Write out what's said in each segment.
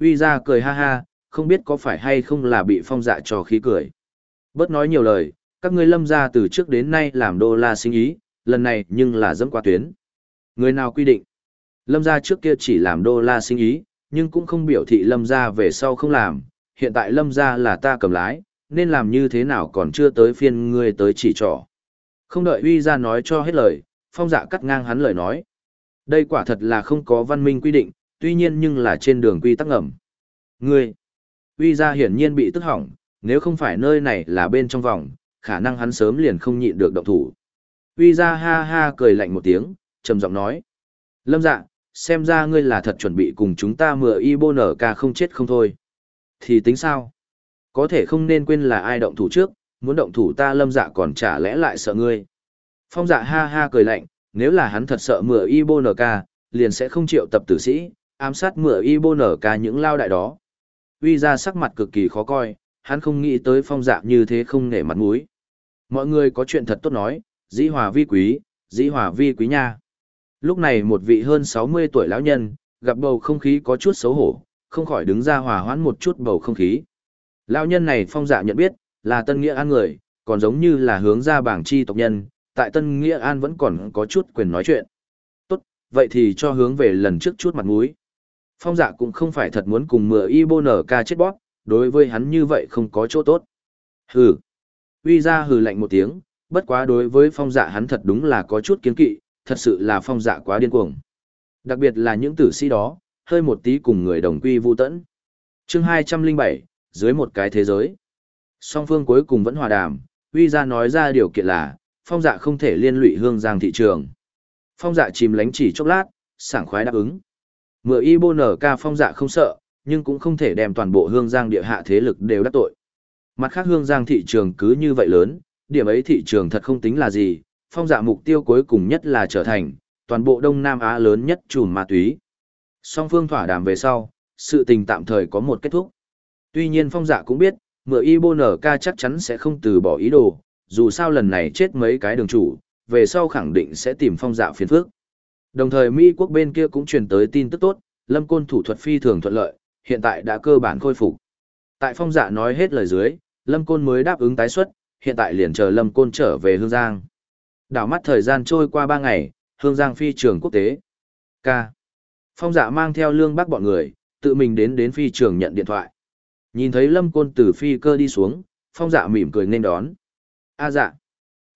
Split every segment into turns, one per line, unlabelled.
Uy ra cười ha ha, không biết có phải hay không là bị phong dạ cho khí cười. Bớt nói nhiều lời, các ngươi lâm ra từ trước đến nay làm đô la sinh ý, lần này nhưng là dẫm qua tuyến. Người nào quy định? Lâm ra trước kia chỉ làm đô la sinh ý, nhưng cũng không biểu thị lâm ra về sau không làm, hiện tại lâm ra là ta cầm lái, nên làm như thế nào còn chưa tới phiên ngươi tới chỉ trỏ. Không đợi uy ra nói cho hết lời, phong dạ cắt ngang hắn lời nói. Đây quả thật là không có văn minh quy định, tuy nhiên nhưng là trên đường quy tắc ngầm. Ngươi, uy ra hiển nhiên bị tức hỏng, nếu không phải nơi này là bên trong vòng, khả năng hắn sớm liền không nhịn được động thủ. Uy ra ha ha cười lạnh một tiếng, trầm giọng nói. Lâm dạ, xem ra ngươi là thật chuẩn bị cùng chúng ta mượn y bô nở ca không chết không thôi. Thì tính sao? Có thể không nên quên là ai động thủ trước, muốn động thủ ta lâm dạ còn chả lẽ lại sợ ngươi. Phong dạ ha ha cười lạnh, nếu là hắn thật sợ mượn y bô nở ca, liền sẽ không chịu tập tử sĩ, ám sát mửa y bô nở cả những lao đại đó. Uy ra sắc mặt cực kỳ khó coi, hắn không nghĩ tới phong dạ như thế không nể mặt mũi. Mọi người có chuyện thật tốt nói, dĩ hòa vi quý, dĩ hòa vi quý nha. Lúc này một vị hơn 60 tuổi lão nhân, gặp bầu không khí có chút xấu hổ, không khỏi đứng ra hòa hoãn một chút bầu không khí. Lão nhân này phong dạ nhận biết, là Tân Nghĩa An người, còn giống như là hướng ra bảng chi tộc nhân, tại Tân Nghĩa An vẫn còn có chút quyền nói chuyện. Tốt, vậy thì cho hướng về lần trước chút mặt mũi. Phong dạ cũng không phải thật muốn cùng mưa y bô nở ca chết bót, đối với hắn như vậy không có chỗ tốt. Hừ. Uy ra hừ lạnh một tiếng, bất quá đối với phong dạ hắn thật đúng là có chút kiến kỵ, thật sự là phong dạ quá điên cuồng. Đặc biệt là những tử sĩ đó, hơi một tí cùng người đồng quy vu tẫn. chương 207, dưới một cái thế giới. Song phương cuối cùng vẫn hòa đàm, uy ra nói ra điều kiện là, phong dạ không thể liên lụy hương giang thị trường. Phong dạ chìm lánh chỉ chốc lát, sảng khoái đáp ứng. Mượn y bô nở ca phong dạ không sợ, nhưng cũng không thể đem toàn bộ hương giang địa hạ thế lực đều đắc tội. Mặt khác hương giang thị trường cứ như vậy lớn, điểm ấy thị trường thật không tính là gì, phong dạ mục tiêu cuối cùng nhất là trở thành, toàn bộ Đông Nam Á lớn nhất chùm ma túy. Song phương thỏa đàm về sau, sự tình tạm thời có một kết thúc. Tuy nhiên phong dạ cũng biết, mượn y bô nở ca chắc chắn sẽ không từ bỏ ý đồ, dù sao lần này chết mấy cái đường chủ, về sau khẳng định sẽ tìm phong dạ phiền phước. Đồng thời Mỹ quốc bên kia cũng truyền tới tin tức tốt, lâm côn thủ thuật phi thường thuận lợi, hiện tại đã cơ bản khôi phục. Tại phong dạ nói hết lời dưới, lâm côn mới đáp ứng tái xuất, hiện tại liền chờ lâm côn trở về Hương Giang. Đảo mắt thời gian trôi qua ba ngày, Hương Giang phi trường quốc tế. K. Phong dạ mang theo lương bác bọn người, tự mình đến đến phi trường nhận điện thoại. Nhìn thấy lâm côn từ phi cơ đi xuống, phong dạ mỉm cười nên đón. A dạ.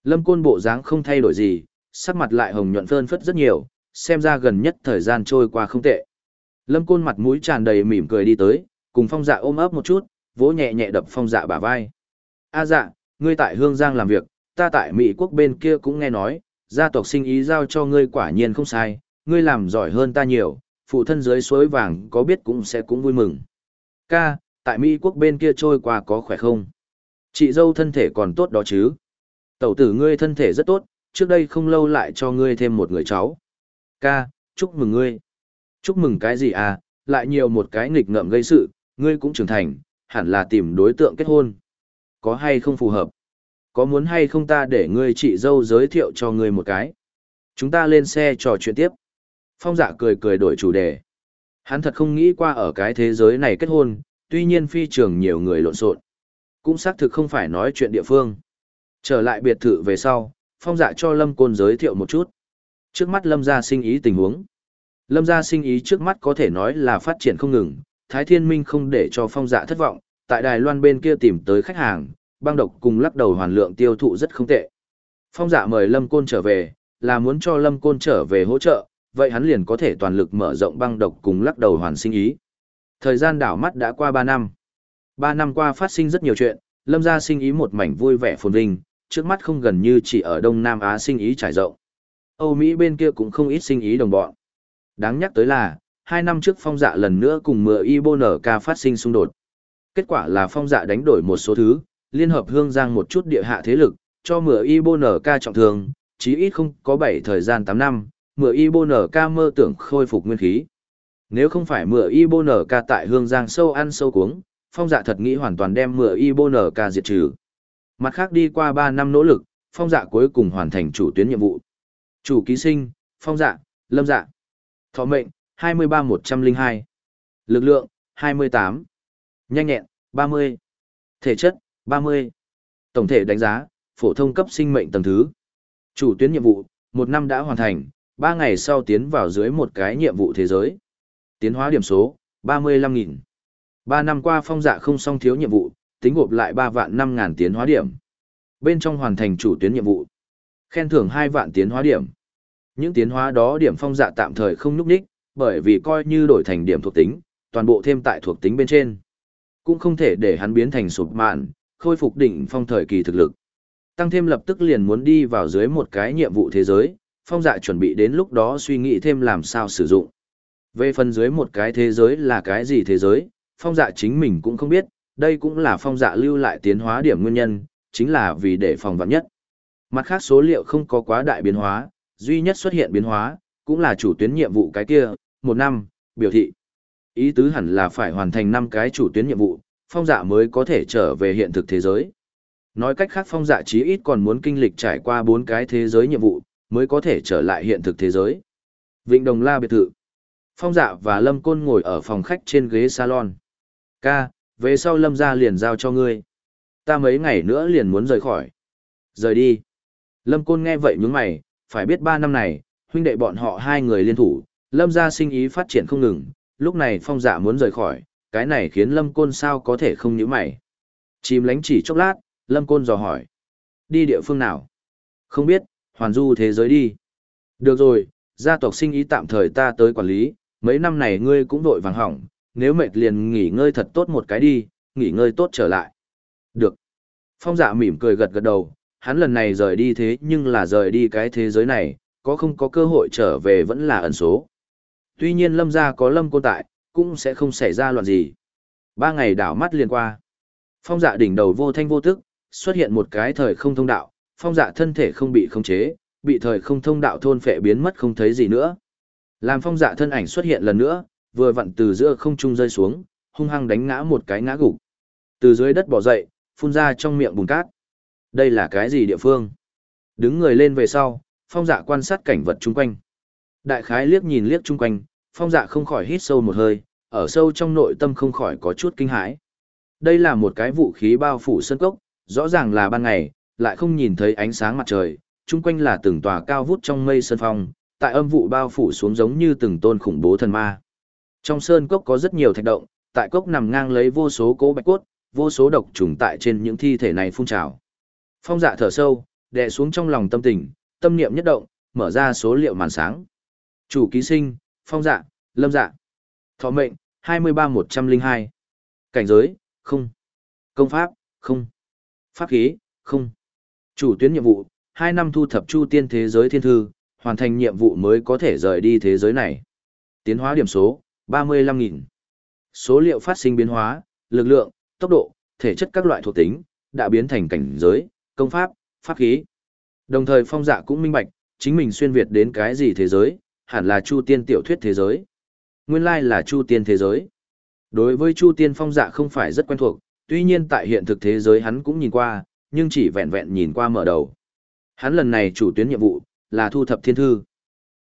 Lâm côn bộ dáng không thay đổi gì, sắc mặt lại hồng nhuận phơn phất rất nhiều, xem ra gần nhất thời gian trôi qua không tệ. Lâm côn mặt mũi tràn đầy mỉm cười đi tới, cùng phong dạ ôm ấp một chút, vỗ nhẹ nhẹ đập phong dạ bả vai. A dạ, ngươi tại Hương Giang làm việc, ta tại Mỹ quốc bên kia cũng nghe nói, gia tộc sinh ý giao cho ngươi quả nhiên không sai, ngươi làm giỏi hơn ta nhiều, phụ thân dưới suối vàng có biết cũng sẽ cũng vui mừng. Ca, tại Mỹ quốc bên kia trôi qua có khỏe không? Chị dâu thân thể còn tốt đó chứ? Tẩu tử ngươi thân thể rất tốt, trước đây không lâu lại cho ngươi thêm một người cháu. Ca, chúc mừng ngươi. Chúc mừng cái gì à, lại nhiều một cái nghịch ngợm gây sự, ngươi cũng trưởng thành, hẳn là tìm đối tượng kết hôn. Có hay không phù hợp? Có muốn hay không ta để ngươi chị dâu giới thiệu cho ngươi một cái? Chúng ta lên xe trò chuyện tiếp. Phong dạ cười cười đổi chủ đề. Hắn thật không nghĩ qua ở cái thế giới này kết hôn, tuy nhiên phi trường nhiều người lộn xộn. Cũng xác thực không phải nói chuyện địa phương. Trở lại biệt thự về sau, phong dạ cho Lâm Côn giới thiệu một chút. Trước mắt Lâm gia sinh ý tình huống. Lâm gia sinh ý trước mắt có thể nói là phát triển không ngừng, Thái Thiên Minh không để cho phong dạ thất vọng, tại Đài Loan bên kia tìm tới khách hàng, băng độc cùng lắc đầu hoàn lượng tiêu thụ rất không tệ. Phong dạ mời Lâm Côn trở về, là muốn cho Lâm Côn trở về hỗ trợ, vậy hắn liền có thể toàn lực mở rộng băng độc cùng lắc đầu hoàn sinh ý. Thời gian đảo mắt đã qua 3 năm. 3 năm qua phát sinh rất nhiều chuyện, Lâm gia sinh ý một mảnh vui vẻ phồn vinh, trước mắt không gần như chỉ ở Đông Nam Á sinh ý trải rộng. Âu Mỹ bên kia cũng không ít sinh ý đồng bọn. Đáng nhắc tới là, hai năm trước phong dạ lần nữa cùng mưa y phát sinh xung đột. Kết quả là phong dạ đánh đổi một số thứ, liên hợp hương giang một chút địa hạ thế lực, cho mưa y trọng thương, chí ít không có bảy thời gian tám năm, mưa y mơ tưởng khôi phục nguyên khí. Nếu không phải mưa y tại hương giang sâu ăn sâu cuống, phong dạ thật nghĩ hoàn toàn đem mưa y diệt trừ. Mặt khác đi qua ba năm nỗ lực, phong dạ cuối cùng hoàn thành chủ tuyến nhiệm vụ. Chủ ký sinh, phong dạ, lâm dạ. Thọ mệnh, 23102. Lực lượng, 28. Nhanh nhẹn, 30. Thể chất, 30. Tổng thể đánh giá, phổ thông cấp sinh mệnh tầng thứ. Chủ tuyến nhiệm vụ, một năm đã hoàn thành, ba ngày sau tiến vào dưới một cái nhiệm vụ thế giới. Tiến hóa điểm số, 35.000. Ba năm qua phong dạ không song thiếu nhiệm vụ, tính gộp lại ba vạn năm ngàn tiến hóa điểm. Bên trong hoàn thành chủ tuyến nhiệm vụ. Khen thưởng hai vạn tiến hóa điểm. Những tiến hóa đó điểm phong dạ tạm thời không núp đích, bởi vì coi như đổi thành điểm thuộc tính, toàn bộ thêm tại thuộc tính bên trên. Cũng không thể để hắn biến thành sụp mạn, khôi phục đỉnh phong thời kỳ thực lực. Tăng thêm lập tức liền muốn đi vào dưới một cái nhiệm vụ thế giới, phong dạ chuẩn bị đến lúc đó suy nghĩ thêm làm sao sử dụng. Về phần dưới một cái thế giới là cái gì thế giới, phong dạ chính mình cũng không biết, đây cũng là phong dạ lưu lại tiến hóa điểm nguyên nhân, chính là vì để phòng vạn nhất. Mặt khác số liệu không có quá đại biến hóa, duy nhất xuất hiện biến hóa, cũng là chủ tuyến nhiệm vụ cái kia, một năm, biểu thị. Ý tứ hẳn là phải hoàn thành năm cái chủ tuyến nhiệm vụ, phong dạ mới có thể trở về hiện thực thế giới. Nói cách khác phong dạ chí ít còn muốn kinh lịch trải qua bốn cái thế giới nhiệm vụ, mới có thể trở lại hiện thực thế giới. Vịnh Đồng La biệt thự. Phong dạ và Lâm Côn ngồi ở phòng khách trên ghế salon. Ca, về sau Lâm ra liền giao cho ngươi. Ta mấy ngày nữa liền muốn rời khỏi. Rời đi. Lâm Côn nghe vậy nhướng mày, phải biết ba năm này, huynh đệ bọn họ hai người liên thủ, Lâm ra sinh ý phát triển không ngừng, lúc này phong dạ muốn rời khỏi, cái này khiến Lâm Côn sao có thể không nhíu mày. Chìm lánh chỉ chốc lát, Lâm Côn dò hỏi. Đi địa phương nào? Không biết, hoàn du thế giới đi. Được rồi, gia tộc sinh ý tạm thời ta tới quản lý, mấy năm này ngươi cũng vội vàng hỏng, nếu mệt liền nghỉ ngơi thật tốt một cái đi, nghỉ ngơi tốt trở lại. Được. Phong dạ mỉm cười gật gật đầu, hắn lần này rời đi thế nhưng là rời đi cái thế giới này, có không có cơ hội trở về vẫn là ẩn số. Tuy nhiên lâm gia có lâm côn tại, cũng sẽ không xảy ra loạn gì. Ba ngày đảo mắt liền qua. Phong dạ đỉnh đầu vô thanh vô tức, xuất hiện một cái thời không thông đạo, phong dạ thân thể không bị khống chế, bị thời không thông đạo thôn phệ biến mất không thấy gì nữa. Làm phong dạ thân ảnh xuất hiện lần nữa, vừa vặn từ giữa không trung rơi xuống, hung hăng đánh ngã một cái ngã gục. Từ dưới đất bỏ dậy, phun ra trong miệng bùn cát. Đây là cái gì địa phương? Đứng người lên về sau, phong dạ quan sát cảnh vật chung quanh. Đại khái liếc nhìn liếc chung quanh, phong dạ không khỏi hít sâu một hơi, ở sâu trong nội tâm không khỏi có chút kinh hãi. Đây là một cái vũ khí bao phủ sân cốc, rõ ràng là ban ngày, lại không nhìn thấy ánh sáng mặt trời, chung quanh là từng tòa cao vút trong mây sơn phong, tại âm vụ bao phủ xuống giống như từng tôn khủng bố thần ma. Trong sơn cốc có rất nhiều thạch động, tại cốc nằm ngang lấy vô số cố bạch cốt, vô số độc trùng tại trên những thi thể này phun trào. Phong dạ thở sâu, đè xuống trong lòng tâm tình, tâm niệm nhất động, mở ra số liệu màn sáng. Chủ ký sinh, phong dạ, lâm dạ. Thọ mệnh, 23102. Cảnh giới, không. Công pháp, không. Pháp khí, không. Chủ tuyến nhiệm vụ, 2 năm thu thập chu tiên thế giới thiên thư, hoàn thành nhiệm vụ mới có thể rời đi thế giới này. Tiến hóa điểm số, 35.000. Số liệu phát sinh biến hóa, lực lượng, tốc độ, thể chất các loại thuộc tính, đã biến thành cảnh giới, công pháp, pháp khí. Đồng thời phong dạ cũng minh bạch, chính mình xuyên Việt đến cái gì thế giới, hẳn là chu tiên tiểu thuyết thế giới. Nguyên lai là chu tiên thế giới. Đối với chu tiên phong dạ không phải rất quen thuộc, tuy nhiên tại hiện thực thế giới hắn cũng nhìn qua, nhưng chỉ vẹn vẹn nhìn qua mở đầu. Hắn lần này chủ tuyến nhiệm vụ, là thu thập thiên thư.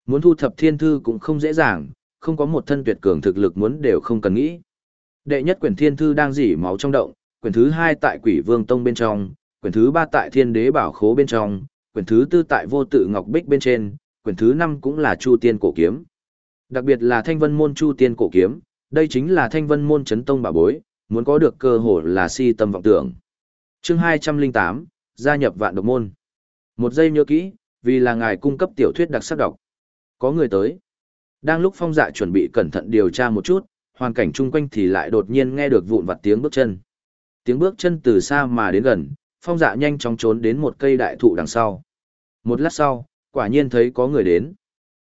Muốn thu thập thiên thư cũng không dễ dàng, không có một thân tuyệt cường thực lực muốn đều không cần nghĩ. Đệ nhất quyển thiên thư đang dỉ máu trong động, quyển thứ hai tại quỷ vương tông bên trong, quyển thứ ba tại thiên đế bảo khố bên trong, quyển thứ tư tại vô tự ngọc bích bên trên, quyển thứ năm cũng là chu tiên cổ kiếm. Đặc biệt là thanh vân môn chu tiên cổ kiếm, đây chính là thanh vân môn chấn tông bảo bối, muốn có được cơ hội là si tâm vọng tưởng. Chương 208, gia nhập vạn độc môn. Một giây nhớ kỹ, vì là ngài cung cấp tiểu thuyết đặc sắc đọc. Có người tới. Đang lúc phong dạ chuẩn bị cẩn thận điều tra một chút, hoàn cảnh chung quanh thì lại đột nhiên nghe được vụn vặt tiếng bước chân. Tiếng bước chân từ xa mà đến gần, phong dạ nhanh chóng trốn đến một cây đại thụ đằng sau. Một lát sau, quả nhiên thấy có người đến.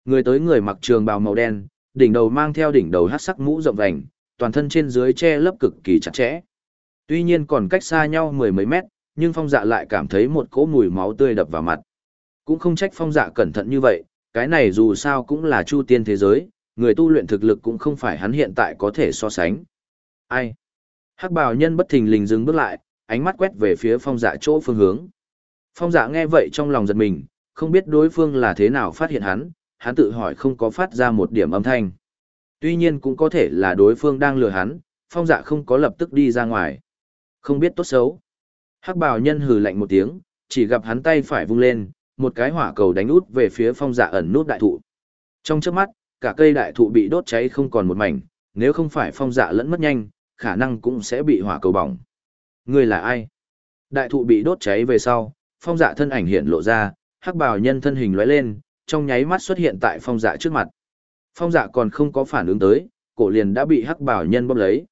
Người tới người mặc trường bào màu đen, đỉnh đầu mang theo đỉnh đầu hát sắc mũ rộng vành, toàn thân trên dưới che lấp cực kỳ chặt chẽ. Tuy nhiên còn cách xa nhau mười mấy mét, nhưng phong dạ lại cảm thấy một cỗ mùi máu tươi đập vào mặt. Cũng không trách phong dạ cẩn thận như vậy, cái này dù sao cũng là chu tiên thế giới, người tu luyện thực lực cũng không phải hắn hiện tại có thể so sánh. Ai? Hắc bào nhân bất thình lình dừng bước lại, ánh mắt quét về phía phong dạ chỗ phương hướng. Phong dạ nghe vậy trong lòng giật mình, không biết đối phương là thế nào phát hiện hắn, hắn tự hỏi không có phát ra một điểm âm thanh. Tuy nhiên cũng có thể là đối phương đang lừa hắn, phong dạ không có lập tức đi ra ngoài. Không biết tốt xấu. Hắc bào nhân hừ lạnh một tiếng, chỉ gặp hắn tay phải vung lên, một cái hỏa cầu đánh út về phía phong dạ ẩn nút đại thụ. Trong chớp mắt, cả cây đại thụ bị đốt cháy không còn một mảnh, nếu không phải phong dạ lẫn mất nhanh, khả năng cũng sẽ bị hỏa cầu bỏng. Ngươi là ai? Đại thụ bị đốt cháy về sau, phong dạ thân ảnh hiện lộ ra, hắc bào nhân thân hình lóe lên, trong nháy mắt xuất hiện tại phong dạ trước mặt. Phong dạ còn không có phản ứng tới, cổ liền đã bị hắc bào nhân bóp lấy.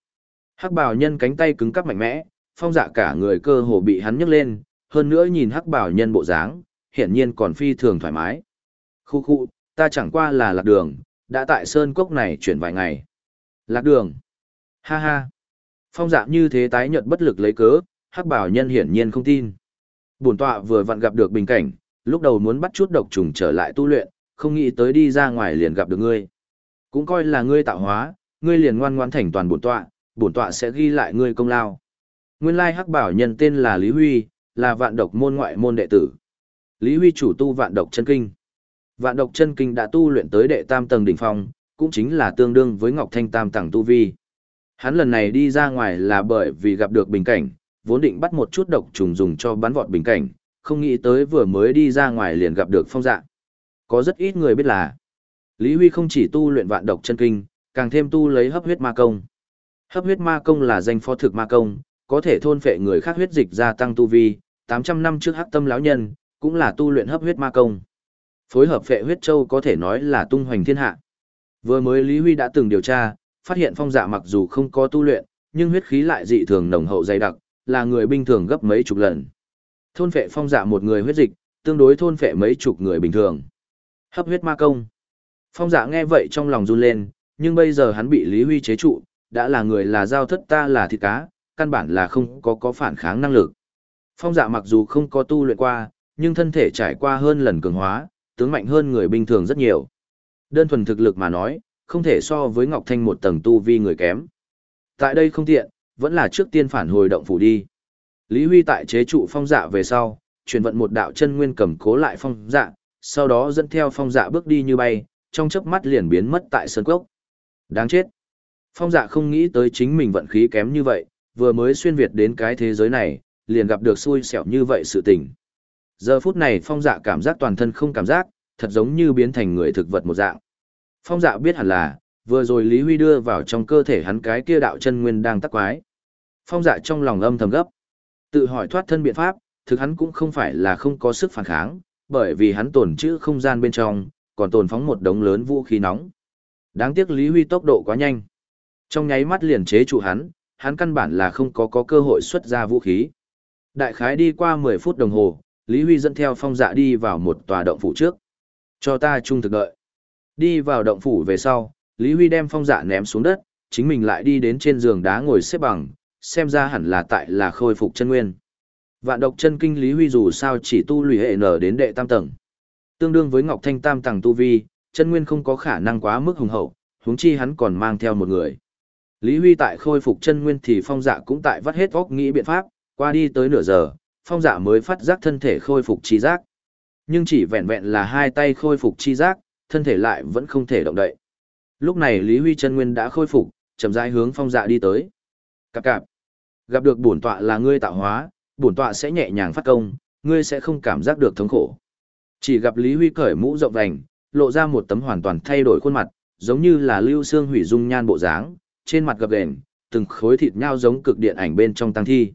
Hắc bào nhân cánh tay cứng cắp mạnh mẽ, phong dạ cả người cơ hồ bị hắn nhấc lên, hơn nữa nhìn hắc bào nhân bộ dáng, hiển nhiên còn phi thường thoải mái. Khu khu, ta chẳng qua là lạc đường, đã tại sơn cốc này chuyển vài ngày. Lạc đường. Ha ha. Phong dạ như thế tái nhợt bất lực lấy cớ, hắc bảo nhân hiển nhiên không tin. Bổn tọa vừa vặn gặp được bình cảnh, lúc đầu muốn bắt chút độc trùng trở lại tu luyện, không nghĩ tới đi ra ngoài liền gặp được ngươi. Cũng coi là ngươi tạo hóa, ngươi liền ngoan ngoãn thành toàn bổn tọa, bổn tọa sẽ ghi lại ngươi công lao. Nguyên lai hắc bảo nhân tên là Lý Huy, là vạn độc môn ngoại môn đệ tử. Lý Huy chủ tu vạn độc chân kinh. Vạn độc chân kinh đã tu luyện tới đệ tam tầng đỉnh phong, cũng chính là tương đương với Ngọc Thanh tam tầng tu vi. Hắn lần này đi ra ngoài là bởi vì gặp được bình cảnh, vốn định bắt một chút độc trùng dùng cho bắn vọt bình cảnh, không nghĩ tới vừa mới đi ra ngoài liền gặp được phong dạ. Có rất ít người biết là, Lý Huy không chỉ tu luyện vạn độc chân kinh, càng thêm tu lấy hấp huyết ma công. Hấp huyết ma công là danh phó thực ma công, có thể thôn phệ người khác huyết dịch gia tăng tu vi, 800 năm trước hắc tâm lão nhân, cũng là tu luyện hấp huyết ma công. Phối hợp phệ huyết châu có thể nói là tung hoành thiên hạ. Vừa mới Lý Huy đã từng điều tra, phát hiện phong dạ mặc dù không có tu luyện, nhưng huyết khí lại dị thường nồng hậu dày đặc, là người bình thường gấp mấy chục lần. Thôn phệ phong dạ một người huyết dịch, tương đối thôn phệ mấy chục người bình thường. Hấp huyết ma công. Phong dạ nghe vậy trong lòng run lên, nhưng bây giờ hắn bị Lý Huy chế trụ, đã là người là giao thất ta là thịt cá, căn bản là không có có phản kháng năng lực. Phong dạ mặc dù không có tu luyện qua, nhưng thân thể trải qua hơn lần cường hóa, tướng mạnh hơn người bình thường rất nhiều. Đơn thuần thực lực mà nói, không thể so với Ngọc Thanh một tầng tu vi người kém. Tại đây không tiện, vẫn là trước tiên phản hồi động phủ đi. Lý Huy tại chế trụ phong dạ về sau, chuyển vận một đạo chân nguyên cầm cố lại phong dạ, sau đó dẫn theo phong dạ bước đi như bay, trong chớp mắt liền biến mất tại sơn cốc. Đáng chết. Phong dạ không nghĩ tới chính mình vận khí kém như vậy, vừa mới xuyên Việt đến cái thế giới này, liền gặp được xui xẻo như vậy sự tình. Giờ phút này phong dạ cảm giác toàn thân không cảm giác, thật giống như biến thành người thực vật một dạng. Phong dạ biết hẳn là, vừa rồi Lý Huy đưa vào trong cơ thể hắn cái kia đạo chân nguyên đang tắc quái. Phong dạ trong lòng âm thầm gấp. Tự hỏi thoát thân biện pháp, thực hắn cũng không phải là không có sức phản kháng, bởi vì hắn tồn trữ không gian bên trong, còn tồn phóng một đống lớn vũ khí nóng. Đáng tiếc Lý Huy tốc độ quá nhanh. Trong nháy mắt liền chế trụ hắn, hắn căn bản là không có có cơ hội xuất ra vũ khí. Đại khái đi qua 10 phút đồng hồ, Lý Huy dẫn theo phong dạ đi vào một tòa động phủ trước. Cho ta trung thực đợi. Đi vào động phủ về sau, Lý Huy đem phong dạ ném xuống đất, chính mình lại đi đến trên giường đá ngồi xếp bằng, xem ra hẳn là tại là khôi phục chân nguyên. Vạn độc chân kinh Lý Huy dù sao chỉ tu lùi hệ nở đến đệ tam tầng. Tương đương với Ngọc Thanh tam tầng tu vi, chân nguyên không có khả năng quá mức hùng hậu, huống chi hắn còn mang theo một người. Lý Huy tại khôi phục chân nguyên thì phong dạ cũng tại vắt hết óc nghĩ biện pháp, qua đi tới nửa giờ, phong dạ mới phát giác thân thể khôi phục chi giác. Nhưng chỉ vẹn vẹn là hai tay khôi phục chi giác, thân thể lại vẫn không thể động đậy. Lúc này Lý Huy chân nguyên đã khôi phục, chậm rãi hướng phong dạ đi tới. Cạp cạp. Gặp được bổn tọa là ngươi tạo hóa, bổn tọa sẽ nhẹ nhàng phát công, ngươi sẽ không cảm giác được thống khổ. Chỉ gặp Lý Huy cởi mũ rộng vành, lộ ra một tấm hoàn toàn thay đổi khuôn mặt, giống như là lưu xương hủy dung nhan bộ dáng, trên mặt gập ghềnh, từng khối thịt nhau giống cực điện ảnh bên trong tăng thi.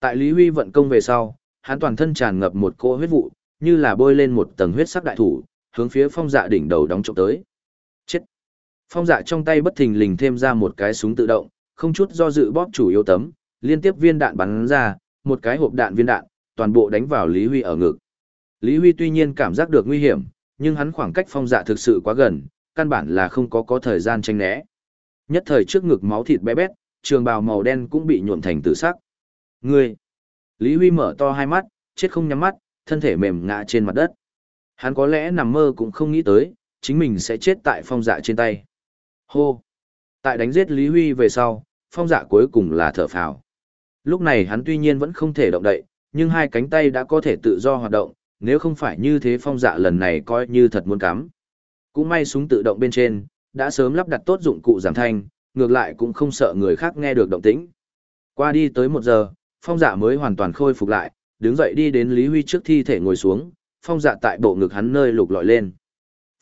Tại Lý Huy vận công về sau, hắn toàn thân tràn ngập một cỗ huyết vụ, như là bôi lên một tầng huyết sắc đại thủ, hướng phía phong dạ đỉnh đầu đóng trộm tới. Chết! Phong dạ trong tay bất thình lình thêm ra một cái súng tự động, không chút do dự bóp chủ yếu tấm, liên tiếp viên đạn bắn ra, một cái hộp đạn viên đạn, toàn bộ đánh vào Lý Huy ở ngực. Lý Huy tuy nhiên cảm giác được nguy hiểm, nhưng hắn khoảng cách phong dạ thực sự quá gần, căn bản là không có có thời gian tranh né. Nhất thời trước ngực máu thịt bé bét, trường bào màu đen cũng bị nhuộm thành tử sắc. Ngươi! Lý Huy mở to hai mắt, chết không nhắm mắt, thân thể mềm ngã trên mặt đất. Hắn có lẽ nằm mơ cũng không nghĩ tới, chính mình sẽ chết tại phong dạ trên tay. Hô! Tại đánh giết Lý Huy về sau, phong dạ cuối cùng là thở phào. Lúc này hắn tuy nhiên vẫn không thể động đậy, nhưng hai cánh tay đã có thể tự do hoạt động, nếu không phải như thế phong dạ lần này coi như thật muốn cắm. Cũng may súng tự động bên trên, đã sớm lắp đặt tốt dụng cụ giảm thanh, ngược lại cũng không sợ người khác nghe được động tĩnh. Qua đi tới một giờ, phong dạ mới hoàn toàn khôi phục lại, đứng dậy đi đến Lý Huy trước thi thể ngồi xuống, phong dạ tại bộ ngực hắn nơi lục lọi lên.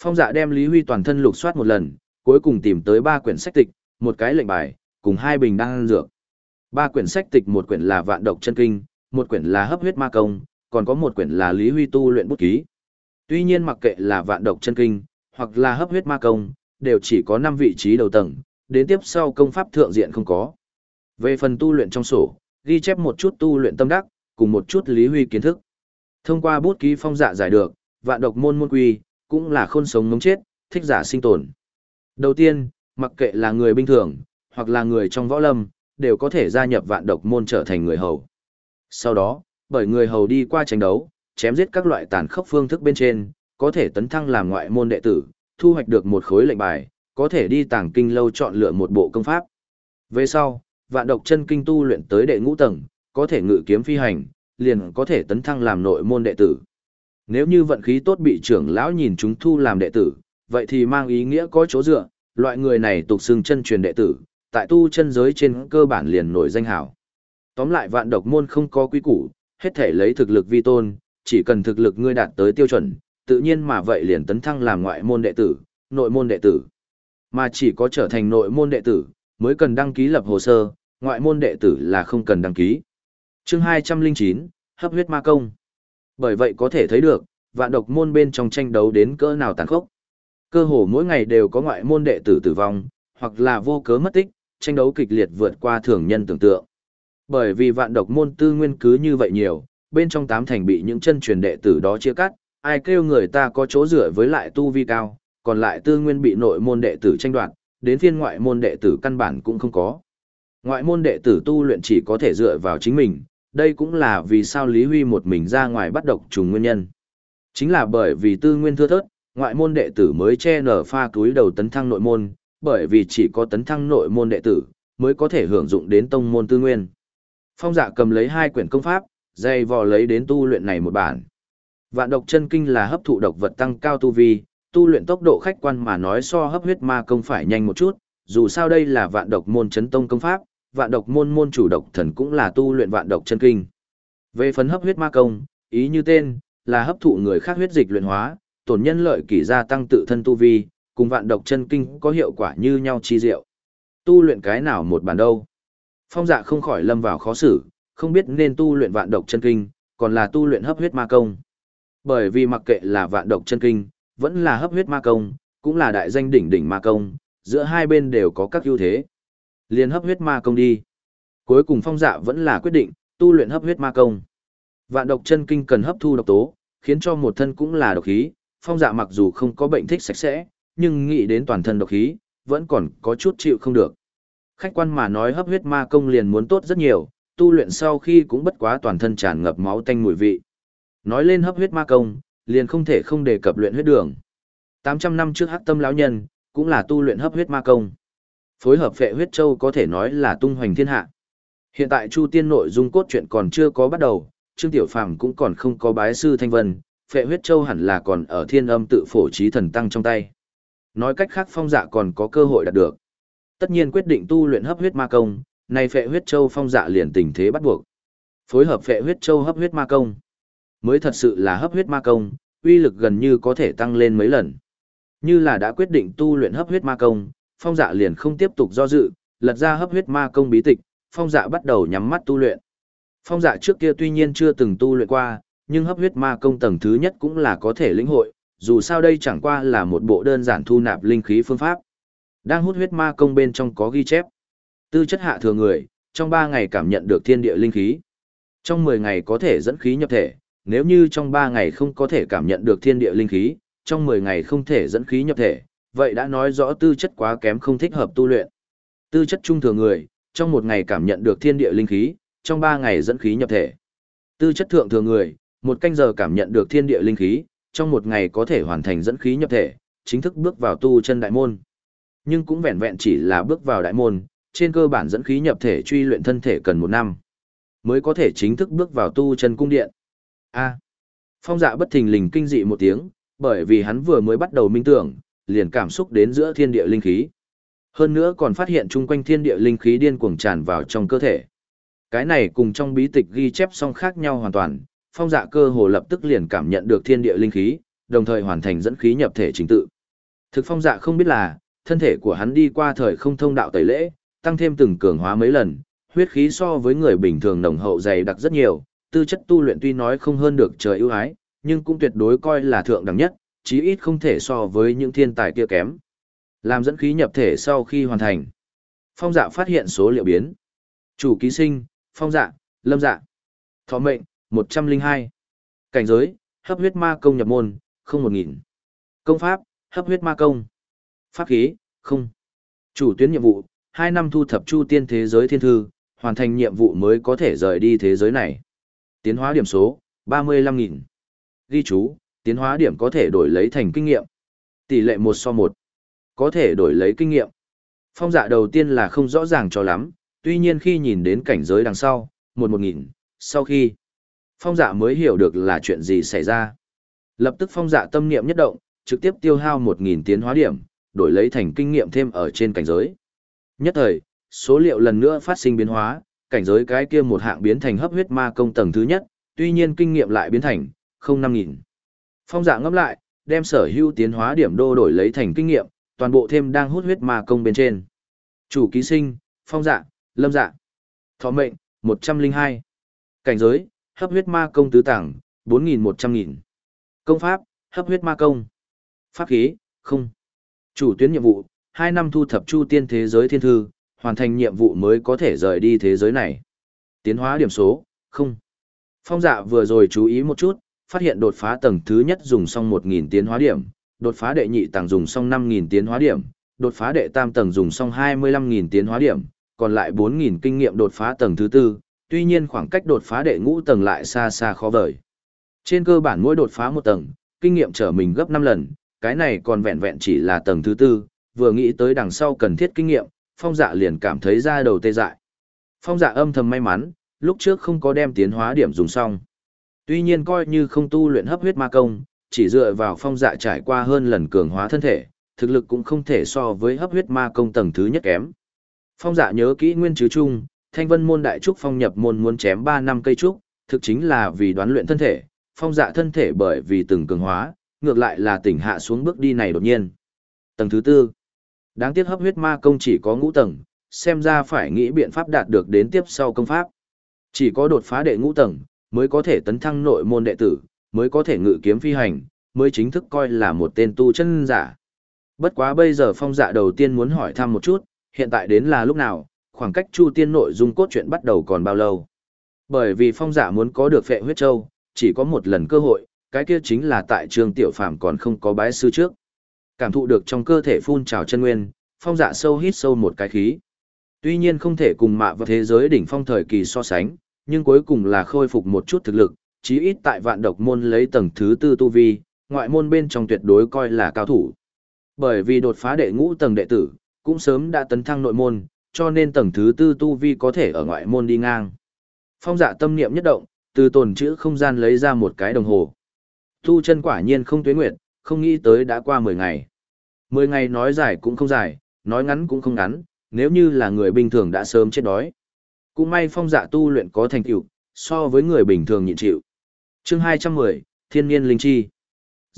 Phong dạ đem Lý Huy toàn thân lục soát một lần, cuối cùng tìm tới ba quyển sách tịch, một cái lệnh bài, cùng hai bình đan dược. Ba quyển sách tịch một quyển là Vạn độc chân kinh, một quyển là Hấp huyết ma công, còn có một quyển là Lý Huy tu luyện bút ký. Tuy nhiên mặc kệ là Vạn độc chân kinh hoặc là Hấp huyết ma công, đều chỉ có 5 vị trí đầu tầng, đến tiếp sau công pháp thượng diện không có. Về phần tu luyện trong sổ, ghi chép một chút tu luyện tâm đắc, cùng một chút Lý Huy kiến thức. Thông qua bút ký phong dạ giải được, vạn độc môn môn quy, cũng là khôn sống ngống chết, thích giả sinh tồn. Đầu tiên, mặc kệ là người bình thường, hoặc là người trong võ lâm, đều có thể gia nhập vạn độc môn trở thành người hầu. Sau đó, bởi người hầu đi qua tranh đấu, chém giết các loại tàn khốc phương thức bên trên, có thể tấn thăng làm ngoại môn đệ tử, thu hoạch được một khối lệnh bài, có thể đi tàng kinh lâu chọn lựa một bộ công pháp. Về sau, vạn độc chân kinh tu luyện tới đệ ngũ tầng, có thể ngự kiếm phi hành, liền có thể tấn thăng làm nội môn đệ tử. Nếu như vận khí tốt bị trưởng lão nhìn chúng thu làm đệ tử, vậy thì mang ý nghĩa có chỗ dựa, loại người này tục xưng chân truyền đệ tử, tại tu chân giới trên cơ bản liền nổi danh hảo. Tóm lại vạn độc môn không có quy củ, hết thể lấy thực lực vi tôn, chỉ cần thực lực ngươi đạt tới tiêu chuẩn, tự nhiên mà vậy liền tấn thăng làm ngoại môn đệ tử, nội môn đệ tử. Mà chỉ có trở thành nội môn đệ tử, mới cần đăng ký lập hồ sơ, ngoại môn đệ tử là không cần đăng ký chương 209, hấp huyết ma công. Bởi vậy có thể thấy được, vạn độc môn bên trong tranh đấu đến cỡ nào tàn khốc. Cơ hồ mỗi ngày đều có ngoại môn đệ tử tử vong, hoặc là vô cớ mất tích, tranh đấu kịch liệt vượt qua thường nhân tưởng tượng. Bởi vì vạn độc môn tư nguyên cứ như vậy nhiều, bên trong tám thành bị những chân truyền đệ tử đó chia cắt, ai kêu người ta có chỗ dựa với lại tu vi cao, còn lại tư nguyên bị nội môn đệ tử tranh đoạt, đến phiên ngoại môn đệ tử căn bản cũng không có. Ngoại môn đệ tử tu luyện chỉ có thể dựa vào chính mình, đây cũng là vì sao Lý Huy một mình ra ngoài bắt độc trùng nguyên nhân. Chính là bởi vì tư nguyên thưa thớt, ngoại môn đệ tử mới che nở pha túi đầu tấn thăng nội môn, bởi vì chỉ có tấn thăng nội môn đệ tử, mới có thể hưởng dụng đến tông môn tư nguyên. Phong dạ cầm lấy hai quyển công pháp, dây vò lấy đến tu luyện này một bản. Vạn độc chân kinh là hấp thụ độc vật tăng cao tu vi, tu luyện tốc độ khách quan mà nói so hấp huyết ma công phải nhanh một chút, dù sao đây là vạn độc môn chấn tông công pháp, vạn độc môn môn chủ độc thần cũng là tu luyện vạn độc chân kinh. Về phần hấp huyết ma công, ý như tên, là hấp thụ người khác huyết dịch luyện hóa, tổn nhân lợi kỷ gia tăng tự thân tu vi, cùng vạn độc chân kinh có hiệu quả như nhau chi diệu. Tu luyện cái nào một bản đâu? Phong dạ không khỏi lâm vào khó xử, không biết nên tu luyện vạn độc chân kinh, còn là tu luyện hấp huyết ma công. Bởi vì mặc kệ là vạn độc chân kinh, vẫn là hấp huyết ma công, cũng là đại danh đỉnh đỉnh ma công, giữa hai bên đều có các ưu thế. Liên hấp huyết ma công đi. Cuối cùng phong dạ vẫn là quyết định, tu luyện hấp huyết ma công. Vạn độc chân kinh cần hấp thu độc tố, khiến cho một thân cũng là độc khí, phong dạ mặc dù không có bệnh thích sạch sẽ, nhưng nghĩ đến toàn thân độc khí, vẫn còn có chút chịu không được. Khách quan mà nói hấp huyết ma công liền muốn tốt rất nhiều, tu luyện sau khi cũng bất quá toàn thân tràn ngập máu tanh mùi vị. Nói lên hấp huyết ma công, liền không thể không đề cập luyện huyết đường. 800 năm trước hắc tâm lão nhân, cũng là tu luyện hấp huyết ma công. Phối hợp phệ huyết châu có thể nói là tung hoành thiên hạ. Hiện tại Chu Tiên nội dung cốt truyện còn chưa có bắt đầu, Trương Tiểu Phàm cũng còn không có bái sư thanh vân, phệ huyết châu hẳn là còn ở thiên âm tự phổ trí thần tăng trong tay. Nói cách khác phong dạ còn có cơ hội đạt được. Tất nhiên quyết định tu luyện hấp huyết ma công, này phệ huyết châu phong dạ liền tình thế bắt buộc. Phối hợp phệ huyết châu hấp huyết ma công. Mới thật sự là hấp huyết ma công, uy lực gần như có thể tăng lên mấy lần. Như là đã quyết định tu luyện hấp huyết ma công, phong dạ liền không tiếp tục do dự, lật ra hấp huyết ma công bí tịch, phong dạ bắt đầu nhắm mắt tu luyện. Phong dạ trước kia tuy nhiên chưa từng tu luyện qua, nhưng hấp huyết ma công tầng thứ nhất cũng là có thể lĩnh hội, dù sao đây chẳng qua là một bộ đơn giản thu nạp linh khí phương pháp. Đang hút huyết ma công bên trong có ghi chép. Tư chất hạ thừa người, trong 3 ngày cảm nhận được thiên địa linh khí. Trong 10 ngày có thể dẫn khí nhập thể, nếu như trong 3 ngày không có thể cảm nhận được thiên địa linh khí, trong 10 ngày không thể dẫn khí nhập thể, vậy đã nói rõ tư chất quá kém không thích hợp tu luyện. Tư chất trung thừa người, trong một ngày cảm nhận được thiên địa linh khí, trong ba ngày dẫn khí nhập thể. Tư chất thượng thừa người, một canh giờ cảm nhận được thiên địa linh khí, trong một ngày có thể hoàn thành dẫn khí nhập thể, chính thức bước vào tu chân đại môn. Nhưng cũng vẹn vẹn chỉ là bước vào đại môn, trên cơ bản dẫn khí nhập thể truy luyện thân thể cần một năm, mới có thể chính thức bước vào tu chân cung điện. A. phong dạ bất thình lình kinh dị một tiếng, bởi vì hắn vừa mới bắt đầu minh tưởng, liền cảm xúc đến giữa thiên địa linh khí. Hơn nữa còn phát hiện chung quanh thiên địa linh khí điên cuồng tràn vào trong cơ thể. Cái này cùng trong bí tịch ghi chép song khác nhau hoàn toàn, phong dạ cơ hồ lập tức liền cảm nhận được thiên địa linh khí, đồng thời hoàn thành dẫn khí nhập thể chính tự. Thực phong dạ không biết là, thân thể của hắn đi qua thời không thông đạo tẩy lễ, tăng thêm từng cường hóa mấy lần, huyết khí so với người bình thường nồng hậu dày đặc rất nhiều, tư chất tu luyện tuy nói không hơn được trời ưu ái, nhưng cũng tuyệt đối coi là thượng đẳng nhất, chí ít không thể so với những thiên tài kia kém. Làm dẫn khí nhập thể sau khi hoàn thành. Phong dạ phát hiện số liệu biến. Chủ ký sinh, phong dạ, lâm dạ. Thọ mệnh, 102. Cảnh giới, hấp huyết ma công nhập môn, không một nghìn. Công pháp, hấp huyết ma công. Pháp khí, không. Chủ tuyến nhiệm vụ, 2 năm thu thập chu tiên thế giới thiên thư, hoàn thành nhiệm vụ mới có thể rời đi thế giới này. Tiến hóa điểm số, 35.000. Ghi chú, tiến hóa điểm có thể đổi lấy thành kinh nghiệm. Tỷ lệ một so một Có thể đổi lấy kinh nghiệm. Phong dạ đầu tiên là không rõ ràng cho lắm, tuy nhiên khi nhìn đến cảnh giới đằng sau, một một nghìn, sau khi phong dạ mới hiểu được là chuyện gì xảy ra. Lập tức phong dạ tâm niệm nhất động, trực tiếp tiêu hao một nghìn tiến hóa điểm, đổi lấy thành kinh nghiệm thêm ở trên cảnh giới. Nhất thời, số liệu lần nữa phát sinh biến hóa, cảnh giới cái kia một hạng biến thành hấp huyết ma công tầng thứ nhất, tuy nhiên kinh nghiệm lại biến thành không năm nghìn. Phong dạ ngâm lại, đem sở hữu tiến hóa điểm đô đổi lấy thành kinh nghiệm, toàn bộ thêm đang hút huyết ma công bên trên. Chủ ký sinh, phong dạ, lâm dạ. Thọ mệnh, 102. Cảnh giới, hấp huyết ma công tứ tảng, 4.100 nghìn. Công pháp, hấp huyết ma công. Pháp khí, không. Chủ tuyến nhiệm vụ, 2 năm thu thập chu tiên thế giới thiên thư, hoàn thành nhiệm vụ mới có thể rời đi thế giới này. Tiến hóa điểm số, không. Phong dạ vừa rồi chú ý một chút, phát hiện đột phá tầng thứ nhất dùng xong 1.000 tiến hóa điểm, đột phá đệ nhị tầng dùng xong 5.000 tiến hóa điểm, đột phá đệ tam tầng dùng xong 25.000 tiến hóa điểm, còn lại 4.000 kinh nghiệm đột phá tầng thứ tư, tuy nhiên khoảng cách đột phá đệ ngũ tầng lại xa xa khó vời. Trên cơ bản mỗi đột phá một tầng, kinh nghiệm trở mình gấp 5 lần, cái này còn vẹn vẹn chỉ là tầng thứ tư, vừa nghĩ tới đằng sau cần thiết kinh nghiệm, phong dạ liền cảm thấy ra đầu tê dại. Phong dạ âm thầm may mắn, lúc trước không có đem tiến hóa điểm dùng xong. Tuy nhiên coi như không tu luyện hấp huyết ma công, chỉ dựa vào phong dạ trải qua hơn lần cường hóa thân thể, thực lực cũng không thể so với hấp huyết ma công tầng thứ nhất kém. Phong dạ nhớ kỹ nguyên chứ chung, thanh vân môn đại trúc phong nhập môn muốn chém 3 năm cây trúc, thực chính là vì đoán luyện thân thể, phong dạ thân thể bởi vì từng cường hóa, ngược lại là tỉnh hạ xuống bước đi này đột nhiên. Tầng thứ tư, đáng tiếc hấp huyết ma công chỉ có ngũ tầng, xem ra phải nghĩ biện pháp đạt được đến tiếp sau công pháp. Chỉ có đột phá đệ ngũ tầng, mới có thể tấn thăng nội môn đệ tử, mới có thể ngự kiếm phi hành, mới chính thức coi là một tên tu chân giả. Bất quá bây giờ phong dạ đầu tiên muốn hỏi thăm một chút, hiện tại đến là lúc nào, khoảng cách chu tiên nội dung cốt truyện bắt đầu còn bao lâu. Bởi vì phong dạ muốn có được phệ huyết châu, chỉ có một lần cơ hội, cái kia chính là tại trường tiểu phàm còn không có bái sư trước. Cảm thụ được trong cơ thể phun trào chân nguyên, phong dạ sâu hít sâu một cái khí. Tuy nhiên không thể cùng mạ vào thế giới đỉnh phong thời kỳ so sánh, nhưng cuối cùng là khôi phục một chút thực lực, chí ít tại vạn độc môn lấy tầng thứ tư tu vi, ngoại môn bên trong tuyệt đối coi là cao thủ. Bởi vì đột phá đệ ngũ tầng đệ tử, cũng sớm đã tấn thăng nội môn, cho nên tầng thứ tư tu vi có thể ở ngoại môn đi ngang. Phong dạ tâm niệm nhất động, từ tồn chữ không gian lấy ra một cái đồng hồ. Tu chân quả nhiên không tuyến nguyệt, không nghĩ tới đã qua 10 ngày. 10 ngày nói dài cũng không dài, nói ngắn cũng không ngắn, nếu như là người bình thường đã sớm chết đói. Cũng may phong dạ tu luyện có thành tựu, so với người bình thường nhịn chịu. Chương 210, Thiên Niên Linh Chi.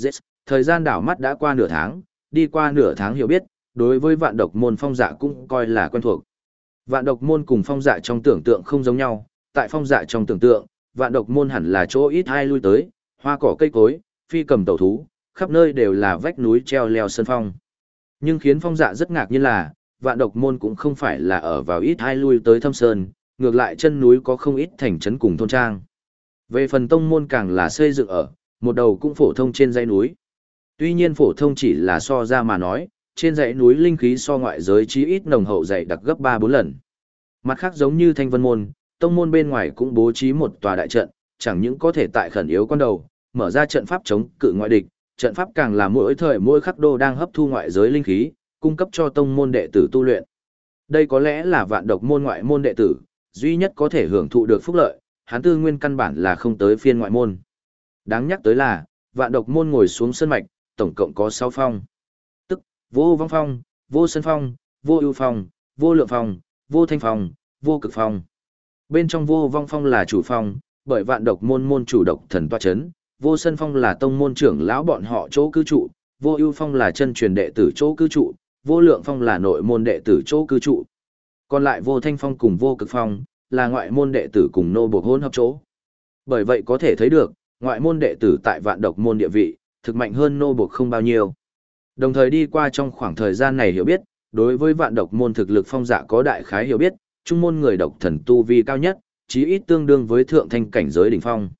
Yes, thời gian đảo mắt đã qua nửa tháng, đi qua nửa tháng hiểu biết, đối với vạn độc môn phong dạ cũng coi là quen thuộc. Vạn độc môn cùng phong dạ trong tưởng tượng không giống nhau, tại phong dạ trong tưởng tượng, vạn độc môn hẳn là chỗ ít ai lui tới, hoa cỏ cây cối, phi cầm tẩu thú, khắp nơi đều là vách núi treo leo sân phong. Nhưng khiến phong dạ rất ngạc nhiên là, vạn độc môn cũng không phải là ở vào ít ai lui tới thâm sơn, ngược lại chân núi có không ít thành trấn cùng thôn trang. Về phần tông môn càng là xây dựng ở, một đầu cũng phổ thông trên dãy núi. Tuy nhiên phổ thông chỉ là so ra mà nói, trên dãy núi linh khí so ngoại giới chí ít nồng hậu dày đặc gấp 3-4 lần. Mặt khác giống như thanh vân môn, tông môn bên ngoài cũng bố trí một tòa đại trận, chẳng những có thể tại khẩn yếu con đầu, mở ra trận pháp chống cự ngoại địch, trận pháp càng là mỗi thời mỗi khắc đô đang hấp thu ngoại giới linh khí, cung cấp cho tông môn đệ tử tu luyện. Đây có lẽ là vạn độc môn ngoại môn đệ tử, duy nhất có thể hưởng thụ được phúc lợi, hắn tư nguyên căn bản là không tới phiên ngoại môn. Đáng nhắc tới là, vạn độc môn ngồi xuống sân mạch, tổng cộng có 6 phong. Tức, vô vong phong, vô sân phong, vô ưu phong, vô lượng phong, vô thanh phong, vô cực phong. Bên trong vô vong phong là chủ phong, bởi vạn độc môn môn chủ độc thần toa chấn, vô sân phong là tông môn trưởng lão bọn họ chỗ cư trụ, vô ưu phong là chân truyền đệ tử chỗ cư trụ, vô lượng phong là nội môn đệ tử chỗ cư trụ. Còn lại vô thanh phong cùng vô cực phong, là ngoại môn đệ tử cùng nô buộc hôn hợp chỗ. Bởi vậy có thể thấy được, ngoại môn đệ tử tại vạn độc môn địa vị, thực mạnh hơn nô buộc không bao nhiêu. Đồng thời đi qua trong khoảng thời gian này hiểu biết, đối với vạn độc môn thực lực phong dạ có đại khái hiểu biết, trung môn người độc thần tu vi cao nhất, chí ít tương đương với thượng thanh cảnh giới đỉnh phong.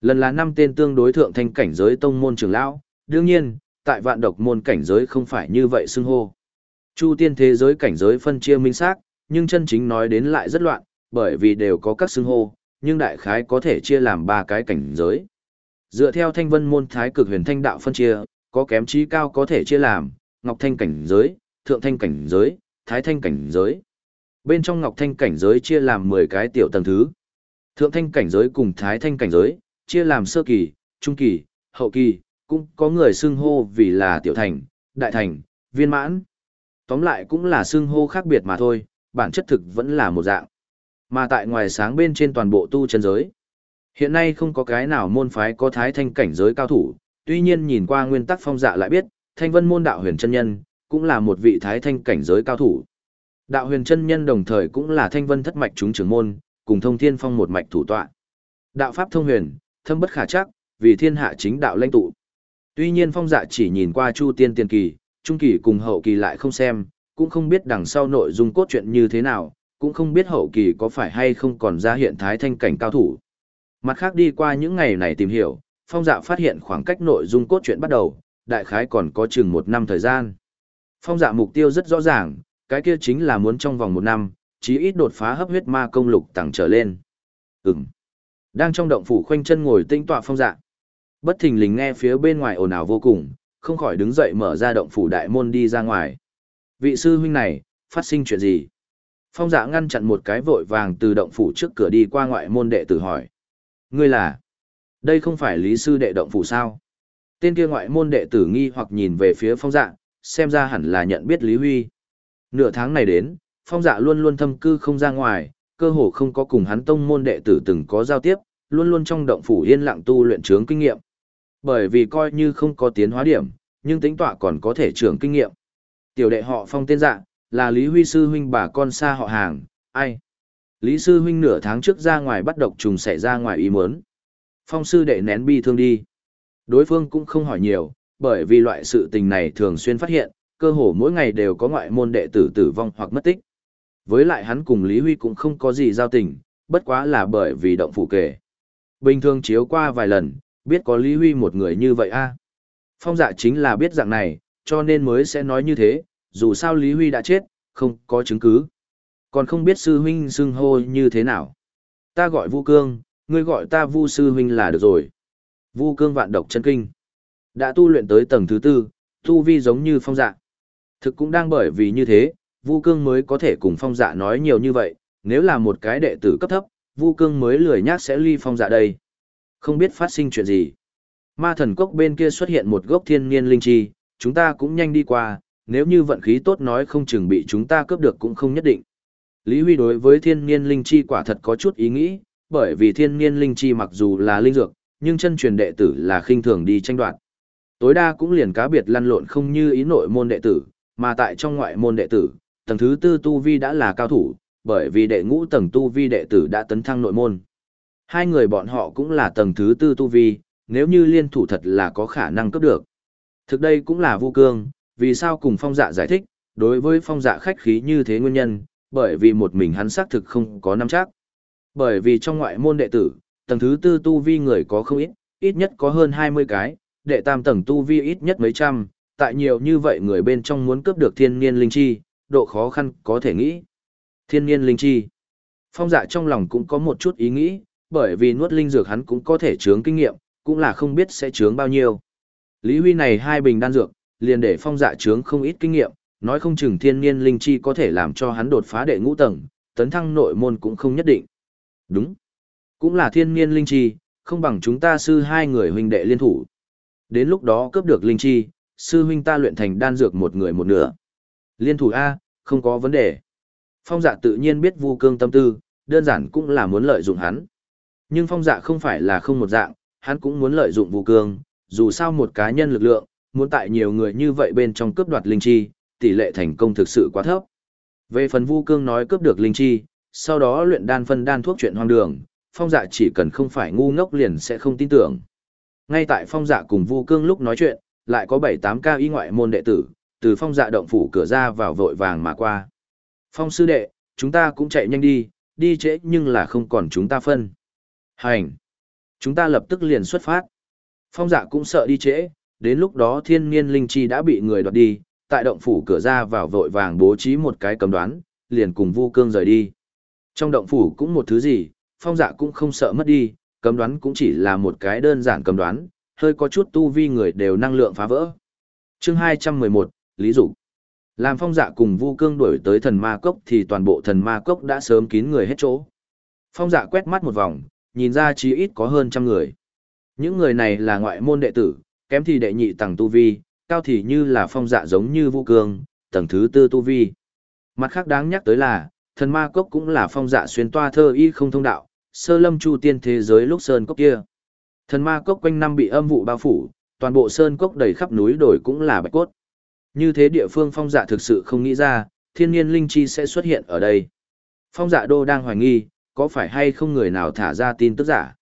Lần là năm tên tương đối thượng thanh cảnh giới tông môn trưởng lão, đương nhiên, tại vạn độc môn cảnh giới không phải như vậy xưng hô. Chu tiên thế giới cảnh giới phân chia minh xác, nhưng chân chính nói đến lại rất loạn, bởi vì đều có các xưng hô, nhưng đại khái có thể chia làm ba cái cảnh giới. Dựa theo thanh vân môn thái cực huyền thanh đạo phân chia, có kém trí cao có thể chia làm, ngọc thanh cảnh giới, thượng thanh cảnh giới, thái thanh cảnh giới. Bên trong ngọc thanh cảnh giới chia làm 10 cái tiểu tầng thứ. Thượng thanh cảnh giới cùng thái thanh cảnh giới, chia làm sơ kỳ, trung kỳ, hậu kỳ, cũng có người xưng hô vì là tiểu thành, đại thành, viên mãn. Tóm lại cũng là xưng hô khác biệt mà thôi, bản chất thực vẫn là một dạng. Mà tại ngoài sáng bên trên toàn bộ tu chân giới. Hiện nay không có cái nào môn phái có thái thanh cảnh giới cao thủ, tuy nhiên nhìn qua nguyên tắc phong dạ lại biết, thanh vân môn đạo huyền chân nhân, cũng là một vị thái thanh cảnh giới cao thủ. Đạo huyền chân nhân đồng thời cũng là thanh vân thất mạch chúng trưởng môn, cùng thông thiên phong một mạch thủ tọa. Đạo pháp thông huyền, thâm bất khả chắc, vì thiên hạ chính đạo lãnh tụ. Tuy nhiên phong dạ chỉ nhìn qua chu tiên tiền kỳ, trung kỳ cùng hậu kỳ lại không xem, cũng không biết đằng sau nội dung cốt truyện như thế nào, cũng không biết hậu kỳ có phải hay không còn ra hiện thái thanh cảnh cao thủ. Mặt khác đi qua những ngày này tìm hiểu, phong dạ phát hiện khoảng cách nội dung cốt truyện bắt đầu, đại khái còn có chừng một năm thời gian. Phong dạ mục tiêu rất rõ ràng, cái kia chính là muốn trong vòng một năm, chí ít đột phá hấp huyết ma công lục tăng trở lên. Ừm. Đang trong động phủ khoanh chân ngồi tinh tọa phong dạ. Bất thình lình nghe phía bên ngoài ồn ào vô cùng, không khỏi đứng dậy mở ra động phủ đại môn đi ra ngoài. Vị sư huynh này, phát sinh chuyện gì? Phong dạ ngăn chặn một cái vội vàng từ động phủ trước cửa đi qua ngoại môn đệ tử hỏi. Ngươi là? Đây không phải lý sư đệ động phủ sao? Tên kia ngoại môn đệ tử nghi hoặc nhìn về phía phong dạ, xem ra hẳn là nhận biết Lý Huy. Nửa tháng này đến, phong dạ luôn luôn thâm cư không ra ngoài, cơ hồ không có cùng hắn tông môn đệ tử từng có giao tiếp, luôn luôn trong động phủ yên lặng tu luyện trướng kinh nghiệm. Bởi vì coi như không có tiến hóa điểm, nhưng tính tọa còn có thể trưởng kinh nghiệm. Tiểu đệ họ phong tên dạ, là Lý Huy sư huynh bà con xa họ hàng, ai? Lý sư huynh nửa tháng trước ra ngoài bắt độc trùng xảy ra ngoài ý muốn. Phong sư đệ nén bi thương đi. Đối phương cũng không hỏi nhiều, bởi vì loại sự tình này thường xuyên phát hiện, cơ hồ mỗi ngày đều có ngoại môn đệ tử tử vong hoặc mất tích. Với lại hắn cùng Lý Huy cũng không có gì giao tình, bất quá là bởi vì động phủ kể. Bình thường chiếu qua vài lần, biết có Lý Huy một người như vậy a Phong dạ chính là biết dạng này, cho nên mới sẽ nói như thế, dù sao Lý Huy đã chết, không có chứng cứ. Còn không biết sư huynh xưng hô như thế nào. Ta gọi Vu Cương, ngươi gọi ta Vu sư huynh là được rồi. Vu Cương vạn độc chân kinh. Đã tu luyện tới tầng thứ tư, tu vi giống như phong dạ. Thực cũng đang bởi vì như thế, Vu Cương mới có thể cùng phong dạ nói nhiều như vậy, nếu là một cái đệ tử cấp thấp, Vu Cương mới lười nhác sẽ ly phong dạ đây. Không biết phát sinh chuyện gì. Ma thần cốc bên kia xuất hiện một gốc thiên niên linh chi, chúng ta cũng nhanh đi qua, nếu như vận khí tốt nói không chừng bị chúng ta cướp được cũng không nhất định. Lý Huy đối với thiên niên linh chi quả thật có chút ý nghĩ, bởi vì thiên niên linh chi mặc dù là linh dược, nhưng chân truyền đệ tử là khinh thường đi tranh đoạt. Tối đa cũng liền cá biệt lăn lộn không như ý nội môn đệ tử, mà tại trong ngoại môn đệ tử, tầng thứ tư tu vi đã là cao thủ, bởi vì đệ ngũ tầng tu vi đệ tử đã tấn thăng nội môn. Hai người bọn họ cũng là tầng thứ tư tu vi, nếu như liên thủ thật là có khả năng cấp được. Thực đây cũng là vô cương, vì sao cùng phong dạ giải thích, đối với phong dạ khách khí như thế nguyên nhân, bởi vì một mình hắn xác thực không có nắm chắc. Bởi vì trong ngoại môn đệ tử, tầng thứ tư tu vi người có không ít, ít nhất có hơn 20 cái, đệ tam tầng tu vi ít nhất mấy trăm, tại nhiều như vậy người bên trong muốn cướp được thiên niên linh chi, độ khó khăn có thể nghĩ. Thiên niên linh chi. Phong dạ trong lòng cũng có một chút ý nghĩ, bởi vì nuốt linh dược hắn cũng có thể chướng kinh nghiệm, cũng là không biết sẽ chướng bao nhiêu. Lý Huy này hai bình đan dược, liền để phong dạ trướng không ít kinh nghiệm, nói không chừng thiên niên linh chi có thể làm cho hắn đột phá đệ ngũ tầng, tấn thăng nội môn cũng không nhất định. Đúng. Cũng là thiên niên linh chi, không bằng chúng ta sư hai người huynh đệ liên thủ. Đến lúc đó cướp được linh chi, sư huynh ta luyện thành đan dược một người một nửa. Liên thủ A, không có vấn đề. Phong dạ tự nhiên biết vu cương tâm tư, đơn giản cũng là muốn lợi dụng hắn. Nhưng phong dạ không phải là không một dạng, hắn cũng muốn lợi dụng vu cương, dù sao một cá nhân lực lượng, muốn tại nhiều người như vậy bên trong cướp đoạt linh chi, tỷ lệ thành công thực sự quá thấp. Về phần vu cương nói cướp được linh chi, sau đó luyện đan phân đan thuốc chuyện hoang đường, phong dạ chỉ cần không phải ngu ngốc liền sẽ không tin tưởng. Ngay tại phong dạ cùng vu cương lúc nói chuyện, lại có 7-8 ca y ngoại môn đệ tử, từ phong dạ động phủ cửa ra vào vội vàng mà qua. Phong sư đệ, chúng ta cũng chạy nhanh đi, đi trễ nhưng là không còn chúng ta phân. Hành! Chúng ta lập tức liền xuất phát. Phong dạ cũng sợ đi trễ, đến lúc đó thiên niên linh chi đã bị người đoạt đi, tại động phủ cửa ra vào vội vàng bố trí một cái cầm đoán, liền cùng vu cương rời đi. Trong động phủ cũng một thứ gì, phong dạ cũng không sợ mất đi, cầm đoán cũng chỉ là một cái đơn giản cầm đoán, hơi có chút tu vi người đều năng lượng phá vỡ. chương 211, Lý Dục Làm phong dạ cùng vu cương đuổi tới thần ma cốc thì toàn bộ thần ma cốc đã sớm kín người hết chỗ. Phong dạ quét mắt một vòng, nhìn ra chí ít có hơn trăm người. Những người này là ngoại môn đệ tử, kém thì đệ nhị tầng tu vi, cao thì như là phong dạ giống như vũ cương, tầng thứ tư tu vi. Mặt khác đáng nhắc tới là, thần ma cốc cũng là phong dạ xuyên toa thơ y không thông đạo, sơ lâm chu tiên thế giới lúc sơn cốc kia. Thần ma cốc quanh năm bị âm vụ bao phủ, toàn bộ sơn cốc đầy khắp núi đồi cũng là bạch cốt. Như thế địa phương phong dạ thực sự không nghĩ ra, thiên nhiên linh chi sẽ xuất hiện ở đây. Phong dạ đô đang hoài nghi, có phải hay không người nào thả ra tin tức giả.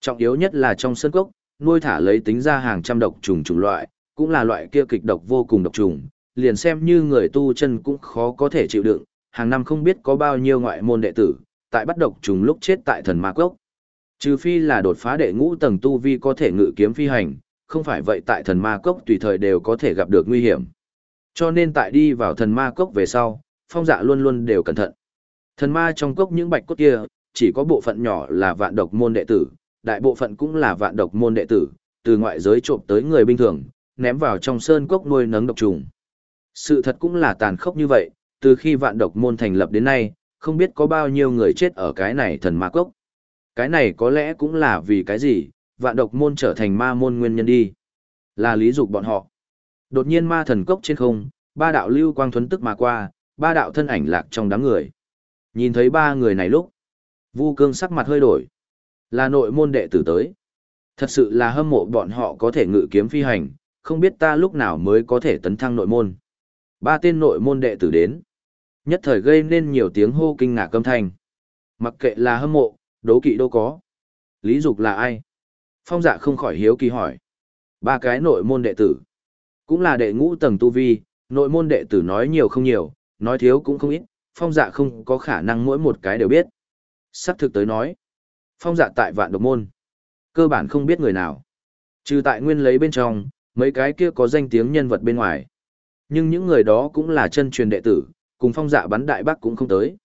Trọng yếu nhất là trong sơn cốc, nuôi thả lấy tính ra hàng trăm độc trùng chủng loại, cũng là loại kia kịch độc vô cùng độc trùng, liền xem như người tu chân cũng khó có thể chịu đựng, hàng năm không biết có bao nhiêu ngoại môn đệ tử, tại bắt độc trùng lúc chết tại thần ma cốc. Trừ phi là đột phá đệ ngũ tầng tu vi có thể ngự kiếm phi hành, không phải vậy tại thần ma cốc tùy thời đều có thể gặp được nguy hiểm. Cho nên tại đi vào thần ma cốc về sau, phong dạ luôn luôn đều cẩn thận. Thần ma trong cốc những bạch cốt kia, chỉ có bộ phận nhỏ là vạn độc môn đệ tử, đại bộ phận cũng là vạn độc môn đệ tử, từ ngoại giới trộm tới người bình thường, ném vào trong sơn cốc nuôi nấng độc trùng. Sự thật cũng là tàn khốc như vậy, từ khi vạn độc môn thành lập đến nay, không biết có bao nhiêu người chết ở cái này thần ma cốc. Cái này có lẽ cũng là vì cái gì, vạn độc môn trở thành ma môn nguyên nhân đi. Là lý dục bọn họ. Đột nhiên ma thần cốc trên không, ba đạo lưu quang thuấn tức mà qua, ba đạo thân ảnh lạc trong đám người. Nhìn thấy ba người này lúc, Vu Cương sắc mặt hơi đổi. Là nội môn đệ tử tới. Thật sự là hâm mộ bọn họ có thể ngự kiếm phi hành, không biết ta lúc nào mới có thể tấn thăng nội môn. Ba tên nội môn đệ tử đến. Nhất thời gây nên nhiều tiếng hô kinh ngạc âm thanh. Mặc kệ là hâm mộ, đố kỵ đâu có. Lý Dục là ai? Phong dạ không khỏi hiếu kỳ hỏi. Ba cái nội môn đệ tử. Cũng là đệ ngũ tầng tu vi, nội môn đệ tử nói nhiều không nhiều, nói thiếu cũng không ít, phong dạ không có khả năng mỗi một cái đều biết. Sắc thực tới nói. Phong dạ tại vạn độc môn. Cơ bản không biết người nào. Trừ tại nguyên lấy bên trong, mấy cái kia có danh tiếng nhân vật bên ngoài. Nhưng những người đó cũng là chân truyền đệ tử, cùng phong dạ bắn đại bác cũng không tới.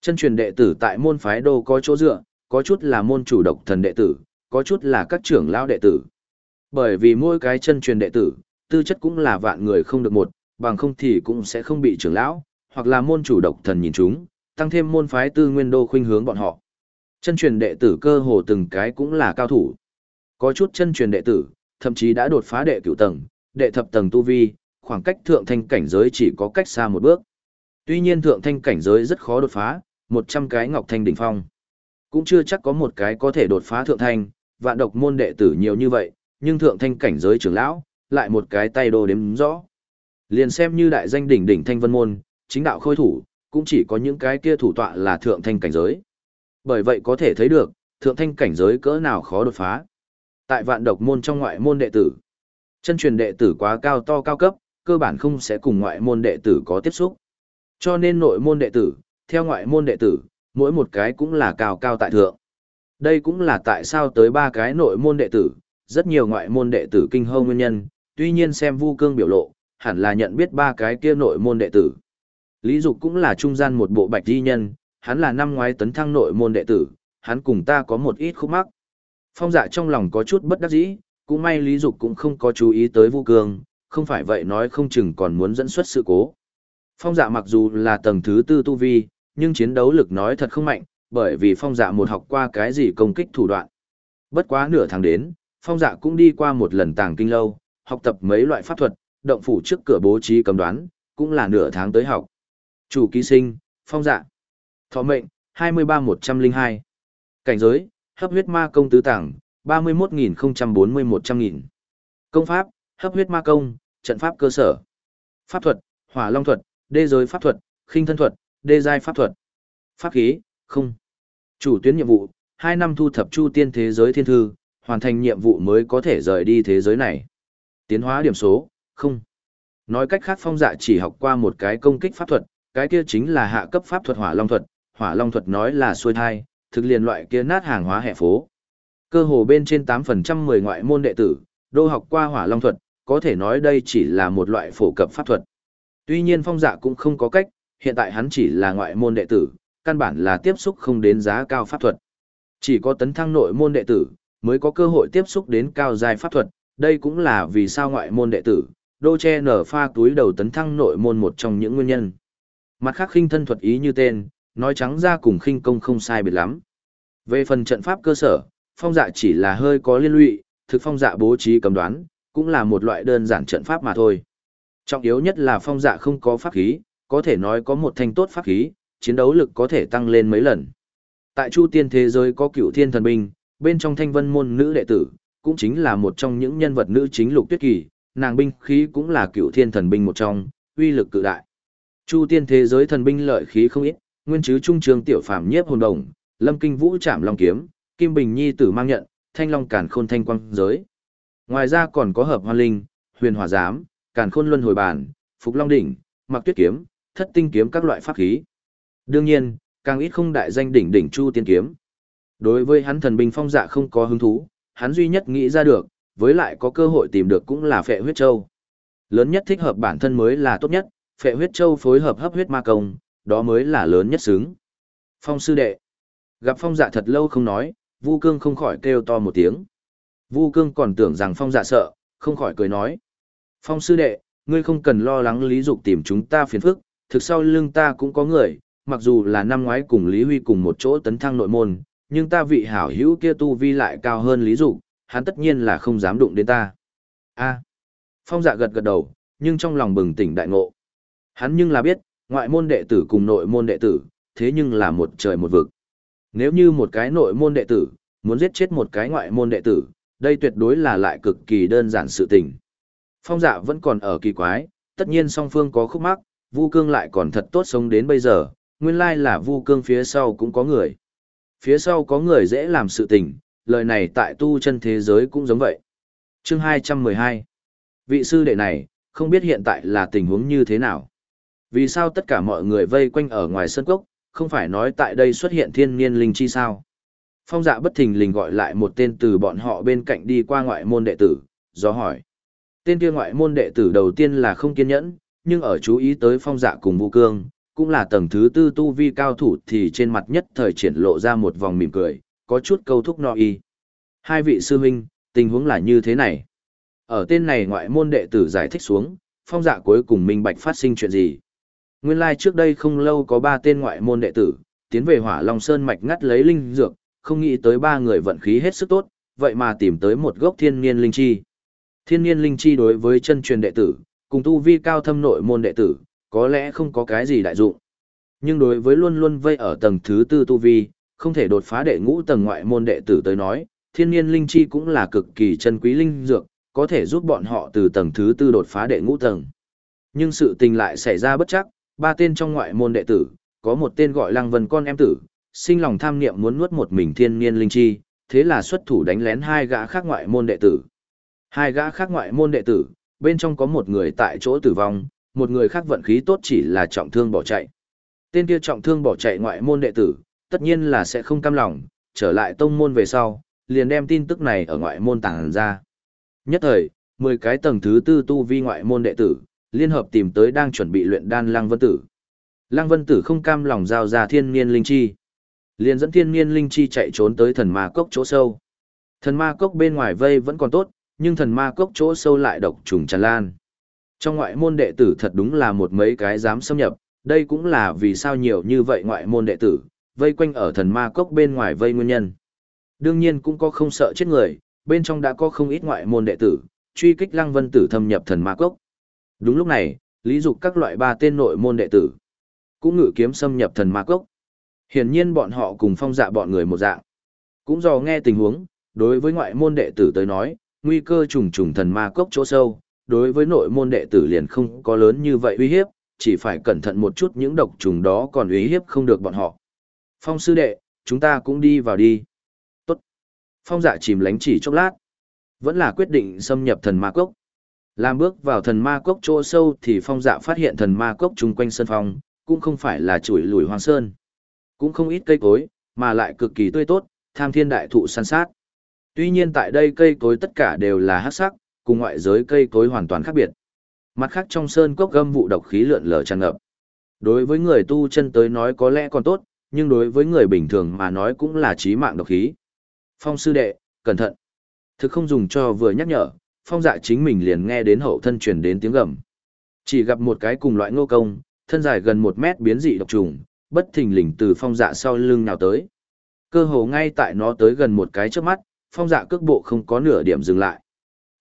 Chân truyền đệ tử tại môn phái đô có chỗ dựa, có chút là môn chủ độc thần đệ tử, có chút là các trưởng lão đệ tử. Bởi vì mỗi cái chân truyền đệ tử, tư chất cũng là vạn người không được một, bằng không thì cũng sẽ không bị trưởng lão, hoặc là môn chủ độc thần nhìn chúng, tăng thêm môn phái tư nguyên đô khuynh hướng bọn họ. Chân truyền đệ tử cơ hồ từng cái cũng là cao thủ. Có chút chân truyền đệ tử, thậm chí đã đột phá đệ cửu tầng, đệ thập tầng tu vi, khoảng cách thượng thanh cảnh giới chỉ có cách xa một bước. Tuy nhiên thượng thanh cảnh giới rất khó đột phá, 100 cái ngọc thanh đỉnh phong. Cũng chưa chắc có một cái có thể đột phá thượng thanh, vạn độc môn đệ tử nhiều như vậy, nhưng thượng thanh cảnh giới trưởng lão, lại một cái tay đồ đếm rõ. Liền xem như đại danh đỉnh đỉnh thanh vân môn, chính đạo khôi thủ, cũng chỉ có những cái kia thủ tọa là thượng thanh cảnh giới. Bởi vậy có thể thấy được, thượng thanh cảnh giới cỡ nào khó đột phá. Tại vạn độc môn trong ngoại môn đệ tử, chân truyền đệ tử quá cao to cao cấp, cơ bản không sẽ cùng ngoại môn đệ tử có tiếp xúc. Cho nên nội môn đệ tử, theo ngoại môn đệ tử, mỗi một cái cũng là cao cao tại thượng. Đây cũng là tại sao tới ba cái nội môn đệ tử, rất nhiều ngoại môn đệ tử kinh hâu nguyên nhân, tuy nhiên xem Vu Cương biểu lộ, hẳn là nhận biết ba cái kia nội môn đệ tử. Lý Dục cũng là trung gian một bộ bạch di nhân, hắn là năm ngoái tấn thăng nội môn đệ tử, hắn cùng ta có một ít khúc mắc. Phong dạ trong lòng có chút bất đắc dĩ, cũng may Lý Dục cũng không có chú ý tới Vu Cương, không phải vậy nói không chừng còn muốn dẫn xuất sự cố. Phong dạ mặc dù là tầng thứ tư tu vi, nhưng chiến đấu lực nói thật không mạnh, bởi vì phong dạ một học qua cái gì công kích thủ đoạn. Bất quá nửa tháng đến, phong dạ cũng đi qua một lần tàng kinh lâu, học tập mấy loại pháp thuật, động phủ trước cửa bố trí cầm đoán, cũng là nửa tháng tới học. Chủ ký sinh, phong dạ. Thọ mệnh, 23-102. Cảnh giới, hấp huyết ma công tứ tảng, 31.040-100.000. Công pháp, hấp huyết ma công, trận pháp cơ sở. Pháp thuật, hỏa long thuật, đê giới pháp thuật, khinh thân thuật, đê giai pháp thuật. Pháp khí, không. Chủ tuyến nhiệm vụ, 2 năm thu thập chu tiên thế giới thiên thư, hoàn thành nhiệm vụ mới có thể rời đi thế giới này. Tiến hóa điểm số, không. Nói cách khác phong dạ chỉ học qua một cái công kích pháp thuật, cái kia chính là hạ cấp pháp thuật hỏa long thuật, hỏa long thuật nói là xuôi thai, thực liền loại kia nát hàng hóa hệ phố. Cơ hồ bên trên 8% 10 ngoại môn đệ tử, đô học qua hỏa long thuật, có thể nói đây chỉ là một loại phổ cập pháp thuật. Tuy nhiên phong dạ cũng không có cách, hiện tại hắn chỉ là ngoại môn đệ tử, căn bản là tiếp xúc không đến giá cao pháp thuật. Chỉ có tấn thăng nội môn đệ tử, mới có cơ hội tiếp xúc đến cao giai pháp thuật, đây cũng là vì sao ngoại môn đệ tử, đô che nở pha túi đầu tấn thăng nội môn một trong những nguyên nhân. Mặt khác khinh thân thuật ý như tên, nói trắng ra cùng khinh công không sai biệt lắm. Về phần trận pháp cơ sở, phong dạ chỉ là hơi có liên lụy, thực phong dạ bố trí cầm đoán, cũng là một loại đơn giản trận pháp mà thôi. Trọng yếu nhất là phong dạ không có pháp khí, có thể nói có một thanh tốt pháp khí, chiến đấu lực có thể tăng lên mấy lần. Tại Chu Tiên thế giới có cựu thiên thần binh, bên trong thanh vân môn nữ đệ tử, cũng chính là một trong những nhân vật nữ chính lục tuyết kỳ, nàng binh khí cũng là cựu thiên thần binh một trong, uy lực cự đại. Chu Tiên thế giới thần binh lợi khí không ít, nguyên chứ trung trường tiểu phàm nhiếp hồn đồng, lâm kinh vũ chạm long kiếm, kim bình nhi tử mang nhận, thanh long cản khôn thanh quang giới. Ngoài ra còn có hợp hoa linh, huyền hỏa giám, cản khôn luân hồi bản, phục long đỉnh, mặc tuyết kiếm, thất tinh kiếm các loại pháp khí. Đương nhiên, càng ít không đại danh đỉnh đỉnh chu tiên kiếm. Đối với hắn thần binh phong dạ không có hứng thú, hắn duy nhất nghĩ ra được, với lại có cơ hội tìm được cũng là phệ huyết châu. Lớn nhất thích hợp bản thân mới là tốt nhất, phệ huyết châu phối hợp hấp huyết ma công, đó mới là lớn nhất xứng. Phong sư đệ. Gặp phong dạ thật lâu không nói, Vu Cương không khỏi kêu to một tiếng. Vu Cương còn tưởng rằng phong dạ sợ, không khỏi cười nói. Phong sư đệ, ngươi không cần lo lắng lý dục tìm chúng ta phiền phức, thực sau lưng ta cũng có người, mặc dù là năm ngoái cùng Lý Huy cùng một chỗ tấn thăng nội môn, nhưng ta vị hảo hữu kia tu vi lại cao hơn lý dục, hắn tất nhiên là không dám đụng đến ta. A. Phong dạ gật gật đầu, nhưng trong lòng bừng tỉnh đại ngộ. Hắn nhưng là biết, ngoại môn đệ tử cùng nội môn đệ tử, thế nhưng là một trời một vực. Nếu như một cái nội môn đệ tử, muốn giết chết một cái ngoại môn đệ tử, đây tuyệt đối là lại cực kỳ đơn giản sự tình. Phong dạ vẫn còn ở kỳ quái, tất nhiên song phương có khúc mắc, Vu Cương lại còn thật tốt sống đến bây giờ, nguyên lai là Vu Cương phía sau cũng có người. Phía sau có người dễ làm sự tình, lời này tại tu chân thế giới cũng giống vậy. Chương 212 Vị sư đệ này, không biết hiện tại là tình huống như thế nào. Vì sao tất cả mọi người vây quanh ở ngoài sân cốc, không phải nói tại đây xuất hiện thiên niên linh chi sao? Phong dạ bất thình lình gọi lại một tên từ bọn họ bên cạnh đi qua ngoại môn đệ tử, do hỏi. Tên kia ngoại môn đệ tử đầu tiên là không kiên nhẫn, nhưng ở chú ý tới phong dạ cùng vũ cương, cũng là tầng thứ tư tu vi cao thủ thì trên mặt nhất thời triển lộ ra một vòng mỉm cười, có chút câu thúc no y. Hai vị sư huynh, tình huống là như thế này. Ở tên này ngoại môn đệ tử giải thích xuống, phong dạ cuối cùng minh bạch phát sinh chuyện gì. Nguyên lai like trước đây không lâu có ba tên ngoại môn đệ tử, tiến về hỏa long sơn mạch ngắt lấy linh dược, không nghĩ tới ba người vận khí hết sức tốt, vậy mà tìm tới một gốc thiên niên linh chi. Thiên niên linh chi đối với chân truyền đệ tử, cùng tu vi cao thâm nội môn đệ tử, có lẽ không có cái gì đại dụng. Nhưng đối với luôn luôn vây ở tầng thứ tư tu vi, không thể đột phá đệ ngũ tầng ngoại môn đệ tử tới nói, thiên niên linh chi cũng là cực kỳ chân quý linh dược, có thể giúp bọn họ từ tầng thứ tư đột phá đệ ngũ tầng. Nhưng sự tình lại xảy ra bất chắc, ba tên trong ngoại môn đệ tử, có một tên gọi Lăng Vân con em tử, sinh lòng tham niệm muốn nuốt một mình thiên niên linh chi, thế là xuất thủ đánh lén hai gã khác ngoại môn đệ tử. Hai gã khác ngoại môn đệ tử, bên trong có một người tại chỗ tử vong, một người khác vận khí tốt chỉ là trọng thương bỏ chạy. Tên kia trọng thương bỏ chạy ngoại môn đệ tử, tất nhiên là sẽ không cam lòng, trở lại tông môn về sau, liền đem tin tức này ở ngoại môn tàng ra. Nhất thời, 10 cái tầng thứ tư tu vi ngoại môn đệ tử, liên hợp tìm tới đang chuẩn bị luyện đan Lăng Vân Tử. Lăng Vân Tử không cam lòng giao ra thiên niên linh chi. Liền dẫn thiên niên linh chi chạy trốn tới thần ma cốc chỗ sâu. Thần ma cốc bên ngoài vây vẫn còn tốt, nhưng thần ma cốc chỗ sâu lại độc trùng tràn lan. Trong ngoại môn đệ tử thật đúng là một mấy cái dám xâm nhập, đây cũng là vì sao nhiều như vậy ngoại môn đệ tử, vây quanh ở thần ma cốc bên ngoài vây nguyên nhân. Đương nhiên cũng có không sợ chết người, bên trong đã có không ít ngoại môn đệ tử, truy kích lăng vân tử thâm nhập thần ma cốc. Đúng lúc này, lý dục các loại ba tên nội môn đệ tử. cũng ngự kiếm xâm nhập thần ma cốc. Hiển nhiên bọn họ cùng phong dạ bọn người một dạng. Cũng do nghe tình huống, đối với ngoại môn đệ tử tới nói, nguy cơ trùng trùng thần ma cốc chỗ sâu, đối với nội môn đệ tử liền không có lớn như vậy uy hiếp, chỉ phải cẩn thận một chút những độc trùng đó còn uy hiếp không được bọn họ. Phong sư đệ, chúng ta cũng đi vào đi. Tốt. Phong dạ chìm lánh chỉ chốc lát. Vẫn là quyết định xâm nhập thần ma cốc. Làm bước vào thần ma cốc chỗ sâu thì phong dạ phát hiện thần ma cốc chung quanh sân phong, cũng không phải là chuỗi lùi hoang sơn. Cũng không ít cây cối, mà lại cực kỳ tươi tốt, tham thiên đại thụ săn sát. Tuy nhiên tại đây cây cối tất cả đều là hắc sắc, cùng ngoại giới cây cối hoàn toàn khác biệt. Mặt khác trong sơn cốc gâm vụ độc khí lượn lờ tràn ngập. Đối với người tu chân tới nói có lẽ còn tốt, nhưng đối với người bình thường mà nói cũng là chí mạng độc khí. Phong sư đệ, cẩn thận. Thực không dùng cho vừa nhắc nhở, phong dạ chính mình liền nghe đến hậu thân truyền đến tiếng gầm. Chỉ gặp một cái cùng loại ngô công, thân dài gần một mét biến dị độc trùng, bất thình lình từ phong dạ sau lưng nào tới. Cơ hồ ngay tại nó tới gần một cái trước mắt, phong dạ cước bộ không có nửa điểm dừng lại.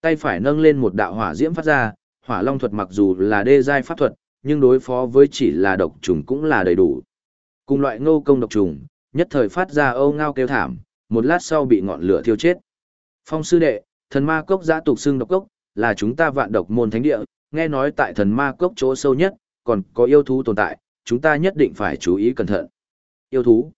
Tay phải nâng lên một đạo hỏa diễm phát ra, hỏa long thuật mặc dù là đê giai pháp thuật, nhưng đối phó với chỉ là độc trùng cũng là đầy đủ. Cùng loại ngô công độc trùng, nhất thời phát ra âu ngao kêu thảm, một lát sau bị ngọn lửa thiêu chết. Phong sư đệ, thần ma cốc giã tục xưng độc cốc, là chúng ta vạn độc môn thánh địa, nghe nói tại thần ma cốc chỗ sâu nhất, còn có yêu thú tồn tại, chúng ta nhất định phải chú ý cẩn thận. Yêu thú.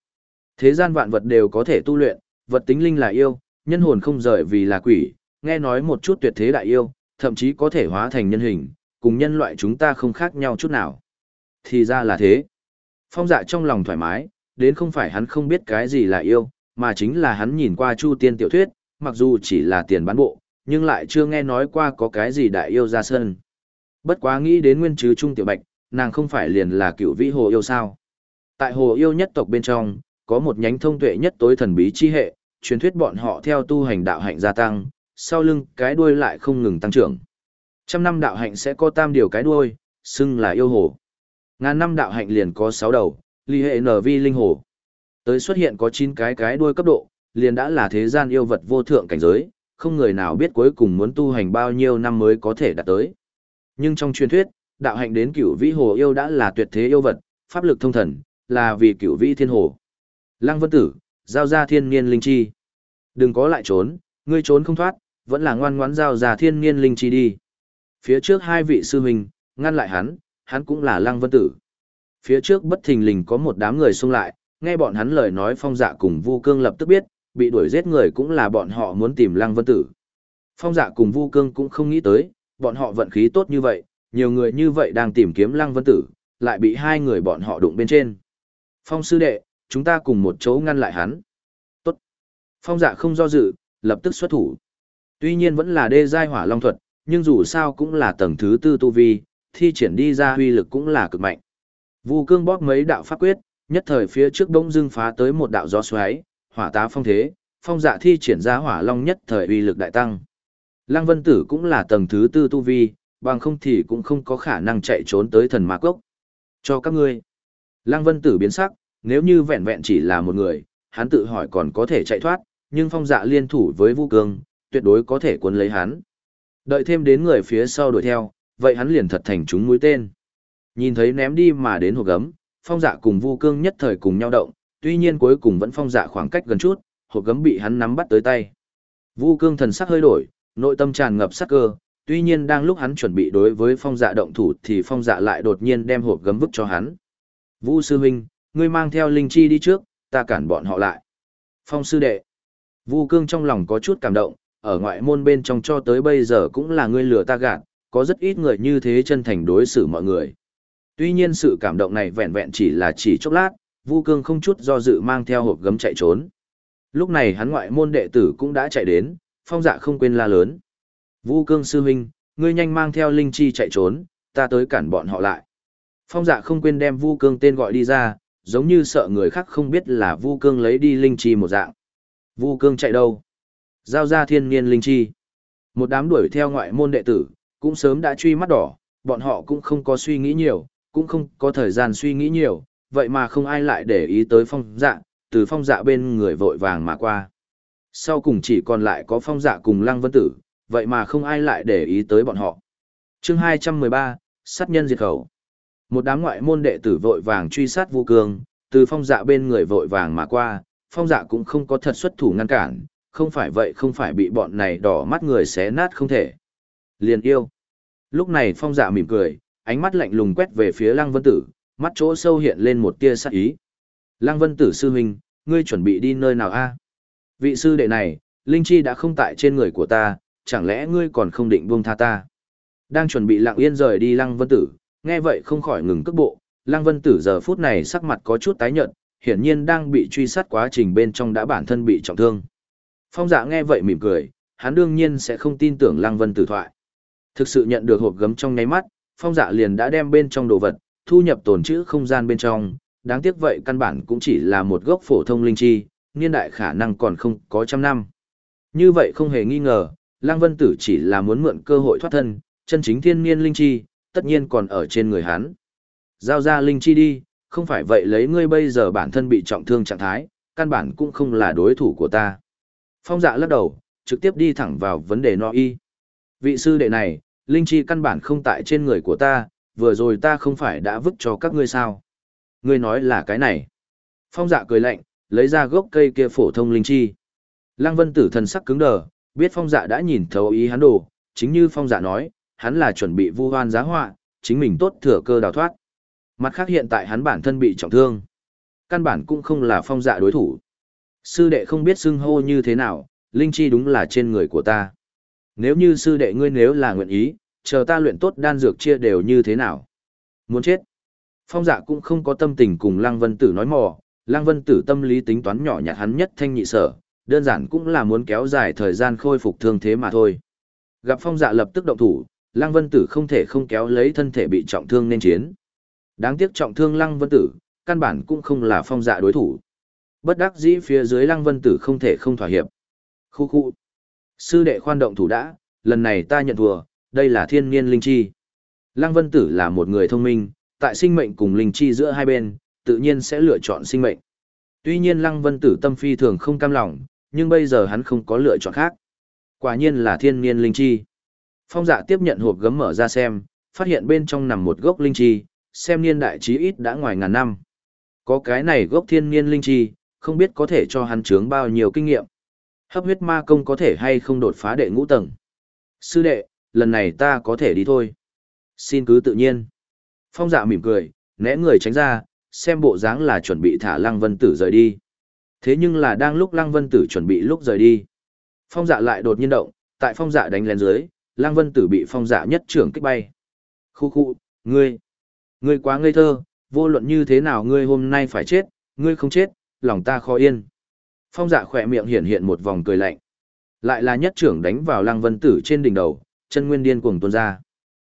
Thế gian vạn vật đều có thể tu luyện, vật tính linh là yêu, nhân hồn không rời vì là quỷ, nghe nói một chút tuyệt thế đại yêu, thậm chí có thể hóa thành nhân hình, cùng nhân loại chúng ta không khác nhau chút nào. Thì ra là thế. Phong dạ trong lòng thoải mái, đến không phải hắn không biết cái gì là yêu, mà chính là hắn nhìn qua Chu Tiên tiểu thuyết, mặc dù chỉ là tiền bán bộ, nhưng lại chưa nghe nói qua có cái gì đại yêu ra sân. Bất quá nghĩ đến nguyên chứ Trung Tiểu Bạch, nàng không phải liền là cựu vĩ hồ yêu sao. Tại hồ yêu nhất tộc bên trong, có một nhánh thông tuệ nhất tối thần bí chi hệ, truyền thuyết bọn họ theo tu hành đạo hạnh gia tăng, sau lưng cái đuôi lại không ngừng tăng trưởng. Trăm năm đạo hạnh sẽ có tam điều cái đuôi, xưng là yêu hồ. Ngàn năm đạo hạnh liền có sáu đầu, ly hệ nở vi linh hồ. Tới xuất hiện có chín cái cái đuôi cấp độ, liền đã là thế gian yêu vật vô thượng cảnh giới, không người nào biết cuối cùng muốn tu hành bao nhiêu năm mới có thể đạt tới. Nhưng trong truyền thuyết, đạo hạnh đến cửu vĩ hồ yêu đã là tuyệt thế yêu vật, pháp lực thông thần, là vì cửu vĩ thiên hồ. Lăng vân tử, giao ra thiên niên linh chi. Đừng có lại trốn, ngươi trốn không thoát, vẫn là ngoan ngoãn giao ra thiên niên linh chi đi. Phía trước hai vị sư huynh, ngăn lại hắn, hắn cũng là lăng vân tử. Phía trước bất thình lình có một đám người xung lại, nghe bọn hắn lời nói phong dạ cùng vu cương lập tức biết, bị đuổi giết người cũng là bọn họ muốn tìm lăng vân tử. Phong dạ cùng vu cương cũng không nghĩ tới, bọn họ vận khí tốt như vậy, nhiều người như vậy đang tìm kiếm lăng vân tử, lại bị hai người bọn họ đụng bên trên. Phong sư đệ, chúng ta cùng một chỗ ngăn lại hắn. Tốt. Phong dạ không do dự, lập tức xuất thủ. Tuy nhiên vẫn là đê giai hỏa long thuật, nhưng dù sao cũng là tầng thứ tư tu vi, thi triển đi ra huy lực cũng là cực mạnh. Vu cương bóp mấy đạo pháp quyết, nhất thời phía trước bỗng dưng phá tới một đạo gió xoáy, hỏa tá phong thế, phong dạ thi triển ra hỏa long nhất thời uy lực đại tăng. Lăng Vân Tử cũng là tầng thứ tư tu vi, bằng không thì cũng không có khả năng chạy trốn tới thần ma cốc. Cho các ngươi. Lăng Vân Tử biến sắc, nếu như vẹn vẹn chỉ là một người, hắn tự hỏi còn có thể chạy thoát, nhưng phong dạ liên thủ với Vu Cương, tuyệt đối có thể cuốn lấy hắn. Đợi thêm đến người phía sau đuổi theo, vậy hắn liền thật thành chúng mũi tên. Nhìn thấy ném đi mà đến hộp gấm, phong dạ cùng Vu Cương nhất thời cùng nhau động, tuy nhiên cuối cùng vẫn phong dạ khoảng cách gần chút, hộp gấm bị hắn nắm bắt tới tay. Vu Cương thần sắc hơi đổi, nội tâm tràn ngập sắc cơ, tuy nhiên đang lúc hắn chuẩn bị đối với phong dạ động thủ thì phong dạ lại đột nhiên đem hộp gấm vứt cho hắn. Vu sư huynh, ngươi mang theo linh chi đi trước, ta cản bọn họ lại. Phong sư đệ. Vu cương trong lòng có chút cảm động, ở ngoại môn bên trong cho tới bây giờ cũng là ngươi lừa ta gạt, có rất ít người như thế chân thành đối xử mọi người. Tuy nhiên sự cảm động này vẹn vẹn chỉ là chỉ chốc lát, Vu Cương không chút do dự mang theo hộp gấm chạy trốn. Lúc này hắn ngoại môn đệ tử cũng đã chạy đến, phong dạ không quên la lớn. Vu Cương sư huynh, ngươi nhanh mang theo linh chi chạy trốn, ta tới cản bọn họ lại. Phong dạ không quên đem Vu Cương tên gọi đi ra, giống như sợ người khác không biết là Vu Cương lấy đi linh chi một dạng. Vu Cương chạy đâu? Giao ra thiên niên linh chi. Một đám đuổi theo ngoại môn đệ tử, cũng sớm đã truy mắt đỏ, bọn họ cũng không có suy nghĩ nhiều, cũng không có thời gian suy nghĩ nhiều, vậy mà không ai lại để ý tới phong dạ, từ phong dạ bên người vội vàng mà qua. Sau cùng chỉ còn lại có phong dạ cùng lăng vân tử, vậy mà không ai lại để ý tới bọn họ. chương 213, sát nhân diệt khẩu. Một đám ngoại môn đệ tử vội vàng truy sát Vu Cương, từ phong dạ bên người vội vàng mà qua, phong dạ cũng không có thật xuất thủ ngăn cản, không phải vậy không phải bị bọn này đỏ mắt người xé nát không thể. Liền yêu. Lúc này phong dạ mỉm cười, ánh mắt lạnh lùng quét về phía Lăng Vân Tử, mắt chỗ sâu hiện lên một tia sắc ý. Lăng Vân Tử sư huynh, ngươi chuẩn bị đi nơi nào a? Vị sư đệ này, linh chi đã không tại trên người của ta, chẳng lẽ ngươi còn không định buông tha ta? Đang chuẩn bị lặng yên rời đi Lăng Vân Tử, nghe vậy không khỏi ngừng cước bộ, Lăng Vân Tử giờ phút này sắc mặt có chút tái nhợt, hiển nhiên đang bị truy sát quá trình bên trong đã bản thân bị trọng thương. Phong dạ nghe vậy mỉm cười, hắn đương nhiên sẽ không tin tưởng Lăng Vân Tử thoại. Thực sự nhận được hộp gấm trong nháy mắt, phong dạ liền đã đem bên trong đồ vật, thu nhập tồn trữ không gian bên trong, đáng tiếc vậy căn bản cũng chỉ là một gốc phổ thông linh chi, niên đại khả năng còn không có trăm năm. Như vậy không hề nghi ngờ, Lăng Vân Tử chỉ là muốn mượn cơ hội thoát thân, chân chính thiên niên linh chi, tất nhiên còn ở trên người hắn. Giao ra linh chi đi, không phải vậy lấy ngươi bây giờ bản thân bị trọng thương trạng thái, căn bản cũng không là đối thủ của ta. Phong dạ lắc đầu, trực tiếp đi thẳng vào vấn đề no y. Vị sư đệ này, linh chi căn bản không tại trên người của ta, vừa rồi ta không phải đã vứt cho các ngươi sao. Ngươi nói là cái này. Phong dạ cười lạnh, lấy ra gốc cây kia phổ thông linh chi. Lăng vân tử thần sắc cứng đờ, biết phong dạ đã nhìn thấu ý hắn đồ, chính như phong dạ nói, hắn là chuẩn bị vu hoan giá họa, chính mình tốt thừa cơ đào thoát. Mặt khác hiện tại hắn bản thân bị trọng thương. Căn bản cũng không là phong dạ đối thủ. Sư đệ không biết xưng hô như thế nào, linh chi đúng là trên người của ta. Nếu như sư đệ ngươi nếu là nguyện ý, chờ ta luyện tốt đan dược chia đều như thế nào. Muốn chết. Phong dạ cũng không có tâm tình cùng Lăng Vân Tử nói mò, Lăng Vân Tử tâm lý tính toán nhỏ nhặt hắn nhất thanh nhị sở, đơn giản cũng là muốn kéo dài thời gian khôi phục thương thế mà thôi. Gặp phong dạ lập tức động thủ, Lăng Vân Tử không thể không kéo lấy thân thể bị trọng thương nên chiến. Đáng tiếc trọng thương Lăng Vân Tử, căn bản cũng không là phong dạ đối thủ. Bất đắc dĩ phía dưới Lăng Vân Tử không thể không thỏa hiệp. Khu khu. Sư đệ khoan động thủ đã, lần này ta nhận thua, đây là thiên nhiên linh chi. Lăng Vân Tử là một người thông minh, tại sinh mệnh cùng linh chi giữa hai bên, tự nhiên sẽ lựa chọn sinh mệnh. Tuy nhiên Lăng Vân Tử tâm phi thường không cam lòng, nhưng bây giờ hắn không có lựa chọn khác. Quả nhiên là thiên nhiên linh chi. Phong dạ tiếp nhận hộp gấm mở ra xem, phát hiện bên trong nằm một gốc linh chi, xem niên đại chí ít đã ngoài ngàn năm. Có cái này gốc thiên nhiên linh chi, không biết có thể cho hắn chướng bao nhiêu kinh nghiệm. Hấp huyết ma công có thể hay không đột phá đệ ngũ tầng. Sư đệ, lần này ta có thể đi thôi. Xin cứ tự nhiên. Phong dạ mỉm cười, né người tránh ra, xem bộ dáng là chuẩn bị thả Lăng Vân Tử rời đi. Thế nhưng là đang lúc Lăng Vân Tử chuẩn bị lúc rời đi. Phong dạ lại đột nhiên động, tại phong dạ đánh lên dưới, Lăng Vân Tử bị phong dạ nhất trưởng kích bay. Khu khu, ngươi, ngươi quá ngây thơ, vô luận như thế nào ngươi hôm nay phải chết, ngươi không chết, lòng ta khó yên. Phong dạ khỏe miệng hiện hiện một vòng cười lạnh. Lại là nhất trưởng đánh vào Lăng Vân Tử trên đỉnh đầu, chân nguyên điên cuồng tuôn ra.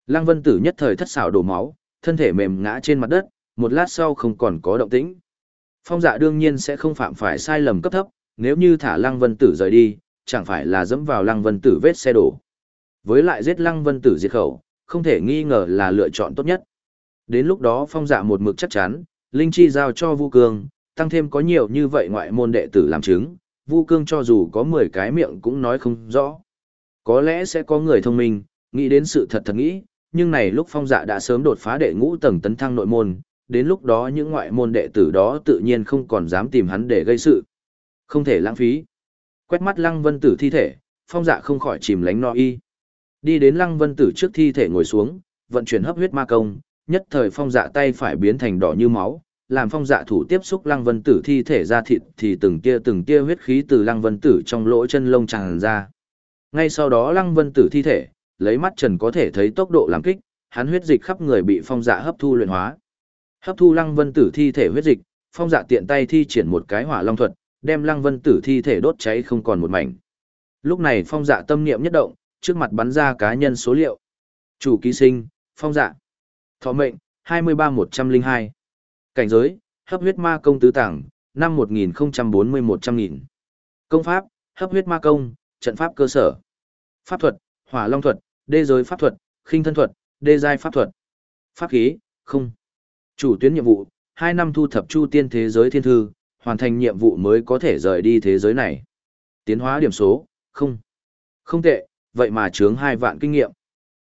Lăng Vân Tử nhất thời thất xảo đổ máu, thân thể mềm ngã trên mặt đất, một lát sau không còn có động tĩnh. Phong dạ đương nhiên sẽ không phạm phải sai lầm cấp thấp, nếu như thả Lăng Vân Tử rời đi, chẳng phải là dẫm vào Lăng Vân Tử vết xe đổ. Với lại giết Lăng Vân Tử diệt khẩu, không thể nghi ngờ là lựa chọn tốt nhất. Đến lúc đó phong dạ một mực chắc chắn, Linh Chi giao cho Vu Cương, tăng thêm có nhiều như vậy ngoại môn đệ tử làm chứng, Vu Cương cho dù có 10 cái miệng cũng nói không rõ. Có lẽ sẽ có người thông minh, nghĩ đến sự thật thật nghĩ, nhưng này lúc phong dạ đã sớm đột phá đệ ngũ tầng tấn thăng nội môn, đến lúc đó những ngoại môn đệ tử đó tự nhiên không còn dám tìm hắn để gây sự. Không thể lãng phí. Quét mắt lăng vân tử thi thể, phong dạ không khỏi chìm lánh no y. Đi đến lăng vân tử trước thi thể ngồi xuống, vận chuyển hấp huyết ma công, nhất thời phong dạ tay phải biến thành đỏ như máu, làm phong dạ thủ tiếp xúc lăng vân tử thi thể ra thịt thì từng tia từng tia huyết khí từ lăng vân tử trong lỗ chân lông tràn ra. Ngay sau đó lăng vân tử thi thể, lấy mắt trần có thể thấy tốc độ làm kích, hắn huyết dịch khắp người bị phong dạ hấp thu luyện hóa. Hấp thu lăng vân tử thi thể huyết dịch, phong dạ tiện tay thi triển một cái hỏa long thuật, đem lăng vân tử thi thể đốt cháy không còn một mảnh. Lúc này phong dạ tâm niệm nhất động, trước mặt bắn ra cá nhân số liệu. Chủ ký sinh, phong dạ. Thọ mệnh, 23102. Cảnh giới, hấp huyết ma công tứ tảng, năm 1040-100.000. Công pháp, hấp huyết ma công, trận pháp cơ sở. Pháp thuật, hỏa long thuật, đê giới pháp thuật, khinh thân thuật, đê giai pháp thuật. Pháp khí, không. Chủ tuyến nhiệm vụ, 2 năm thu thập chu tiên thế giới thiên thư, hoàn thành nhiệm vụ mới có thể rời đi thế giới này. Tiến hóa điểm số, không. Không tệ, vậy mà chướng 2 vạn kinh nghiệm.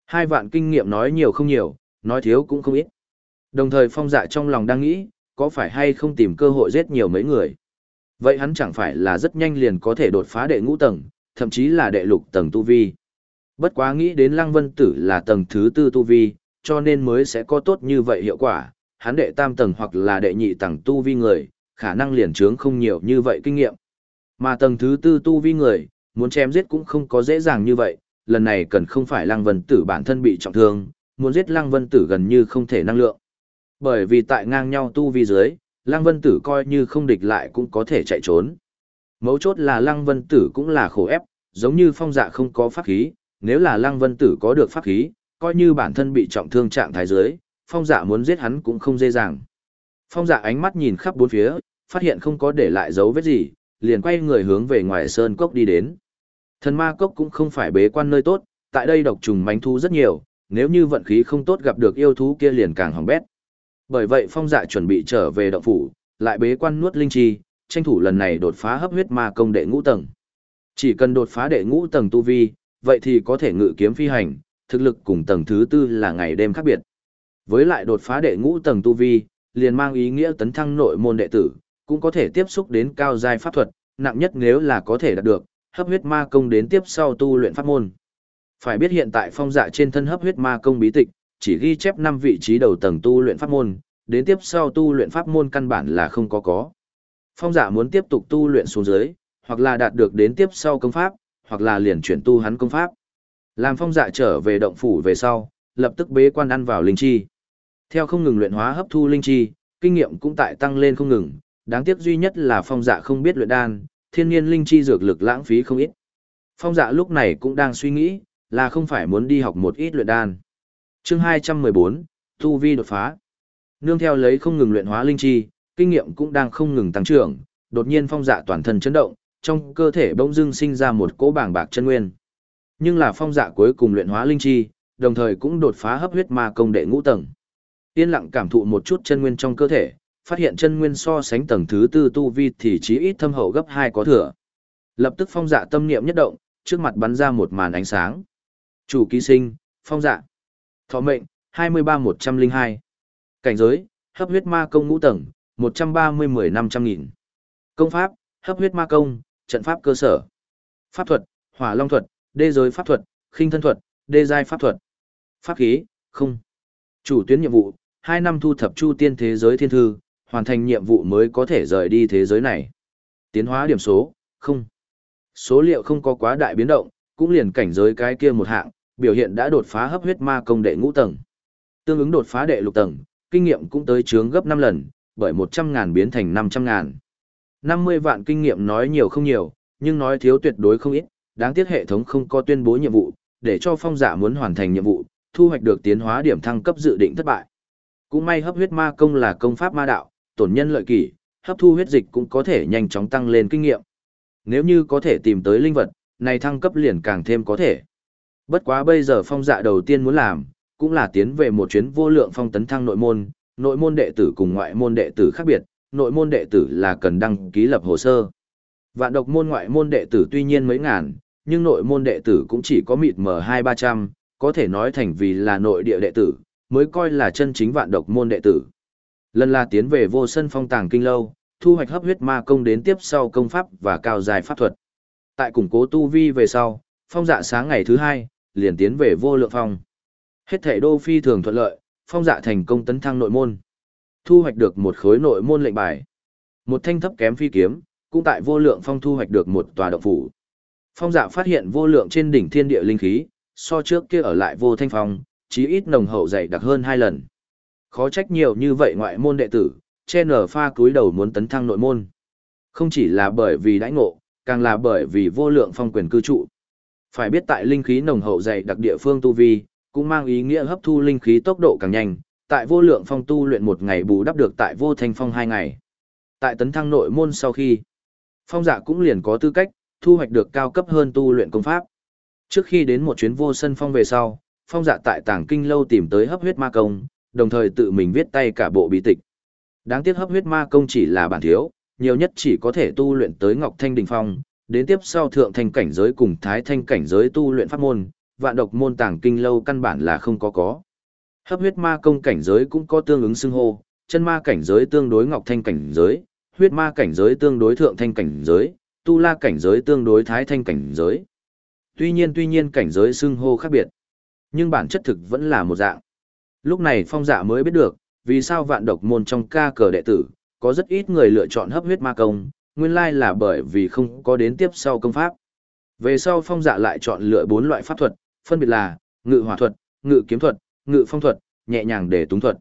2 vạn kinh nghiệm nói nhiều không nhiều, nói thiếu cũng không ít. Đồng thời phong dạ trong lòng đang nghĩ, có phải hay không tìm cơ hội giết nhiều mấy người. Vậy hắn chẳng phải là rất nhanh liền có thể đột phá đệ ngũ tầng, thậm chí là đệ lục tầng tu vi. Bất quá nghĩ đến Lăng Vân Tử là tầng thứ tư tu vi, cho nên mới sẽ có tốt như vậy hiệu quả, hắn đệ tam tầng hoặc là đệ nhị tầng tu vi người, khả năng liền trướng không nhiều như vậy kinh nghiệm. Mà tầng thứ tư tu vi người, muốn chém giết cũng không có dễ dàng như vậy, lần này cần không phải Lăng Vân Tử bản thân bị trọng thương, muốn giết Lăng Vân Tử gần như không thể năng lượng. Bởi vì tại ngang nhau tu vi dưới, Lăng Vân Tử coi như không địch lại cũng có thể chạy trốn. Mấu chốt là Lăng Vân Tử cũng là khổ ép, giống như phong dạ không có pháp khí, nếu là Lăng Vân Tử có được pháp khí, coi như bản thân bị trọng thương trạng thái dưới, phong dạ muốn giết hắn cũng không dễ dàng. Phong dạ ánh mắt nhìn khắp bốn phía, phát hiện không có để lại dấu vết gì, liền quay người hướng về ngoài sơn cốc đi đến. Thần ma cốc cũng không phải bế quan nơi tốt, tại đây độc trùng manh thú rất nhiều, nếu như vận khí không tốt gặp được yêu thú kia liền càng hỏng bét. Bởi vậy phong dạ chuẩn bị trở về động phủ, lại bế quan nuốt linh chi, tranh thủ lần này đột phá hấp huyết ma công đệ ngũ tầng. Chỉ cần đột phá đệ ngũ tầng tu vi, vậy thì có thể ngự kiếm phi hành, thực lực cùng tầng thứ tư là ngày đêm khác biệt. Với lại đột phá đệ ngũ tầng tu vi, liền mang ý nghĩa tấn thăng nội môn đệ tử, cũng có thể tiếp xúc đến cao giai pháp thuật, nặng nhất nếu là có thể đạt được, hấp huyết ma công đến tiếp sau tu luyện pháp môn. Phải biết hiện tại phong dạ trên thân hấp huyết ma công bí tịch, chỉ ghi chép 5 vị trí đầu tầng tu luyện pháp môn, đến tiếp sau tu luyện pháp môn căn bản là không có có. Phong dạ muốn tiếp tục tu luyện xuống dưới, hoặc là đạt được đến tiếp sau công pháp, hoặc là liền chuyển tu hắn công pháp. Làm phong dạ trở về động phủ về sau, lập tức bế quan ăn vào linh chi. Theo không ngừng luyện hóa hấp thu linh chi, kinh nghiệm cũng tại tăng lên không ngừng, đáng tiếc duy nhất là phong dạ không biết luyện đan, thiên nhiên linh chi dược lực lãng phí không ít. Phong dạ lúc này cũng đang suy nghĩ, là không phải muốn đi học một ít luyện đan. chương 214, Tu Vi đột phá. Nương theo lấy không ngừng luyện hóa linh chi, kinh nghiệm cũng đang không ngừng tăng trưởng, đột nhiên phong dạ toàn thân chấn động, trong cơ thể bỗng dưng sinh ra một cỗ bảng bạc chân nguyên. Nhưng là phong dạ cuối cùng luyện hóa linh chi, đồng thời cũng đột phá hấp huyết ma công đệ ngũ tầng. Yên lặng cảm thụ một chút chân nguyên trong cơ thể, phát hiện chân nguyên so sánh tầng thứ tư tu vi thì chí ít thâm hậu gấp hai có thừa. Lập tức phong dạ tâm niệm nhất động, trước mặt bắn ra một màn ánh sáng. Chủ ký sinh, phong dạ. Thọ mệnh, 23102. Cảnh giới, hấp huyết ma công ngũ tầng, 130-10-500 nghìn. Công pháp, hấp huyết ma công, trận pháp cơ sở. Pháp thuật, hỏa long thuật, đê giới pháp thuật, khinh thân thuật, đê giai pháp thuật. Pháp khí, không. Chủ tuyến nhiệm vụ, 2 năm thu thập chu tiên thế giới thiên thư, hoàn thành nhiệm vụ mới có thể rời đi thế giới này. Tiến hóa điểm số, không. Số liệu không có quá đại biến động, cũng liền cảnh giới cái kia một hạng, biểu hiện đã đột phá hấp huyết ma công đệ ngũ tầng. Tương ứng đột phá đệ lục tầng, kinh nghiệm cũng tới chướng gấp 5 lần, bởi 100 ngàn biến thành 500 ngàn. 50 vạn kinh nghiệm nói nhiều không nhiều, nhưng nói thiếu tuyệt đối không ít, đáng tiếc hệ thống không có tuyên bố nhiệm vụ, để cho phong giả muốn hoàn thành nhiệm vụ, thu hoạch được tiến hóa điểm thăng cấp dự định thất bại. Cũng may hấp huyết ma công là công pháp ma đạo, tổn nhân lợi kỷ, hấp thu huyết dịch cũng có thể nhanh chóng tăng lên kinh nghiệm. Nếu như có thể tìm tới linh vật, này thăng cấp liền càng thêm có thể. Bất quá bây giờ phong dạ đầu tiên muốn làm, cũng là tiến về một chuyến vô lượng phong tấn thăng nội môn, nội môn đệ tử cùng ngoại môn đệ tử khác biệt, nội môn đệ tử là cần đăng ký lập hồ sơ. Vạn độc môn ngoại môn đệ tử tuy nhiên mấy ngàn, nhưng nội môn đệ tử cũng chỉ có mịt mờ hai ba trăm, có thể nói thành vì là nội địa đệ tử, mới coi là chân chính vạn độc môn đệ tử. Lần là tiến về vô sân phong tàng kinh lâu, thu hoạch hấp huyết ma công đến tiếp sau công pháp và cao dài pháp thuật. Tại củng cố tu vi về sau, phong dạ sáng ngày thứ hai, liền tiến về vô lượng phong. Hết thể đô phi thường thuận lợi, phong dạ thành công tấn thăng nội môn. Thu hoạch được một khối nội môn lệnh bài. Một thanh thấp kém phi kiếm, cũng tại vô lượng phong thu hoạch được một tòa động phủ. Phong dạ phát hiện vô lượng trên đỉnh thiên địa linh khí, so trước kia ở lại vô thanh phong, chí ít nồng hậu dày đặc hơn hai lần. Khó trách nhiều như vậy ngoại môn đệ tử, che nở pha cúi đầu muốn tấn thăng nội môn. Không chỉ là bởi vì đãi ngộ, càng là bởi vì vô lượng phong quyền cư trụ. Phải biết tại linh khí nồng hậu dày đặc địa phương tu vi, cũng mang ý nghĩa hấp thu linh khí tốc độ càng nhanh, tại vô lượng phong tu luyện một ngày bù đắp được tại vô thanh phong hai ngày. Tại tấn thăng nội môn sau khi, phong dạ cũng liền có tư cách, thu hoạch được cao cấp hơn tu luyện công pháp. Trước khi đến một chuyến vô sân phong về sau, phong dạ tại tàng kinh lâu tìm tới hấp huyết ma công, đồng thời tự mình viết tay cả bộ bí tịch. Đáng tiếc hấp huyết ma công chỉ là bản thiếu, nhiều nhất chỉ có thể tu luyện tới Ngọc Thanh Đình Phong, đến tiếp sau thượng thanh cảnh giới cùng thái thanh cảnh giới tu luyện pháp môn, vạn độc môn tàng kinh lâu căn bản là không có có. Hấp huyết ma công cảnh giới cũng có tương ứng xưng hô, chân ma cảnh giới tương đối ngọc thanh cảnh giới, huyết ma cảnh giới tương đối thượng thanh cảnh giới, tu la cảnh giới tương đối thái thanh cảnh giới. Tuy nhiên tuy nhiên cảnh giới xưng hô khác biệt, nhưng bản chất thực vẫn là một dạng. Lúc này phong dạ mới biết được, vì sao vạn độc môn trong ca cờ đệ tử, có rất ít người lựa chọn hấp huyết ma công, nguyên lai là bởi vì không có đến tiếp sau công pháp. Về sau phong dạ lại chọn lựa bốn loại pháp thuật, phân biệt là ngự hỏa thuật, ngự kiếm thuật, ngự phong thuật, nhẹ nhàng để túng thuật.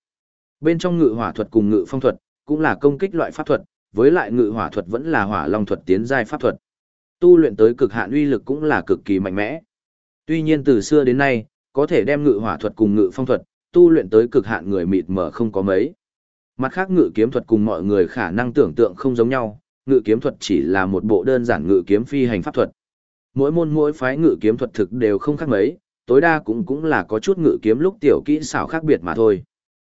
Bên trong ngự hỏa thuật cùng ngự phong thuật, cũng là công kích loại pháp thuật, với lại ngự hỏa thuật vẫn là hỏa long thuật tiến giai pháp thuật. Tu luyện tới cực hạn uy lực cũng là cực kỳ mạnh mẽ. Tuy nhiên từ xưa đến nay, có thể đem ngự hỏa thuật cùng ngự phong thuật, tu luyện tới cực hạn người mịt mờ không có mấy. Mặt khác ngự kiếm thuật cùng mọi người khả năng tưởng tượng không giống nhau, ngự kiếm thuật chỉ là một bộ đơn giản ngự kiếm phi hành pháp thuật. Mỗi môn mỗi phái ngự kiếm thuật thực đều không khác mấy, tối đa cũng cũng là có chút ngự kiếm lúc tiểu kỹ xảo khác biệt mà thôi.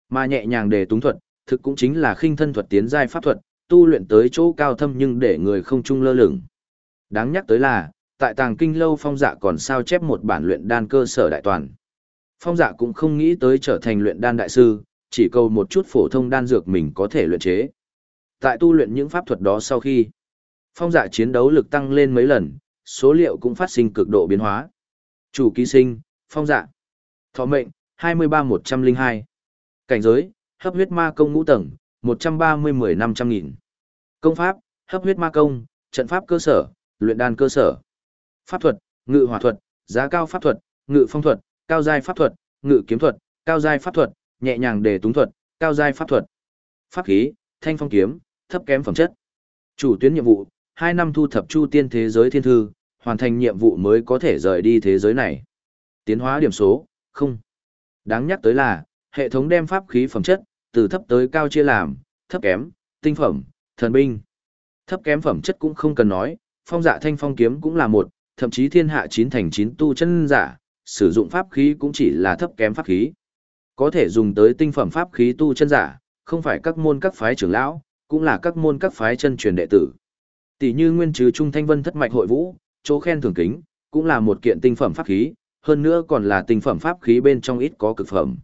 Mà nhẹ nhàng đề túng thuật, thực cũng chính là khinh thân thuật tiến giai pháp thuật, tu luyện tới chỗ cao thâm nhưng để người không trung lơ lửng. Đáng nhắc tới là, tại tàng kinh lâu phong dạ còn sao chép một bản luyện đan cơ sở đại toàn. Phong dạ cũng không nghĩ tới trở thành luyện đan đại sư, chỉ cầu một chút phổ thông đan dược mình có thể luyện chế. Tại tu luyện những pháp thuật đó sau khi, phong dạ chiến đấu lực tăng lên mấy lần, số liệu cũng phát sinh cực độ biến hóa. Chủ ký sinh, phong dạ. Thọ mệnh, 23102. Cảnh giới, hấp huyết ma công ngũ tầng, 130-10-500 nghìn. Công pháp, hấp huyết ma công, trận pháp cơ sở, luyện đan cơ sở. Pháp thuật, ngự hỏa thuật, giá cao pháp thuật, ngự phong thuật, cao giai pháp thuật, ngự kiếm thuật, cao giai pháp thuật, nhẹ nhàng đề túng thuật, cao giai pháp thuật. Pháp khí, thanh phong kiếm, thấp kém phẩm chất. Chủ tuyến nhiệm vụ, 2 năm thu thập chu tiên thế giới thiên thư, hoàn thành nhiệm vụ mới có thể rời đi thế giới này. Tiến hóa điểm số, không. Đáng nhắc tới là, hệ thống đem pháp khí phẩm chất, từ thấp tới cao chia làm, thấp kém, tinh phẩm, thần binh. Thấp kém phẩm chất cũng không cần nói, phong dạ thanh phong kiếm cũng là một, thậm chí thiên hạ chín thành chín tu chân giả, sử dụng pháp khí cũng chỉ là thấp kém pháp khí. Có thể dùng tới tinh phẩm pháp khí tu chân giả, không phải các môn các phái trưởng lão, cũng là các môn các phái chân truyền đệ tử. Tỷ như nguyên trừ trung thanh vân thất mạch hội vũ, chỗ khen thưởng kính, cũng là một kiện tinh phẩm pháp khí, hơn nữa còn là tinh phẩm pháp khí bên trong ít có cực phẩm.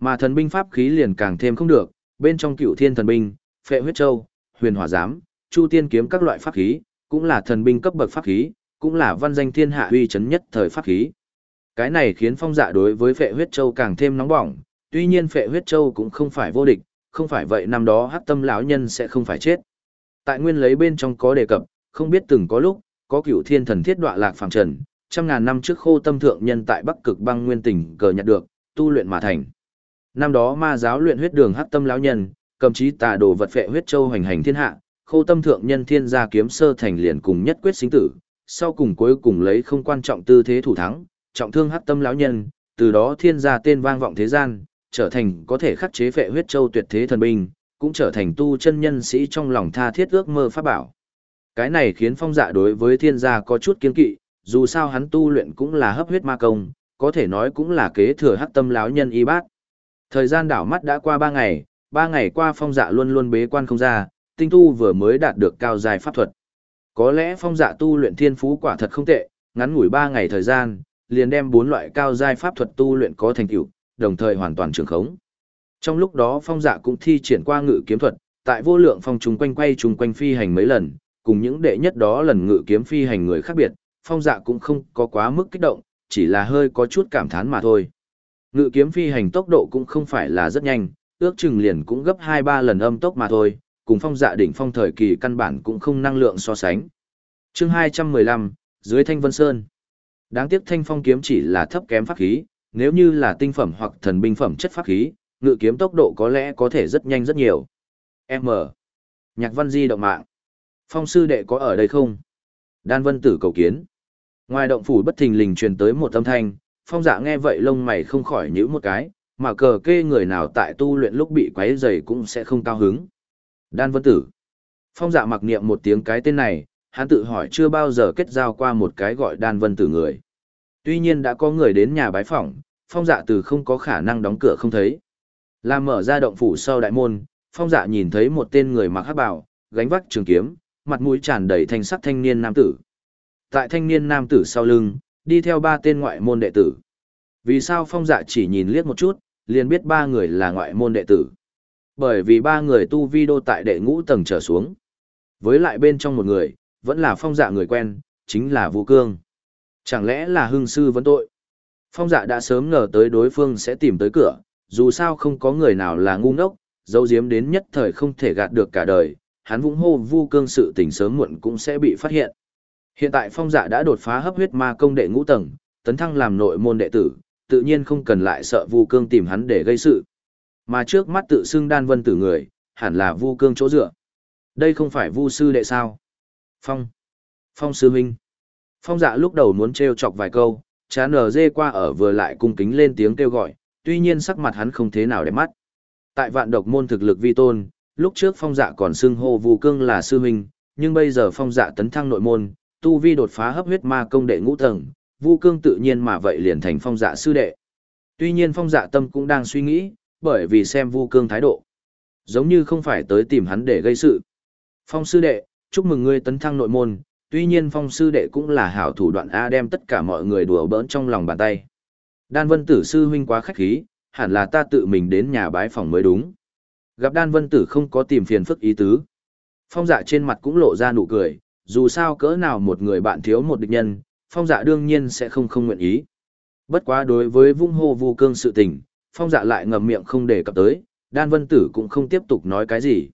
Mà thần binh pháp khí liền càng thêm không được, bên trong cựu thiên thần binh, phệ huyết châu, huyền hỏa giám, chu tiên kiếm các loại pháp khí, cũng là thần binh cấp bậc pháp khí, cũng là văn danh thiên hạ uy chấn nhất thời pháp khí. Cái này khiến phong dạ đối với phệ huyết châu càng thêm nóng bỏng, tuy nhiên phệ huyết châu cũng không phải vô địch, không phải vậy năm đó hắc tâm lão nhân sẽ không phải chết. Tại nguyên lấy bên trong có đề cập, không biết từng có lúc, có cựu thiên thần thiết đọa lạc phàm trần, trăm ngàn năm trước khô tâm thượng nhân tại bắc cực băng nguyên tỉnh cờ nhặt được, tu luyện mà thành. Năm đó ma giáo luyện huyết đường hắc tâm lão nhân, cầm chí tà đồ vật phệ huyết châu hành hành thiên hạ, khô tâm thượng nhân thiên gia kiếm sơ thành liền cùng nhất quyết sinh tử, sau cùng cuối cùng lấy không quan trọng tư thế thủ thắng, trọng thương hắc tâm lão nhân, từ đó thiên gia tên vang vọng thế gian, trở thành có thể khắc chế phệ huyết châu tuyệt thế thần binh, cũng trở thành tu chân nhân sĩ trong lòng tha thiết ước mơ pháp bảo. Cái này khiến phong dạ đối với thiên gia có chút kiên kỵ, dù sao hắn tu luyện cũng là hấp huyết ma công, có thể nói cũng là kế thừa hắc tâm lão nhân y bát. Thời gian đảo mắt đã qua ba ngày, ba ngày qua phong dạ luôn luôn bế quan không ra, tinh tu vừa mới đạt được cao dài pháp thuật. Có lẽ phong dạ tu luyện thiên phú quả thật không tệ, ngắn ngủi ba ngày thời gian, liền đem bốn loại cao giai pháp thuật tu luyện có thành tựu, đồng thời hoàn toàn trường khống. Trong lúc đó phong dạ cũng thi triển qua ngự kiếm thuật, tại vô lượng phong trùng quanh quay trùng quanh phi hành mấy lần, cùng những đệ nhất đó lần ngự kiếm phi hành người khác biệt, phong dạ cũng không có quá mức kích động, chỉ là hơi có chút cảm thán mà thôi. Ngự kiếm phi hành tốc độ cũng không phải là rất nhanh, ước chừng liền cũng gấp 2-3 lần âm tốc mà thôi, cùng phong dạ đỉnh phong thời kỳ căn bản cũng không năng lượng so sánh. chương 215, dưới Thanh Vân Sơn. Đáng tiếc Thanh Phong kiếm chỉ là thấp kém pháp khí, nếu như là tinh phẩm hoặc thần binh phẩm chất pháp khí, ngự kiếm tốc độ có lẽ có thể rất nhanh rất nhiều. M. Nhạc văn di động mạng. Phong sư đệ có ở đây không? Đan vân tử cầu kiến. Ngoài động phủ bất thình lình truyền tới một âm thanh, phong dạ nghe vậy lông mày không khỏi nhíu một cái, mà cờ kê người nào tại tu luyện lúc bị quấy rầy cũng sẽ không cao hứng. Đan vân tử. Phong dạ mặc niệm một tiếng cái tên này, hắn tự hỏi chưa bao giờ kết giao qua một cái gọi đan vân tử người. Tuy nhiên đã có người đến nhà bái phỏng, phong dạ từ không có khả năng đóng cửa không thấy. Làm mở ra động phủ sau đại môn, phong dạ nhìn thấy một tên người mặc hắc bào, gánh vác trường kiếm, mặt mũi tràn đầy thanh sắc thanh niên nam tử. Tại thanh niên nam tử sau lưng, đi theo ba tên ngoại môn đệ tử. Vì sao phong dạ chỉ nhìn liếc một chút, liền biết ba người là ngoại môn đệ tử. Bởi vì ba người tu vi đô tại đệ ngũ tầng trở xuống. Với lại bên trong một người, vẫn là phong dạ người quen, chính là Vũ Cương. Chẳng lẽ là hưng sư vấn tội? Phong dạ đã sớm ngờ tới đối phương sẽ tìm tới cửa, dù sao không có người nào là ngu ngốc, dấu diếm đến nhất thời không thể gạt được cả đời, hắn vũng hô vu cương sự tình sớm muộn cũng sẽ bị phát hiện. Hiện tại phong dạ đã đột phá hấp huyết ma công đệ ngũ tầng, tấn thăng làm nội môn đệ tử, tự nhiên không cần lại sợ vu cương tìm hắn để gây sự. Mà trước mắt tự xưng đan vân tử người, hẳn là vu cương chỗ dựa. Đây không phải vu sư đệ sao? Phong. Phong sư huynh. Phong dạ lúc đầu muốn trêu chọc vài câu, chán nở dê qua ở vừa lại cung kính lên tiếng kêu gọi, tuy nhiên sắc mặt hắn không thế nào đẹp mắt. Tại vạn độc môn thực lực vi tôn, lúc trước phong dạ còn xưng hô vu cương là sư huynh, nhưng bây giờ phong dạ tấn thăng nội môn, tu vi đột phá hấp huyết ma công đệ ngũ tầng, vu cương tự nhiên mà vậy liền thành phong dạ sư đệ. Tuy nhiên phong dạ tâm cũng đang suy nghĩ, bởi vì xem vu cương thái độ. Giống như không phải tới tìm hắn để gây sự. Phong sư đệ, chúc mừng ngươi tấn thăng nội môn, tuy nhiên phong sư đệ cũng là hảo thủ đoạn A đem tất cả mọi người đùa bỡn trong lòng bàn tay. Đan vân tử sư huynh quá khách khí, hẳn là ta tự mình đến nhà bái phòng mới đúng. Gặp đan vân tử không có tìm phiền phức ý tứ. Phong dạ trên mặt cũng lộ ra nụ cười, dù sao cỡ nào một người bạn thiếu một địch nhân, phong dạ đương nhiên sẽ không không nguyện ý. Bất quá đối với vung hô vu cương sự tình, phong dạ lại ngầm miệng không đề cập tới, đan vân tử cũng không tiếp tục nói cái gì.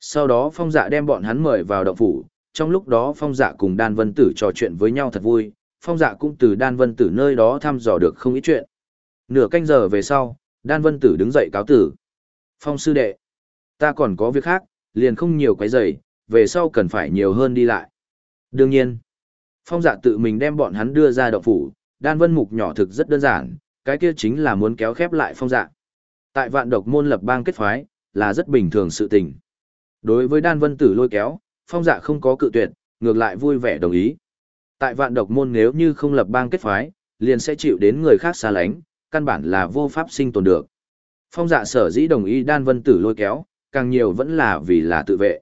Sau đó phong dạ đem bọn hắn mời vào động phủ, trong lúc đó phong dạ cùng đan vân tử trò chuyện với nhau thật vui, phong dạ cũng từ đan vân tử nơi đó thăm dò được không ít chuyện. Nửa canh giờ về sau, đan vân tử đứng dậy cáo tử. Phong sư đệ, ta còn có việc khác, liền không nhiều quấy rầy, về sau cần phải nhiều hơn đi lại. Đương nhiên, phong dạ tự mình đem bọn hắn đưa ra động phủ, đan vân mục nhỏ thực rất đơn giản, cái kia chính là muốn kéo khép lại phong dạ. Tại vạn độc môn lập bang kết phái, là rất bình thường sự tình. Đối với đan vân tử lôi kéo, phong dạ không có cự tuyệt, ngược lại vui vẻ đồng ý. Tại vạn độc môn nếu như không lập bang kết phái, liền sẽ chịu đến người khác xa lánh, căn bản là vô pháp sinh tồn được. Phong dạ sở dĩ đồng ý đan vân tử lôi kéo, càng nhiều vẫn là vì là tự vệ.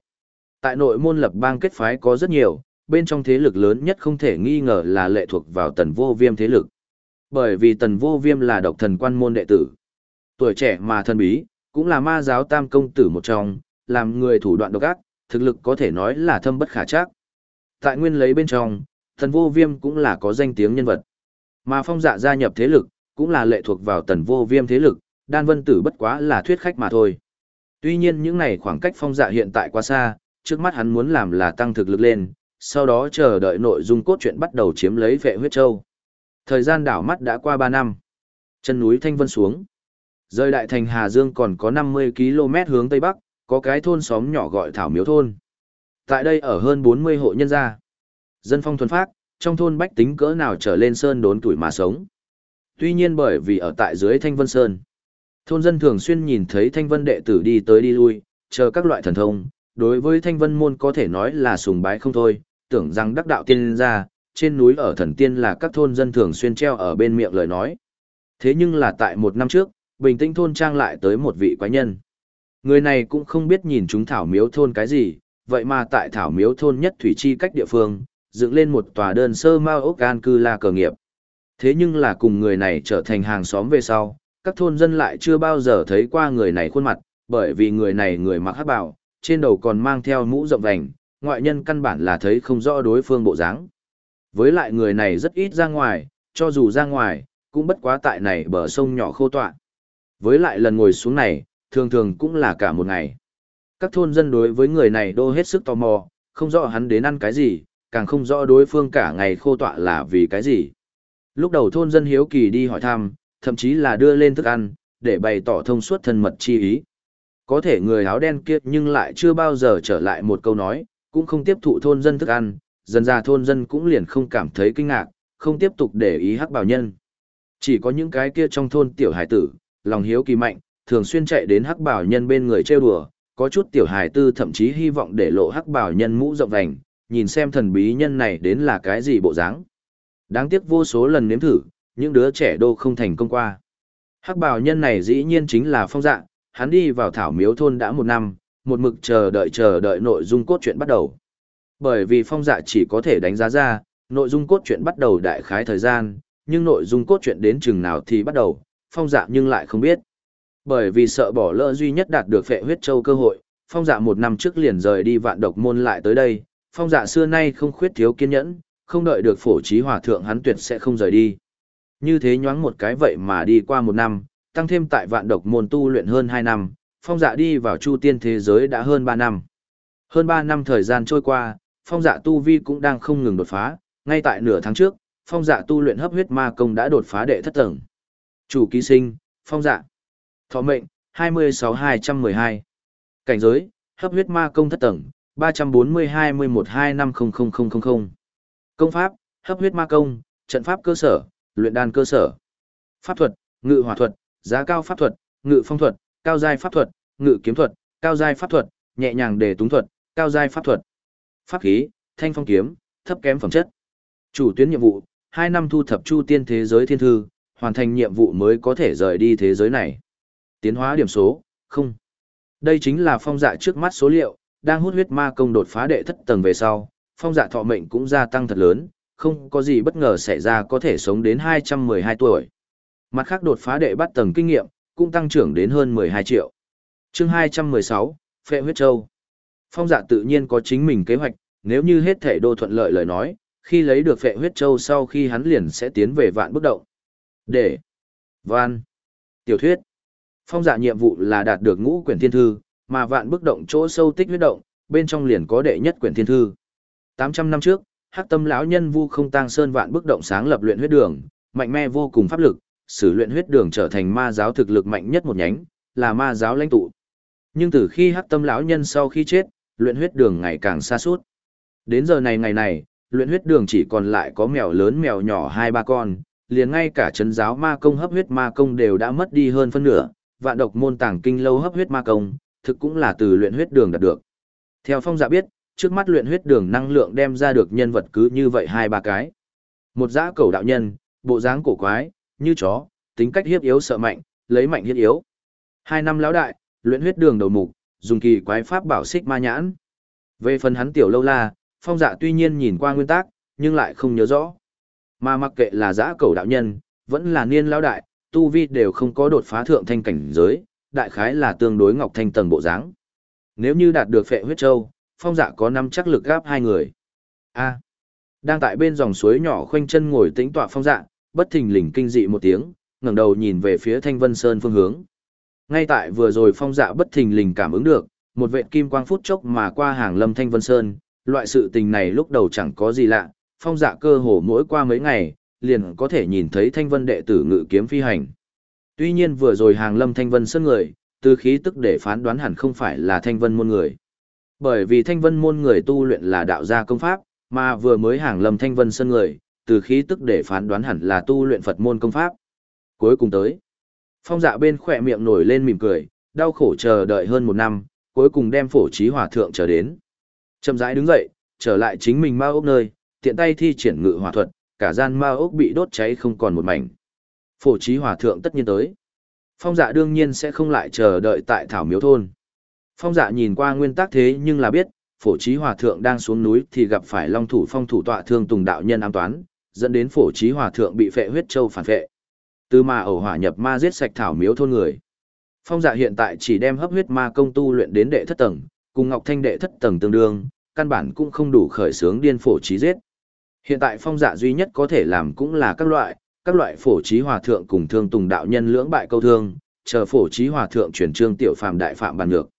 Tại nội môn lập bang kết phái có rất nhiều, bên trong thế lực lớn nhất không thể nghi ngờ là lệ thuộc vào tần vô viêm thế lực. Bởi vì tần vô viêm là độc thần quan môn đệ tử. Tuổi trẻ mà thân bí, cũng là ma giáo tam công tử một trong, làm người thủ đoạn độc ác, thực lực có thể nói là thâm bất khả trắc. Tại nguyên lấy bên trong, tần vô viêm cũng là có danh tiếng nhân vật. Mà phong dạ gia nhập thế lực, cũng là lệ thuộc vào tần vô viêm thế lực, đan vân tử bất quá là thuyết khách mà thôi. Tuy nhiên những này khoảng cách phong dạ hiện tại quá xa, trước mắt hắn muốn làm là tăng thực lực lên, sau đó chờ đợi nội dung cốt truyện bắt đầu chiếm lấy vệ huyết châu. Thời gian đảo mắt đã qua 3 năm. Chân núi Thanh Vân xuống. rời đại thành Hà Dương còn có 50 km hướng Tây Bắc, có cái thôn xóm nhỏ gọi Thảo Miếu Thôn. Tại đây ở hơn 40 hộ nhân gia. Dân phong thuần phát, trong thôn bách tính cỡ nào trở lên sơn đốn tuổi mà sống. Tuy nhiên bởi vì ở tại dưới Thanh Vân Sơn, thôn dân thường xuyên nhìn thấy Thanh Vân đệ tử đi tới đi lui, chờ các loại thần thông, đối với Thanh Vân môn có thể nói là sùng bái không thôi, tưởng rằng đắc đạo tiên ra, trên núi ở thần tiên là các thôn dân thường xuyên treo ở bên miệng lời nói. Thế nhưng là tại một năm trước, bình tĩnh thôn trang lại tới một vị quái nhân. Người này cũng không biết nhìn chúng thảo miếu thôn cái gì, vậy mà tại thảo miếu thôn nhất thủy chi cách địa phương, dựng lên một tòa đơn sơ mao ốc an cư la cờ nghiệp. Thế nhưng là cùng người này trở thành hàng xóm về sau, các thôn dân lại chưa bao giờ thấy qua người này khuôn mặt, bởi vì người này người mặc hắc bào, trên đầu còn mang theo mũ rộng vành, ngoại nhân căn bản là thấy không rõ đối phương bộ dáng. Với lại người này rất ít ra ngoài, cho dù ra ngoài, cũng bất quá tại này bờ sông nhỏ khô tọa. Với lại lần ngồi xuống này, thường thường cũng là cả một ngày. Các thôn dân đối với người này đô hết sức tò mò, không rõ hắn đến ăn cái gì, càng không rõ đối phương cả ngày khô tọa là vì cái gì. Lúc đầu thôn dân hiếu kỳ đi hỏi thăm, thậm chí là đưa lên thức ăn, để bày tỏ thông suốt thân mật chi ý. Có thể người áo đen kia nhưng lại chưa bao giờ trở lại một câu nói, cũng không tiếp thụ thôn dân thức ăn, dần ra thôn dân cũng liền không cảm thấy kinh ngạc, không tiếp tục để ý hắc bảo nhân. Chỉ có những cái kia trong thôn tiểu hải tử, lòng hiếu kỳ mạnh, thường xuyên chạy đến hắc bảo nhân bên người trêu đùa, có chút tiểu hải tư thậm chí hy vọng để lộ hắc bảo nhân mũ rộng vành, nhìn xem thần bí nhân này đến là cái gì bộ dáng. Đáng tiếc vô số lần nếm thử, những đứa trẻ đô không thành công qua. Hắc bào nhân này dĩ nhiên chính là phong dạng, hắn đi vào thảo miếu thôn đã một năm, một mực chờ đợi chờ đợi nội dung cốt truyện bắt đầu. Bởi vì phong dạ chỉ có thể đánh giá ra, nội dung cốt truyện bắt đầu đại khái thời gian, nhưng nội dung cốt truyện đến chừng nào thì bắt đầu, phong dạ nhưng lại không biết. Bởi vì sợ bỏ lỡ duy nhất đạt được phệ huyết châu cơ hội, phong dạ một năm trước liền rời đi vạn độc môn lại tới đây, phong dạ xưa nay không khuyết thiếu kiên nhẫn, không đợi được phổ trí hòa thượng hắn tuyệt sẽ không rời đi. Như thế nhoáng một cái vậy mà đi qua một năm, tăng thêm tại vạn độc môn tu luyện hơn hai năm, phong dạ đi vào chu tiên thế giới đã hơn ba năm. Hơn ba năm thời gian trôi qua, phong dạ tu vi cũng đang không ngừng đột phá, ngay tại nửa tháng trước, phong dạ tu luyện hấp huyết ma công đã đột phá đệ thất tầng. Chủ ký sinh, phong dạ. Thọ mệnh, 26212. Cảnh giới, hấp huyết ma công thất tầng, 340-21-250000. Công pháp, hấp huyết ma công, trận pháp cơ sở, luyện đan cơ sở. Pháp thuật, ngự hỏa thuật, giá cao pháp thuật, ngự phong thuật, cao giai pháp thuật, ngự kiếm thuật, cao giai pháp thuật, nhẹ nhàng để túng thuật, cao giai pháp thuật. Pháp khí, thanh phong kiếm, thấp kém phẩm chất. Chủ tuyến nhiệm vụ, 2 năm thu thập chu tiên thế giới thiên thư, hoàn thành nhiệm vụ mới có thể rời đi thế giới này. Tiến hóa điểm số, không. Đây chính là phong dạ trước mắt số liệu, đang hút huyết ma công đột phá đệ thất tầng về sau, phong dạ thọ mệnh cũng gia tăng thật lớn, không có gì bất ngờ xảy ra có thể sống đến 212 tuổi. Mặt khác đột phá đệ bắt tầng kinh nghiệm, cũng tăng trưởng đến hơn 12 triệu. chương 216, Phệ huyết châu. Phong dạ tự nhiên có chính mình kế hoạch, nếu như hết thể đô thuận lợi lời nói, khi lấy được phệ huyết châu sau khi hắn liền sẽ tiến về vạn bước động. Để. Van. Tiểu thuyết. Phong dạ nhiệm vụ là đạt được ngũ quyển thiên thư, mà vạn bước động chỗ sâu tích huyết động, bên trong liền có đệ nhất quyển thiên thư. 800 năm trước, Hắc Tâm lão nhân Vu Không Tang Sơn vạn bước động sáng lập luyện huyết đường, mạnh mẽ vô cùng pháp lực, sử luyện huyết đường trở thành ma giáo thực lực mạnh nhất một nhánh, là ma giáo lãnh tụ. Nhưng từ khi Hắc Tâm lão nhân sau khi chết, luyện huyết đường ngày càng xa suốt. Đến giờ này ngày này, luyện huyết đường chỉ còn lại có mèo lớn mèo nhỏ hai ba con, liền ngay cả trấn giáo ma công hấp huyết ma công đều đã mất đi hơn phân nửa, vạn độc môn tàng kinh lâu hấp huyết ma công, thực cũng là từ luyện huyết đường đạt được. Theo phong dạ biết, trước mắt luyện huyết đường năng lượng đem ra được nhân vật cứ như vậy hai ba cái. Một dã cầu đạo nhân, bộ dáng cổ quái, như chó, tính cách hiếp yếu sợ mạnh, lấy mạnh hiếp yếu. Hai năm lão đại, luyện huyết đường đầu mục, dùng kỳ quái pháp bảo xích ma nhãn. Về phần hắn tiểu lâu la, phong dạ tuy nhiên nhìn qua nguyên tắc, nhưng lại không nhớ rõ. Mà mặc kệ là giã cầu đạo nhân, vẫn là niên lão đại, tu vi đều không có đột phá thượng thanh cảnh giới, đại khái là tương đối ngọc thanh tầng bộ dáng. Nếu như đạt được phệ huyết châu, phong dạ có năm chắc lực gáp hai người. A. đang tại bên dòng suối nhỏ khoanh chân ngồi tĩnh tọa phong dạ, bất thình lình kinh dị một tiếng, ngẩng đầu nhìn về phía Thanh Vân Sơn phương hướng. Ngay tại vừa rồi phong dạ bất thình lình cảm ứng được, một vệ kim quang phút chốc mà qua hàng lâm Thanh Vân Sơn, loại sự tình này lúc đầu chẳng có gì lạ, phong dạ cơ hồ mỗi qua mấy ngày, liền có thể nhìn thấy thanh vân đệ tử ngự kiếm phi hành. Tuy nhiên vừa rồi hàng lâm thanh vân sơn người, từ khí tức để phán đoán hẳn không phải là thanh vân môn người. Bởi vì thanh vân môn người tu luyện là đạo gia công pháp, mà vừa mới hàng lâm thanh vân sân người, từ khí tức để phán đoán hẳn là tu luyện Phật môn công pháp. Cuối cùng tới, phong dạ bên khỏe miệng nổi lên mỉm cười, đau khổ chờ đợi hơn một năm, cuối cùng đem phổ trí hòa thượng trở đến. Chậm rãi đứng dậy, trở lại chính mình ma ốc nơi, tiện tay thi triển ngự hỏa thuật, cả gian ma ốc bị đốt cháy không còn một mảnh. Phổ trí hòa thượng tất nhiên tới. Phong dạ đương nhiên sẽ không lại chờ đợi tại thảo miếu thôn. Phong dạ nhìn qua nguyên tắc thế nhưng là biết, phổ trí hòa thượng đang xuống núi thì gặp phải long thủ phong thủ tọa thương tùng đạo nhân ám toán, dẫn đến phổ trí hòa thượng bị phệ huyết châu phản phệ. Từ mà ẩu hỏa nhập ma giết sạch thảo miếu thôn người. Phong dạ hiện tại chỉ đem hấp huyết ma công tu luyện đến đệ thất tầng, cùng Ngọc Thanh đệ thất tầng tương đương, căn bản cũng không đủ khởi sướng điên phổ trí giết. Hiện tại phong dạ duy nhất có thể làm cũng là các loại, các loại phổ trí hòa thượng cùng thương tùng đạo nhân lưỡng bại câu thương, chờ phổ trí hòa thượng chuyển trương tiểu phàm đại phạm bàn ngược.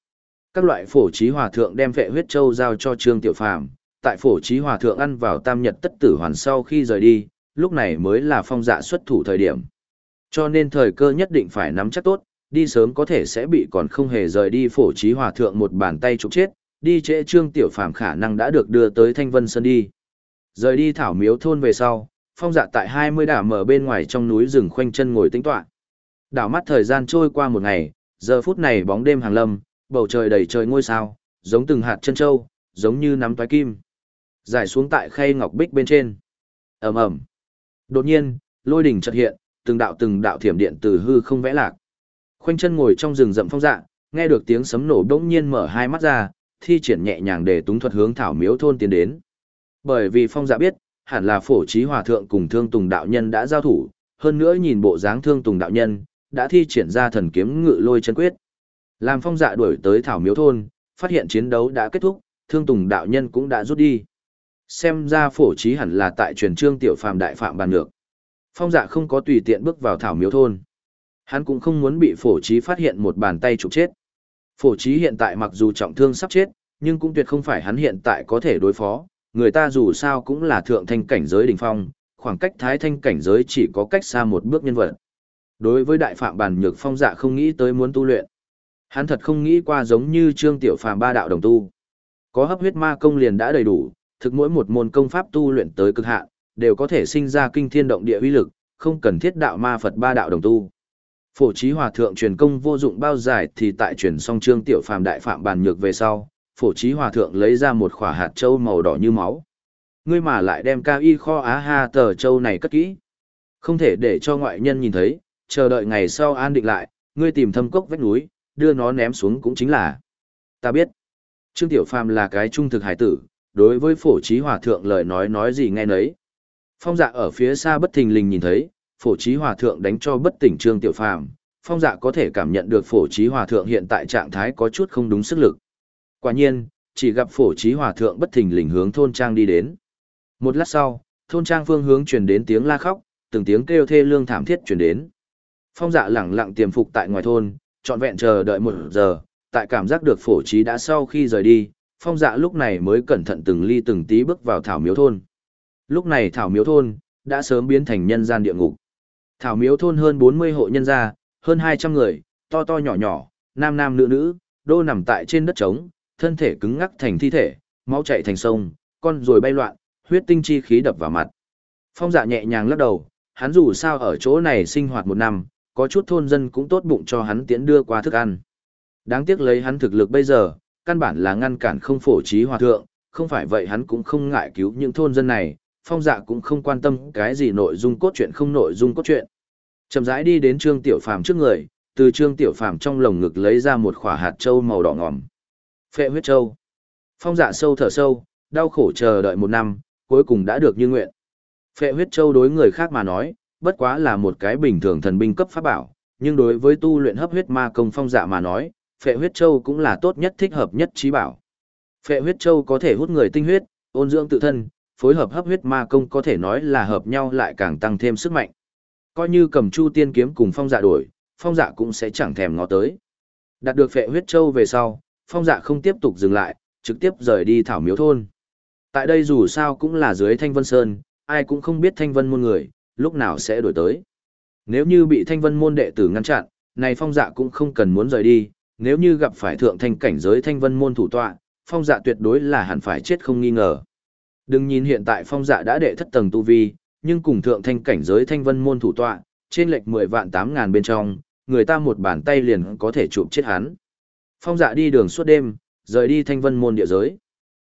Các loại phổ trí hòa thượng đem vệ huyết châu giao cho trương tiểu phàm, tại phổ trí hòa thượng ăn vào tam nhật tất tử hoàn sau khi rời đi, lúc này mới là phong dạ xuất thủ thời điểm. Cho nên thời cơ nhất định phải nắm chắc tốt, đi sớm có thể sẽ bị còn không hề rời đi phổ trí hòa thượng một bàn tay trục chết, đi trễ trương tiểu phàm khả năng đã được đưa tới thanh vân sơn đi. Rời đi thảo miếu thôn về sau, phong dạ tại hai mươi đảo mở bên ngoài trong núi rừng khoanh chân ngồi tĩnh tọa. Đảo mắt thời gian trôi qua một ngày, giờ phút này bóng đêm hàng lâm, bầu trời đầy trời ngôi sao, giống từng hạt chân trâu, giống như nắm toái kim. Giải xuống tại khay ngọc bích bên trên. ầm ầm Đột nhiên, lôi đỉnh chợt hiện, từng đạo từng đạo thiểm điện từ hư không vẽ lạc. Khoanh chân ngồi trong rừng rậm phong dạ, nghe được tiếng sấm nổ bỗng nhiên mở hai mắt ra, thi triển nhẹ nhàng để túng thuật hướng thảo miếu thôn tiến đến. Bởi vì phong dạ biết, hẳn là phổ trí hòa thượng cùng thương tùng đạo nhân đã giao thủ, hơn nữa nhìn bộ dáng thương tùng đạo nhân, đã thi triển ra thần kiếm ngự lôi chân quyết. Làm phong dạ đuổi tới thảo miếu thôn, phát hiện chiến đấu đã kết thúc, thương tùng đạo nhân cũng đã rút đi. Xem ra phổ trí hẳn là tại truyền trương tiểu phàm đại phạm bàn ngược. Phong dạ không có tùy tiện bước vào thảo miếu thôn. Hắn cũng không muốn bị phổ trí phát hiện một bàn tay trục chết. Phổ trí hiện tại mặc dù trọng thương sắp chết, nhưng cũng tuyệt không phải hắn hiện tại có thể đối phó. Người ta dù sao cũng là thượng thanh cảnh giới đỉnh phong, khoảng cách thái thanh cảnh giới chỉ có cách xa một bước nhân vật. Đối với đại phạm bàn nhược phong dạ không nghĩ tới muốn tu luyện. Hắn thật không nghĩ qua giống như trương tiểu phàm ba đạo đồng tu. Có hấp huyết ma công liền đã đầy đủ, thực mỗi một môn công pháp tu luyện tới cực hạn, đều có thể sinh ra kinh thiên động địa uy lực, không cần thiết đạo ma Phật ba đạo đồng tu. Phổ trí hòa thượng truyền công vô dụng bao giải thì tại truyền song trương tiểu phàm đại phạm bàn nhược về sau, phổ trí hòa thượng lấy ra một khỏa hạt châu màu đỏ như máu. Ngươi mà lại đem cao y kho á ha tờ châu này cất kỹ. Không thể để cho ngoại nhân nhìn thấy, chờ đợi ngày sau an định lại, ngươi tìm thâm cốc vách núi, đưa nó ném xuống cũng chính là. Ta biết, Trương Tiểu Phàm là cái trung thực hải tử, đối với phổ trí hòa thượng lời nói nói gì nghe nấy. Phong dạ ở phía xa bất thình lình nhìn thấy, phổ trí hòa thượng đánh cho bất tỉnh Trương Tiểu Phàm phong dạ có thể cảm nhận được phổ trí hòa thượng hiện tại trạng thái có chút không đúng sức lực. Quả nhiên, chỉ gặp phổ trí hòa thượng bất thình lình hướng thôn trang đi đến. Một lát sau, thôn trang phương hướng truyền đến tiếng la khóc, từng tiếng kêu thê lương thảm thiết truyền đến. Phong dạ lẳng lặng tiềm phục tại ngoài thôn, trọn vẹn chờ đợi một giờ, tại cảm giác được phổ trí đã sau khi rời đi, phong dạ lúc này mới cẩn thận từng ly từng tí bước vào thảo miếu thôn. Lúc này thảo miếu thôn, đã sớm biến thành nhân gian địa ngục. Thảo miếu thôn hơn 40 hộ nhân gia, hơn 200 người, to to nhỏ nhỏ, nam nam nữ nữ, đô nằm tại trên đất trống, thân thể cứng ngắc thành thi thể, máu chảy thành sông, con rồi bay loạn, huyết tinh chi khí đập vào mặt. Phong dạ nhẹ nhàng lắc đầu, hắn dù sao ở chỗ này sinh hoạt một năm, có chút thôn dân cũng tốt bụng cho hắn tiễn đưa qua thức ăn. Đáng tiếc lấy hắn thực lực bây giờ, căn bản là ngăn cản không phổ trí hòa thượng, không phải vậy hắn cũng không ngại cứu những thôn dân này, phong dạ cũng không quan tâm cái gì nội dung cốt truyện không nội dung cốt truyện. Chậm rãi đi đến Trương Tiểu Phàm trước người, từ Trương Tiểu Phàm trong lồng ngực lấy ra một quả hạt châu màu đỏ ngòm. Phệ huyết châu. Phong dạ sâu thở sâu, đau khổ chờ đợi một năm, cuối cùng đã được như nguyện. Phệ huyết châu đối người khác mà nói, bất quá là một cái bình thường thần binh cấp pháp bảo, nhưng đối với tu luyện hấp huyết ma công phong dạ mà nói, phệ huyết châu cũng là tốt nhất thích hợp nhất trí bảo. Phệ huyết châu có thể hút người tinh huyết, ôn dưỡng tự thân, phối hợp hấp huyết ma công có thể nói là hợp nhau lại càng tăng thêm sức mạnh. Coi như cầm chu tiên kiếm cùng phong dạ đổi, phong dạ cũng sẽ chẳng thèm ngó tới. Đạt được phệ huyết châu về sau, phong dạ không tiếp tục dừng lại, trực tiếp rời đi thảo miếu thôn. Tại đây dù sao cũng là dưới thanh vân sơn, ai cũng không biết thanh vân môn người, lúc nào sẽ đổi tới. Nếu như bị thanh vân môn đệ tử ngăn chặn, này phong dạ cũng không cần muốn rời đi, nếu như gặp phải thượng thanh cảnh giới thanh vân môn thủ tọa, phong dạ tuyệt đối là hẳn phải chết không nghi ngờ. Đừng nhìn hiện tại phong dạ đã đệ thất tầng tu vi, nhưng cùng thượng thanh cảnh giới thanh vân môn thủ tọa, trên lệch 10 vạn 8 ngàn bên trong, người ta một bàn tay liền có thể chụp chết hắn. Phong dạ đi đường suốt đêm, rời đi thanh vân môn địa giới.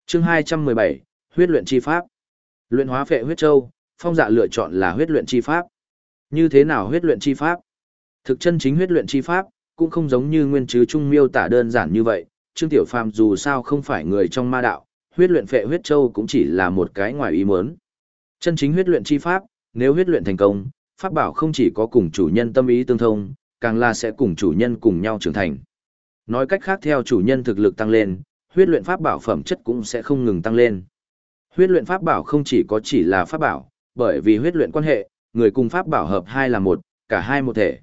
chương 217, huyết luyện chi pháp. Luyện hóa phệ huyết châu, phong dạ lựa chọn là huyết luyện chi pháp. Như thế nào huyết luyện chi pháp? Thực chân chính huyết luyện chi pháp, cũng không giống như nguyên chứ trung miêu tả đơn giản như vậy. Trương Tiểu Phàm dù sao không phải người trong ma đạo, huyết luyện phệ huyết châu cũng chỉ là một cái ngoài ý muốn. Chân chính huyết luyện chi pháp, nếu huyết luyện thành công, pháp bảo không chỉ có cùng chủ nhân tâm ý tương thông, càng là sẽ cùng chủ nhân cùng nhau trưởng thành. Nói cách khác theo chủ nhân thực lực tăng lên, huyết luyện pháp bảo phẩm chất cũng sẽ không ngừng tăng lên. Huyết luyện pháp bảo không chỉ có chỉ là pháp bảo, bởi vì huyết luyện quan hệ, người cùng pháp bảo hợp hai là một, cả hai một thể.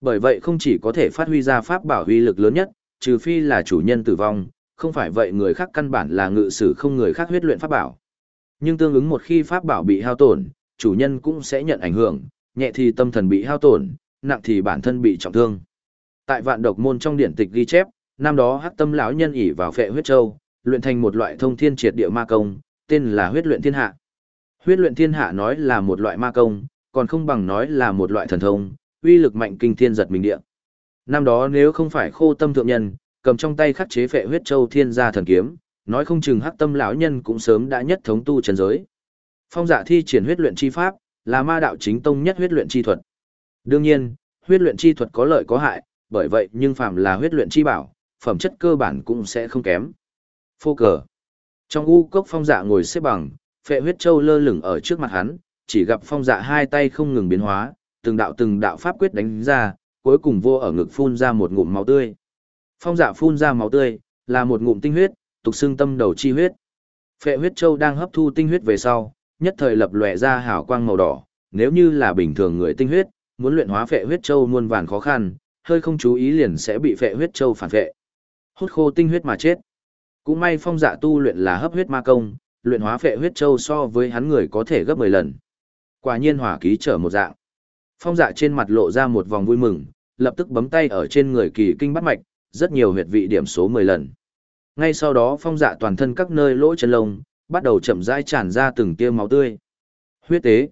Bởi vậy không chỉ có thể phát huy ra pháp bảo huy lực lớn nhất, trừ phi là chủ nhân tử vong, không phải vậy người khác căn bản là ngự sử không người khác huyết luyện pháp bảo. Nhưng tương ứng một khi pháp bảo bị hao tổn, chủ nhân cũng sẽ nhận ảnh hưởng, nhẹ thì tâm thần bị hao tổn, nặng thì bản thân bị trọng thương. Tại vạn độc môn trong điển tịch ghi chép, năm đó hắc tâm lão nhân ỉ vào phệ huyết châu, luyện thành một loại thông thiên triệt địa ma công, tên là huyết luyện thiên hạ. Huyết luyện thiên hạ nói là một loại ma công, còn không bằng nói là một loại thần thông, uy lực mạnh kinh thiên giật mình địa. Năm đó nếu không phải khô tâm thượng nhân, cầm trong tay khắc chế phệ huyết châu thiên gia thần kiếm, nói không chừng hắc tâm lão nhân cũng sớm đã nhất thống tu trần giới. Phong giả thi triển huyết luyện chi pháp, là ma đạo chính tông nhất huyết luyện chi thuật. Đương nhiên, huyết luyện chi thuật có lợi có hại, bởi vậy nhưng phàm là huyết luyện chi bảo, phẩm chất cơ bản cũng sẽ không kém. Phô cờ. Trong u cốc phong dạ ngồi xếp bằng, phệ huyết châu lơ lửng ở trước mặt hắn, chỉ gặp phong dạ hai tay không ngừng biến hóa, từng đạo từng đạo pháp quyết đánh ra, cuối cùng vô ở ngực phun ra một ngụm máu tươi. Phong dạ phun ra máu tươi, là một ngụm tinh huyết, tục xương tâm đầu chi huyết. Phệ huyết châu đang hấp thu tinh huyết về sau, nhất thời lập lòe ra hào quang màu đỏ, nếu như là bình thường người tinh huyết, muốn luyện hóa phệ huyết châu muôn vàn khó khăn, hơi không chú ý liền sẽ bị phệ huyết châu phản phệ. Hút khô tinh huyết mà chết. Cũng may phong dạ tu luyện là hấp huyết ma công, luyện hóa phệ huyết châu so với hắn người có thể gấp 10 lần. Quả nhiên hỏa ký trở một dạng. Phong dạ trên mặt lộ ra một vòng vui mừng, lập tức bấm tay ở trên người kỳ kinh bắt mạch, rất nhiều huyệt vị điểm số 10 lần. Ngay sau đó phong dạ toàn thân các nơi lỗ chân lông, bắt đầu chậm rãi tràn ra từng tia máu tươi. Huyết tế.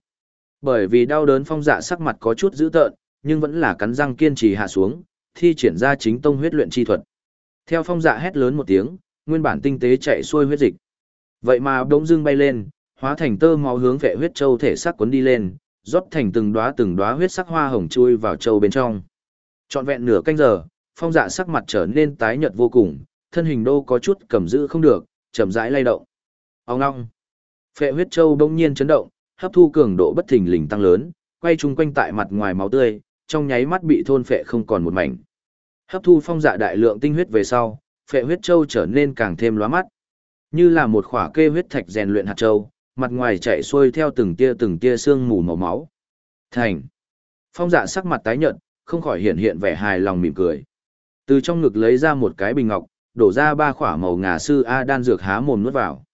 Bởi vì đau đớn phong dạ sắc mặt có chút dữ tợn, nhưng vẫn là cắn răng kiên trì hạ xuống, thi triển ra chính tông huyết luyện chi thuật. Theo phong dạ hét lớn một tiếng, nguyên bản tinh tế chạy xuôi huyết dịch. Vậy mà đống dưng bay lên, hóa thành tơ máu hướng vệ huyết châu thể sắc cuốn đi lên, rót thành từng đóa từng đóa huyết sắc hoa hồng chui vào châu bên trong. Trọn vẹn nửa canh giờ, phong dạ sắc mặt trở nên tái nhợt vô cùng, thân hình đô có chút cầm giữ không được, chậm rãi lay động. Ông ngong. Phệ huyết châu bỗng nhiên chấn động, hấp thu cường độ bất thình lình tăng lớn, quay chung quanh tại mặt ngoài máu tươi, trong nháy mắt bị thôn phệ không còn một mảnh. Hấp thu phong dạ đại lượng tinh huyết về sau, phệ huyết châu trở nên càng thêm lóa mắt. Như là một khỏa kê huyết thạch rèn luyện hạt châu, mặt ngoài chạy xuôi theo từng tia từng tia xương mù màu máu. Thành. Phong dạ sắc mặt tái nhợt, không khỏi hiện hiện vẻ hài lòng mỉm cười. Từ trong ngực lấy ra một cái bình ngọc, đổ ra ba khỏa màu ngà sư A đan dược há mồm nuốt vào.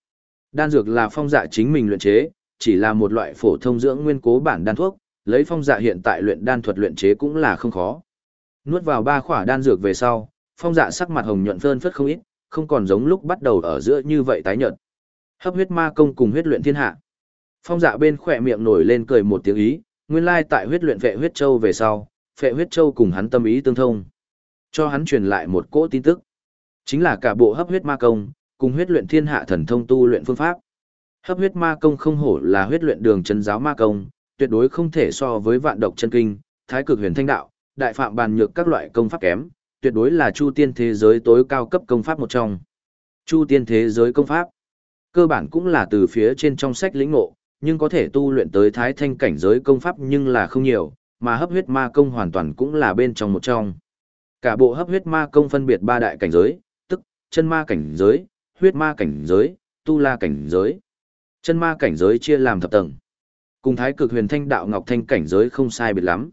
Đan dược là phong dạ chính mình luyện chế, chỉ là một loại phổ thông dưỡng nguyên cố bản đan thuốc, lấy phong dạ hiện tại luyện đan thuật luyện chế cũng là không khó. Nuốt vào ba khỏa đan dược về sau, phong dạ sắc mặt hồng nhuận phơn phất không ít, không còn giống lúc bắt đầu ở giữa như vậy tái nhợt. Hấp huyết ma công cùng huyết luyện thiên hạ. Phong dạ bên khỏe miệng nổi lên cười một tiếng ý, nguyên lai tại huyết luyện vệ huyết châu về sau, phệ huyết châu cùng hắn tâm ý tương thông. Cho hắn truyền lại một cỗ tin tức. Chính là cả bộ hấp huyết ma công, cùng huyết luyện thiên hạ thần thông tu luyện phương pháp. Hấp huyết ma công không hổ là huyết luyện đường chân giáo ma công, tuyệt đối không thể so với vạn độc chân kinh, thái cực huyền thanh đạo, đại phạm bàn nhược các loại công pháp kém, tuyệt đối là chu tiên thế giới tối cao cấp công pháp một trong. Chu tiên thế giới công pháp, cơ bản cũng là từ phía trên trong sách lĩnh ngộ, nhưng có thể tu luyện tới thái thanh cảnh giới công pháp nhưng là không nhiều, mà hấp huyết ma công hoàn toàn cũng là bên trong một trong. Cả bộ hấp huyết ma công phân biệt ba đại cảnh giới, tức chân ma cảnh giới, huyết ma cảnh giới, tu la cảnh giới. Chân ma cảnh giới chia làm thập tầng. Cùng thái cực huyền thanh đạo ngọc thanh cảnh giới không sai biệt lắm.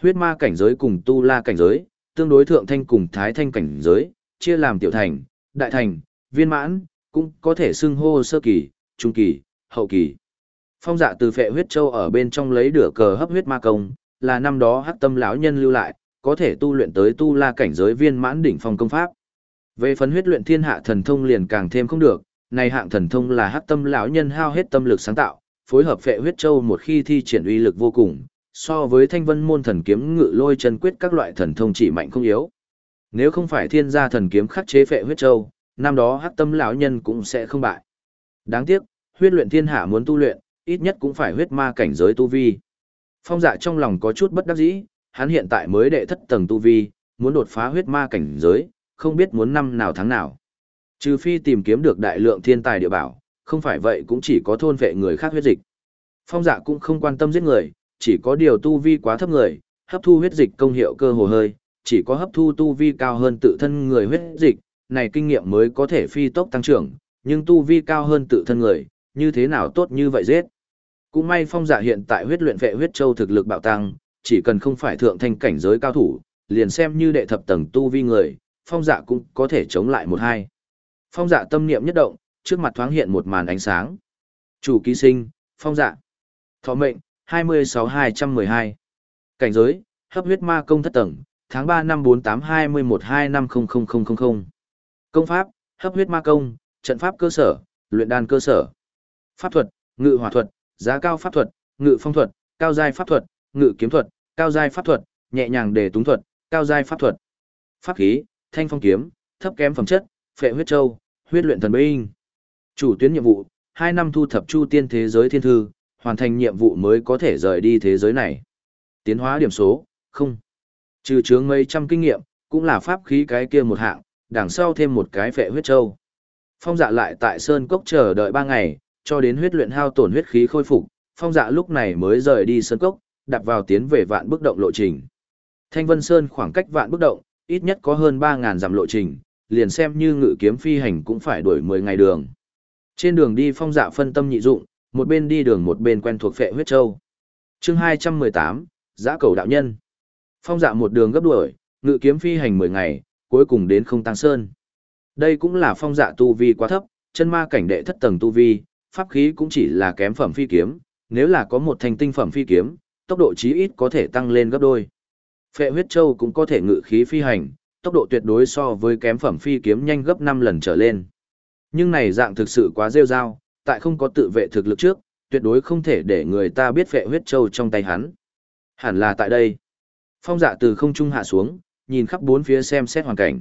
Huyết ma cảnh giới cùng tu la cảnh giới, tương đối thượng thanh cùng thái thanh cảnh giới, chia làm tiểu thành, đại thành, viên mãn, cũng có thể xưng hô sơ kỳ, trung kỳ, hậu kỳ. Phong dạ từ phệ huyết châu ở bên trong lấy đửa cờ hấp huyết ma công, là năm đó hắc tâm lão nhân lưu lại, có thể tu luyện tới tu la cảnh giới viên mãn đỉnh phong công pháp. Về phấn huyết luyện thiên hạ thần thông liền càng thêm không được, này hạng thần thông là hắc tâm lão nhân hao hết tâm lực sáng tạo, phối hợp phệ huyết châu một khi thi triển uy lực vô cùng, so với thanh vân môn thần kiếm ngự lôi chân quyết các loại thần thông chỉ mạnh không yếu. Nếu không phải thiên gia thần kiếm khắc chế phệ huyết châu, năm đó hắc tâm lão nhân cũng sẽ không bại. Đáng tiếc, huyết luyện thiên hạ muốn tu luyện, ít nhất cũng phải huyết ma cảnh giới tu vi. Phong dạ trong lòng có chút bất đắc dĩ, hắn hiện tại mới đệ thất tầng tu vi, muốn đột phá huyết ma cảnh giới, không biết muốn năm nào tháng nào. Trừ phi tìm kiếm được đại lượng thiên tài địa bảo, không phải vậy cũng chỉ có thôn vệ người khác huyết dịch. Phong dạ cũng không quan tâm giết người, chỉ có điều tu vi quá thấp người, hấp thu huyết dịch công hiệu cơ hồ hơi, chỉ có hấp thu tu vi cao hơn tự thân người huyết dịch, này kinh nghiệm mới có thể phi tốc tăng trưởng, nhưng tu vi cao hơn tự thân người, như thế nào tốt như vậy giết. Cũng may phong giả hiện tại huyết luyện vệ huyết châu thực lực bạo tăng, chỉ cần không phải thượng thanh cảnh giới cao thủ, liền xem như đệ thập tầng tu vi người, phong dạ cũng có thể chống lại một hai. Phong dạ tâm niệm nhất động, trước mặt thoáng hiện một màn ánh sáng. Chủ ký sinh, phong dạ. Thọ mệnh, 26212. Cảnh giới, hấp huyết ma công thất tầng, tháng 3 năm 4821250000. Công pháp, hấp huyết ma công, trận pháp cơ sở, luyện đan cơ sở. Pháp thuật, ngự hỏa thuật, giá cao pháp thuật, ngự phong thuật, cao giai pháp thuật, ngự kiếm thuật, cao giai pháp thuật, nhẹ nhàng để túng thuật, cao giai pháp thuật. Pháp khí, thanh phong kiếm, thấp kém phẩm chất, phệ huyết châu, huyết luyện thần binh. Chủ tuyến nhiệm vụ, 2 năm thu thập chu tiên thế giới thiên thư, hoàn thành nhiệm vụ mới có thể rời đi thế giới này. Tiến hóa điểm số, không. Trừ chướng mấy trăm kinh nghiệm, cũng là pháp khí cái kia một hạng, đằng sau thêm một cái phệ huyết châu. Phong dạ lại tại Sơn Cốc chờ đợi 3 ngày, cho đến huyết luyện hao tổn huyết khí khôi phục, phong dạ lúc này mới rời đi Sơn Cốc, đặt vào tiến về vạn bước động lộ trình. Thanh Vân Sơn khoảng cách vạn bước động, ít nhất có hơn 3.000 dặm lộ trình, liền xem như ngự kiếm phi hành cũng phải đuổi 10 ngày đường. Trên đường đi phong dạ phân tâm nhị dụng, một bên đi đường một bên quen thuộc phệ huyết châu. chương 218, giã cầu đạo nhân. Phong dạ một đường gấp đuổi, ngự kiếm phi hành 10 ngày, cuối cùng đến không tăng sơn. Đây cũng là phong dạ tu vi quá thấp, chân ma cảnh đệ thất tầng tu vi, pháp khí cũng chỉ là kém phẩm phi kiếm, nếu là có một thành tinh phẩm phi kiếm, tốc độ chí ít có thể tăng lên gấp đôi. Phệ huyết châu cũng có thể ngự khí phi hành, tốc độ tuyệt đối so với kém phẩm phi kiếm nhanh gấp 5 lần trở lên. Nhưng này dạng thực sự quá rêu rao, tại không có tự vệ thực lực trước, tuyệt đối không thể để người ta biết vệ huyết châu trong tay hắn. Hẳn là tại đây. Phong dạ từ không trung hạ xuống, nhìn khắp bốn phía xem xét hoàn cảnh.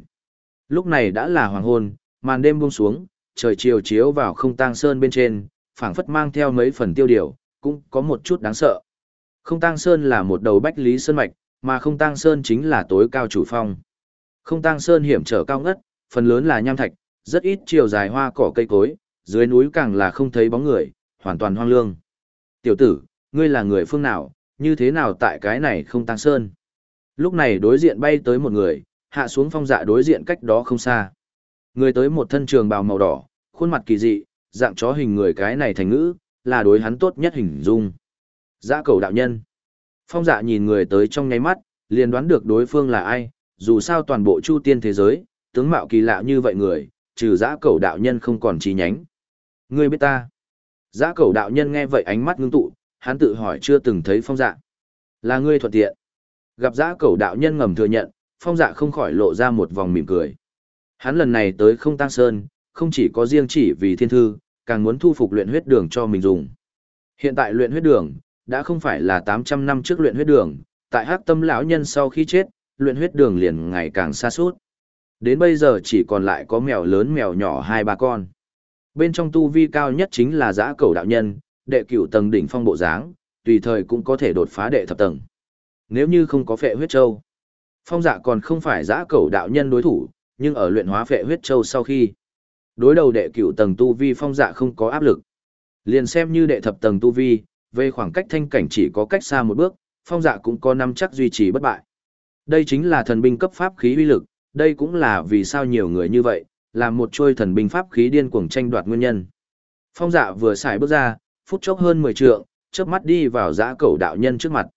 Lúc này đã là hoàng hôn, màn đêm buông xuống, trời chiều chiếu vào không tang sơn bên trên, phảng phất mang theo mấy phần tiêu điều, cũng có một chút đáng sợ. Không tang sơn là một đầu bách lý sơn mạch, mà không tang sơn chính là tối cao chủ phong. Không tang sơn hiểm trở cao ngất, phần lớn là nham thạch, rất ít chiều dài hoa cỏ cây cối, dưới núi càng là không thấy bóng người, hoàn toàn hoang lương. Tiểu tử, ngươi là người phương nào, như thế nào tại cái này không tăng sơn? Lúc này đối diện bay tới một người, hạ xuống phong dạ đối diện cách đó không xa. Người tới một thân trường bào màu đỏ, khuôn mặt kỳ dị, dạng chó hình người cái này thành ngữ, là đối hắn tốt nhất hình dung. Dã cầu đạo nhân. Phong dạ nhìn người tới trong nháy mắt, liền đoán được đối phương là ai, dù sao toàn bộ chu tiên thế giới, tướng mạo kỳ lạ như vậy người, trừ dã cầu đạo nhân không còn chi nhánh. Ngươi biết ta. Giã cầu đạo nhân nghe vậy ánh mắt ngưng tụ, hắn tự hỏi chưa từng thấy phong dạ. Là ngươi thuận tiện. Gặp giã cầu đạo nhân ngầm thừa nhận, phong dạ không khỏi lộ ra một vòng mỉm cười. Hắn lần này tới không tăng sơn, không chỉ có riêng chỉ vì thiên thư, càng muốn thu phục luyện huyết đường cho mình dùng. Hiện tại luyện huyết đường, đã không phải là 800 năm trước luyện huyết đường, tại hắc tâm lão nhân sau khi chết, luyện huyết đường liền ngày càng xa suốt. Đến bây giờ chỉ còn lại có mèo lớn mèo nhỏ hai ba con. Bên trong tu vi cao nhất chính là giã cầu đạo nhân, đệ cửu tầng đỉnh phong bộ dáng, tùy thời cũng có thể đột phá đệ thập tầng. Nếu như không có phệ huyết châu, phong dạ còn không phải giã cầu đạo nhân đối thủ, nhưng ở luyện hóa phệ huyết châu sau khi, đối đầu đệ cửu tầng tu vi phong dạ không có áp lực. Liền xem như đệ thập tầng tu vi, về khoảng cách thanh cảnh chỉ có cách xa một bước, phong dạ cũng có năm chắc duy trì bất bại. Đây chính là thần binh cấp pháp khí uy lực, đây cũng là vì sao nhiều người như vậy, làm một trôi thần binh pháp khí điên cuồng tranh đoạt nguyên nhân. Phong dạ vừa xài bước ra, phút chốc hơn 10 trượng, chớp mắt đi vào giã cầu đạo nhân trước mặt.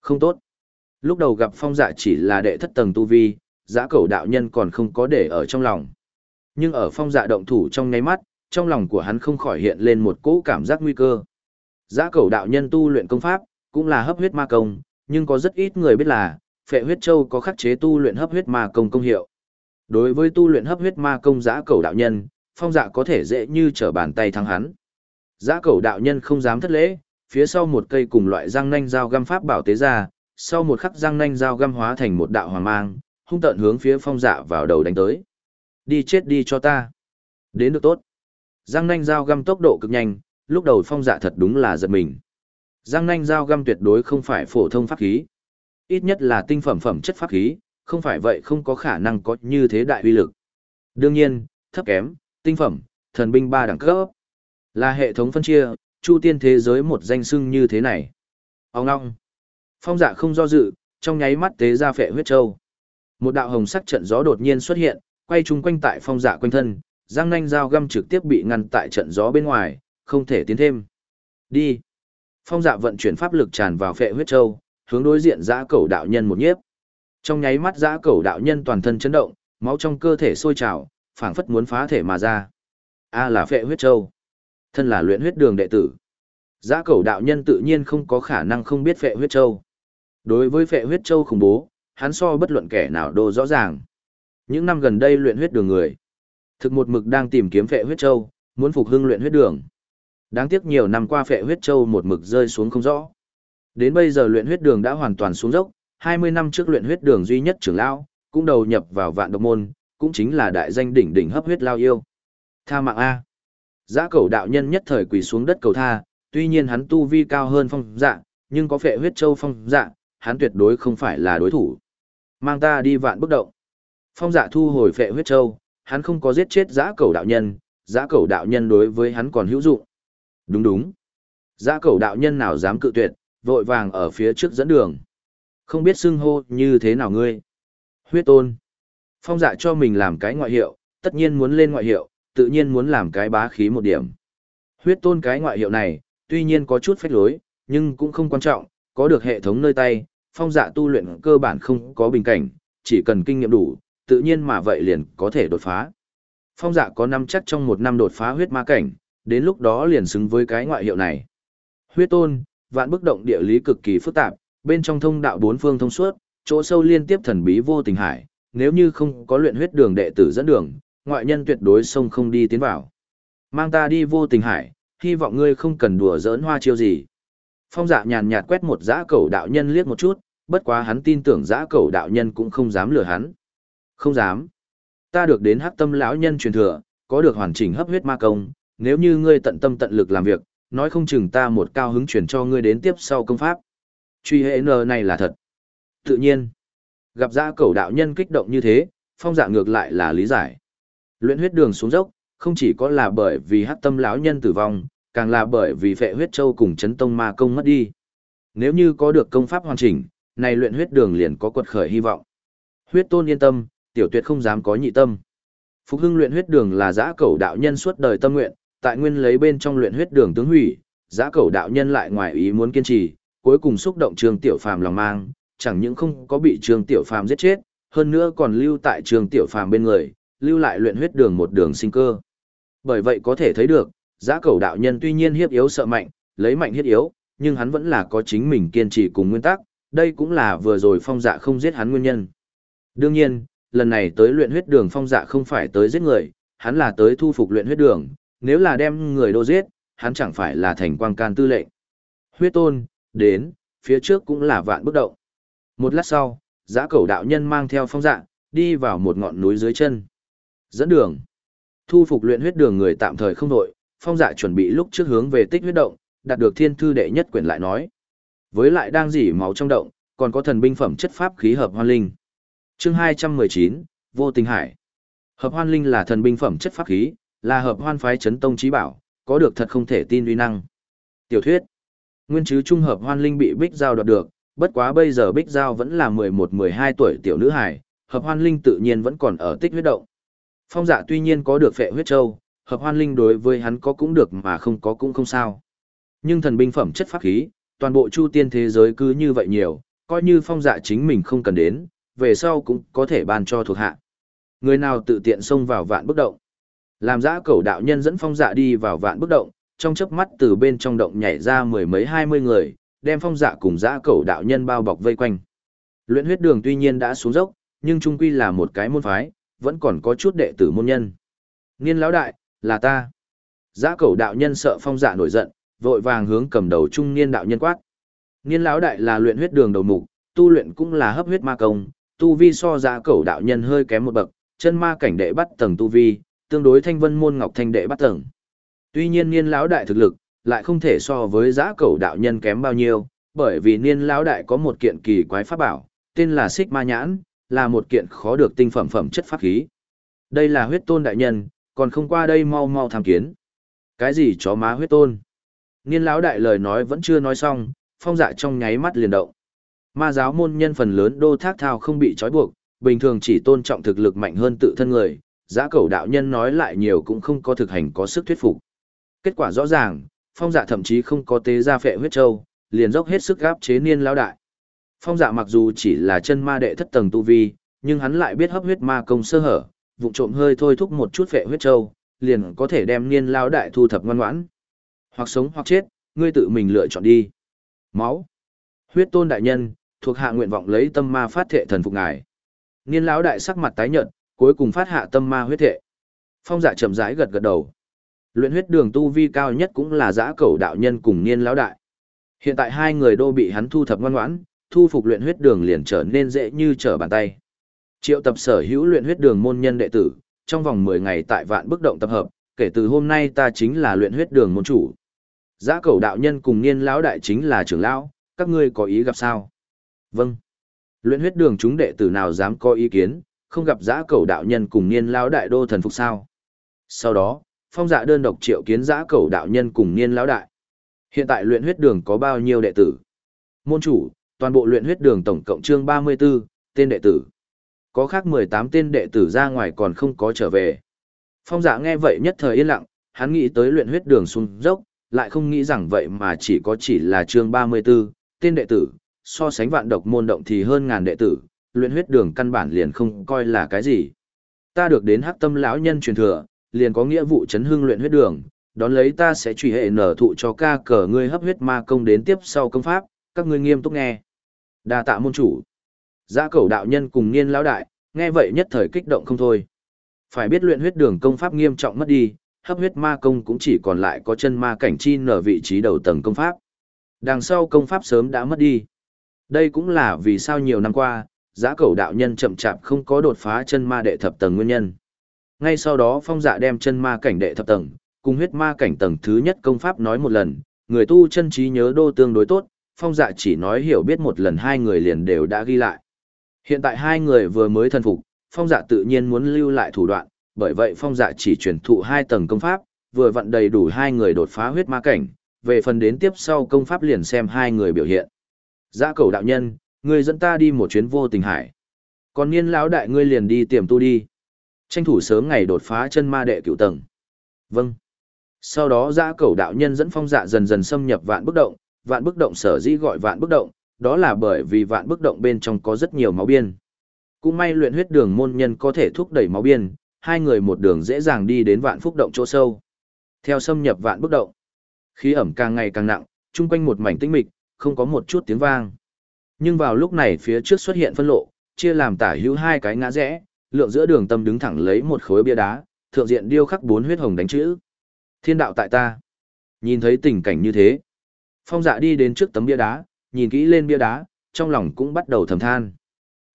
Không tốt. Lúc đầu gặp phong dạ chỉ là đệ thất tầng tu vi, giã cầu đạo nhân còn không có để ở trong lòng. Nhưng ở phong dạ động thủ trong ngay mắt, trong lòng của hắn không khỏi hiện lên một cỗ cảm giác nguy cơ. Giã cầu đạo nhân tu luyện công pháp, cũng là hấp huyết ma công, nhưng có rất ít người biết là, phệ huyết châu có khắc chế tu luyện hấp huyết ma công công hiệu. Đối với tu luyện hấp huyết ma công giã cầu đạo nhân, phong dạ có thể dễ như trở bàn tay thắng hắn. Giã cầu đạo nhân không dám thất lễ, phía sau một cây cùng loại răng nanh dao găm pháp bảo tế ra, sau một khắc răng nanh dao găm hóa thành một đạo hoàng mang, hung tận hướng phía phong dạ vào đầu đánh tới. Đi chết đi cho ta. Đến được tốt. Răng nanh dao găm tốc độ cực nhanh, lúc đầu phong dạ thật đúng là giật mình. Răng nanh dao găm tuyệt đối không phải phổ thông pháp khí. Ít nhất là tinh phẩm phẩm chất pháp khí, không phải vậy không có khả năng có như thế đại uy lực. Đương nhiên, thấp kém, tinh phẩm, thần binh ba đẳng cấp. Là hệ thống phân chia, chu tiên thế giới một danh xưng như thế này. Ông ngong. Phong dạ không do dự, trong nháy mắt tế ra phệ huyết châu. Một đạo hồng sắc trận gió đột nhiên xuất hiện, quay chung quanh tại phong dạ quanh thân, răng nanh dao găm trực tiếp bị ngăn tại trận gió bên ngoài, không thể tiến thêm. Đi. Phong dạ vận chuyển pháp lực tràn vào phệ huyết châu, hướng đối diện giã cẩu đạo nhân một nhiếp. Trong nháy mắt giã cẩu đạo nhân toàn thân chấn động, máu trong cơ thể sôi trào, phảng phất muốn phá thể mà ra. A là phệ huyết châu. Thân là luyện huyết đường đệ tử. Giã cẩu đạo nhân tự nhiên không có khả năng không biết phệ huyết châu. Đối với phệ huyết châu khủng bố, hắn so bất luận kẻ nào đồ rõ ràng. Những năm gần đây luyện huyết đường người, thực một mực đang tìm kiếm phệ huyết châu, muốn phục hưng luyện huyết đường. Đáng tiếc nhiều năm qua phệ huyết châu một mực rơi xuống không rõ. Đến bây giờ luyện huyết đường đã hoàn toàn xuống dốc, 20 năm trước luyện huyết đường duy nhất trưởng lão, cũng đầu nhập vào vạn độc môn, cũng chính là đại danh đỉnh đỉnh hấp huyết lao yêu. Tha mạng A. Giã cầu đạo nhân nhất thời quỳ xuống đất cầu tha, tuy nhiên hắn tu vi cao hơn phong dạ, nhưng có phệ huyết châu phong dạ, hắn tuyệt đối không phải là đối thủ. Mang ta đi vạn bức động. Phong dạ thu hồi phệ huyết châu, hắn không có giết chết giã cầu đạo nhân, giã cầu đạo nhân đối với hắn còn hữu dụng. Đúng đúng. Giã cầu đạo nhân nào dám cự tuyệt, vội vàng ở phía trước dẫn đường. Không biết xưng hô như thế nào ngươi? Huyết tôn. Phong dạ cho mình làm cái ngoại hiệu, tất nhiên muốn lên ngoại hiệu, tự nhiên muốn làm cái bá khí một điểm. Huyết tôn cái ngoại hiệu này, tuy nhiên có chút phách lối, nhưng cũng không quan trọng, có được hệ thống nơi tay, phong dạ tu luyện cơ bản không có bình cảnh, chỉ cần kinh nghiệm đủ, tự nhiên mà vậy liền có thể đột phá. Phong dạ có năm chắc trong một năm đột phá huyết ma cảnh, đến lúc đó liền xứng với cái ngoại hiệu này. Huyết tôn, vạn bức động địa lý cực kỳ phức tạp, bên trong thông đạo bốn phương thông suốt, chỗ sâu liên tiếp thần bí vô tình hải, nếu như không có luyện huyết đường đệ tử dẫn đường, ngoại nhân tuyệt đối sông không đi tiến vào. Mang ta đi vô tình hải, hy vọng ngươi không cần đùa giỡn hoa chiêu gì. Phong dạ nhàn nhạt quét một dã cẩu đạo nhân liếc một chút, bất quá hắn tin tưởng dã cẩu đạo nhân cũng không dám lừa hắn. Không dám. Ta được đến hắc tâm lão nhân truyền thừa, có được hoàn chỉnh hấp huyết ma công, nếu như ngươi tận tâm tận lực làm việc, nói không chừng ta một cao hứng truyền cho ngươi đến tiếp sau công pháp. Truy hệ N này là thật. Tự nhiên, gặp ra cẩu đạo nhân kích động như thế, phong dạ ngược lại là lý giải. Luyện huyết đường xuống dốc, không chỉ có là bởi vì hắc tâm lão nhân tử vong, càng là bởi vì phệ huyết châu cùng chấn tông ma công mất đi. Nếu như có được công pháp hoàn chỉnh, này luyện huyết đường liền có quật khởi hy vọng. Huyết tôn yên tâm, tiểu tuyệt không dám có nhị tâm. Phục hưng luyện huyết đường là giã cầu đạo nhân suốt đời tâm nguyện, tại nguyên lấy bên trong luyện huyết đường tướng hủy, giã cầu đạo nhân lại ngoài ý muốn kiên trì, cuối cùng xúc động trương tiểu phàm lòng mang, chẳng những không có bị trương tiểu phàm giết chết, hơn nữa còn lưu tại trương tiểu phàm bên người, lưu lại luyện huyết đường một đường sinh cơ. Bởi vậy có thể thấy được, giã cầu đạo nhân tuy nhiên hiếp yếu sợ mạnh, lấy mạnh hiếp yếu, nhưng hắn vẫn là có chính mình kiên trì cùng nguyên tắc, đây cũng là vừa rồi phong dạ không giết hắn nguyên nhân. Đương nhiên, lần này tới luyện huyết đường phong dạ không phải tới giết người, hắn là tới thu phục luyện huyết đường, nếu là đem người đô giết, hắn chẳng phải là thành quang can tư lệnh. Huyết tôn, đến, phía trước cũng là vạn bước động. Một lát sau, giã cầu đạo nhân mang theo phong dạ, đi vào một ngọn núi dưới chân. Dẫn đường. Thu phục luyện huyết đường người tạm thời không đội, phong dạ chuẩn bị lúc trước hướng về tích huyết động, đạt được thiên thư đệ nhất quyển lại nói. Với lại đang dỉ máu trong động, còn có thần binh phẩm chất pháp khí hợp hoan linh. Chương 219, Vô Tình Hải. Hợp hoan linh là thần binh phẩm chất pháp khí, là hợp hoan phái chấn tông trí bảo, có được thật không thể tin uy năng. Tiểu thuyết. Nguyên chứ trung hợp hoan linh bị Bích Giao đoạt được, bất quá bây giờ Bích Giao vẫn là 11-12 tuổi tiểu nữ hài, hợp hoan linh tự nhiên vẫn còn ở tích huyết động. Phong dạ tuy nhiên có được phệ huyết châu, hợp hoan linh đối với hắn có cũng được mà không có cũng không sao. Nhưng thần binh phẩm chất pháp khí, toàn bộ chu tiên thế giới cứ như vậy nhiều, coi như phong dạ chính mình không cần đến, về sau cũng có thể ban cho thuộc hạ. Người nào tự tiện xông vào vạn bức động. Làm giã cầu đạo nhân dẫn phong dạ đi vào vạn bức động, trong chớp mắt từ bên trong động nhảy ra mười mấy hai mươi người, đem phong dạ cùng dã cầu đạo nhân bao bọc vây quanh. Luyện huyết đường tuy nhiên đã xuống dốc, nhưng trung quy là một cái môn phái, vẫn còn có chút đệ tử môn nhân. Niên lão đại, là ta. Dã cầu đạo nhân sợ phong dạ nổi giận, vội vàng hướng cầm đầu trung niên đạo nhân quát. Niên lão đại là luyện huyết đường đầu mục, tu luyện cũng là hấp huyết ma công, tu vi so dã cầu đạo nhân hơi kém một bậc, chân ma cảnh đệ bắt tầng tu vi, tương đối thanh vân môn ngọc thanh đệ bắt tầng. Tuy nhiên niên lão đại thực lực, lại không thể so với giã cầu đạo nhân kém bao nhiêu, bởi vì niên lão đại có một kiện kỳ quái pháp bảo, tên là xích ma nhãn, là một kiện khó được tinh phẩm phẩm chất pháp khí. Đây là huyết tôn đại nhân, còn không qua đây mau mau tham kiến. Cái gì chó má huyết tôn? Niên lão đại lời nói vẫn chưa nói xong, phong dạ trong nháy mắt liền động. Ma giáo môn nhân phần lớn đô thác thao không bị trói buộc, bình thường chỉ tôn trọng thực lực mạnh hơn tự thân người, giã cầu đạo nhân nói lại nhiều cũng không có thực hành có sức thuyết phục. Kết quả rõ ràng, phong dạ thậm chí không có tế ra phệ huyết châu, liền dốc hết sức gáp chế niên lão đại. Phong dạ mặc dù chỉ là chân ma đệ thất tầng tu vi, nhưng hắn lại biết hấp huyết ma công sơ hở, vụ trộm hơi thôi thúc một chút phệ huyết châu, liền có thể đem niên lão đại thu thập ngoan ngoãn. Hoặc sống hoặc chết, ngươi tự mình lựa chọn đi. Máu. Huyết tôn đại nhân, thuộc hạ nguyện vọng lấy tâm ma phát thệ thần phục ngài. Niên lão đại sắc mặt tái nhợt, cuối cùng phát hạ tâm ma huyết thệ. Phong dạ chậm rãi gật gật đầu. Luyện huyết đường tu vi cao nhất cũng là giã cầu đạo nhân cùng niên lão đại. Hiện tại hai người đô bị hắn thu thập ngoan ngoãn, thu phục luyện huyết đường liền trở nên dễ như trở bàn tay. Triệu tập sở hữu luyện huyết đường môn nhân đệ tử, trong vòng 10 ngày tại vạn bức động tập hợp, kể từ hôm nay ta chính là luyện huyết đường môn chủ. Giã cầu đạo nhân cùng niên lão đại chính là trưởng lão, các ngươi có ý gặp sao? Vâng. Luyện huyết đường chúng đệ tử nào dám có ý kiến, không gặp giã cầu đạo nhân cùng niên lão đại đô thần phục sao? Sau đó, phong dạ đơn độc triệu kiến giã cầu đạo nhân cùng niên lão đại. Hiện tại luyện huyết đường có bao nhiêu đệ tử? Môn chủ, Toàn bộ luyện huyết đường tổng cộng chương 34, tên đệ tử. Có khác 18 tên đệ tử ra ngoài còn không có trở về. Phong dạ nghe vậy nhất thời yên lặng, hắn nghĩ tới luyện huyết đường xuống dốc, lại không nghĩ rằng vậy mà chỉ có chỉ là chương 34, tên đệ tử, so sánh vạn độc môn động thì hơn ngàn đệ tử, luyện huyết đường căn bản liền không coi là cái gì. Ta được đến hắc tâm lão nhân truyền thừa, liền có nghĩa vụ chấn hưng luyện huyết đường, đón lấy ta sẽ truy hệ nở thụ cho ca cờ ngươi hấp huyết ma công đến tiếp sau công pháp, các ngươi nghiêm túc nghe. Đa tạ môn chủ. Giã cẩu đạo nhân cùng niên lão đại, nghe vậy nhất thời kích động không thôi. Phải biết luyện huyết đường công pháp nghiêm trọng mất đi, hấp huyết ma công cũng chỉ còn lại có chân ma cảnh chi nở vị trí đầu tầng công pháp. Đằng sau công pháp sớm đã mất đi. Đây cũng là vì sao nhiều năm qua, giã cẩu đạo nhân chậm chạp không có đột phá chân ma đệ thập tầng nguyên nhân. Ngay sau đó phong dạ đem chân ma cảnh đệ thập tầng, cùng huyết ma cảnh tầng thứ nhất công pháp nói một lần, người tu chân trí nhớ đô tương đối tốt, phong dạ chỉ nói hiểu biết một lần hai người liền đều đã ghi lại. Hiện tại hai người vừa mới thân phục, phong dạ tự nhiên muốn lưu lại thủ đoạn, bởi vậy phong dạ chỉ truyền thụ hai tầng công pháp, vừa vận đầy đủ hai người đột phá huyết ma cảnh, về phần đến tiếp sau công pháp liền xem hai người biểu hiện. Giã cầu đạo nhân, ngươi dẫn ta đi một chuyến vô tình hải. Còn niên lão đại ngươi liền đi tiềm tu đi. Tranh thủ sớm ngày đột phá chân ma đệ cửu tầng. Vâng. Sau đó giã cầu đạo nhân dẫn phong dạ dần dần xâm nhập vạn bức động, vạn bức động sở dĩ gọi vạn bức động, đó là bởi vì vạn bức động bên trong có rất nhiều máu biên. Cũng may luyện huyết đường môn nhân có thể thúc đẩy máu biên, hai người một đường dễ dàng đi đến vạn phúc động chỗ sâu. Theo xâm nhập vạn bức động, khí ẩm càng ngày càng nặng, chung quanh một mảnh tĩnh mịch, không có một chút tiếng vang. Nhưng vào lúc này phía trước xuất hiện phân lộ, chia làm tả hữu hai cái ngã rẽ, lượng giữa đường tâm đứng thẳng lấy một khối bia đá, thượng diện điêu khắc bốn huyết hồng đánh chữ. Thiên đạo tại ta. Nhìn thấy tình cảnh như thế, phong dạ đi đến trước tấm bia đá, nhìn kỹ lên bia đá, trong lòng cũng bắt đầu thầm than.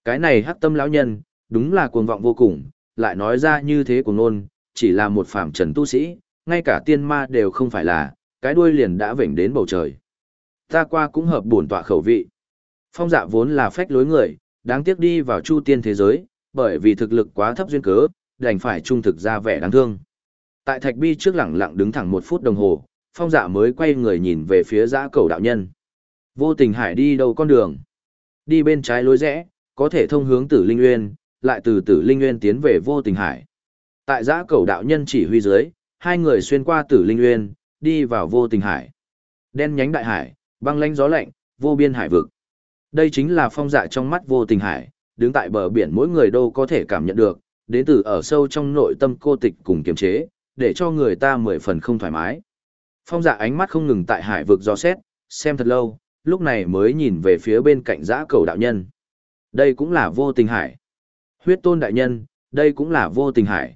Cái này hắc tâm lão nhân, đúng là cuồng vọng vô cùng, lại nói ra như thế của nôn, chỉ là một phàm trần tu sĩ, ngay cả tiên ma đều không phải là, cái đuôi liền đã vểnh đến bầu trời. Ta qua cũng hợp bổn tọa khẩu vị. Phong dạ vốn là phách lối người, đáng tiếc đi vào chu tiên thế giới, bởi vì thực lực quá thấp duyên cớ, đành phải trung thực ra vẻ đáng thương. Tại thạch bi trước lẳng lặng đứng thẳng một phút đồng hồ, phong dạ mới quay người nhìn về phía giã cầu đạo nhân. Vô tình hải đi đâu con đường? Đi bên trái lối rẽ, có thể thông hướng tử linh nguyên, lại từ tử linh nguyên tiến về vô tình hải. Tại giã cầu đạo nhân chỉ huy dưới, hai người xuyên qua tử linh nguyên, đi vào vô tình hải. Đen nhánh đại hải, băng lánh gió lạnh, vô biên hải vực. Đây chính là phong dạ trong mắt vô tình hải, đứng tại bờ biển mỗi người đâu có thể cảm nhận được, đến từ ở sâu trong nội tâm cô tịch cùng kiềm chế, để cho người ta mười phần không thoải mái. Phong dạ ánh mắt không ngừng tại hải vực do xét, xem thật lâu, lúc này mới nhìn về phía bên cạnh giã cầu đạo nhân. Đây cũng là vô tình hải. Huyết tôn đại nhân, đây cũng là vô tình hải.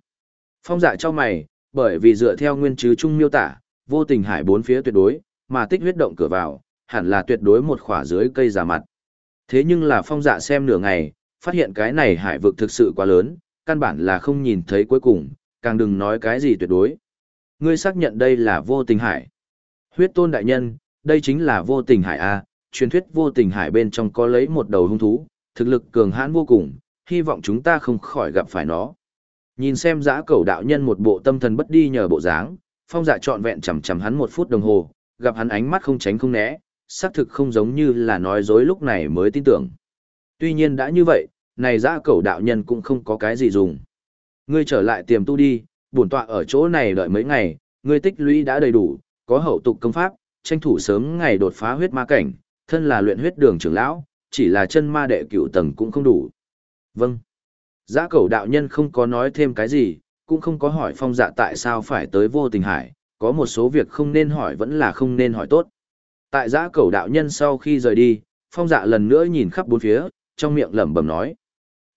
Phong dạ cho mày, bởi vì dựa theo nguyên chứ trung miêu tả, vô tình hải bốn phía tuyệt đối, mà tích huyết động cửa vào, hẳn là tuyệt đối một khỏa dưới cây giả mặt. Thế nhưng là phong dạ xem nửa ngày, phát hiện cái này hải vực thực sự quá lớn, căn bản là không nhìn thấy cuối cùng, càng đừng nói cái gì tuyệt đối. Ngươi xác nhận đây là vô tình hải. Huyết tôn đại nhân, đây chính là vô tình hải A, truyền thuyết vô tình hải bên trong có lấy một đầu hung thú, thực lực cường hãn vô cùng, hy vọng chúng ta không khỏi gặp phải nó. Nhìn xem giã cầu đạo nhân một bộ tâm thần bất đi nhờ bộ dáng, phong dạ trọn vẹn chầm chầm hắn một phút đồng hồ, gặp hắn ánh mắt không tránh không né, xác thực không giống như là nói dối lúc này mới tin tưởng. Tuy nhiên đã như vậy, này giã cầu đạo nhân cũng không có cái gì dùng. Ngươi trở lại tiềm tu đi, bổn tọa ở chỗ này đợi mấy ngày, ngươi tích lũy đã đầy đủ, có hậu tục công pháp, tranh thủ sớm ngày đột phá huyết ma cảnh, thân là luyện huyết đường trưởng lão, chỉ là chân ma đệ cửu tầng cũng không đủ. Vâng. Giã cầu đạo nhân không có nói thêm cái gì, cũng không có hỏi phong dạ tại sao phải tới vô tình hải, có một số việc không nên hỏi vẫn là không nên hỏi tốt. Tại giã cầu đạo nhân sau khi rời đi, phong dạ lần nữa nhìn khắp bốn phía, trong miệng lẩm bẩm nói.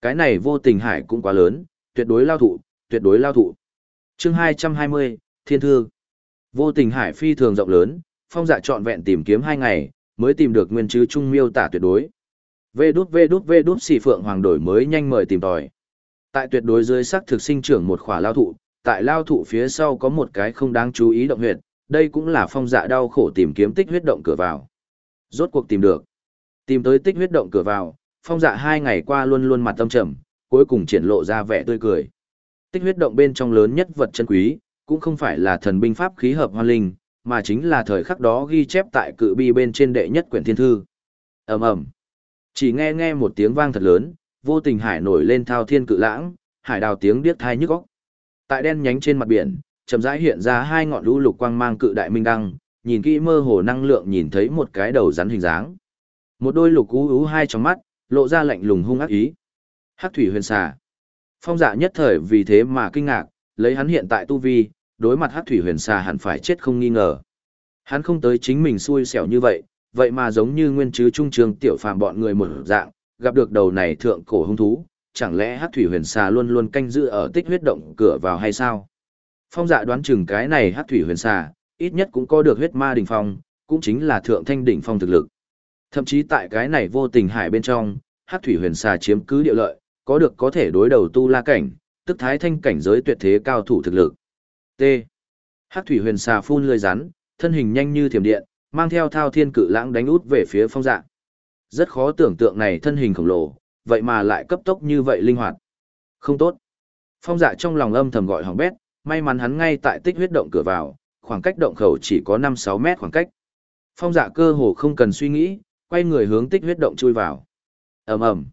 Cái này vô tình hải cũng quá lớn, tuyệt đối lao thụ, tuyệt đối lao thụ. chương 220, Thiên Thư. Vô tình hải phi thường rộng lớn, phong dạ trọn vẹn tìm kiếm hai ngày, mới tìm được nguyên chứ trung miêu tả tuyệt đối. Vê đút vê đút vê đút xì phượng hoàng đổi mới nhanh mời tìm tòi. Tại tuyệt đối dưới sắc thực sinh trưởng một khỏa lao thụ, tại lao thụ phía sau có một cái không đáng chú ý động huyệt, đây cũng là phong dạ đau khổ tìm kiếm tích huyết động cửa vào. Rốt cuộc tìm được. Tìm tới tích huyết động cửa vào, phong dạ hai ngày qua luôn luôn mặt tâm trầm, cuối cùng triển lộ ra vẻ tươi cười. Tích huyết động bên trong lớn nhất vật chân quý, cũng không phải là thần binh pháp khí hợp hoan linh, mà chính là thời khắc đó ghi chép tại cự bi bên trên đệ nhất quyển thiên thư. ầm ầm Chỉ nghe nghe một tiếng vang thật lớn, vô tình hải nổi lên thao thiên cự lãng, hải đào tiếng điếc thai nhức óc. Tại đen nhánh trên mặt biển, chậm rãi hiện ra hai ngọn lũ lục quang mang cự đại minh đăng, nhìn kỹ mơ hồ năng lượng nhìn thấy một cái đầu rắn hình dáng. Một đôi lục ú ú hai trong mắt, lộ ra lạnh lùng hung ác ý. Hắc thủy huyền xà. Phong dạ nhất thời vì thế mà kinh ngạc, lấy hắn hiện tại tu vi, đối mặt Hắc thủy huyền xà hẳn phải chết không nghi ngờ. Hắn không tới chính mình xui xẻo như vậy, vậy mà giống như nguyên chứ trung trường tiểu phàm bọn người một dạng, gặp được đầu này thượng cổ hung thú, chẳng lẽ Hắc thủy huyền xà luôn luôn canh giữ ở tích huyết động cửa vào hay sao? Phong dạ đoán chừng cái này Hắc thủy huyền xà, ít nhất cũng có được huyết ma đỉnh phong, cũng chính là thượng thanh đỉnh phong thực lực. Thậm chí tại cái này vô tình hải bên trong, Hắc thủy huyền xà chiếm cứ địa lợi, có được có thể đối đầu tu la cảnh, tức thái thanh cảnh giới tuyệt thế cao thủ thực lực. T. Hắc thủy huyền xà phun lưỡi rắn, thân hình nhanh như thiểm điện, mang theo thao thiên cự lãng đánh út về phía phong dạ. Rất khó tưởng tượng này thân hình khổng lồ, vậy mà lại cấp tốc như vậy linh hoạt. Không tốt. Phong dạ trong lòng âm thầm gọi hỏng bét, may mắn hắn ngay tại tích huyết động cửa vào, khoảng cách động khẩu chỉ có 5-6 mét khoảng cách. Phong dạ cơ hồ không cần suy nghĩ, quay người hướng tích huyết động chui vào ầm ầm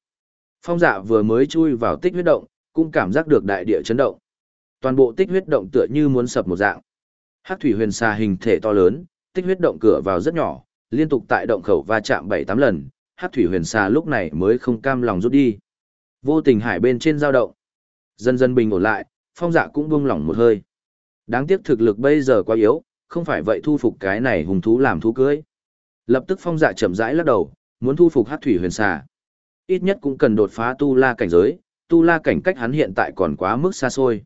Phong dạ vừa mới chui vào tích huyết động, cũng cảm giác được đại địa chấn động. Toàn bộ tích huyết động tựa như muốn sập một dạng. Hát thủy huyền xà hình thể to lớn, tích huyết động cửa vào rất nhỏ, liên tục tại động khẩu va chạm 7-8 lần, hát thủy huyền xà lúc này mới không cam lòng rút đi. Vô tình hải bên trên dao động. Dần dần bình ổn lại, phong dạ cũng buông lỏng một hơi. Đáng tiếc thực lực bây giờ quá yếu, không phải vậy thu phục cái này hùng thú làm thú cưới. Lập tức phong dạ chậm rãi lắc đầu, muốn thu phục hát thủy huyền xà. Ít nhất cũng cần đột phá tu la cảnh giới, tu la cảnh cách hắn hiện tại còn quá mức xa xôi.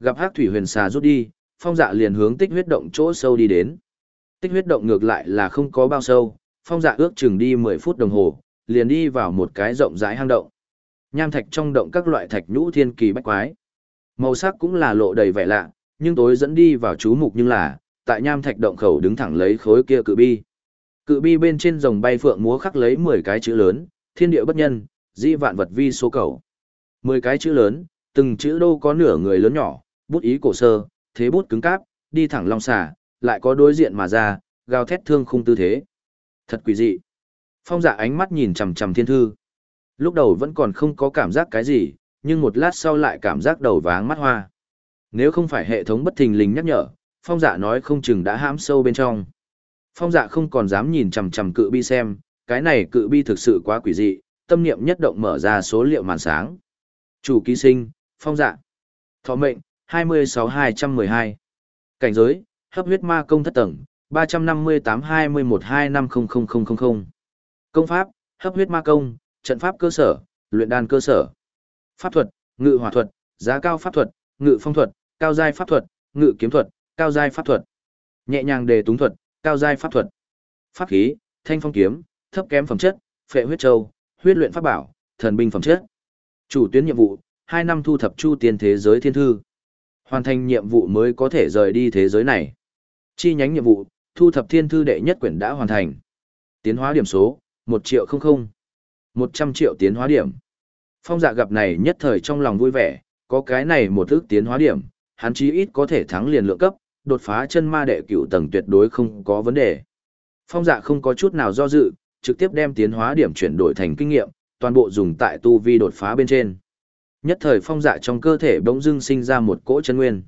Gặp Hắc thủy huyền xà rút đi, phong dạ liền hướng tích huyết động chỗ sâu đi đến. Tích huyết động ngược lại là không có bao sâu, phong dạ ước chừng đi 10 phút đồng hồ, liền đi vào một cái rộng rãi hang động. Nham thạch trong động các loại thạch nhũ thiên kỳ bách quái. Màu sắc cũng là lộ đầy vẻ lạ, nhưng tối dẫn đi vào chú mục nhưng là, tại nham thạch động khẩu đứng thẳng lấy khối kia cự bi. Cự bi bên trên rồng bay phượng múa khắc lấy 10 cái chữ lớn, thiên địa bất nhân, di vạn vật vi số cầu. 10 cái chữ lớn, từng chữ đô có nửa người lớn nhỏ, bút ý cổ sơ, thế bút cứng cáp, đi thẳng long xà, lại có đối diện mà ra, gào thét thương khung tư thế. Thật quỷ dị. Phong dạ ánh mắt nhìn chằm chằm thiên thư. Lúc đầu vẫn còn không có cảm giác cái gì, nhưng một lát sau lại cảm giác đầu váng mắt hoa. Nếu không phải hệ thống bất thình lình nhắc nhở, phong dạ nói không chừng đã hãm sâu bên trong. Phong dạ không còn dám nhìn chằm chằm cự bi xem, cái này cự bi thực sự quá quỷ dị, tâm niệm nhất động mở ra số liệu màn sáng. Chủ ký sinh, phong dạ. Thọ mệnh, 26212. Cảnh giới, hấp huyết ma công thất tầng, 358-21-250000. Công pháp, hấp huyết ma công, trận pháp cơ sở, luyện đan cơ sở. Pháp thuật, ngự hỏa thuật, giá cao pháp thuật, ngự phong thuật, cao giai pháp thuật, ngự kiếm thuật, cao giai pháp thuật. Nhẹ nhàng đề túng thuật, cao giai pháp thuật. Pháp khí, thanh phong kiếm, thấp kém phẩm chất, phệ huyết châu, huyết luyện pháp bảo, thần binh phẩm chất. Chủ tuyến nhiệm vụ, 2 năm thu thập chu tiên thế giới thiên thư. Hoàn thành nhiệm vụ mới có thể rời đi thế giới này. Chi nhánh nhiệm vụ, thu thập thiên thư đệ nhất quyển đã hoàn thành. Tiến hóa điểm số, 1 triệu không không. 100 triệu tiến hóa điểm. Phong dạ gặp này nhất thời trong lòng vui vẻ, có cái này một ước tiến hóa điểm, hắn chí ít có thể thắng liền lượng cấp, đột phá chân ma đệ cửu tầng tuyệt đối không có vấn đề. Phong dạ không có chút nào do dự, trực tiếp đem tiến hóa điểm chuyển đổi thành kinh nghiệm, toàn bộ dùng tại tu vi đột phá bên trên. Nhất thời phong dạ trong cơ thể bỗng dưng sinh ra một cỗ chân nguyên.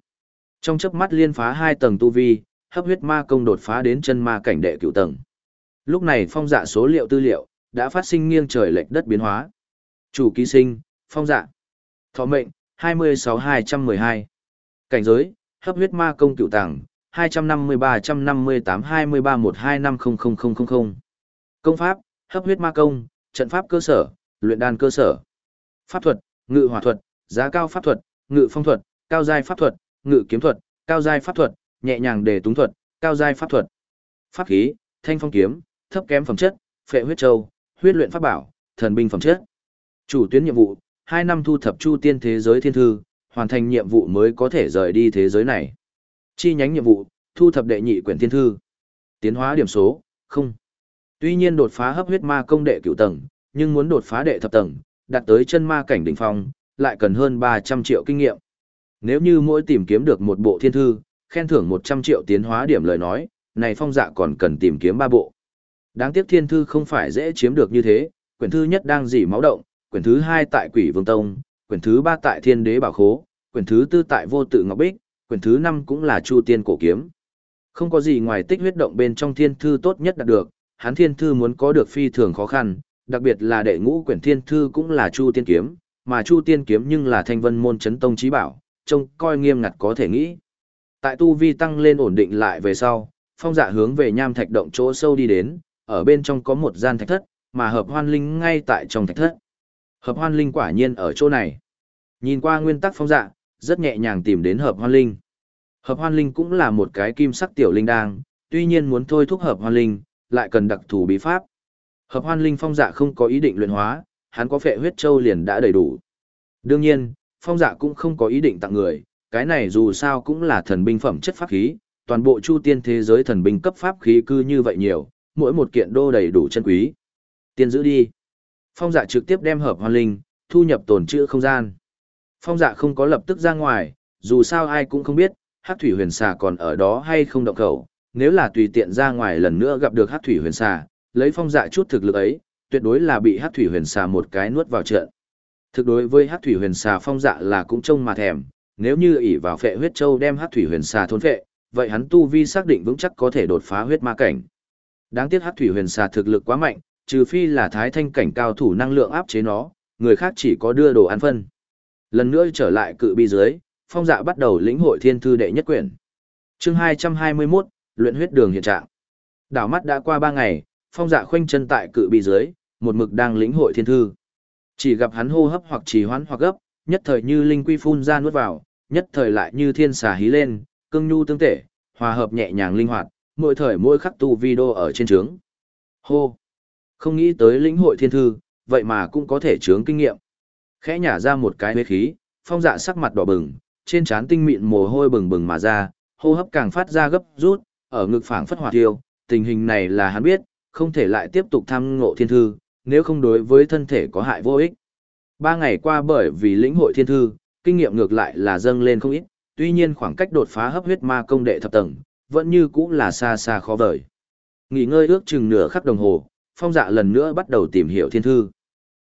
Trong chớp mắt liên phá hai tầng tu vi, hấp huyết ma công đột phá đến chân ma cảnh đệ cửu tầng. Lúc này phong dạ số liệu tư liệu đã phát sinh nghiêng trời lệch đất biến hóa. Chủ ký sinh, phong dạ. Thọ mệnh, 26212. Cảnh giới, hấp huyết ma công cửu tầng, 250-358-23-125-00000. Công pháp, hấp huyết ma công, trận pháp cơ sở, luyện đan cơ sở. Pháp thuật, ngự hỏa thuật, giá cao pháp thuật, ngự phong thuật, cao giai pháp thuật, ngự kiếm thuật, cao giai pháp thuật, nhẹ nhàng để túng thuật, cao giai pháp thuật. Pháp khí, thanh phong kiếm, thấp kém phẩm chất, phệ huyết châu, huyết luyện pháp bảo, thần binh phẩm chất. Chủ tuyến nhiệm vụ, 2 năm thu thập chu tiên thế giới thiên thư, hoàn thành nhiệm vụ mới có thể rời đi thế giới này. Chi nhánh nhiệm vụ, thu thập đệ nhị quyển thiên thư. Tiến hóa điểm số, không. Tuy nhiên đột phá hấp huyết ma công đệ cửu tầng, nhưng muốn đột phá đệ thập tầng, đạt tới chân ma cảnh đỉnh phong, lại cần hơn 300 triệu kinh nghiệm. Nếu như mỗi tìm kiếm được một bộ thiên thư, khen thưởng 100 triệu tiến hóa điểm lời nói, này phong dạ còn cần tìm kiếm ba bộ. Đáng tiếc thiên thư không phải dễ chiếm được như thế, quyển thứ nhất đang dỉ máu động, quyển thứ hai tại Quỷ Vương Tông, quyển thứ ba tại Thiên Đế Bảo Khố, quyển thứ tư tại Vô Tự Ngọc Bích, quyển thứ năm cũng là Chu Tiên Cổ Kiếm. Không có gì ngoài tích huyết động bên trong thiên thư tốt nhất đạt được, hắn thiên thư muốn có được phi thường khó khăn, đặc biệt là đệ ngũ quyển thiên thư cũng là Chu Tiên Kiếm, mà Chu Tiên Kiếm nhưng là thanh vân môn chấn tông trí bảo, trông coi nghiêm ngặt có thể nghĩ. Tại tu vi tăng lên ổn định lại về sau, phong dạ hướng về nham thạch động chỗ sâu đi đến, ở bên trong có một gian thạch thất, mà hợp hoan linh ngay tại trong thạch thất. Hợp hoan linh quả nhiên ở chỗ này. Nhìn qua nguyên tắc phong dạ, rất nhẹ nhàng tìm đến hợp hoan linh. Hợp hoan linh cũng là một cái kim sắc tiểu linh đang, tuy nhiên muốn thôi thúc hợp hoan linh, lại cần đặc thù bí pháp. Hợp hoan linh phong dạ không có ý định luyện hóa, hắn có phệ huyết châu liền đã đầy đủ. Đương nhiên, phong dạ cũng không có ý định tặng người, cái này dù sao cũng là thần binh phẩm chất pháp khí, toàn bộ chu tiên thế giới thần binh cấp pháp khí cư như vậy nhiều, mỗi một kiện đô đầy đủ chân quý. Tiên giữ đi. Phong dạ trực tiếp đem hợp hoan linh, thu nhập tồn trữ không gian. Phong dạ không có lập tức ra ngoài, dù sao ai cũng không biết, hắc thủy huyền xà còn ở đó hay không động khẩu. Nếu là tùy tiện ra ngoài lần nữa gặp được hát thủy huyền xà, lấy phong dạ chút thực lực ấy, tuyệt đối là bị hát thủy huyền xà một cái nuốt vào trận. Thực đối với hát thủy huyền xà phong dạ là cũng trông mà thèm, nếu như ỷ vào phệ huyết châu đem hát thủy huyền xà thôn phệ, vậy hắn tu vi xác định vững chắc có thể đột phá huyết ma cảnh. Đáng tiếc hát thủy huyền xà thực lực quá mạnh, trừ phi là thái thanh cảnh cao thủ năng lượng áp chế nó, người khác chỉ có đưa đồ ăn phân. Lần nữa trở lại cự bi dưới, phong dạ bắt đầu lĩnh hội thiên thư đệ nhất quyển. chương 221, luyện huyết đường hiện trạng. Đảo mắt đã qua 3 ngày, phong dạ khoanh chân tại cự bi dưới, một mực đang lĩnh hội thiên thư. Chỉ gặp hắn hô hấp hoặc trì hoãn hoặc gấp, nhất thời như linh quy phun ra nuốt vào, nhất thời lại như thiên xà hí lên, cương nhu tương tể, hòa hợp nhẹ nhàng linh hoạt, mỗi thời mỗi khắc tu video ở trên trướng. Hô! Không nghĩ tới lĩnh hội thiên thư, vậy mà cũng có thể trướng kinh nghiệm. Khẽ nhả ra một cái huyết khí, phong dạ sắc mặt đỏ bừng, trên trán tinh mịn mồ hôi bừng bừng mà ra, hô hấp càng phát ra gấp rút, ở ngực phảng phất hỏa tiêu, tình hình này là hắn biết, không thể lại tiếp tục tham ngộ thiên thư, nếu không đối với thân thể có hại vô ích. Ba ngày qua bởi vì lĩnh hội thiên thư, kinh nghiệm ngược lại là dâng lên không ít, tuy nhiên khoảng cách đột phá hấp huyết ma công đệ thập tầng, vẫn như cũ là xa xa khó vời. Nghỉ ngơi ước chừng nửa khắc đồng hồ, phong dạ lần nữa bắt đầu tìm hiểu thiên thư.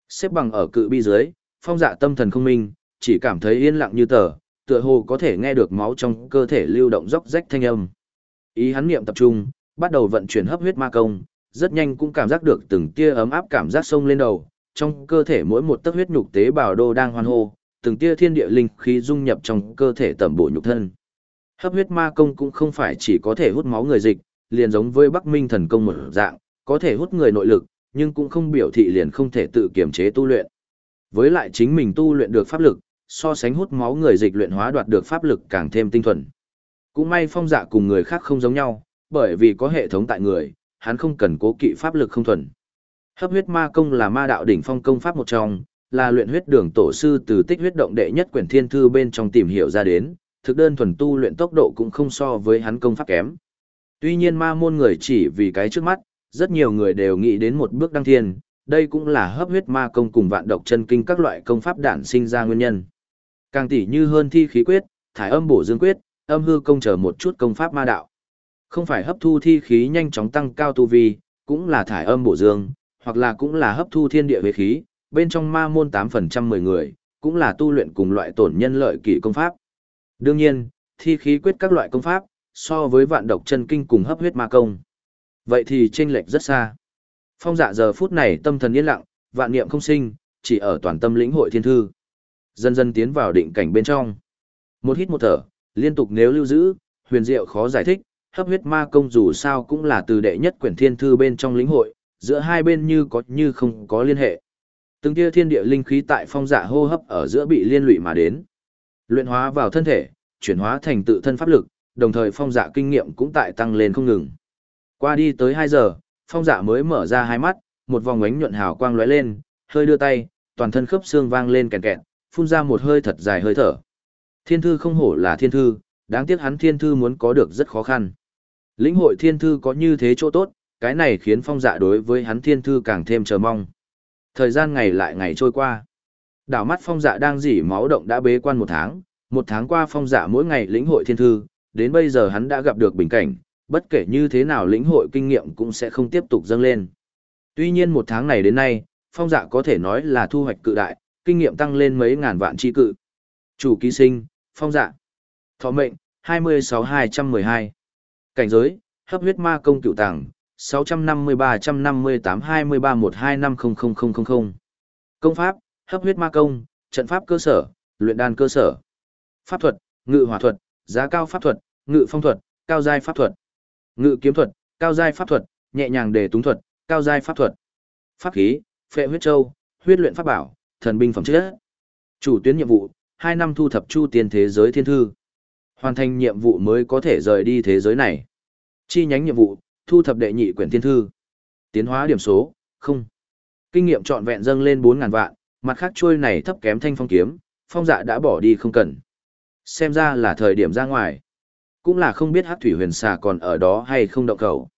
Xếp bằng ở cự bi dưới, phong dạ tâm thần không minh, chỉ cảm thấy yên lặng như tờ, tựa hồ có thể nghe được máu trong cơ thể lưu động róc rách thanh âm. Ý hắn niệm tập trung, bắt đầu vận chuyển hấp huyết ma công, rất nhanh cũng cảm giác được từng tia ấm áp cảm giác sông lên đầu, trong cơ thể mỗi một tấc huyết nhục tế bào đô đang hoan hô, từng tia thiên địa linh khí dung nhập trong cơ thể tẩm bổ nhục thân. Hấp huyết ma công cũng không phải chỉ có thể hút máu người dịch, liền giống với Bắc Minh thần công một dạng, có thể hút người nội lực, nhưng cũng không biểu thị liền không thể tự kiểm chế tu luyện. Với lại chính mình tu luyện được pháp lực, so sánh hút máu người dịch luyện hóa đoạt được pháp lực càng thêm tinh thuần. Cũng may phong dạ cùng người khác không giống nhau, bởi vì có hệ thống tại người, hắn không cần cố kỵ pháp lực không thuần. Hấp huyết ma công là ma đạo đỉnh phong công pháp một trong, là luyện huyết đường tổ sư từ tích huyết động đệ nhất quyển thiên thư bên trong tìm hiểu ra đến, thực đơn thuần tu luyện tốc độ cũng không so với hắn công pháp kém. Tuy nhiên ma môn người chỉ vì cái trước mắt, rất nhiều người đều nghĩ đến một bước đăng thiên, đây cũng là hấp huyết ma công cùng vạn độc chân kinh các loại công pháp đản sinh ra nguyên nhân. Càng tỉ như hơn thi khí quyết, thải âm bổ dương quyết, âm hư công chờ một chút công pháp ma đạo. Không phải hấp thu thi khí nhanh chóng tăng cao tu vi, cũng là thải âm bổ dương, hoặc là cũng là hấp thu thiên địa huyết khí, bên trong ma môn 8% 10 người, cũng là tu luyện cùng loại tổn nhân lợi kỷ công pháp. Đương nhiên, thi khí quyết các loại công pháp, so với vạn độc chân kinh cùng hấp huyết ma công. Vậy thì chênh lệch rất xa. Phong dạ giờ phút này tâm thần yên lặng, vạn niệm không sinh, chỉ ở toàn tâm lĩnh hội thiên thư. Dần dần tiến vào định cảnh bên trong. Một hít một thở, liên tục nếu lưu giữ, huyền diệu khó giải thích, hấp huyết ma công dù sao cũng là từ đệ nhất quyển thiên thư bên trong lĩnh hội, giữa hai bên như có như không có liên hệ. Từng tia thiên địa linh khí tại phong dạ hô hấp ở giữa bị liên lụy mà đến. Luyện hóa vào thân thể, chuyển hóa thành tự thân pháp lực, đồng thời phong dạ kinh nghiệm cũng tại tăng lên không ngừng. Qua đi tới 2 giờ, phong dạ mới mở ra hai mắt, một vòng ánh nhuận hào quang lóe lên, hơi đưa tay, toàn thân khớp xương vang lên kèn kẹt, phun ra một hơi thật dài hơi thở. Thiên thư không hổ là thiên thư, đáng tiếc hắn thiên thư muốn có được rất khó khăn. Lĩnh hội thiên thư có như thế chỗ tốt, cái này khiến phong dạ đối với hắn thiên thư càng thêm chờ mong. Thời gian ngày lại ngày trôi qua. Đảo mắt phong dạ đang dỉ máu động đã bế quan một tháng, một tháng qua phong dạ mỗi ngày lĩnh hội thiên thư, đến bây giờ hắn đã gặp được bình cảnh, bất kể như thế nào lĩnh hội kinh nghiệm cũng sẽ không tiếp tục dâng lên. Tuy nhiên một tháng này đến nay, phong dạ có thể nói là thu hoạch cự đại, kinh nghiệm tăng lên mấy ngàn vạn chi cự. Chủ ký sinh, phong dạ. Thọ mệnh, 26212. Cảnh giới, hấp huyết ma công cựu tàng, 650-358-23-125-00000. Công pháp, hấp huyết ma công, trận pháp cơ sở, luyện đan cơ sở. Pháp thuật, ngự hỏa thuật, giá cao pháp thuật, ngự phong thuật, cao giai pháp thuật. Ngự kiếm thuật, cao giai pháp thuật, nhẹ nhàng đề túng thuật, cao giai pháp thuật. Pháp khí, phệ huyết châu, huyết luyện pháp bảo, thần binh phẩm chất. Chủ tuyến nhiệm vụ, 2 năm thu thập chu tiền thế giới thiên thư. Hoàn thành nhiệm vụ mới có thể rời đi thế giới này. Chi nhánh nhiệm vụ, thu thập đệ nhị quyển thiên thư. Tiến hóa điểm số, không. Kinh nghiệm trọn vẹn dâng lên 4.000 vạn, mặt khác trôi này thấp kém thanh phong kiếm, phong dạ đã bỏ đi không cần. Xem ra là thời điểm ra ngoài. Cũng là không biết hát thủy huyền xà còn ở đó hay không động khẩu.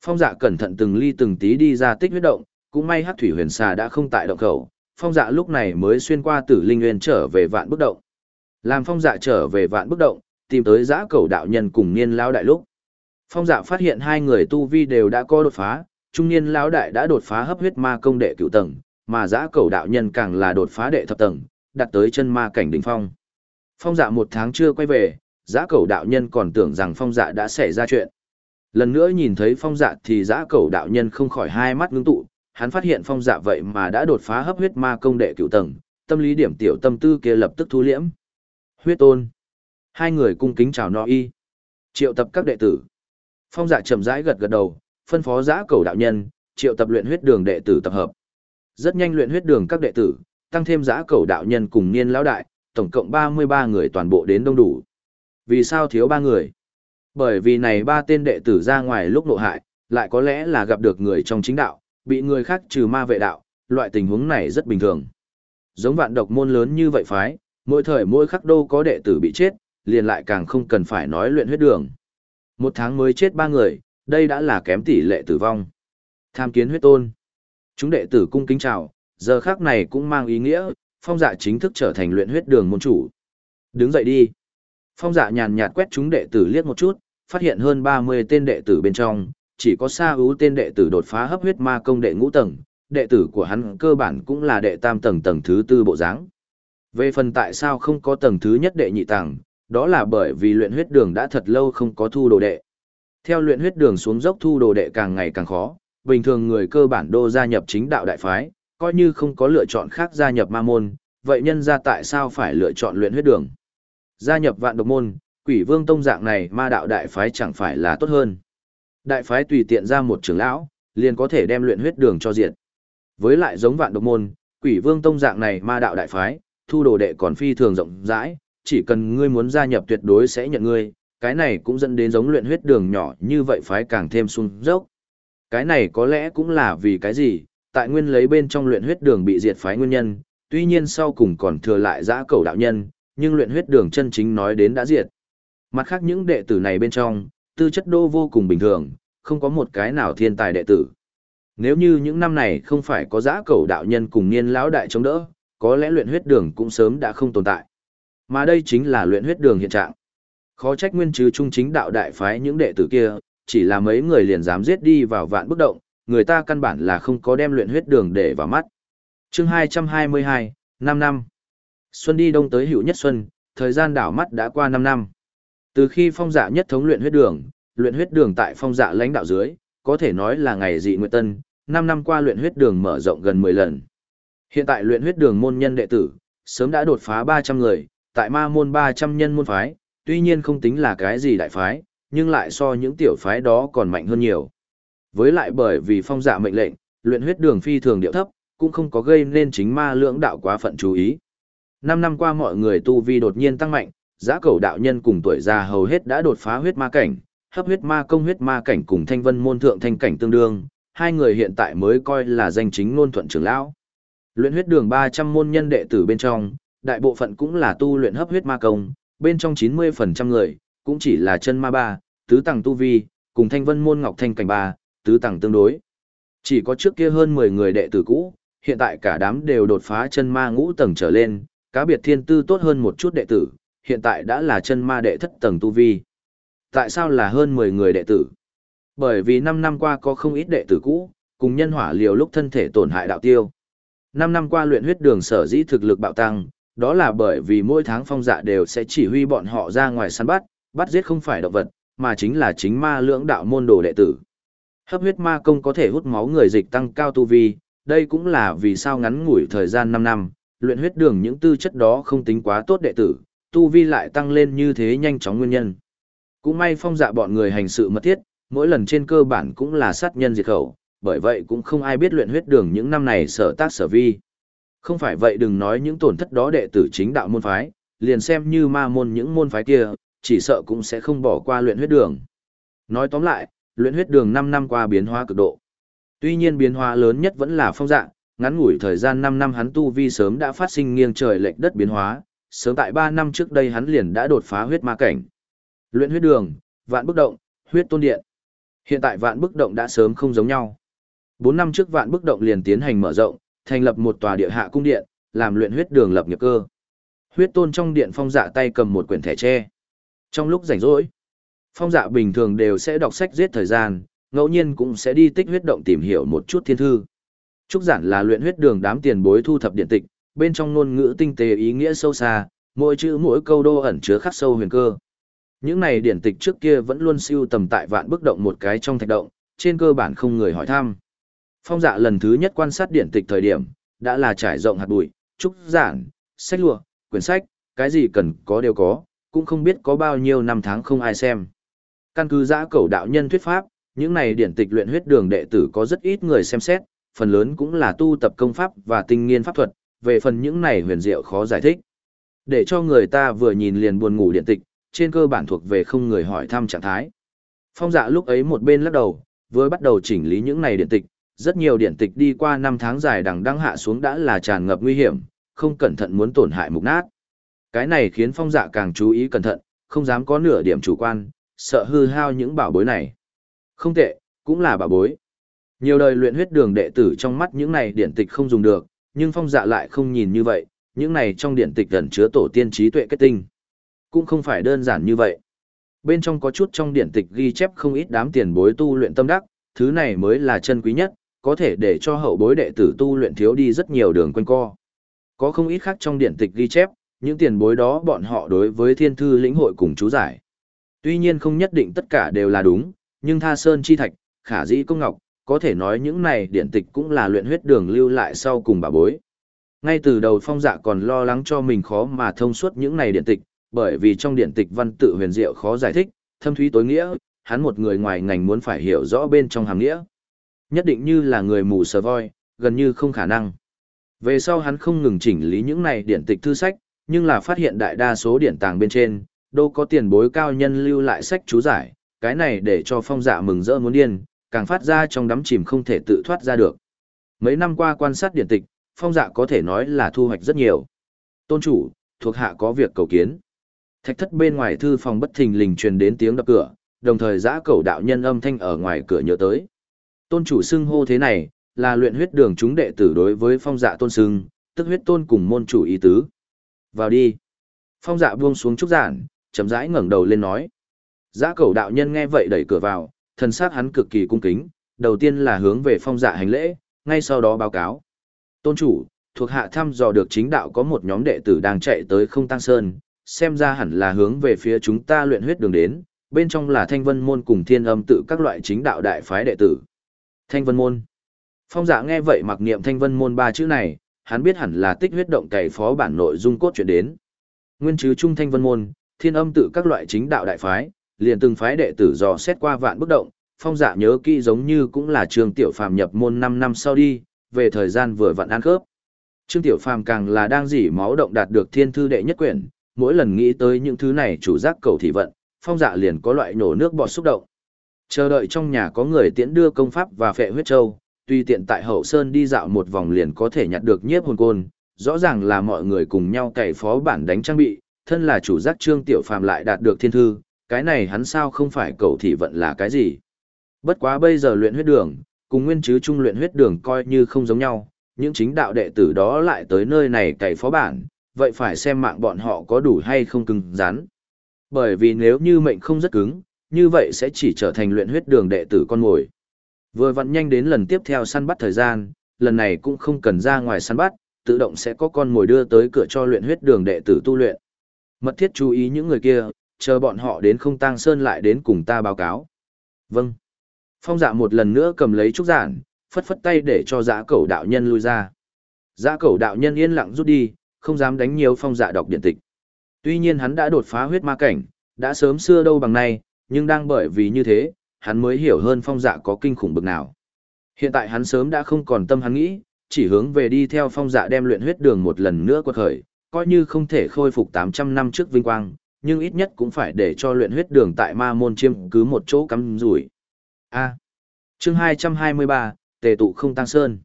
Phong dạ cẩn thận từng ly từng tí đi ra tích huyết động, cũng may hát thủy huyền xà đã không tại động khẩu. Phong dạ lúc này mới xuyên qua tử linh nguyên trở về vạn bức động. Làm phong dạ trở về vạn bức động, tìm tới giã cầu đạo nhân cùng niên lao đại lúc. Phong dạ phát hiện hai người tu vi đều đã có đột phá, trung niên lão đại đã đột phá hấp huyết ma công đệ cửu tầng, mà giã cầu đạo nhân càng là đột phá đệ thập tầng, đặt tới chân ma cảnh đỉnh phong. Phong dạ một tháng chưa quay về, giã cầu đạo nhân còn tưởng rằng phong dạ đã xảy ra chuyện. Lần nữa nhìn thấy phong dạ thì giã cầu đạo nhân không khỏi hai mắt ngưng tụ, hắn phát hiện phong dạ vậy mà đã đột phá hấp huyết ma công đệ cửu tầng, tâm lý điểm tiểu tâm tư kia lập tức thu liễm. Huyết tôn. Hai người cung kính chào no y. Triệu tập các đệ tử. Phong dạ chậm rãi gật gật đầu, phân phó giã cầu đạo nhân, triệu tập luyện huyết đường đệ tử tập hợp. Rất nhanh luyện huyết đường các đệ tử, tăng thêm giã cầu đạo nhân cùng niên lão đại, tổng cộng 33 người toàn bộ đến đông đủ. Vì sao thiếu ba người? Bởi vì này ba tên đệ tử ra ngoài lúc nộ hại, lại có lẽ là gặp được người trong chính đạo, bị người khác trừ ma vệ đạo, loại tình huống này rất bình thường. Giống vạn độc môn lớn như vậy phái, mỗi thời mỗi khắc đô có đệ tử bị chết, liền lại càng không cần phải nói luyện huyết đường. Một tháng mới chết ba người, đây đã là kém tỷ lệ tử vong. Tham kiến huyết tôn. Chúng đệ tử cung kính chào, giờ khác này cũng mang ý nghĩa, phong dạ chính thức trở thành luyện huyết đường môn chủ. Đứng dậy đi. Phong dạ nhàn nhạt quét chúng đệ tử liếc một chút, phát hiện hơn 30 tên đệ tử bên trong, chỉ có xa ưu tên đệ tử đột phá hấp huyết ma công đệ ngũ tầng, đệ tử của hắn cơ bản cũng là đệ tam tầng tầng thứ tư bộ dáng. Về phần tại sao không có tầng thứ nhất đệ nhị tầng, đó là bởi vì luyện huyết đường đã thật lâu không có thu đồ đệ. Theo luyện huyết đường xuống dốc thu đồ đệ càng ngày càng khó, bình thường người cơ bản đô gia nhập chính đạo đại phái, coi như không có lựa chọn khác gia nhập ma môn, vậy nhân ra tại sao phải lựa chọn luyện huyết đường? Gia nhập vạn độc môn, quỷ vương tông dạng này ma đạo đại phái chẳng phải là tốt hơn. Đại phái tùy tiện ra một trưởng lão, liền có thể đem luyện huyết đường cho diệt. Với lại giống vạn độc môn, quỷ vương tông dạng này ma đạo đại phái, thu đồ đệ còn phi thường rộng rãi, chỉ cần ngươi muốn gia nhập tuyệt đối sẽ nhận ngươi, cái này cũng dẫn đến giống luyện huyết đường nhỏ như vậy phái càng thêm sung dốc. Cái này có lẽ cũng là vì cái gì, tại nguyên lấy bên trong luyện huyết đường bị diệt phái nguyên nhân, tuy nhiên sau cùng còn thừa lại giã cầu đạo nhân, nhưng luyện huyết đường chân chính nói đến đã diệt. Mặt khác những đệ tử này bên trong, tư chất đô vô cùng bình thường, không có một cái nào thiên tài đệ tử. Nếu như những năm này không phải có giã cầu đạo nhân cùng niên lão đại chống đỡ, có lẽ luyện huyết đường cũng sớm đã không tồn tại. Mà đây chính là luyện huyết đường hiện trạng. Khó trách nguyên chứ trung chính đạo đại phái những đệ tử kia, chỉ là mấy người liền dám giết đi vào vạn bức động, người ta căn bản là không có đem luyện huyết đường để vào mắt. chương 222, 5 năm. Xuân đi đông tới hữu nhất xuân, thời gian đảo mắt đã qua 5 năm. Từ khi phong dạ nhất thống luyện huyết đường, luyện huyết đường tại phong dạ lãnh đạo dưới, có thể nói là ngày dị nguyệt tân, 5 năm qua luyện huyết đường mở rộng gần 10 lần. Hiện tại luyện huyết đường môn nhân đệ tử, sớm đã đột phá 300 người, tại ma môn 300 nhân môn phái, tuy nhiên không tính là cái gì đại phái, nhưng lại so những tiểu phái đó còn mạnh hơn nhiều. Với lại bởi vì phong dạ mệnh lệnh, luyện huyết đường phi thường điệu thấp, cũng không có gây nên chính ma lưỡng đạo quá phận chú ý. Năm năm qua mọi người tu vi đột nhiên tăng mạnh, giã cầu đạo nhân cùng tuổi già hầu hết đã đột phá huyết ma cảnh, hấp huyết ma công huyết ma cảnh cùng thanh vân môn thượng thanh cảnh tương đương, hai người hiện tại mới coi là danh chính ngôn thuận trưởng lão. Luyện huyết đường 300 môn nhân đệ tử bên trong, đại bộ phận cũng là tu luyện hấp huyết ma công, bên trong 90% người, cũng chỉ là chân ma ba, tứ tầng tu vi, cùng thanh vân môn ngọc thanh cảnh ba, tứ tầng tương đối. Chỉ có trước kia hơn 10 người đệ tử cũ, hiện tại cả đám đều đột phá chân ma ngũ tầng trở lên, cá biệt thiên tư tốt hơn một chút đệ tử, hiện tại đã là chân ma đệ thất tầng tu vi. Tại sao là hơn 10 người đệ tử? Bởi vì 5 năm qua có không ít đệ tử cũ, cùng nhân hỏa liều lúc thân thể tổn hại đạo tiêu. Năm năm qua luyện huyết đường sở dĩ thực lực bạo tăng, đó là bởi vì mỗi tháng phong dạ đều sẽ chỉ huy bọn họ ra ngoài săn bắt, bắt giết không phải động vật, mà chính là chính ma lưỡng đạo môn đồ đệ tử. Hấp huyết ma công có thể hút máu người dịch tăng cao tu vi, đây cũng là vì sao ngắn ngủi thời gian 5 năm, luyện huyết đường những tư chất đó không tính quá tốt đệ tử, tu vi lại tăng lên như thế nhanh chóng nguyên nhân. Cũng may phong dạ bọn người hành sự mật thiết, mỗi lần trên cơ bản cũng là sát nhân diệt khẩu, bởi vậy cũng không ai biết luyện huyết đường những năm này sở tác sở vi. Không phải vậy đừng nói những tổn thất đó đệ tử chính đạo môn phái, liền xem như ma môn những môn phái kia, chỉ sợ cũng sẽ không bỏ qua luyện huyết đường. Nói tóm lại, luyện huyết đường 5 năm qua biến hóa cực độ. Tuy nhiên biến hóa lớn nhất vẫn là phong dạng, ngắn ngủi thời gian 5 năm hắn tu vi sớm đã phát sinh nghiêng trời lệch đất biến hóa, sớm tại 3 năm trước đây hắn liền đã đột phá huyết ma cảnh. Luyện huyết đường, vạn bức động, huyết tôn điện. Hiện tại vạn bức động đã sớm không giống nhau. 4 năm trước vạn bức động liền tiến hành mở rộng, thành lập một tòa địa hạ cung điện, làm luyện huyết đường lập nghiệp cơ. Huyết tôn trong điện phong dạ tay cầm một quyển thẻ tre. Trong lúc rảnh rỗi, phong dạ bình thường đều sẽ đọc sách giết thời gian, ngẫu nhiên cũng sẽ đi tích huyết động tìm hiểu một chút thiên thư. Trúc giản là luyện huyết đường đám tiền bối thu thập điện tịch, bên trong ngôn ngữ tinh tế ý nghĩa sâu xa, mỗi chữ mỗi câu đô ẩn chứa khắc sâu huyền cơ. Những này điển tịch trước kia vẫn luôn siêu tầm tại vạn bức động một cái trong thạch động, trên cơ bản không người hỏi thăm. Phong dạ lần thứ nhất quan sát điển tịch thời điểm, đã là trải rộng hạt bụi, trúc giản, sách lụa, quyển sách, cái gì cần có đều có, cũng không biết có bao nhiêu năm tháng không ai xem. Căn cứ giã cầu đạo nhân thuyết pháp, những này điển tịch luyện huyết đường đệ tử có rất ít người xem xét, phần lớn cũng là tu tập công pháp và tinh nghiên pháp thuật, về phần những này huyền diệu khó giải thích. Để cho người ta vừa nhìn liền buồn ngủ điện tịch, trên cơ bản thuộc về không người hỏi thăm trạng thái. Phong dạ lúc ấy một bên lắc đầu, vừa bắt đầu chỉnh lý những này điện tịch, rất nhiều điện tịch đi qua năm tháng dài đằng đăng hạ xuống đã là tràn ngập nguy hiểm, không cẩn thận muốn tổn hại mục nát. Cái này khiến phong dạ càng chú ý cẩn thận, không dám có nửa điểm chủ quan, sợ hư hao những bảo bối này. Không tệ, cũng là bảo bối. Nhiều đời luyện huyết đường đệ tử trong mắt những này điển tịch không dùng được, nhưng phong dạ lại không nhìn như vậy, những này trong điện tịch gần chứa tổ tiên trí tuệ kết tinh. Cũng không phải đơn giản như vậy. Bên trong có chút trong điện tịch ghi chép không ít đám tiền bối tu luyện tâm đắc, thứ này mới là chân quý nhất, có thể để cho hậu bối đệ tử tu luyện thiếu đi rất nhiều đường quanh co. Có không ít khác trong điện tịch ghi chép, những tiền bối đó bọn họ đối với thiên thư lĩnh hội cùng chú giải. Tuy nhiên không nhất định tất cả đều là đúng, nhưng tha sơn chi thạch, khả dĩ công ngọc, có thể nói những này điện tịch cũng là luyện huyết đường lưu lại sau cùng bà bối. Ngay từ đầu phong dạ còn lo lắng cho mình khó mà thông suốt những này điện tịch, bởi vì trong điện tịch văn tự huyền diệu khó giải thích, thâm thúy tối nghĩa, hắn một người ngoài ngành muốn phải hiểu rõ bên trong hàm nghĩa. Nhất định như là người mù sờ voi, gần như không khả năng. Về sau hắn không ngừng chỉnh lý những này điện tịch thư sách, nhưng là phát hiện đại đa số điện tàng bên trên, đâu có tiền bối cao nhân lưu lại sách chú giải, cái này để cho phong dạ mừng rỡ muốn điên, càng phát ra trong đắm chìm không thể tự thoát ra được. Mấy năm qua quan sát điển tịch, phong dạ có thể nói là thu hoạch rất nhiều. Tôn chủ, thuộc hạ có việc cầu kiến. Thạch thất bên ngoài thư phòng bất thình lình truyền đến tiếng đập cửa, đồng thời giã cầu đạo nhân âm thanh ở ngoài cửa nhớ tới. Tôn chủ xưng hô thế này, là luyện huyết đường chúng đệ tử đối với phong dạ tôn xưng, tức huyết tôn cùng môn chủ ý tứ. Vào đi. Phong dạ buông xuống trúc giản, chấm rãi ngẩng đầu lên nói. Giã cầu đạo nhân nghe vậy đẩy cửa vào, thần sắc hắn cực kỳ cung kính, đầu tiên là hướng về phong dạ hành lễ, ngay sau đó báo cáo. Tôn chủ, thuộc hạ thăm dò được chính đạo có một nhóm đệ tử đang chạy tới không tăng sơn, xem ra hẳn là hướng về phía chúng ta luyện huyết đường đến, bên trong là thanh vân môn cùng thiên âm tự các loại chính đạo đại phái đệ tử. Thanh vân môn. Phong dạ nghe vậy mặc niệm thanh vân môn ba chữ này, hắn biết hẳn là tích huyết động cày phó bản nội dung cốt chuyển đến. Nguyên chứ trung thanh vân môn, thiên âm tự các loại chính đạo đại phái, liền từng phái đệ tử dò xét qua vạn bức động, phong dạ nhớ kỹ giống như cũng là trương tiểu phàm nhập môn 5 năm sau đi, về thời gian vừa vặn ăn khớp. Trương tiểu phàm càng là đang dỉ máu động đạt được thiên thư đệ nhất quyển, mỗi lần nghĩ tới những thứ này chủ giác cầu thị vận, phong dạ liền có loại nổ nước bọt xúc động. Chờ đợi trong nhà có người tiễn đưa công pháp và phệ huyết châu, tuy tiện tại hậu sơn đi dạo một vòng liền có thể nhặt được nhiếp hồn côn, rõ ràng là mọi người cùng nhau cày phó bản đánh trang bị, thân là chủ giác trương tiểu phàm lại đạt được thiên thư, cái này hắn sao không phải cầu thị vận là cái gì. Bất quá bây giờ luyện huyết đường, cùng nguyên chứ trung luyện huyết đường coi như không giống nhau, những chính đạo đệ tử đó lại tới nơi này cày phó bản, vậy phải xem mạng bọn họ có đủ hay không cứng rắn. Bởi vì nếu như mệnh không rất cứng, như vậy sẽ chỉ trở thành luyện huyết đường đệ tử con mồi. Vừa vặn nhanh đến lần tiếp theo săn bắt thời gian, lần này cũng không cần ra ngoài săn bắt, tự động sẽ có con mồi đưa tới cửa cho luyện huyết đường đệ tử tu luyện. Mật thiết chú ý những người kia, chờ bọn họ đến không tang sơn lại đến cùng ta báo cáo. Vâng. Phong dạ một lần nữa cầm lấy trúc giản, phất phất tay để cho giã cẩu đạo nhân lui ra. Giã cẩu đạo nhân yên lặng rút đi, không dám đánh nhiều phong dạ đọc điện tịch. Tuy nhiên hắn đã đột phá huyết ma cảnh, đã sớm xưa đâu bằng nay, nhưng đang bởi vì như thế, hắn mới hiểu hơn phong dạ có kinh khủng bực nào. Hiện tại hắn sớm đã không còn tâm hắn nghĩ, chỉ hướng về đi theo phong dạ đem luyện huyết đường một lần nữa quật khởi, coi như không thể khôi phục 800 năm trước vinh quang, nhưng ít nhất cũng phải để cho luyện huyết đường tại ma môn chiêm cứ một chỗ cắm rủi. A. chương 223, Tề tụ không tăng sơn.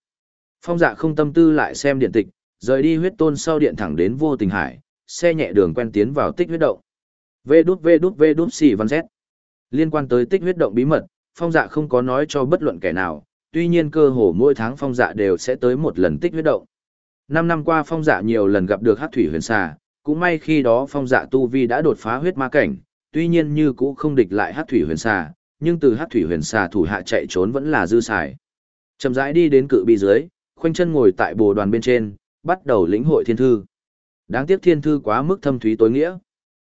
Phong dạ không tâm tư lại xem điện tịch, rời đi huyết tôn sau điện thẳng đến vô tình hải, xe nhẹ đường quen tiến vào tích huyết động. Vê đút vê đút vê đút xì văn Z. Liên quan tới tích huyết động bí mật, phong dạ không có nói cho bất luận kẻ nào, tuy nhiên cơ hồ mỗi tháng phong dạ đều sẽ tới một lần tích huyết động. Năm năm qua phong dạ nhiều lần gặp được hát thủy huyền xà, cũng may khi đó phong dạ tu vi đã đột phá huyết ma cảnh, tuy nhiên như cũ không địch lại hát thủy huyền xà, nhưng từ hát thủy huyền xà thủ hạ chạy trốn vẫn là dư xài. Chậm rãi đi đến cự bi dưới, khoanh chân ngồi tại bồ đoàn bên trên, bắt đầu lĩnh hội thiên thư. Đáng tiếc thiên thư quá mức thâm thúy tối nghĩa.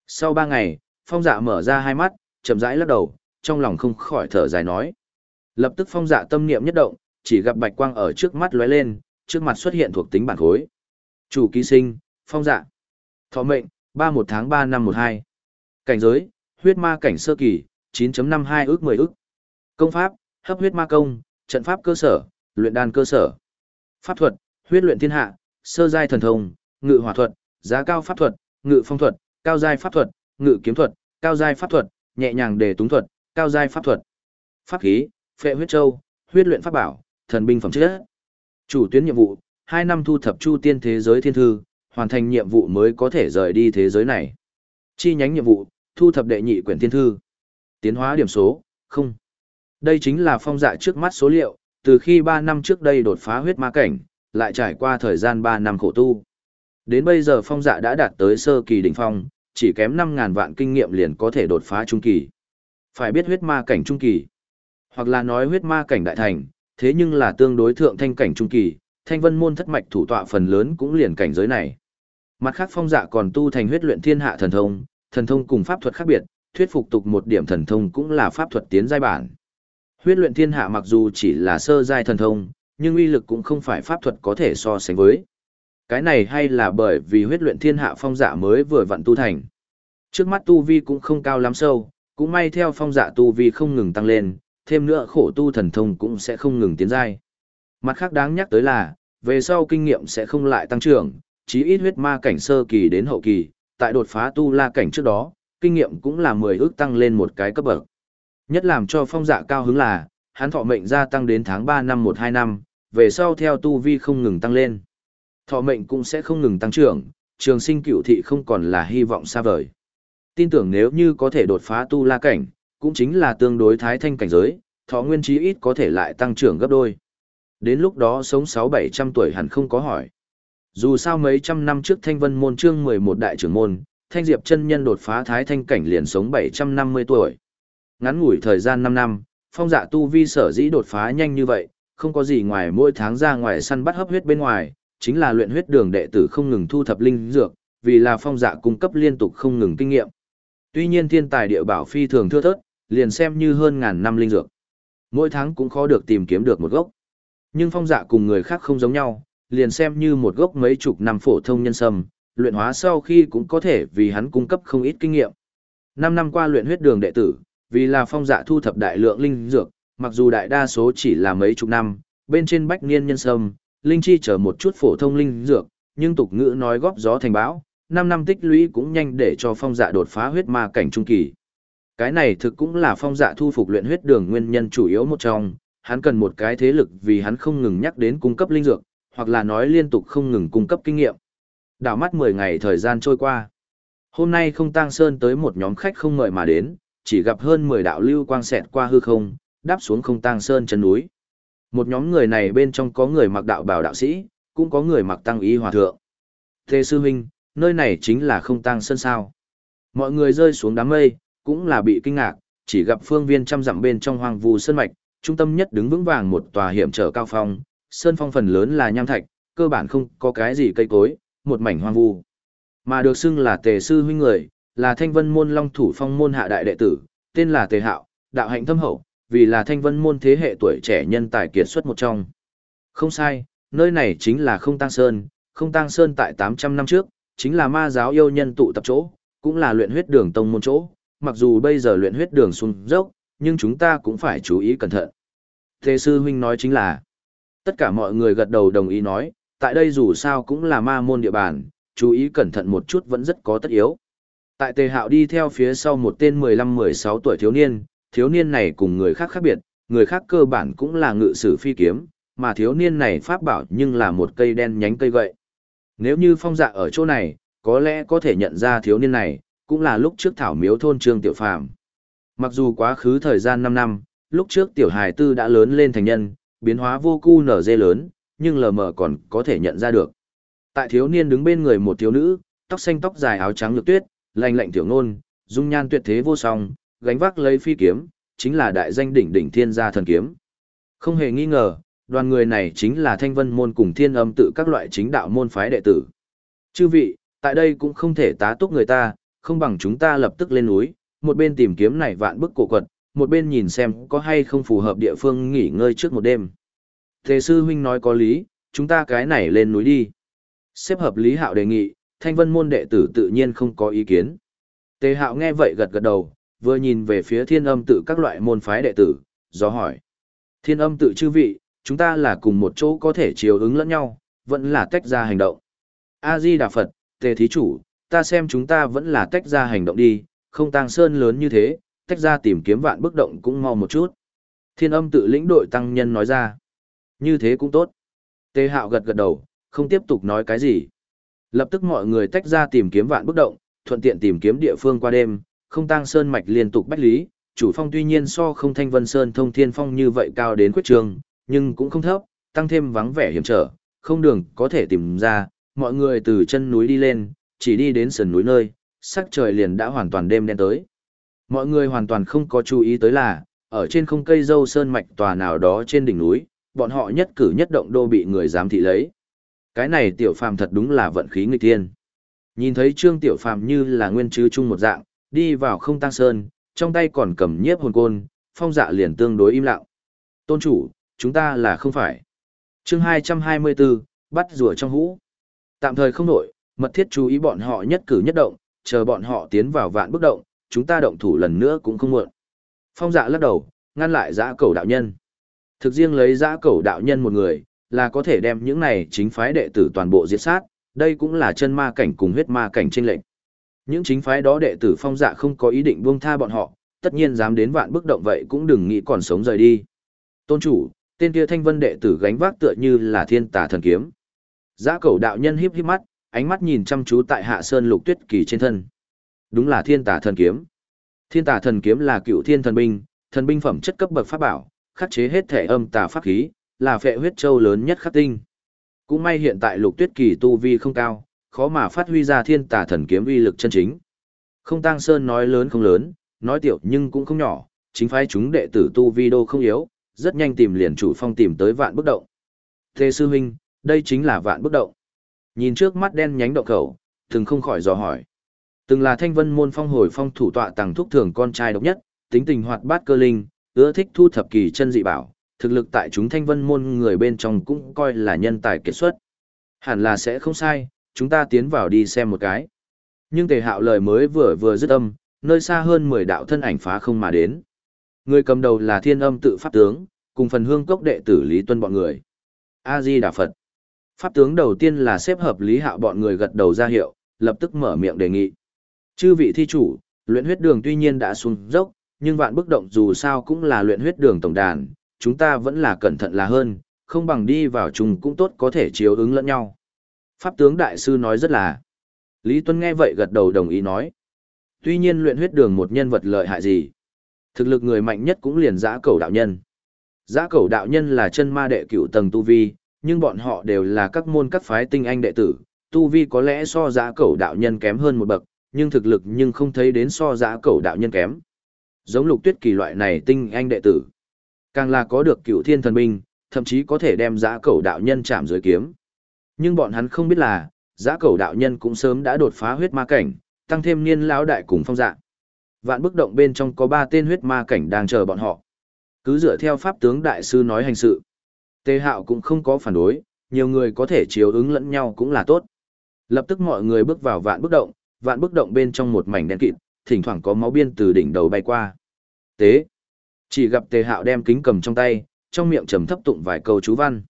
Sau ba ngày, phong dạ mở ra hai mắt, chậm rãi lắc đầu, trong lòng không khỏi thở dài nói. Lập tức phong dạ tâm niệm nhất động, chỉ gặp bạch quang ở trước mắt lóe lên, trước mặt xuất hiện thuộc tính bản khối. Chủ ký sinh, phong dạ. Thọ mệnh, ba một tháng ba năm một hai Cảnh giới, huyết ma cảnh sơ kỳ, 9.52 ước 10 ước. Công pháp, hấp huyết ma công, trận pháp cơ sở, luyện đan cơ sở. Pháp thuật, huyết luyện thiên hạ, sơ giai thần thông, ngự hỏa thuật, giá cao pháp thuật, ngự phong thuật, cao giai pháp thuật, ngự kiếm thuật, cao giai pháp thuật, nhẹ nhàng đề túng thuật, cao giai pháp thuật. Pháp khí, phệ huyết châu, huyết luyện pháp bảo, thần binh phẩm chất. Chủ tuyến nhiệm vụ, 2 năm thu thập chu tiên thế giới thiên thư, hoàn thành nhiệm vụ mới có thể rời đi thế giới này. Chi nhánh nhiệm vụ, thu thập đệ nhị quyển thiên thư. Tiến hóa điểm số, không. Đây chính là phong dạ trước mắt số liệu, từ khi 3 năm trước đây đột phá huyết ma cảnh, lại trải qua thời gian 3 năm khổ tu. Đến bây giờ phong dạ đã đạt tới sơ kỳ đỉnh phong, chỉ kém 5.000 vạn kinh nghiệm liền có thể đột phá trung kỳ. Phải biết huyết ma cảnh trung kỳ, hoặc là nói huyết ma cảnh đại thành, thế nhưng là tương đối thượng thanh cảnh trung kỳ, thanh vân môn thất mạch thủ tọa phần lớn cũng liền cảnh giới này. Mặt khác phong dạ còn tu thành huyết luyện thiên hạ thần thông, thần thông cùng pháp thuật khác biệt, thuyết phục tục một điểm thần thông cũng là pháp thuật tiến giai bản. Huyết luyện thiên hạ mặc dù chỉ là sơ giai thần thông, nhưng uy lực cũng không phải pháp thuật có thể so sánh với. Cái này hay là bởi vì huyết luyện thiên hạ phong dạ mới vừa vặn tu thành. Trước mắt tu vi cũng không cao lắm sâu, cũng may theo phong dạ tu vi không ngừng tăng lên, thêm nữa khổ tu thần thông cũng sẽ không ngừng tiến giai. Mặt khác đáng nhắc tới là, về sau kinh nghiệm sẽ không lại tăng trưởng, chí ít huyết ma cảnh sơ kỳ đến hậu kỳ, tại đột phá tu la cảnh trước đó, kinh nghiệm cũng là 10 ước tăng lên một cái cấp bậc. Nhất làm cho phong dạ cao hứng là, hắn thọ mệnh gia tăng đến tháng 3 năm 12 năm, về sau theo tu vi không ngừng tăng lên. Thọ mệnh cũng sẽ không ngừng tăng trưởng, trường sinh cựu thị không còn là hy vọng xa vời. Tin tưởng nếu như có thể đột phá tu la cảnh, cũng chính là tương đối thái thanh cảnh giới, thọ nguyên trí ít có thể lại tăng trưởng gấp đôi. Đến lúc đó sống 6-700 tuổi hẳn không có hỏi. Dù sao mấy trăm năm trước thanh vân môn chương 11 đại trưởng môn, thanh diệp chân nhân đột phá thái thanh cảnh liền sống 750 tuổi. Ngắn ngủi thời gian 5 năm, phong dạ tu vi sở dĩ đột phá nhanh như vậy, không có gì ngoài mỗi tháng ra ngoài săn bắt hấp huyết bên ngoài, chính là luyện huyết đường đệ tử không ngừng thu thập linh dược, vì là phong dạ cung cấp liên tục không ngừng kinh nghiệm. Tuy nhiên thiên tài địa bảo phi thường thưa thớt, liền xem như hơn ngàn năm linh dược. Mỗi tháng cũng khó được tìm kiếm được một gốc. Nhưng phong dạ cùng người khác không giống nhau, liền xem như một gốc mấy chục năm phổ thông nhân sâm, luyện hóa sau khi cũng có thể vì hắn cung cấp không ít kinh nghiệm. Năm năm qua luyện huyết đường đệ tử, vì là phong dạ thu thập đại lượng linh dược, mặc dù đại đa số chỉ là mấy chục năm, bên trên bách niên nhân sâm, linh chi chở một chút phổ thông linh dược, nhưng tục ngữ nói góp gió thành bão, 5 năm tích lũy cũng nhanh để cho phong dạ đột phá huyết ma cảnh trung kỳ. Cái này thực cũng là phong dạ thu phục luyện huyết đường nguyên nhân chủ yếu một trong, hắn cần một cái thế lực vì hắn không ngừng nhắc đến cung cấp linh dược, hoặc là nói liên tục không ngừng cung cấp kinh nghiệm. Đảo mắt 10 ngày thời gian trôi qua. Hôm nay không tăng sơn tới một nhóm khách không mời mà đến, chỉ gặp hơn 10 đạo lưu quang xẹt qua hư không, đáp xuống không tăng sơn chân núi. Một nhóm người này bên trong có người mặc đạo bảo đạo sĩ, cũng có người mặc tăng ý hòa thượng. Thế sư huynh, nơi này chính là không tăng sơn sao. Mọi người rơi xuống đám mây, cũng là bị kinh ngạc, chỉ gặp phương viên trăm dặm bên trong hoang vu sơn mạch, trung tâm nhất đứng vững vàng một tòa hiểm trở cao phong, sơn phong phần lớn là nham thạch, cơ bản không có cái gì cây cối, một mảnh hoang vu. Mà được xưng là tề sư huynh người, là thanh vân môn long thủ phong môn hạ đại đệ tử, tên là tề hạo, đạo hạnh thâm hậu, vì là thanh vân môn thế hệ tuổi trẻ nhân tài kiệt xuất một trong. Không sai, nơi này chính là không tăng sơn, không tăng sơn tại 800 năm trước, chính là ma giáo yêu nhân tụ tập chỗ, cũng là luyện huyết đường tông môn chỗ, mặc dù bây giờ luyện huyết đường xuống dốc, nhưng chúng ta cũng phải chú ý cẩn thận. Thế sư huynh nói chính là, tất cả mọi người gật đầu đồng ý nói, tại đây dù sao cũng là ma môn địa bàn, chú ý cẩn thận một chút vẫn rất có tất yếu. Tại tề hạo đi theo phía sau một tên 15-16 tuổi thiếu niên, thiếu niên này cùng người khác khác biệt, người khác cơ bản cũng là ngự sử phi kiếm, mà thiếu niên này pháp bảo nhưng là một cây đen nhánh cây gậy. Nếu như phong dạ ở chỗ này, có lẽ có thể nhận ra thiếu niên này, cũng là lúc trước thảo miếu thôn trương tiểu phàm. Mặc dù quá khứ thời gian 5 năm, lúc trước tiểu hài tư đã lớn lên thành nhân, biến hóa vô cu nở dê lớn, nhưng lờ mờ còn có thể nhận ra được. Tại thiếu niên đứng bên người một thiếu nữ, tóc xanh tóc dài áo trắng lược tuyết, lành lạnh tiểu nôn, dung nhan tuyệt thế vô song, gánh vác lấy phi kiếm, chính là đại danh đỉnh đỉnh thiên gia thần kiếm. Không hề nghi ngờ, đoàn người này chính là thanh vân môn cùng thiên âm tự các loại chính đạo môn phái đệ tử. Chư vị, tại đây cũng không thể tá túc người ta, không bằng chúng ta lập tức lên núi, một bên tìm kiếm này vạn bức cổ quật, một bên nhìn xem có hay không phù hợp địa phương nghỉ ngơi trước một đêm. Thế sư huynh nói có lý, chúng ta cái này lên núi đi. Xếp hợp lý hạo đề nghị, thanh vân môn đệ tử tự nhiên không có ý kiến. Tề hạo nghe vậy gật gật đầu, vừa nhìn về phía thiên âm tự các loại môn phái đệ tử, do hỏi. Thiên âm tự chư vị, chúng ta là cùng một chỗ có thể chiều ứng lẫn nhau, vẫn là tách ra hành động. A-di Đà Phật, Tề Thí Chủ, ta xem chúng ta vẫn là tách ra hành động đi, không tăng sơn lớn như thế, tách ra tìm kiếm vạn bức động cũng mau một chút. Thiên âm tự lĩnh đội tăng nhân nói ra. Như thế cũng tốt. Tê hạo gật gật đầu, không tiếp tục nói cái gì. Lập tức mọi người tách ra tìm kiếm vạn bức động, thuận tiện tìm kiếm địa phương qua đêm, không tăng sơn mạch liên tục bách lý, chủ phong tuy nhiên so không thanh vân sơn thông thiên phong như vậy cao đến quyết trường, nhưng cũng không thấp, tăng thêm vắng vẻ hiểm trở, không đường có thể tìm ra, mọi người từ chân núi đi lên, chỉ đi đến sườn núi nơi, sắc trời liền đã hoàn toàn đêm đen tới. Mọi người hoàn toàn không có chú ý tới là, ở trên không cây dâu sơn mạch tòa nào đó trên đỉnh núi, bọn họ nhất cử nhất động đô bị người giám thị lấy. Cái này tiểu phàm thật đúng là vận khí nghịch thiên. Nhìn thấy trương tiểu phàm như là nguyên chứ chung một dạng, đi vào không tăng sơn, trong tay còn cầm nhiếp hồn côn, phong dạ liền tương đối im lặng. Tôn chủ, chúng ta là không phải. chương 224, bắt rùa trong hũ. Tạm thời không nổi, mật thiết chú ý bọn họ nhất cử nhất động, chờ bọn họ tiến vào vạn bước động, chúng ta động thủ lần nữa cũng không muộn. Phong dạ lắc đầu, ngăn lại giã cầu đạo nhân. Thực riêng lấy giã cầu đạo nhân một người, là có thể đem những này chính phái đệ tử toàn bộ diệt sát, đây cũng là chân ma cảnh cùng huyết ma cảnh tranh lệnh. Những chính phái đó đệ tử phong dạ không có ý định buông tha bọn họ, tất nhiên dám đến vạn bức động vậy cũng đừng nghĩ còn sống rời đi. Tôn chủ, tên kia thanh vân đệ tử gánh vác tựa như là thiên tà thần kiếm. Giã cầu đạo nhân híp híp mắt, ánh mắt nhìn chăm chú tại hạ sơn lục tuyết kỳ trên thân. Đúng là thiên tà thần kiếm. Thiên tà thần kiếm là cựu thiên thần binh, thần binh phẩm chất cấp bậc pháp bảo, khắc chế hết thể âm tà pháp khí, là phệ huyết châu lớn nhất khắc tinh. Cũng may hiện tại lục tuyết kỳ tu vi không cao, khó mà phát huy ra thiên tà thần kiếm uy lực chân chính. Không tăng sơn nói lớn không lớn, nói tiểu nhưng cũng không nhỏ, chính phái chúng đệ tử tu vi đô không yếu, rất nhanh tìm liền chủ phong tìm tới vạn bức động. Thế sư huynh, đây chính là vạn bức động. Nhìn trước mắt đen nhánh động khẩu, thường không khỏi dò hỏi. Từng là thanh vân môn phong hồi phong thủ tọa tàng thúc thường con trai độc nhất, tính tình hoạt bát cơ linh, ưa thích thu thập kỳ chân dị bảo, thực lực tại chúng thanh vân môn người bên trong cũng coi là nhân tài kiệt xuất. Hẳn là sẽ không sai, chúng ta tiến vào đi xem một cái. Nhưng tề hạo lời mới vừa vừa dứt âm, nơi xa hơn 10 đạo thân ảnh phá không mà đến. Người cầm đầu là thiên âm tự pháp tướng, cùng phần hương cốc đệ tử Lý Tuân bọn người. A-di Đà Phật. Pháp tướng đầu tiên là xếp hợp Lý Hạo bọn người gật đầu ra hiệu, lập tức mở miệng đề nghị. Chư vị thi chủ, luyện huyết đường tuy nhiên đã xuống dốc, nhưng vạn bức động dù sao cũng là luyện huyết đường tổng đàn, chúng ta vẫn là cẩn thận là hơn, không bằng đi vào chung cũng tốt có thể chiếu ứng lẫn nhau. Pháp tướng đại sư nói rất là. Lý Tuân nghe vậy gật đầu đồng ý nói. Tuy nhiên luyện huyết đường một nhân vật lợi hại gì. Thực lực người mạnh nhất cũng liền giã cầu đạo nhân. Giã cầu đạo nhân là chân ma đệ cửu tầng tu vi, nhưng bọn họ đều là các môn các phái tinh anh đệ tử. Tu vi có lẽ so giã cầu đạo nhân kém hơn một bậc, nhưng thực lực nhưng không thấy đến so giã cầu đạo nhân kém. Giống lục tuyết kỳ loại này tinh anh đệ tử. Càng là có được cửu thiên thần binh, thậm chí có thể đem giã cầu đạo nhân chạm dưới kiếm. Nhưng bọn hắn không biết là, giã cầu đạo nhân cũng sớm đã đột phá huyết ma cảnh, tăng thêm niên lão đại cùng phong dạng Vạn bức động bên trong có ba tên huyết ma cảnh đang chờ bọn họ. Cứ dựa theo pháp tướng đại sư nói hành sự. Tề hạo cũng không có phản đối, nhiều người có thể chiếu ứng lẫn nhau cũng là tốt. Lập tức mọi người bước vào vạn bức động, vạn bức động bên trong một mảnh đen kịt, thỉnh thoảng có máu biên từ đỉnh đầu bay qua. Tế. Chỉ gặp tề hạo đem kính cầm trong tay, trong miệng trầm thấp tụng vài câu chú văn.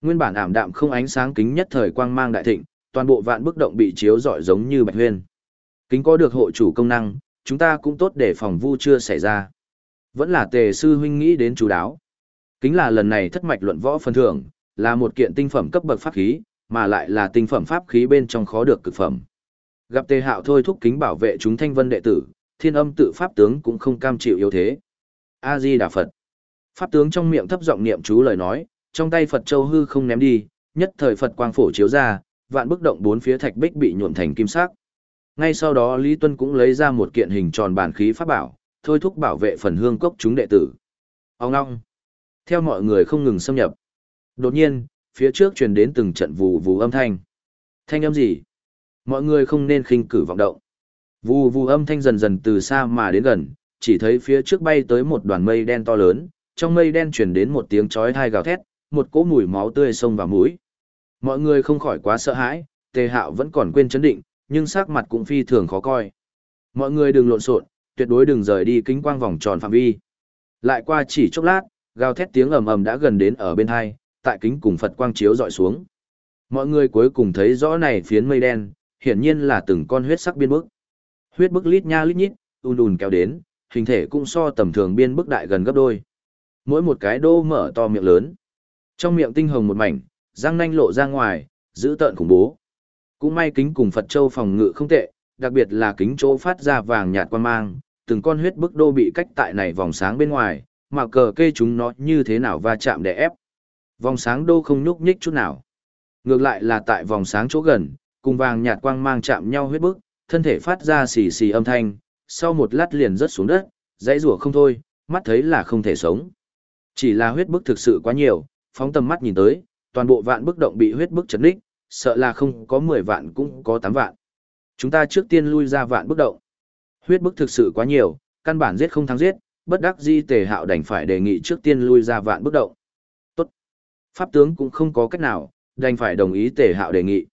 Nguyên bản ảm đạm không ánh sáng kính nhất thời quang mang đại thịnh, toàn bộ vạn bức động bị chiếu rọi giống như bạch huyên. Kính có được hộ chủ công năng, chúng ta cũng tốt để phòng vu chưa xảy ra. Vẫn là tề sư huynh nghĩ đến chú đáo. Kính là lần này thất mạch luận võ phần thưởng, là một kiện tinh phẩm cấp bậc pháp khí, mà lại là tinh phẩm pháp khí bên trong khó được cực phẩm. Gặp tề hạo thôi thúc kính bảo vệ chúng thanh vân đệ tử, thiên âm tự pháp tướng cũng không cam chịu yếu thế. A-di Đà Phật. Pháp tướng trong miệng thấp giọng niệm chú lời nói, trong tay Phật châu hư không ném đi, nhất thời Phật quang phổ chiếu ra, vạn bức động bốn phía thạch bích bị nhuộm thành kim sắc. Ngay sau đó Lý Tuân cũng lấy ra một kiện hình tròn bản khí pháp bảo, thôi thúc bảo vệ phần hương cốc chúng đệ tử. Ông long Theo mọi người không ngừng xâm nhập. Đột nhiên, phía trước truyền đến từng trận vù vù âm thanh. Thanh âm gì? Mọi người không nên khinh cử vọng động. Vù vù âm thanh dần dần từ xa mà đến gần, chỉ thấy phía trước bay tới một đoàn mây đen to lớn, trong mây đen truyền đến một tiếng chói tai gào thét, một cỗ mùi máu tươi xông vào mũi. Mọi người không khỏi quá sợ hãi, Tề Hạo vẫn còn quên chấn định, nhưng sắc mặt cũng phi thường khó coi. Mọi người đừng lộn xộn, tuyệt đối đừng rời đi kính quang vòng tròn phạm vi. Lại qua chỉ chốc lát, gào thét tiếng ầm ầm đã gần đến ở bên hai, tại kính cùng Phật quang chiếu dọi xuống. Mọi người cuối cùng thấy rõ này phiến mây đen, hiển nhiên là từng con huyết sắc biên bức. Huyết bức lít nha lít nhít, ùn ùn kéo đến, hình thể cũng so tầm thường biên bức đại gần gấp đôi. Mỗi một cái đô mở to miệng lớn. Trong miệng tinh hồng một mảnh, răng nanh lộ ra ngoài, giữ tợn khủng bố. Cũng may kính cùng Phật Châu phòng ngự không tệ, đặc biệt là kính chỗ phát ra vàng nhạt quan mang, từng con huyết bức đô bị cách tại này vòng sáng bên ngoài, mà cờ kê chúng nó như thế nào va chạm để ép. Vòng sáng đô không nhúc nhích chút nào. Ngược lại là tại vòng sáng chỗ gần, cùng vàng nhạt quang mang chạm nhau huyết bức, thân thể phát ra xì xì âm thanh, sau một lát liền rớt xuống đất, dãy rủa không thôi, mắt thấy là không thể sống. Chỉ là huyết bức thực sự quá nhiều, phóng tầm mắt nhìn tới, toàn bộ vạn bức động bị huyết bức chấn đích, sợ là không có 10 vạn cũng có 8 vạn. Chúng ta trước tiên lui ra vạn bức động. Huyết bức thực sự quá nhiều, căn bản giết không thắng giết, bất đắc di tề hạo đành phải đề nghị trước tiên lui ra vạn bức động. Tốt. Pháp tướng cũng không có cách nào, đành phải đồng ý tề hạo đề nghị.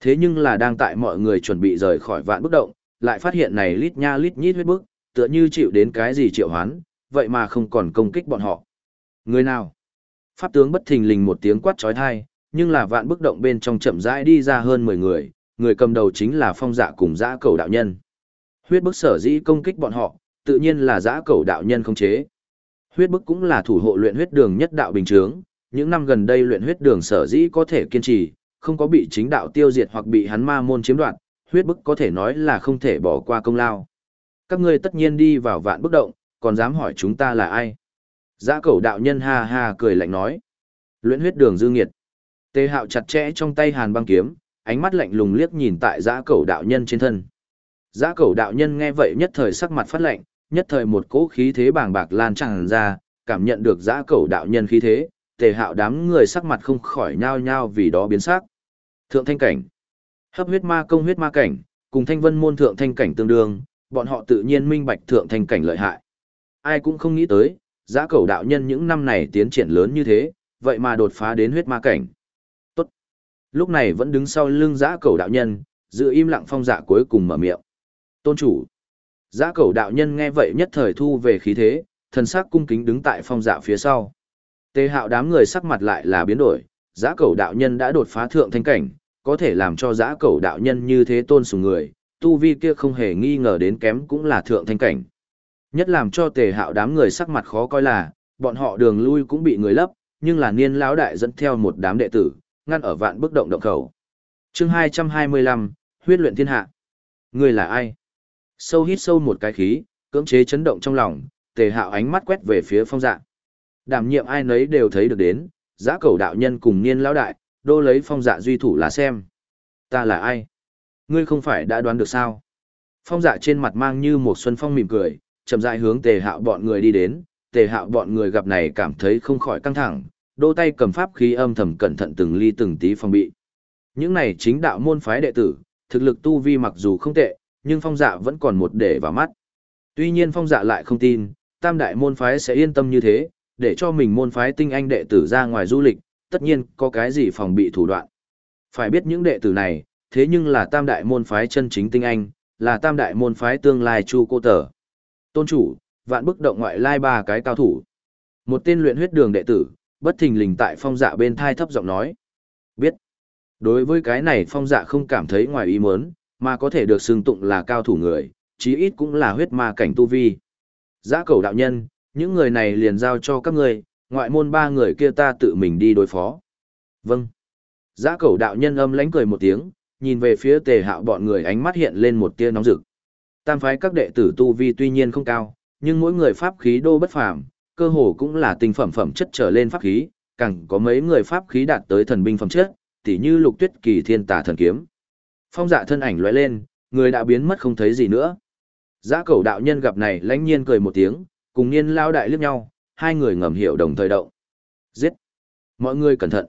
Thế nhưng là đang tại mọi người chuẩn bị rời khỏi vạn bức động, lại phát hiện này lít nha lít nhít huyết bức, tựa như chịu đến cái gì triệu hoán, vậy mà không còn công kích bọn họ. Người nào? Pháp tướng bất thình lình một tiếng quát trói thai, nhưng là vạn bức động bên trong chậm rãi đi ra hơn 10 người, người cầm đầu chính là phong dạ cùng dã cầu đạo nhân. Huyết bức sở dĩ công kích bọn họ, tự nhiên là dã cầu đạo nhân không chế. Huyết bức cũng là thủ hộ luyện huyết đường nhất đạo bình chướng, những năm gần đây luyện huyết đường sở dĩ có thể kiên trì, không có bị chính đạo tiêu diệt hoặc bị hắn ma môn chiếm đoạt, huyết bức có thể nói là không thể bỏ qua công lao. Các ngươi tất nhiên đi vào vạn bức động, còn dám hỏi chúng ta là ai? Giã cầu đạo nhân ha ha cười lạnh nói. Luyện huyết đường dư nghiệt. Tê hạo chặt chẽ trong tay hàn băng kiếm, ánh mắt lạnh lùng liếc nhìn tại giã cầu đạo nhân trên thân. Giã cầu đạo nhân nghe vậy nhất thời sắc mặt phát lạnh, nhất thời một cỗ khí thế bàng bạc lan tràn ra, cảm nhận được giã cầu đạo nhân khí thế, tề hạo đám người sắc mặt không khỏi nhao nhao vì đó biến sắc. Thượng thanh cảnh, hấp huyết ma công huyết ma cảnh, cùng thanh vân môn thượng thanh cảnh tương đương, bọn họ tự nhiên minh bạch thượng thanh cảnh lợi hại. Ai cũng không nghĩ tới, Giá cầu đạo nhân những năm này tiến triển lớn như thế, vậy mà đột phá đến huyết ma cảnh. Tốt. Lúc này vẫn đứng sau lưng Giá cầu đạo nhân, giữ im lặng phong dạ cuối cùng mở miệng. Tôn chủ. Giá cầu đạo nhân nghe vậy nhất thời thu về khí thế, thần sắc cung kính đứng tại phong dạ phía sau. Tề hạo đám người sắc mặt lại là biến đổi, giã cầu đạo nhân đã đột phá thượng thanh cảnh, có thể làm cho giã cầu đạo nhân như thế tôn sùng người, tu vi kia không hề nghi ngờ đến kém cũng là thượng thanh cảnh. Nhất làm cho tề hạo đám người sắc mặt khó coi là, bọn họ đường lui cũng bị người lấp, nhưng là niên lão đại dẫn theo một đám đệ tử, ngăn ở vạn bức động động khẩu. chương 225, huyết luyện thiên hạ. Người là ai? Sâu hít sâu một cái khí, cưỡng chế chấn động trong lòng, tề hạo ánh mắt quét về phía phong dạ. Đảm nhiệm ai nấy đều thấy được đến, giã cầu đạo nhân cùng niên lão đại, đô lấy phong dạ duy thủ là xem. Ta là ai? Ngươi không phải đã đoán được sao? Phong dạ trên mặt mang như một xuân phong mỉm cười, chậm rãi hướng tề hạo bọn người đi đến, tề hạo bọn người gặp này cảm thấy không khỏi căng thẳng, đô tay cầm pháp khí âm thầm cẩn thận từng ly từng tí phòng bị. Những này chính đạo môn phái đệ tử, thực lực tu vi mặc dù không tệ, nhưng phong dạ vẫn còn một để vào mắt. Tuy nhiên phong dạ lại không tin, tam đại môn phái sẽ yên tâm như thế, để cho mình môn phái tinh anh đệ tử ra ngoài du lịch, tất nhiên có cái gì phòng bị thủ đoạn. Phải biết những đệ tử này, thế nhưng là tam đại môn phái chân chính tinh anh, là tam đại môn phái tương lai chu cô tờ. Tôn chủ, vạn bức động ngoại lai ba cái cao thủ. Một tên luyện huyết đường đệ tử, bất thình lình tại phong dạ bên thai thấp giọng nói. Biết. Đối với cái này phong dạ không cảm thấy ngoài ý muốn, mà có thể được xưng tụng là cao thủ người, chí ít cũng là huyết ma cảnh tu vi. Giã cầu đạo nhân, những người này liền giao cho các ngươi, ngoại môn ba người kia ta tự mình đi đối phó. Vâng. Giã cầu đạo nhân âm lánh cười một tiếng, nhìn về phía tề hạo bọn người ánh mắt hiện lên một tia nóng rực. Tam phái các đệ tử tu vi tuy nhiên không cao, nhưng mỗi người pháp khí đô bất phàm, cơ hồ cũng là tinh phẩm phẩm chất trở lên pháp khí, càng có mấy người pháp khí đạt tới thần binh phẩm chất, tỉ như lục tuyết kỳ thiên tà thần kiếm. Phong dạ thân ảnh lóe lên, người đã biến mất không thấy gì nữa. Giã cầu đạo nhân gặp này lãnh nhiên cười một tiếng, cùng niên lao đại liếc nhau, hai người ngầm hiểu đồng thời động. Giết! Mọi người cẩn thận!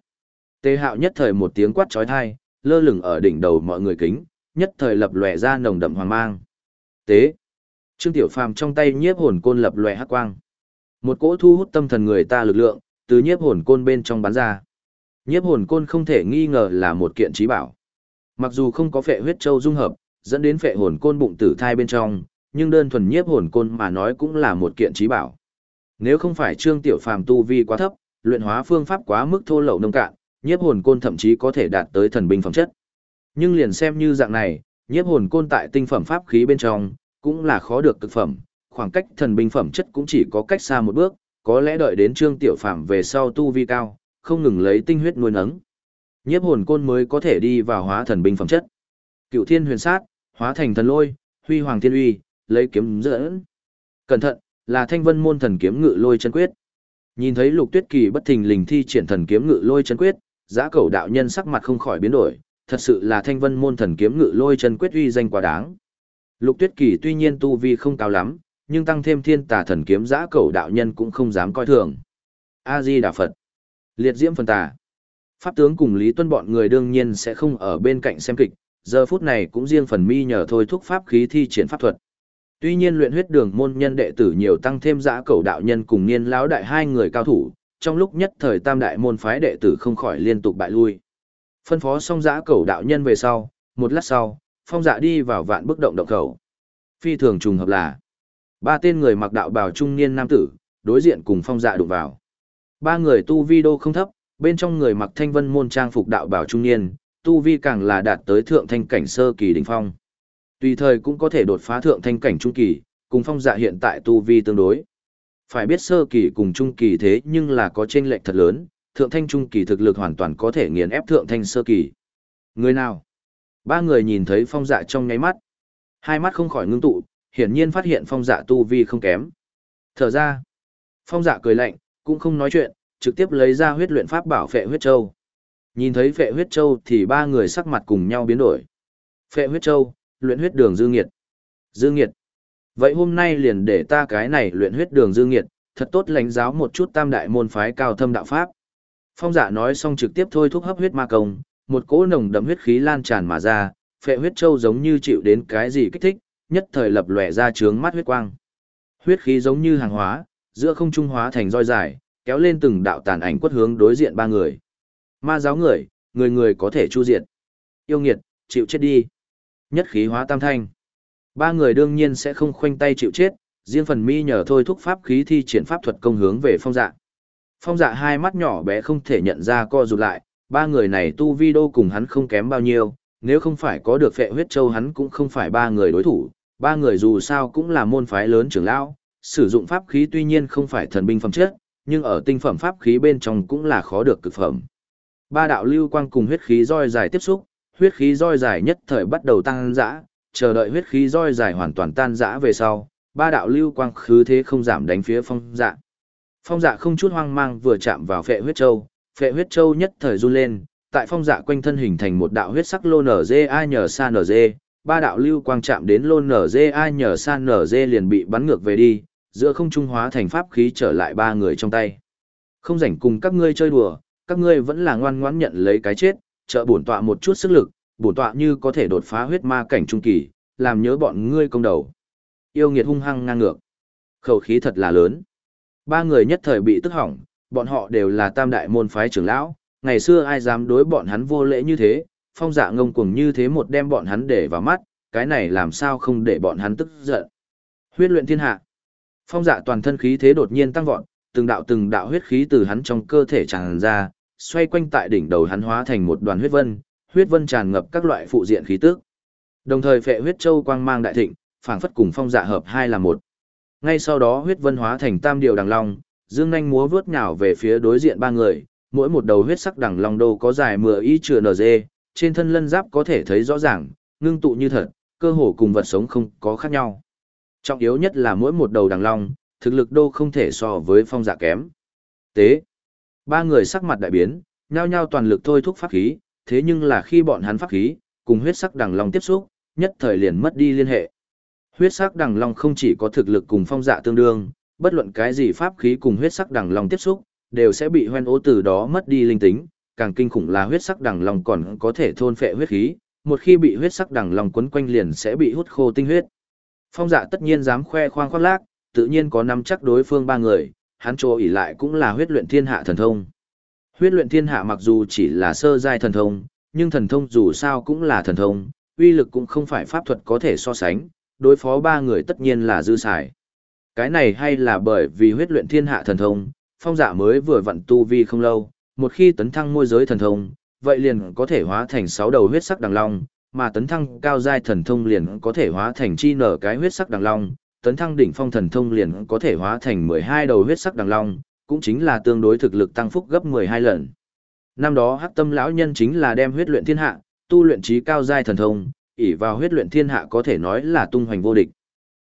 Tề hạo nhất thời một tiếng quát trói thai, lơ lửng ở đỉnh đầu mọi người kính, nhất thời lập lòe ra nồng đậm hoàng mang. Tế! Trương Tiểu Phàm trong tay nhiếp hồn côn lập lòe hắc quang. Một cỗ thu hút tâm thần người ta lực lượng, từ nhiếp hồn côn bên trong bắn ra. Nhiếp hồn côn không thể nghi ngờ là một kiện trí bảo. Mặc dù không có phệ huyết châu dung hợp, dẫn đến phệ hồn côn bụng tử thai bên trong, nhưng đơn thuần nhiếp hồn côn mà nói cũng là một kiện trí bảo. Nếu không phải Trương Tiểu Phàm tu vi quá thấp, luyện hóa phương pháp quá mức thô lậu nông cạn, nhiếp hồn côn thậm chí có thể đạt tới thần binh phẩm chất. Nhưng liền xem như dạng này, nhiếp hồn côn tại tinh phẩm pháp khí bên trong, cũng là khó được cực phẩm, khoảng cách thần binh phẩm chất cũng chỉ có cách xa một bước, có lẽ đợi đến Trương Tiểu Phàm về sau tu vi cao, không ngừng lấy tinh huyết nuôi nấng. Nhiếp hồn côn mới có thể đi vào hóa thần binh phẩm chất. Cựu Thiên Huyền Sát, hóa thành thần lôi, huy hoàng thiên uy, lấy kiếm dẫn. Cẩn thận, là Thanh Vân môn thần kiếm ngự lôi chân quyết. Nhìn thấy Lục Tuyết Kỳ bất thình lình thi triển thần kiếm ngự lôi chân quyết, giã Cẩu đạo nhân sắc mặt không khỏi biến đổi, thật sự là Thanh Vân môn thần kiếm ngự lôi chân quyết uy danh quá đáng. Lục Tuyết Kỳ tuy nhiên tu vi không cao lắm, nhưng tăng thêm thiên tà thần kiếm giã Cẩu đạo nhân cũng không dám coi thường. A Di Đà Phật. Liệt diễm phần tà. Pháp tướng cùng Lý Tuân bọn người đương nhiên sẽ không ở bên cạnh xem kịch, giờ phút này cũng riêng phần mi nhờ thôi thúc pháp khí thi triển pháp thuật. Tuy nhiên luyện huyết đường môn nhân đệ tử nhiều tăng thêm dã cầu đạo nhân cùng niên lão đại hai người cao thủ, trong lúc nhất thời tam đại môn phái đệ tử không khỏi liên tục bại lui. Phân phó xong dã cầu đạo nhân về sau, một lát sau, phong dạ đi vào vạn bức động động khẩu. Phi thường trùng hợp là, ba tên người mặc đạo bào trung niên nam tử, đối diện cùng phong dạ đụng vào. Ba người tu vi đô không thấp, bên trong người mặc thanh vân môn trang phục đạo bào trung niên, tu vi càng là đạt tới thượng thanh cảnh sơ kỳ đỉnh phong. Tùy thời cũng có thể đột phá thượng thanh cảnh trung kỳ, cùng phong dạ hiện tại tu vi tương đối. Phải biết sơ kỳ cùng trung kỳ thế nhưng là có chênh lệch thật lớn, thượng thanh trung kỳ thực lực hoàn toàn có thể nghiền ép thượng thanh sơ kỳ. Người nào? Ba người nhìn thấy phong dạ trong nháy mắt. Hai mắt không khỏi ngưng tụ, hiển nhiên phát hiện phong dạ tu vi không kém. Thở ra. Phong dạ cười lạnh, cũng không nói chuyện, trực tiếp lấy ra huyết luyện pháp bảo phệ huyết châu. Nhìn thấy phệ huyết châu thì ba người sắc mặt cùng nhau biến đổi. Phệ huyết châu, luyện huyết đường dư nghiệt. Dư nghiệt. Vậy hôm nay liền để ta cái này luyện huyết đường dư nghiệt, thật tốt lãnh giáo một chút tam đại môn phái cao thâm đạo pháp. Phong giả nói xong trực tiếp thôi thúc hấp huyết ma công, một cỗ nồng đậm huyết khí lan tràn mà ra, phệ huyết châu giống như chịu đến cái gì kích thích, nhất thời lập lòe ra trướng mắt huyết quang. Huyết khí giống như hàng hóa, giữa không trung hóa thành roi dài, kéo lên từng đạo tàn ảnh quất hướng đối diện ba người. Ma giáo người, người người có thể chu diệt. Yêu nghiệt, chịu chết đi. Nhất khí hóa tam thanh. Ba người đương nhiên sẽ không khoanh tay chịu chết, riêng phần mi nhờ thôi thúc pháp khí thi triển pháp thuật công hướng về phong dạ. Phong dạ hai mắt nhỏ bé không thể nhận ra co rụt lại, ba người này tu vi đô cùng hắn không kém bao nhiêu, nếu không phải có được phệ huyết châu hắn cũng không phải ba người đối thủ, ba người dù sao cũng là môn phái lớn trưởng lão, sử dụng pháp khí tuy nhiên không phải thần binh phẩm chất, nhưng ở tinh phẩm pháp khí bên trong cũng là khó được cực phẩm. Ba đạo lưu quang cùng huyết khí roi dài tiếp xúc, huyết khí roi dài nhất thời bắt đầu tăng dã, chờ đợi huyết khí roi dài hoàn toàn tan dã về sau, ba đạo lưu quang khứ thế không giảm đánh phía phong dạ. Phong dạ không chút hoang mang vừa chạm vào phệ huyết châu, phệ huyết châu nhất thời run lên, tại phong dạ quanh thân hình thành một đạo huyết sắc lô nở dê ai nhờ sa nở dê, ba đạo lưu quang chạm đến lô nở dê ai nhờ sa nở dê liền bị bắn ngược về đi, giữa không trung hóa thành pháp khí trở lại ba người trong tay. Không rảnh cùng các ngươi chơi đùa, các ngươi vẫn là ngoan ngoãn nhận lấy cái chết, trợ bổn tọa một chút sức lực, bổn tọa như có thể đột phá huyết ma cảnh trung kỳ, làm nhớ bọn ngươi công đầu. Yêu nghiệt hung hăng ngang ngược. Khẩu khí thật là lớn. Ba người nhất thời bị tức hỏng, bọn họ đều là tam đại môn phái trưởng lão, ngày xưa ai dám đối bọn hắn vô lễ như thế, phong dạ ngông cuồng như thế một đem bọn hắn để vào mắt, cái này làm sao không để bọn hắn tức giận. Huyết luyện thiên hạ. Phong dạ toàn thân khí thế đột nhiên tăng vọt, từng đạo từng đạo huyết khí từ hắn trong cơ thể tràn ra, xoay quanh tại đỉnh đầu hắn hóa thành một đoàn huyết vân, huyết vân tràn ngập các loại phụ diện khí tức. Đồng thời phệ huyết châu quang mang đại thịnh, phảng phất cùng phong dạ hợp hai là một. Ngay sau đó huyết vân hóa thành tam điều đằng long, dương nhanh múa vướt nhào về phía đối diện ba người, mỗi một đầu huyết sắc đằng long đô có dài mưa y chừa nở dê, trên thân lân giáp có thể thấy rõ ràng, ngưng tụ như thật, cơ hồ cùng vật sống không có khác nhau. Trọng yếu nhất là mỗi một đầu đằng long, thực lực đô không thể so với phong dạ kém. Tế. Ba người sắc mặt đại biến, nhao nhao toàn lực thôi thúc pháp khí, thế nhưng là khi bọn hắn pháp khí, cùng huyết sắc đằng long tiếp xúc, nhất thời liền mất đi liên hệ. Huyết sắc đằng long không chỉ có thực lực cùng phong dạ tương đương, bất luận cái gì pháp khí cùng huyết sắc đằng long tiếp xúc, đều sẽ bị hoen ố từ đó mất đi linh tính, càng kinh khủng là huyết sắc đằng long còn có thể thôn phệ huyết khí, một khi bị huyết sắc đằng long quấn quanh liền sẽ bị hút khô tinh huyết. Phong dạ tất nhiên dám khoe khoang khoác lác, tự nhiên có nắm chắc đối phương ba người, hắn trô ỉ lại cũng là huyết luyện thiên hạ thần thông. Huyết luyện thiên hạ mặc dù chỉ là sơ giai thần thông, nhưng thần thông dù sao cũng là thần thông, uy lực cũng không phải pháp thuật có thể so sánh, đối phó ba người tất nhiên là dư xài. Cái này hay là bởi vì huyết luyện thiên hạ thần thông, phong dạ mới vừa vận tu vi không lâu, một khi tấn thăng môi giới thần thông, vậy liền có thể hóa thành sáu đầu huyết sắc đằng long, mà tấn thăng cao giai thần thông liền có thể hóa thành chi nở cái huyết sắc đằng long, tấn thăng đỉnh phong thần thông liền có thể hóa thành 12 đầu huyết sắc đằng long, cũng chính là tương đối thực lực tăng phúc gấp 12 lần. Năm đó Hắc Tâm lão nhân chính là đem huyết luyện thiên hạ, tu luyện trí cao giai thần thông, ỷ vào huyết luyện thiên hạ có thể nói là tung hoành vô địch.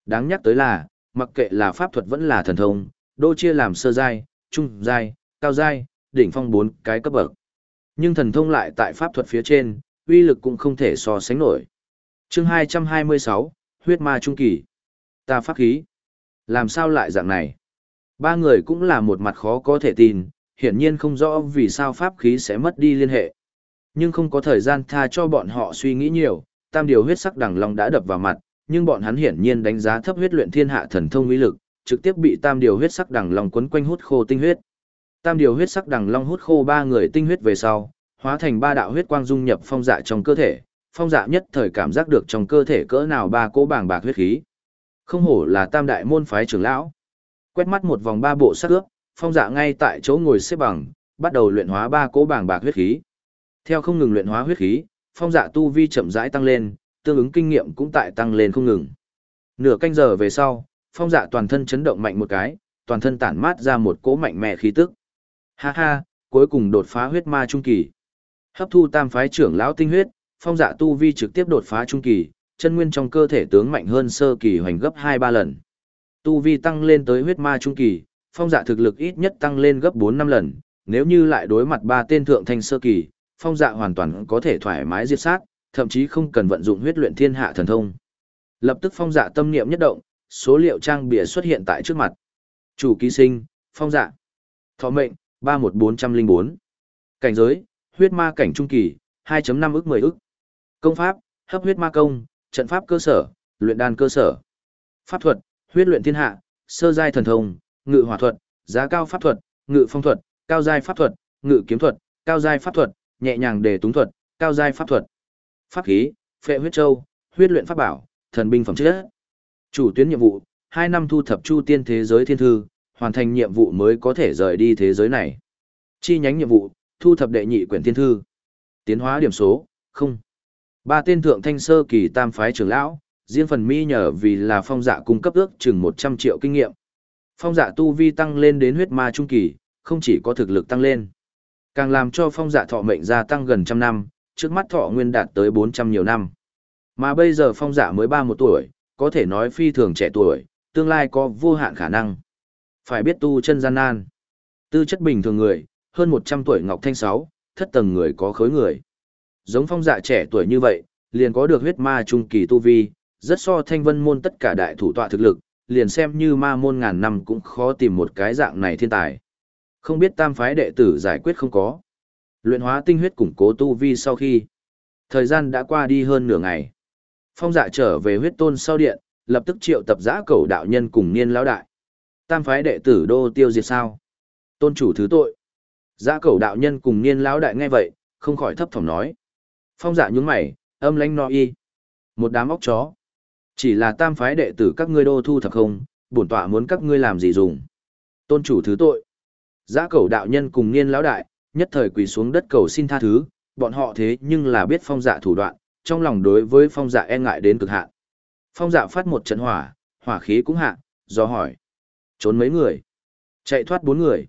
Đáng nhắc tới là, mặc kệ là pháp thuật vẫn là thần thông, đô chia làm sơ giai, trung giai, cao giai, đỉnh phong bốn cái cấp bậc. Nhưng thần thông lại tại pháp thuật phía trên, uy lực cũng không thể so sánh nổi. Chương 226, huyết ma trung kỳ. Ta pháp khí. Làm sao lại dạng này? Ba người cũng là một mặt khó có thể tin, hiển nhiên không rõ vì sao pháp khí sẽ mất đi liên hệ. Nhưng không có thời gian tha cho bọn họ suy nghĩ nhiều, tam điều huyết sắc đằng long đã đập vào mặt, nhưng bọn hắn hiển nhiên đánh giá thấp huyết luyện thiên hạ thần thông uy lực, trực tiếp bị tam điều huyết sắc đằng long quấn quanh hút khô tinh huyết. Tam điều huyết sắc đằng long hút khô ba người tinh huyết về sau, hóa thành ba đạo huyết quang dung nhập phong dạ trong cơ thể, phong dạ nhất thời cảm giác được trong cơ thể cỡ nào ba cỗ bàng bạc huyết khí. Không hổ là tam đại môn phái trưởng lão. Quét mắt một vòng ba bộ sắc ướp, phong dạ ngay tại chỗ ngồi xếp bằng, bắt đầu luyện hóa ba cỗ bảng bạc huyết khí. Theo không ngừng luyện hóa huyết khí, phong dạ tu vi chậm rãi tăng lên, tương ứng kinh nghiệm cũng tại tăng lên không ngừng. Nửa canh giờ về sau, phong dạ toàn thân chấn động mạnh một cái, toàn thân tản mát ra một cỗ mạnh mẽ khí tức. Ha ha, cuối cùng đột phá huyết ma trung kỳ. Hấp thu tam phái trưởng lão tinh huyết, phong dạ tu vi trực tiếp đột phá trung kỳ, chân nguyên trong cơ thể tướng mạnh hơn sơ kỳ hoành gấp 2-3 lần. Tu vi tăng lên tới huyết ma trung kỳ, phong dạ thực lực ít nhất tăng lên gấp 4-5 lần, nếu như lại đối mặt ba tên thượng thanh sơ kỳ, phong dạ hoàn toàn có thể thoải mái diệt sát, thậm chí không cần vận dụng huyết luyện thiên hạ thần thông. Lập tức phong dạ tâm niệm nhất động, số liệu trang bìa xuất hiện tại trước mặt. Chủ ký sinh, phong dạ. Thọ mệnh, 31404. Cảnh giới, huyết ma cảnh trung kỳ, 2.5 ức 10 ức. Công pháp, hấp huyết ma công, trận pháp cơ sở, luyện đan cơ sở. Pháp thuật, huyết luyện thiên hạ, sơ giai thần thông, ngự hỏa thuật, giá cao pháp thuật, ngự phong thuật, cao giai pháp thuật, ngự kiếm thuật, cao giai pháp thuật, nhẹ nhàng để túng thuật, cao giai pháp thuật. Pháp khí, phệ huyết châu, huyết luyện pháp bảo, thần binh phẩm chất. Chủ tuyến nhiệm vụ, 2 năm thu thập chu tiên thế giới thiên thư, hoàn thành nhiệm vụ mới có thể rời đi thế giới này. Chi nhánh nhiệm vụ, thu thập đệ nhị quyển thiên thư. Tiến hóa điểm số, không. Ba tên thượng thanh sơ kỳ tam phái trưởng lão, riêng phần mi nhờ vì là phong dạ cung cấp ước chừng 100 triệu kinh nghiệm. Phong dạ tu vi tăng lên đến huyết ma trung kỳ, không chỉ có thực lực tăng lên, càng làm cho phong dạ thọ mệnh gia tăng gần trăm năm, trước mắt thọ nguyên đạt tới 400 nhiều năm. Mà bây giờ phong dạ mới 31 tuổi, có thể nói phi thường trẻ tuổi, tương lai có vô hạn khả năng. Phải biết tu chân gian nan. Tư chất bình thường người, hơn 100 tuổi ngọc thanh sáu, thất tầng người có khối người. Giống phong dạ trẻ tuổi như vậy, liền có được huyết ma trung kỳ tu vi, rất so thanh vân môn tất cả đại thủ tọa thực lực, liền xem như ma môn ngàn năm cũng khó tìm một cái dạng này thiên tài. Không biết tam phái đệ tử giải quyết không có. Luyện hóa tinh huyết củng cố tu vi sau khi. Thời gian đã qua đi hơn nửa ngày. Phong dạ trở về huyết tôn sau điện, lập tức triệu tập giã cầu đạo nhân cùng niên lão đại. Tam phái đệ tử đô tiêu diệt sao? Tôn chủ thứ tội. Giã cầu đạo nhân cùng niên lão đại nghe vậy, không khỏi thấp thỏm nói. Phong dạ nhúng mày, âm lãnh no y. Một đám óc chó. Chỉ là tam phái đệ tử các ngươi đô thu thập không, bổn tọa muốn các ngươi làm gì dùng. Tôn chủ thứ tội. Giã cầu đạo nhân cùng niên lão đại, nhất thời quỳ xuống đất cầu xin tha thứ, bọn họ thế nhưng là biết phong dạ thủ đoạn, trong lòng đối với phong dạ e ngại đến cực hạn. Phong dạ phát một trận hỏa, hỏa khí cũng hạ, do hỏi. Trốn mấy người? Chạy thoát bốn người.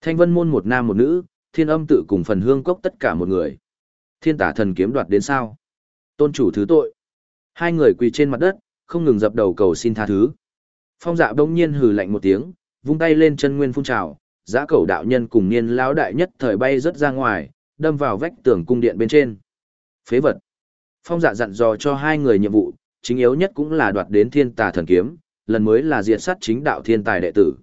Thanh vân môn một nam một nữ, thiên âm tự cùng phần hương cốc tất cả một người. Thiên tả thần kiếm đoạt đến sao? Tôn chủ thứ tội. Hai người quỳ trên mặt đất, không ngừng dập đầu cầu xin tha thứ. Phong dạ bỗng nhiên hừ lạnh một tiếng, vung tay lên chân nguyên phun trào, giã cầu đạo nhân cùng niên lão đại nhất thời bay rất ra ngoài, đâm vào vách tường cung điện bên trên. Phế vật. Phong dạ dặn dò cho hai người nhiệm vụ, chính yếu nhất cũng là đoạt đến thiên tà thần kiếm, lần mới là diệt sát chính đạo thiên tài đệ tử.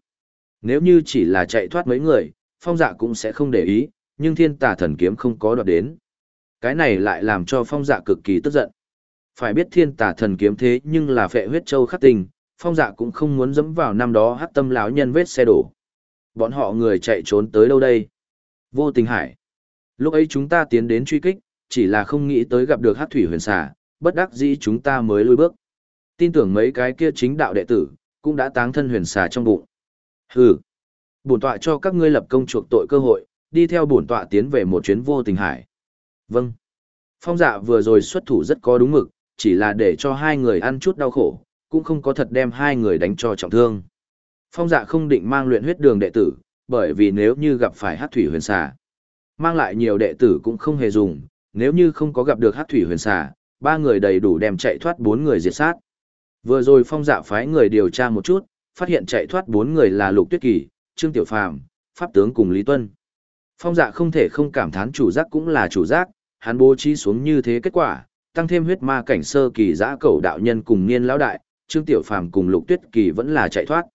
Nếu như chỉ là chạy thoát mấy người, phong dạ cũng sẽ không để ý, nhưng thiên tà thần kiếm không có đoạt đến. Cái này lại làm cho phong dạ cực kỳ tức giận. Phải biết thiên tả thần kiếm thế nhưng là phệ huyết châu khắc tình, phong dạ cũng không muốn dẫm vào năm đó hát tâm lão nhân vết xe đổ. Bọn họ người chạy trốn tới đâu đây? Vô tình hải. Lúc ấy chúng ta tiến đến truy kích, chỉ là không nghĩ tới gặp được hát thủy huyền xà, bất đắc dĩ chúng ta mới lùi bước. Tin tưởng mấy cái kia chính đạo đệ tử, cũng đã táng thân huyền xà trong bụng. Hừ. Bổn tọa cho các ngươi lập công chuộc tội cơ hội, đi theo bổn tọa tiến về một chuyến vô tình hải. Vâng. Phong dạ vừa rồi xuất thủ rất có đúng mực, chỉ là để cho hai người ăn chút đau khổ, cũng không có thật đem hai người đánh cho trọng thương. Phong dạ không định mang luyện huyết đường đệ tử, bởi vì nếu như gặp phải hát thủy huyền xà, mang lại nhiều đệ tử cũng không hề dùng, nếu như không có gặp được hát thủy huyền xà, ba người đầy đủ đem chạy thoát bốn người diệt sát. Vừa rồi phong dạ phái người điều tra một chút, phát hiện chạy thoát bốn người là Lục Tuyết Kỳ, Trương Tiểu Phàm, Pháp tướng cùng Lý Tuân. Phong dạ không thể không cảm thán chủ giác cũng là chủ giác, hắn bố trí xuống như thế kết quả, tăng thêm huyết ma cảnh sơ kỳ giã cầu đạo nhân cùng niên lão đại, Trương Tiểu Phàm cùng Lục Tuyết Kỳ vẫn là chạy thoát.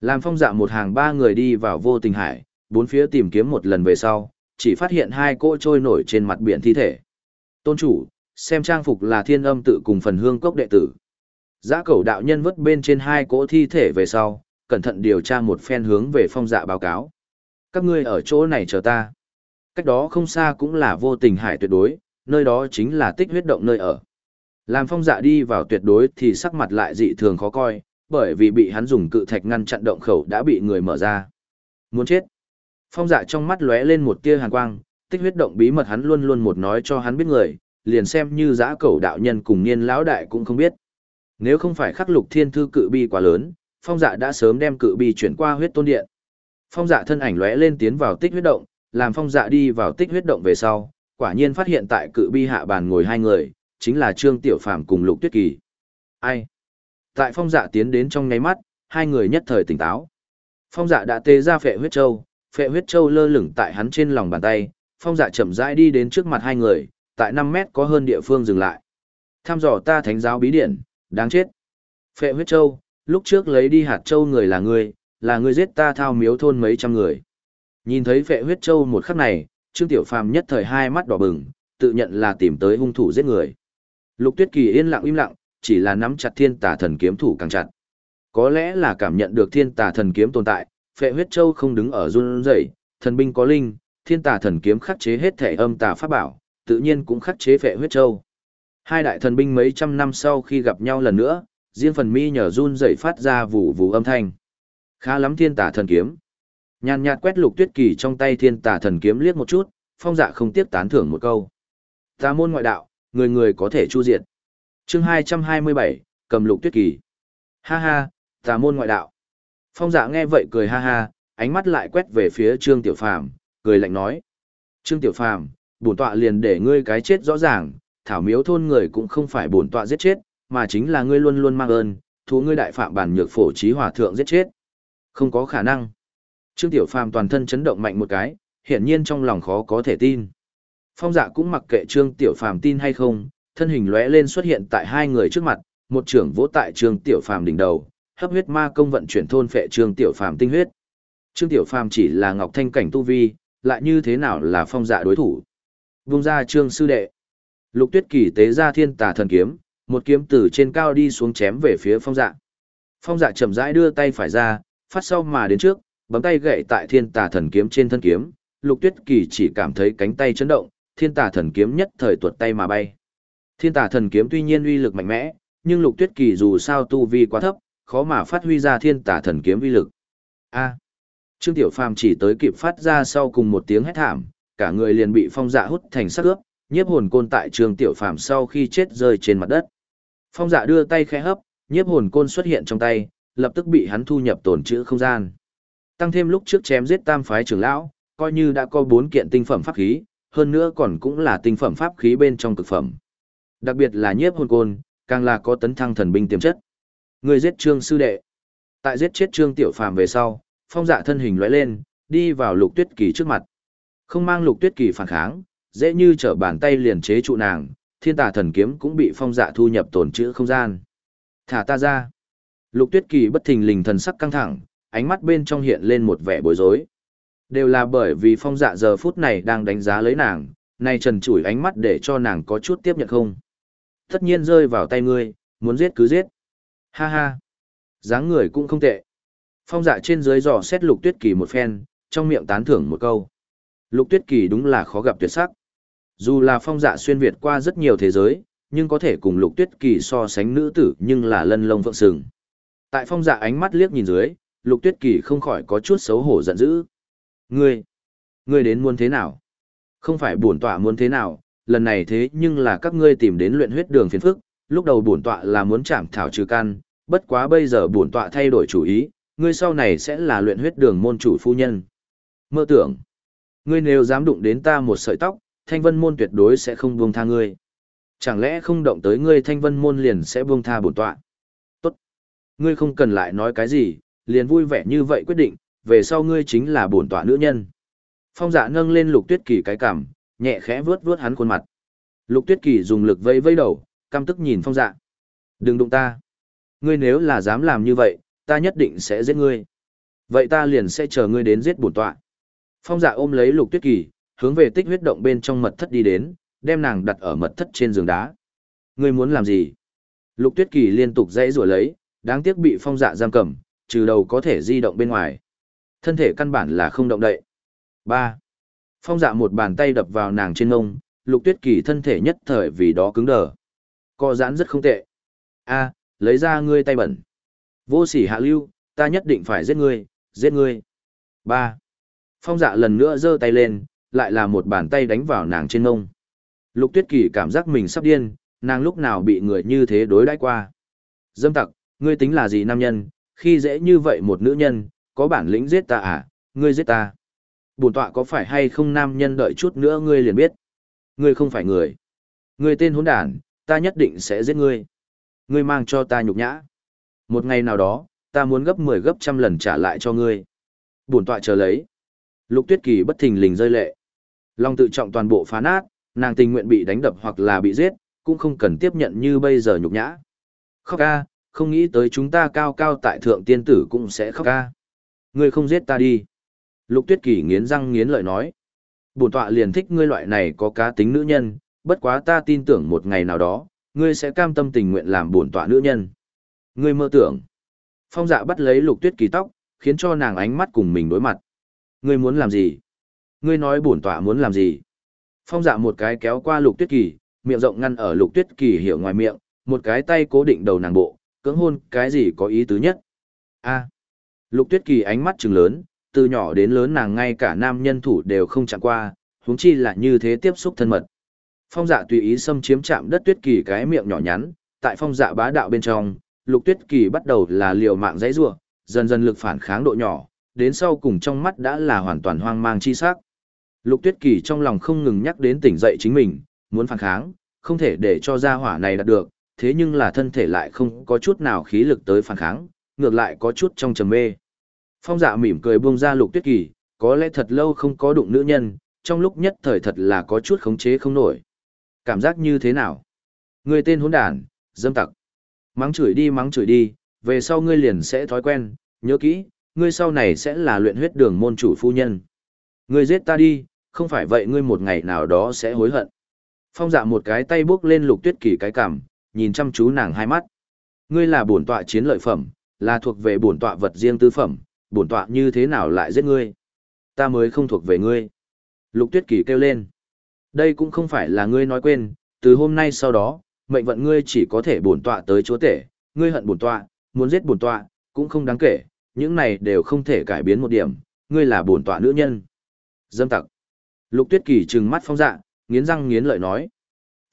Làm phong dạ một hàng ba người đi vào vô tình hải, bốn phía tìm kiếm một lần về sau, chỉ phát hiện hai cỗ trôi nổi trên mặt biển thi thể. Tôn chủ, xem trang phục là thiên âm tự cùng phần hương cốc đệ tử. Giã cầu đạo nhân vứt bên trên hai cỗ thi thể về sau, cẩn thận điều tra một phen hướng về phong dạ báo cáo. Các ngươi ở chỗ này chờ ta. Cách đó không xa cũng là vô tình hải tuyệt đối, nơi đó chính là tích huyết động nơi ở. Làm phong dạ đi vào tuyệt đối thì sắc mặt lại dị thường khó coi, bởi vì bị hắn dùng cự thạch ngăn chặn động khẩu đã bị người mở ra. Muốn chết. Phong dạ trong mắt lóe lên một tia hàn quang, tích huyết động bí mật hắn luôn luôn một nói cho hắn biết người, liền xem như giã cầu đạo nhân cùng niên lão đại cũng không biết. Nếu không phải khắc lục thiên thư cự bi quá lớn, phong dạ đã sớm đem cự bi chuyển qua huyết tôn điện. Phong dạ thân ảnh lóe lên tiến vào tích huyết động, làm phong dạ đi vào tích huyết động về sau, quả nhiên phát hiện tại cự bi hạ bàn ngồi hai người, chính là Trương Tiểu Phàm cùng Lục Tuyết Kỳ. Ai? Tại phong dạ tiến đến trong nháy mắt, hai người nhất thời tỉnh táo. Phong dạ đã tê ra phệ huyết châu, phệ huyết châu lơ lửng tại hắn trên lòng bàn tay, phong dạ chậm rãi đi đến trước mặt hai người, tại năm mét có hơn địa phương dừng lại. Tham dò ta thánh giáo bí điển, đáng chết. Phệ huyết châu, lúc trước lấy đi hạt châu người là ngươi, là ngươi giết ta thao miếu thôn mấy trăm người. Nhìn thấy vệ huyết châu một khắc này, Trương Tiểu Phàm nhất thời hai mắt đỏ bừng, tự nhận là tìm tới hung thủ giết người. Lục Tuyết Kỳ yên lặng im lặng, chỉ là nắm chặt thiên tà thần kiếm thủ càng chặt. Có lẽ là cảm nhận được thiên tà thần kiếm tồn tại, phệ huyết châu không đứng ở run rẩy, thần binh có linh, thiên tà thần kiếm khắc chế hết thể âm tà pháp bảo, tự nhiên cũng khắc chế phệ huyết châu. Hai đại thần binh mấy trăm năm sau khi gặp nhau lần nữa, riêng phần mi nhờ run rẩy phát ra vụ vụ âm thanh. Khá lắm thiên tà thần kiếm. Nhàn nhạt quét lục tuyết kỳ trong tay thiên tà thần kiếm liếc một chút, phong dạ không tiếp tán thưởng một câu. Tà môn ngoại đạo, người người có thể chu diệt. chương 227, cầm lục tuyết kỳ. Ha ha, tà môn ngoại đạo. Phong dạ nghe vậy cười ha ha, ánh mắt lại quét về phía Trương Tiểu Phàm, cười lạnh nói. Trương Tiểu Phàm, bổn tọa liền để ngươi cái chết rõ ràng, thảo miếu thôn người cũng không phải bổn tọa giết chết, mà chính là ngươi luôn luôn mang ơn, thú ngươi đại phạm bản nhược phổ trí hòa thượng giết chết. Không có khả năng. Trương Tiểu Phàm toàn thân chấn động mạnh một cái, hiển nhiên trong lòng khó có thể tin. Phong dạ cũng mặc kệ Trương Tiểu Phàm tin hay không, thân hình lóe lên xuất hiện tại hai người trước mặt, một trưởng vỗ tại Trương Tiểu Phàm đỉnh đầu, hấp huyết ma công vận chuyển thôn phệ Trương Tiểu Phàm tinh huyết. Trương Tiểu Phàm chỉ là Ngọc Thanh cảnh tu vi, lại như thế nào là phong dạ đối thủ. Vung ra Trương sư đệ. Lục Tuyết Kỳ tế ra thiên tà thần kiếm, một kiếm từ trên cao đi xuống chém về phía phong dạ. Phong dạ chậm rãi đưa tay phải ra, phát sau mà đến trước, bấm tay gậy tại thiên tà thần kiếm trên thân kiếm, Lục Tuyết Kỳ chỉ cảm thấy cánh tay chấn động, thiên tà thần kiếm nhất thời tuột tay mà bay. Thiên tà thần kiếm tuy nhiên uy lực mạnh mẽ, nhưng Lục Tuyết Kỳ dù sao tu vi quá thấp, khó mà phát huy ra thiên tà thần kiếm uy lực. A. Trương Tiểu Phàm chỉ tới kịp phát ra sau cùng một tiếng hét thảm, cả người liền bị phong dạ hút thành sắc ướp, nhiếp hồn côn tại Trương Tiểu Phàm sau khi chết rơi trên mặt đất. Phong dạ đưa tay khẽ hấp, nhiếp hồn côn xuất hiện trong tay, lập tức bị hắn thu nhập tổn trữ không gian. Tăng thêm lúc trước chém giết tam phái trưởng lão, coi như đã có bốn kiện tinh phẩm pháp khí, hơn nữa còn cũng là tinh phẩm pháp khí bên trong cực phẩm. Đặc biệt là nhiếp hồn côn, càng là có tấn thăng thần binh tiềm chất. Người giết Trương sư đệ. Tại giết chết Trương Tiểu Phàm về sau, phong dạ thân hình lóe lên, đi vào Lục Tuyết Kỳ trước mặt. Không mang Lục Tuyết Kỳ phản kháng, dễ như trở bàn tay liền chế trụ nàng, thiên tà thần kiếm cũng bị phong dạ thu nhập tổn chữ không gian. Thả ta ra. Lục tuyết kỳ bất thình lình thần sắc căng thẳng, ánh mắt bên trong hiện lên một vẻ bối rối. Đều là bởi vì phong dạ giờ phút này đang đánh giá lấy nàng, nay trần chủi ánh mắt để cho nàng có chút tiếp nhận không. Tất nhiên rơi vào tay ngươi, muốn giết cứ giết. Ha ha. dáng người cũng không tệ. Phong dạ trên dưới dò xét lục tuyết kỳ một phen, trong miệng tán thưởng một câu. Lục tuyết kỳ đúng là khó gặp tuyệt sắc. Dù là phong dạ xuyên Việt qua rất nhiều thế giới, nhưng có thể cùng lục tuyết kỳ so sánh nữ tử nhưng là lân lông phượng sừng. Tại phong dạ ánh mắt liếc nhìn dưới, lục tuyết kỳ không khỏi có chút xấu hổ giận dữ. Ngươi, ngươi đến muốn thế nào? Không phải bổn tọa muốn thế nào, lần này thế nhưng là các ngươi tìm đến luyện huyết đường phiền phức, lúc đầu bổn tọa là muốn chạm thảo trừ căn, bất quá bây giờ bổn tọa thay đổi chủ ý, ngươi sau này sẽ là luyện huyết đường môn chủ phu nhân. Mơ tưởng, ngươi nếu dám đụng đến ta một sợi tóc, thanh vân môn tuyệt đối sẽ không buông tha ngươi. Chẳng lẽ không động tới ngươi thanh vân môn liền sẽ buông tha bổn tọa? Tốt. Ngươi không cần lại nói cái gì, liền vui vẻ như vậy quyết định, về sau ngươi chính là bổn tọa nữ nhân. Phong dạ nâng lên lục tuyết kỳ cái cằm, nhẹ khẽ vướt vướt hắn khuôn mặt. Lục tuyết kỳ dùng lực vây vây đầu, căm tức nhìn phong dạ. Đừng đụng ta. Ngươi nếu là dám làm như vậy, ta nhất định sẽ giết ngươi. Vậy ta liền sẽ chờ ngươi đến giết bổn tọa. Phong dạ ôm lấy lục tuyết kỳ, hướng về tích huyết động bên trong mật thất đi đến, đem nàng đặt ở mật thất trên giường đá. Ngươi muốn làm gì? Lục Tuyết Kỳ liên tục dãy rủa lấy, đáng tiếc bị phong dạ giam cầm, trừ đầu có thể di động bên ngoài. Thân thể căn bản là không động đậy. 3. Phong dạ một bàn tay đập vào nàng trên ngông, Lục Tuyết Kỳ thân thể nhất thời vì đó cứng đờ. Co giãn rất không tệ. A, lấy ra ngươi tay bẩn. Vô sỉ hạ lưu, ta nhất định phải giết ngươi, giết ngươi. 3. Phong dạ lần nữa giơ tay lên, lại là một bàn tay đánh vào nàng trên ngông. Lục Tuyết Kỳ cảm giác mình sắp điên, nàng lúc nào bị người như thế đối đãi qua. Dâm tặc, ngươi tính là gì nam nhân, khi dễ như vậy một nữ nhân, có bản lĩnh giết ta à, ngươi giết ta. Bổn tọa có phải hay không nam nhân đợi chút nữa ngươi liền biết. Ngươi không phải người. Ngươi tên hỗn đản, ta nhất định sẽ giết ngươi. Ngươi mang cho ta nhục nhã. Một ngày nào đó, ta muốn gấp 10 gấp trăm lần trả lại cho ngươi. Bổn tọa chờ lấy. Lục Tuyết Kỳ bất thình lình rơi lệ. Long tự trọng toàn bộ phá nát, nàng tình nguyện bị đánh đập hoặc là bị giết, cũng không cần tiếp nhận như bây giờ nhục nhã. Khóc ca, không nghĩ tới chúng ta cao cao tại thượng tiên tử cũng sẽ khóc ca. Ngươi không giết ta đi. Lục tuyết kỳ nghiến răng nghiến lợi nói. Bổn tọa liền thích ngươi loại này có cá tính nữ nhân, bất quá ta tin tưởng một ngày nào đó, ngươi sẽ cam tâm tình nguyện làm bổn tọa nữ nhân. Ngươi mơ tưởng. Phong dạ bắt lấy lục tuyết kỳ tóc, khiến cho nàng ánh mắt cùng mình đối mặt. Ngươi muốn làm gì? Ngươi nói bổn tọa muốn làm gì? Phong dạ một cái kéo qua lục tuyết kỳ, miệng rộng ngăn ở lục tuyết kỳ hiểu ngoài miệng, một cái tay cố định đầu nàng bộ, cưỡng hôn cái gì có ý tứ nhất. a lục tuyết kỳ ánh mắt trừng lớn, từ nhỏ đến lớn nàng ngay cả nam nhân thủ đều không chạm qua, huống chi là như thế tiếp xúc thân mật. Phong dạ tùy ý xâm chiếm chạm đất tuyết kỳ cái miệng nhỏ nhắn, tại phong dạ bá đạo bên trong, lục tuyết kỳ bắt đầu là liều mạng dãy rua, dần dần lực phản kháng độ nhỏ, đến sau cùng trong mắt đã là hoàn toàn hoang mang chi sắc. Lục Tuyết Kỳ trong lòng không ngừng nhắc đến tỉnh dậy chính mình, muốn phản kháng, không thể để cho gia hỏa này đạt được, thế nhưng là thân thể lại không có chút nào khí lực tới phản kháng, ngược lại có chút trong trầm mê. Phong dạ mỉm cười buông ra Lục Tuyết Kỳ, có lẽ thật lâu không có đụng nữ nhân, trong lúc nhất thời thật là có chút khống chế không nổi. Cảm giác như thế nào? Người tên hỗn đản, dâm tặc. Mắng chửi đi mắng chửi đi, về sau ngươi liền sẽ thói quen, nhớ kỹ, ngươi sau này sẽ là luyện huyết đường môn chủ phu nhân. Ngươi giết ta đi, không phải vậy ngươi một ngày nào đó sẽ hối hận. Phong dạ một cái tay bước lên lục tuyết kỳ cái cằm, nhìn chăm chú nàng hai mắt. Ngươi là bổn tọa chiến lợi phẩm, là thuộc về bổn tọa vật riêng tư phẩm, bổn tọa như thế nào lại giết ngươi? Ta mới không thuộc về ngươi. Lục tuyết kỳ kêu lên. Đây cũng không phải là ngươi nói quên, từ hôm nay sau đó, mệnh vận ngươi chỉ có thể bổn tọa tới chúa tể, ngươi hận bổn tọa, muốn giết bổn tọa, cũng không đáng kể, những này đều không thể cải biến một điểm, ngươi là bổn tọa nữ nhân. Dâm tặc. Lục Tuyết Kỳ trừng mắt Phong Dạ, nghiến răng nghiến lợi nói.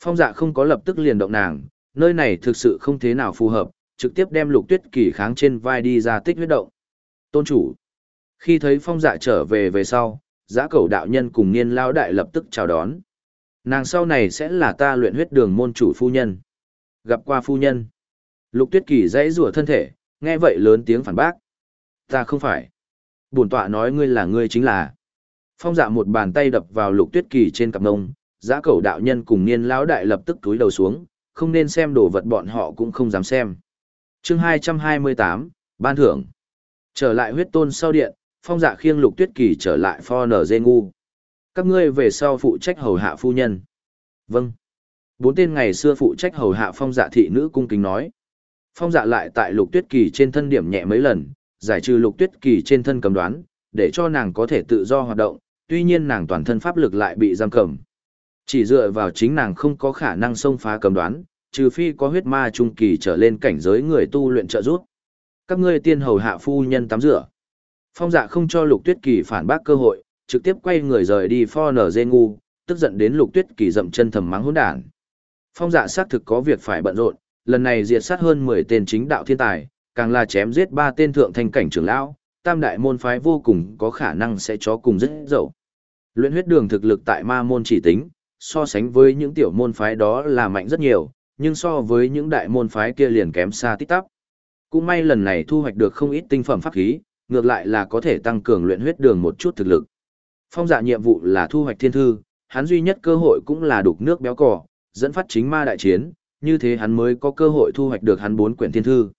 Phong Dạ không có lập tức liền động nàng, nơi này thực sự không thế nào phù hợp, trực tiếp đem Lục Tuyết Kỳ kháng trên vai đi ra tích huyết động. Tôn chủ. Khi thấy Phong Dạ trở về về sau, giã cầu đạo nhân cùng niên lao đại lập tức chào đón. Nàng sau này sẽ là ta luyện huyết đường môn chủ phu nhân. Gặp qua phu nhân. Lục tuyết kỳ dãy rủa thân thể, nghe vậy lớn tiếng phản bác. Ta không phải. Bổn tọa nói ngươi là ngươi chính là. Phong dạ một bàn tay đập vào lục tuyết kỳ trên cặp ngông, giã cầu đạo nhân cùng niên lão đại lập tức túi đầu xuống, không nên xem đồ vật bọn họ cũng không dám xem. chương 228, Ban thưởng. Trở lại huyết tôn sau điện, phong dạ khiêng lục tuyết kỳ trở lại pho nở dê ngu. Các ngươi về sau phụ trách hầu hạ phu nhân. Vâng. Bốn tên ngày xưa phụ trách hầu hạ phong dạ thị nữ cung kính nói. Phong dạ lại tại lục tuyết kỳ trên thân điểm nhẹ mấy lần, giải trừ lục tuyết kỳ trên thân cầm đoán, để cho nàng có thể tự do hoạt động, tuy nhiên nàng toàn thân pháp lực lại bị giam cầm. Chỉ dựa vào chính nàng không có khả năng xông phá cầm đoán, trừ phi có huyết ma trung kỳ trở lên cảnh giới người tu luyện trợ giúp. Các ngươi tiên hầu hạ phu nhân tắm rửa. Phong dạ không cho lục tuyết kỳ phản bác cơ hội, trực tiếp quay người rời đi pho nở dê ngu, tức giận đến lục tuyết kỳ dậm chân thầm mắng hỗn đản. Phong dạ xác thực có việc phải bận rộn, lần này diệt sát hơn 10 tên chính đạo thiên tài, càng là chém giết ba tên thượng thanh cảnh trưởng lão, tam đại môn phái vô cùng có khả năng sẽ chó cùng rất dậu. Luyện huyết đường thực lực tại ma môn chỉ tính, so sánh với những tiểu môn phái đó là mạnh rất nhiều, nhưng so với những đại môn phái kia liền kém xa tít tắp. Cũng may lần này thu hoạch được không ít tinh phẩm pháp khí, ngược lại là có thể tăng cường luyện huyết đường một chút thực lực. Phong dạ nhiệm vụ là thu hoạch thiên thư, hắn duy nhất cơ hội cũng là đục nước béo cỏ, dẫn phát chính ma đại chiến, như thế hắn mới có cơ hội thu hoạch được hắn bốn quyển thiên thư.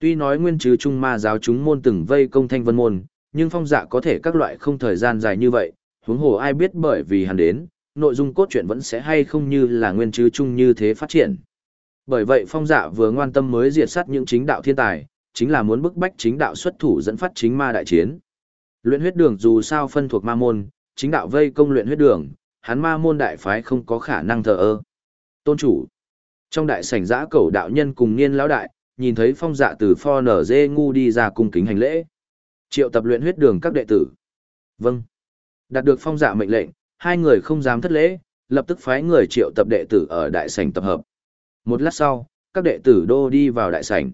Tuy nói nguyên chứ trung ma giáo chúng môn từng vây công thanh vân môn, nhưng phong dạ có thể các loại không thời gian dài như vậy, huống hồ ai biết bởi vì hắn đến, nội dung cốt truyện vẫn sẽ hay không như là nguyên chứ chung như thế phát triển. Bởi vậy phong dạ vừa ngoan tâm mới diệt sát những chính đạo thiên tài, chính là muốn bức bách chính đạo xuất thủ dẫn phát chính ma đại chiến. Luyện huyết đường dù sao phân thuộc ma môn, chính đạo vây công luyện huyết đường, hắn ma môn đại phái không có khả năng thờ ơ. Tôn chủ. Trong đại sảnh giã cầu đạo nhân cùng niên lão đại, nhìn thấy phong dạ từ pho nở dê ngu đi ra cung kính hành lễ. Triệu tập luyện huyết đường các đệ tử. Vâng. Đạt được phong dạ mệnh lệnh, hai người không dám thất lễ, lập tức phái người triệu tập đệ tử ở đại sảnh tập hợp. Một lát sau, các đệ tử đô đi vào đại sảnh.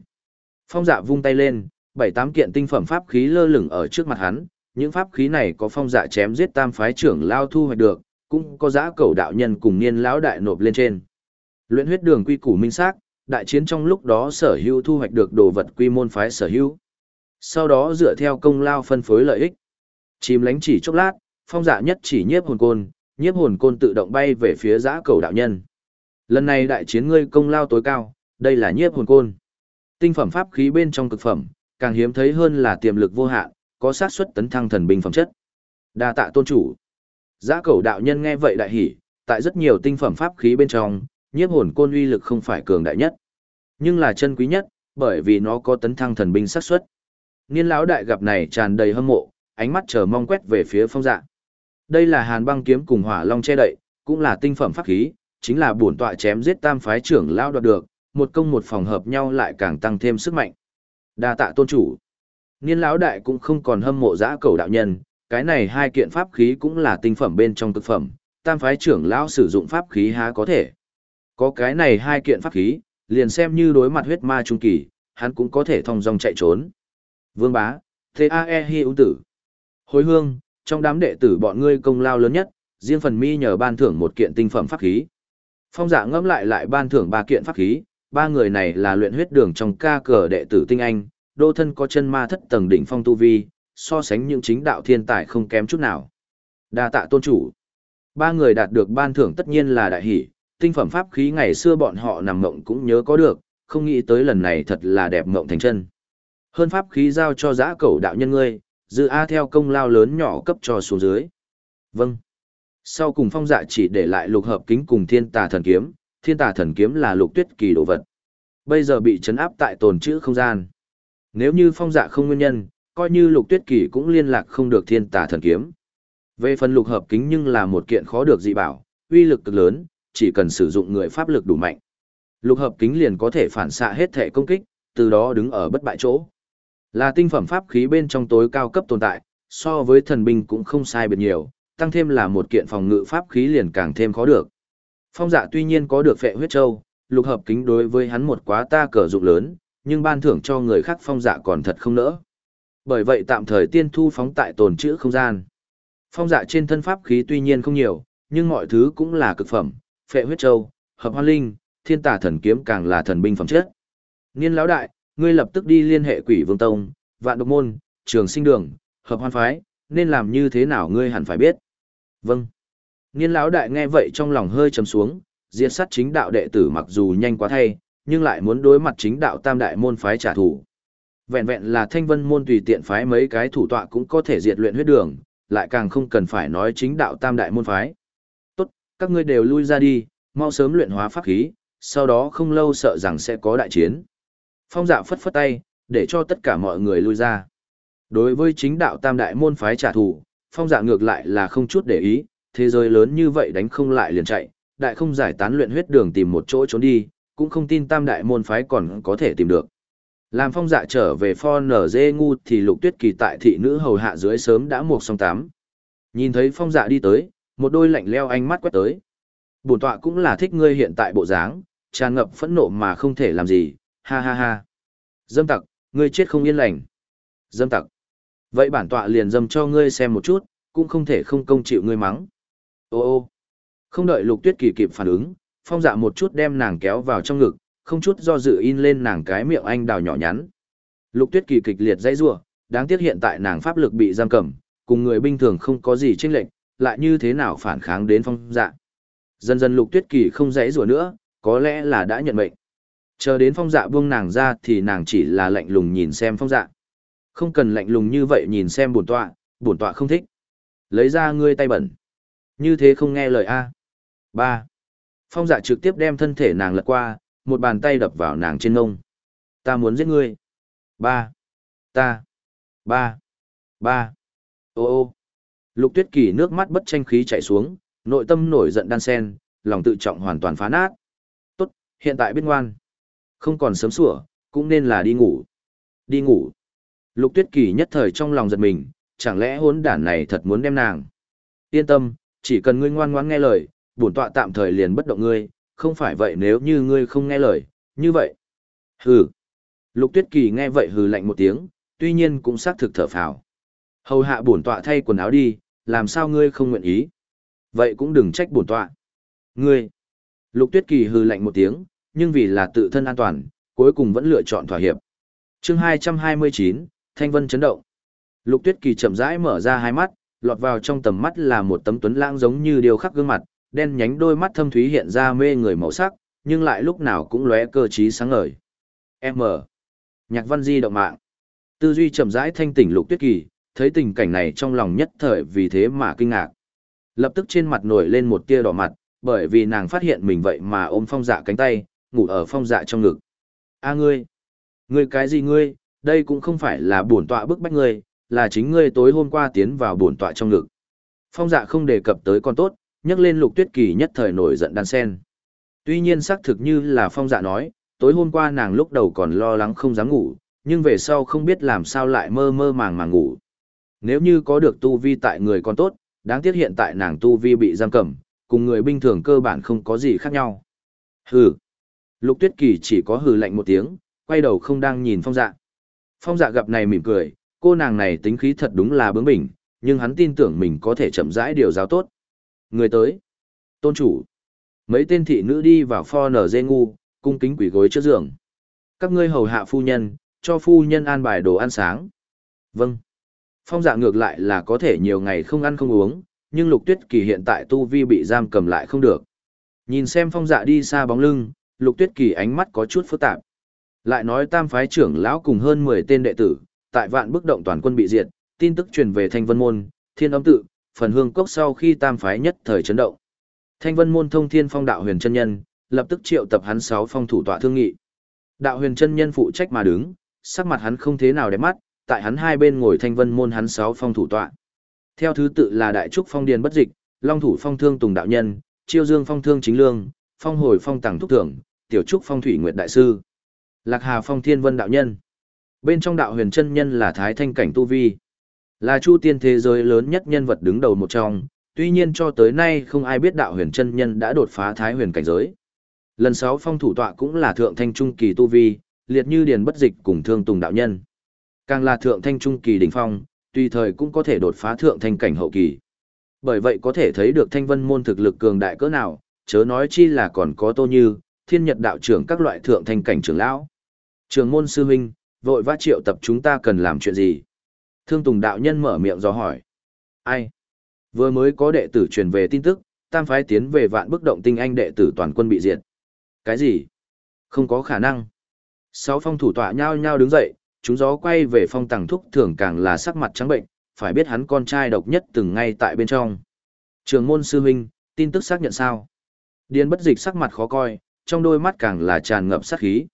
Phong dạ vung tay lên, bảy tám kiện tinh phẩm pháp khí lơ lửng ở trước mặt hắn, những pháp khí này có phong dạ chém giết tam phái trưởng lao thu hoạch được, cũng có giã cầu đạo nhân cùng niên lão đại nộp lên trên. Luyện huyết đường quy củ minh xác, đại chiến trong lúc đó sở hữu thu hoạch được đồ vật quy môn phái sở hữu. Sau đó dựa theo công lao phân phối lợi ích. Chìm lánh chỉ chốc lát, phong dạ nhất chỉ nhiếp hồn côn, nhiếp hồn côn tự động bay về phía giã cầu đạo nhân. Lần này đại chiến ngươi công lao tối cao, đây là nhiếp hồn côn. Tinh phẩm pháp khí bên trong cực phẩm, càng hiếm thấy hơn là tiềm lực vô hạn, có xác suất tấn thăng thần binh phẩm chất. Đa tạ tôn chủ. Giã cầu đạo nhân nghe vậy đại hỉ, tại rất nhiều tinh phẩm pháp khí bên trong, nhiếp hồn côn uy lực không phải cường đại nhất, nhưng là chân quý nhất, bởi vì nó có tấn thăng thần binh xác suất. Niên lão đại gặp này tràn đầy hâm mộ, ánh mắt chờ mong quét về phía phong dạ. Đây là hàn băng kiếm cùng hỏa long che đậy, cũng là tinh phẩm pháp khí, chính là bổn tọa chém giết tam phái trưởng lao đoạt được, một công một phòng hợp nhau lại càng tăng thêm sức mạnh. Đa tạ tôn chủ. Niên lão đại cũng không còn hâm mộ dã cầu đạo nhân, cái này hai kiện pháp khí cũng là tinh phẩm bên trong thực phẩm, tam phái trưởng lão sử dụng pháp khí há có thể. Có cái này hai kiện pháp khí, liền xem như đối mặt huyết ma trung kỳ, hắn cũng có thể thông dong chạy trốn. Vương bá, T.A.E. Hi ưu tử. hối hương, trong đám đệ tử bọn ngươi công lao lớn nhất, riêng phần mi nhờ ban thưởng một kiện tinh phẩm pháp khí. Phong dạ ngẫm lại lại ban thưởng ba kiện pháp khí, ba người này là luyện huyết đường trong ca cờ đệ tử tinh anh, đô thân có chân ma thất tầng đỉnh phong tu vi, so sánh những chính đạo thiên tài không kém chút nào. Đa tạ tôn chủ. Ba người đạt được ban thưởng tất nhiên là đại hỷ, tinh phẩm pháp khí ngày xưa bọn họ nằm mộng cũng nhớ có được, không nghĩ tới lần này thật là đẹp mộng thành chân. Hơn pháp khí giao cho giã cầu đạo nhân ngươi, dự A theo công lao lớn nhỏ cấp cho xuống dưới. Vâng. Sau cùng phong dạ chỉ để lại lục hợp kính cùng thiên tà thần kiếm, thiên tà thần kiếm là lục tuyết kỳ đồ vật. Bây giờ bị chấn áp tại tồn chữ không gian. Nếu như phong dạ không nguyên nhân, coi như lục tuyết kỳ cũng liên lạc không được thiên tà thần kiếm. Về phần lục hợp kính nhưng là một kiện khó được dị bảo, uy lực cực lớn, chỉ cần sử dụng người pháp lực đủ mạnh. Lục hợp kính liền có thể phản xạ hết thể công kích, từ đó đứng ở bất bại chỗ. Là tinh phẩm pháp khí bên trong tối cao cấp tồn tại, so với thần binh cũng không sai biệt nhiều, tăng thêm là một kiện phòng ngự pháp khí liền càng thêm khó được. Phong dạ tuy nhiên có được phệ huyết châu, lục hợp kính đối với hắn một quá ta cờ dụng lớn, nhưng ban thưởng cho người khác phong dạ còn thật không nỡ. Bởi vậy tạm thời tiên thu phóng tại tồn trữ không gian. Phong dạ trên thân pháp khí tuy nhiên không nhiều, nhưng mọi thứ cũng là cực phẩm, phệ huyết châu, hợp hoa linh, thiên tà thần kiếm càng là thần binh phẩm chất. Niên lão đại, ngươi lập tức đi liên hệ quỷ vương tông, vạn độc môn, trường sinh đường, hợp hoan phái, nên làm như thế nào ngươi hẳn phải biết. Vâng. Niên lão đại nghe vậy trong lòng hơi trầm xuống, diệt sát chính đạo đệ tử mặc dù nhanh quá thay, nhưng lại muốn đối mặt chính đạo tam đại môn phái trả thù. Vẹn vẹn là thanh vân môn tùy tiện phái mấy cái thủ tọa cũng có thể diệt luyện huyết đường, lại càng không cần phải nói chính đạo tam đại môn phái. Tốt, các ngươi đều lui ra đi, mau sớm luyện hóa pháp khí, sau đó không lâu sợ rằng sẽ có đại chiến. Phong dạ phất phất tay, để cho tất cả mọi người lui ra. Đối với chính đạo tam đại môn phái trả thù, phong dạ ngược lại là không chút để ý, thế giới lớn như vậy đánh không lại liền chạy, đại không giải tán luyện huyết đường tìm một chỗ trốn đi, cũng không tin tam đại môn phái còn có thể tìm được. Làm phong dạ trở về pho nở dê ngu thì lục tuyết kỳ tại thị nữ hầu hạ dưới sớm đã một song tám. Nhìn thấy phong dạ đi tới, một đôi lạnh leo ánh mắt quét tới. Bổn tọa cũng là thích ngươi hiện tại bộ dáng, tràn ngập phẫn nộ mà không thể làm gì, ha ha ha. Dâm tặc, ngươi chết không yên lành. Dâm tặc. Vậy bản tọa liền dâm cho ngươi xem một chút, cũng không thể không công chịu ngươi mắng. Ô ô. Không đợi lục tuyết kỳ kịp phản ứng, phong dạ một chút đem nàng kéo vào trong ngực, không chút do dự in lên nàng cái miệng anh đào nhỏ nhắn. Lục tuyết kỳ kịch liệt dãy rủa đáng tiếc hiện tại nàng pháp lực bị giam cầm, cùng người bình thường không có gì chênh lệch, lại như thế nào phản kháng đến phong dạ. Dần dần lục tuyết kỳ không dãy rủa nữa, có lẽ là đã nhận mệnh. Chờ đến phong dạ buông nàng ra thì nàng chỉ là lạnh lùng nhìn xem phong dạ. Không cần lạnh lùng như vậy nhìn xem bổn tọa, bổn tọa không thích. Lấy ra ngươi tay bẩn. Như thế không nghe lời A. ba Phong dạ trực tiếp đem thân thể nàng lật qua, một bàn tay đập vào nàng trên ngông. Ta muốn giết ngươi. ba Ta. ba ba Ô ô. Lục tuyết kỳ nước mắt bất tranh khí chảy xuống, nội tâm nổi giận đan sen, lòng tự trọng hoàn toàn phá nát. Tốt, hiện tại biết ngoan. Không còn sớm sủa, cũng nên là đi ngủ. Đi ngủ. Lục tuyết kỳ nhất thời trong lòng giật mình, chẳng lẽ hốn đản này thật muốn đem nàng. Yên tâm, chỉ cần ngươi ngoan ngoãn nghe lời, bổn tọa tạm thời liền bất động ngươi, không phải vậy nếu như ngươi không nghe lời, như vậy. Hừ. Lục tuyết kỳ nghe vậy hừ lạnh một tiếng, tuy nhiên cũng xác thực thở phào. Hầu hạ bổn tọa thay quần áo đi, làm sao ngươi không nguyện ý. Vậy cũng đừng trách bổn tọa. Ngươi. Lục tuyết kỳ hừ lạnh một tiếng, nhưng vì là tự thân an toàn, cuối cùng vẫn lựa chọn thỏa hiệp. chương 229, Thanh Vân chấn động. Lục tuyết kỳ chậm rãi mở ra hai mắt, lọt vào trong tầm mắt là một tấm tuấn lãng giống như điều khắc gương mặt, đen nhánh đôi mắt thâm thúy hiện ra mê người màu sắc, nhưng lại lúc nào cũng lóe cơ trí sáng ngời. M. Nhạc văn di động mạng. Tư duy chậm rãi thanh tỉnh lục tuyết kỳ, thấy tình cảnh này trong lòng nhất thời vì thế mà kinh ngạc. Lập tức trên mặt nổi lên một tia đỏ mặt, bởi vì nàng phát hiện mình vậy mà ôm phong dạ cánh tay, ngủ ở phong dạ trong ngực. A ngươi! Ngươi cái gì ngươi, đây cũng không phải là bổn tọa bức bách ngươi, là chính ngươi tối hôm qua tiến vào bổn tọa trong ngực. Phong dạ không đề cập tới con tốt, nhắc lên lục tuyết kỳ nhất thời nổi giận đan sen. Tuy nhiên xác thực như là phong dạ nói, tối hôm qua nàng lúc đầu còn lo lắng không dám ngủ, nhưng về sau không biết làm sao lại mơ mơ màng màng ngủ. Nếu như có được tu vi tại người con tốt, đáng tiếc hiện tại nàng tu vi bị giam cầm, cùng người bình thường cơ bản không có gì khác nhau. Hừ. Lục tuyết kỳ chỉ có hừ lạnh một tiếng, quay đầu không đang nhìn phong dạ. Phong dạ gặp này mỉm cười, cô nàng này tính khí thật đúng là bướng bỉnh, nhưng hắn tin tưởng mình có thể chậm rãi điều giáo tốt. Người tới. Tôn chủ. Mấy tên thị nữ đi vào pho nở dê ngu, cung kính quỷ gối trước giường. Các ngươi hầu hạ phu nhân, cho phu nhân an bài đồ ăn sáng. Vâng. Phong dạ ngược lại là có thể nhiều ngày không ăn không uống, nhưng lục tuyết kỳ hiện tại tu vi bị giam cầm lại không được. Nhìn xem phong dạ đi xa bóng lưng, lục tuyết kỳ ánh mắt có chút phức tạp. Lại nói tam phái trưởng lão cùng hơn 10 tên đệ tử, tại vạn bức động toàn quân bị diệt, tin tức truyền về Thanh Vân Môn, Thiên Âm Tự, phần hương cốc sau khi tam phái nhất thời chấn động. Thanh Vân Môn thông thiên phong đạo huyền chân nhân, lập tức triệu tập hắn sáu phong thủ tọa thương nghị. Đạo huyền chân nhân phụ trách mà đứng, sắc mặt hắn không thế nào đẹp mắt, tại hắn hai bên ngồi Thanh Vân Môn hắn sáu phong thủ tọa. Theo thứ tự là Đại Trúc Phong Điền Bất Dịch, Long Thủ Phong Thương Tùng Đạo Nhân, Chiêu Dương Phong Thương Chính Lương, Phong Hồi Phong Tàng Thúc Thưởng, Tiểu Trúc Phong Thủy Nguyệt Đại Sư, Lạc Hà Phong Thiên Vân Đạo Nhân. Bên trong đạo huyền chân nhân là Thái Thanh Cảnh Tu Vi. Là chu tiên thế giới lớn nhất nhân vật đứng đầu một trong, tuy nhiên cho tới nay không ai biết đạo huyền chân nhân đã đột phá thái huyền cảnh giới. Lần sáu phong thủ tọa cũng là thượng thanh trung kỳ tu vi, liệt như điền bất dịch cùng thương tùng đạo nhân. Càng là thượng thanh trung kỳ đỉnh phong, tùy thời cũng có thể đột phá thượng thanh cảnh hậu kỳ. Bởi vậy có thể thấy được thanh vân môn thực lực cường đại cỡ nào, chớ nói chi là còn có tô như, thiên nhật đạo trưởng các loại thượng thanh cảnh trưởng lão. Trường môn sư huynh, vội vã triệu tập chúng ta cần làm chuyện gì? Thương Tùng đạo nhân mở miệng do hỏi. Ai? Vừa mới có đệ tử truyền về tin tức, tam phái tiến về vạn bức động tinh anh đệ tử toàn quân bị diệt. Cái gì? Không có khả năng. Sáu phong thủ tọa nhao nhao đứng dậy, chúng gió quay về phong tàng thúc thường càng là sắc mặt trắng bệnh, phải biết hắn con trai độc nhất từng ngay tại bên trong. Trường môn sư huynh, tin tức xác nhận sao? Điên bất dịch sắc mặt khó coi, trong đôi mắt càng là tràn ngập sát khí.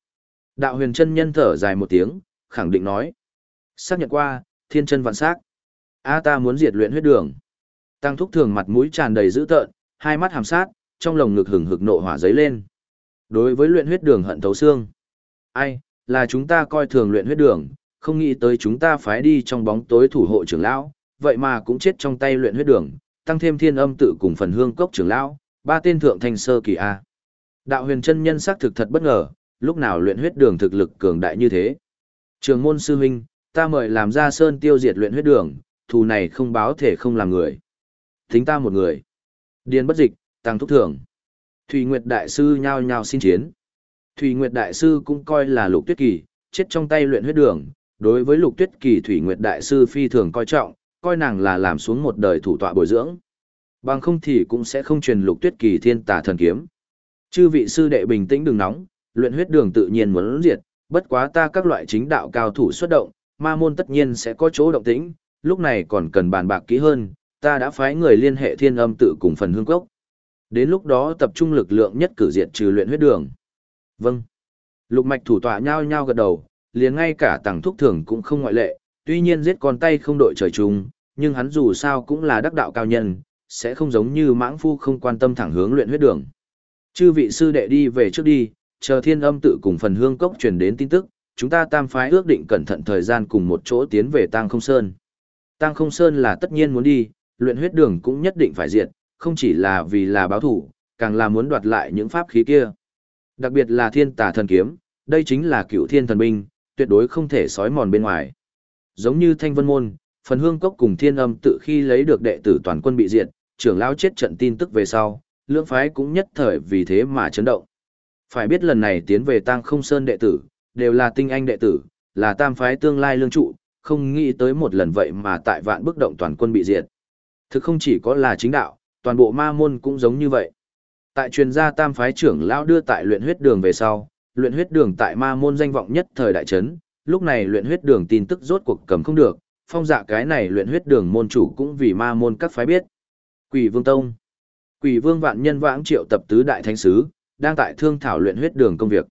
Đạo huyền chân nhân thở dài một tiếng, khẳng định nói. Xác nhận qua, thiên chân vạn sát, A ta muốn diệt luyện huyết đường. Tăng thúc thường mặt mũi tràn đầy dữ tợn, hai mắt hàm sát, trong lồng ngực hừng hực nộ hỏa giấy lên. Đối với luyện huyết đường hận thấu xương. Ai, là chúng ta coi thường luyện huyết đường, không nghĩ tới chúng ta phái đi trong bóng tối thủ hộ trưởng lão, vậy mà cũng chết trong tay luyện huyết đường, tăng thêm thiên âm tự cùng phần hương cốc trưởng lão, ba tên thượng thành sơ kỳ A. Đạo huyền chân nhân sắc thực thật bất ngờ, lúc nào luyện huyết đường thực lực cường đại như thế. Trường môn sư huynh, ta mời làm ra sơn tiêu diệt luyện huyết đường, thù này không báo thể không làm người. Thính ta một người. Điền bất dịch, tăng thúc thưởng. Thủy Nguyệt Đại Sư nhao nhao xin chiến. Thủy Nguyệt Đại Sư cũng coi là lục tuyết kỳ, chết trong tay luyện huyết đường. Đối với lục tuyết kỳ Thủy Nguyệt Đại Sư phi thường coi trọng, coi nàng là làm xuống một đời thủ tọa bồi dưỡng. Bằng không thì cũng sẽ không truyền lục tuyết kỳ thiên tà thần kiếm. Chư vị sư đệ bình tĩnh đừng nóng, luyện huyết đường tự nhiên muốn diệt, bất quá ta các loại chính đạo cao thủ xuất động, ma môn tất nhiên sẽ có chỗ động tĩnh, lúc này còn cần bàn bạc kỹ hơn, ta đã phái người liên hệ thiên âm tự cùng phần hương cốc. Đến lúc đó tập trung lực lượng nhất cử diệt trừ luyện huyết đường. Vâng. Lục mạch thủ tọa nhao nhao gật đầu, liền ngay cả tàng thúc thường cũng không ngoại lệ, tuy nhiên giết con tay không đội trời chung, nhưng hắn dù sao cũng là đắc đạo cao nhân, sẽ không giống như mãng phu không quan tâm thẳng hướng luyện huyết đường. Chư vị sư đệ đi về trước đi, chờ thiên âm tự cùng phần hương cốc truyền đến tin tức, chúng ta tam phái ước định cẩn thận thời gian cùng một chỗ tiến về Tăng Không Sơn. Tăng Không Sơn là tất nhiên muốn đi, luyện huyết đường cũng nhất định phải diệt, không chỉ là vì là báo thủ, càng là muốn đoạt lại những pháp khí kia. Đặc biệt là thiên tà thần kiếm, đây chính là cựu thiên thần binh, tuyệt đối không thể sói mòn bên ngoài. Giống như Thanh Vân Môn, phần hương cốc cùng thiên âm tự khi lấy được đệ tử toàn quân bị diệt, trưởng lão chết trận tin tức về sau, lưỡng phái cũng nhất thời vì thế mà chấn động. Phải biết lần này tiến về tang Không Sơn đệ tử, đều là tinh anh đệ tử, là tam phái tương lai lương trụ, không nghĩ tới một lần vậy mà tại vạn bức động toàn quân bị diệt. Thực không chỉ có là chính đạo, toàn bộ ma môn cũng giống như vậy. Tại truyền gia tam phái trưởng lão đưa tại luyện huyết đường về sau, luyện huyết đường tại ma môn danh vọng nhất thời đại trấn, lúc này luyện huyết đường tin tức rốt cuộc cầm không được, phong dạ cái này luyện huyết đường môn chủ cũng vì ma môn các phái biết. Quỷ Vương Tông Quỷ Vương vạn nhân vãng triệu tập tứ đại thánh sứ, đang tại thương thảo luyện huyết đường công việc.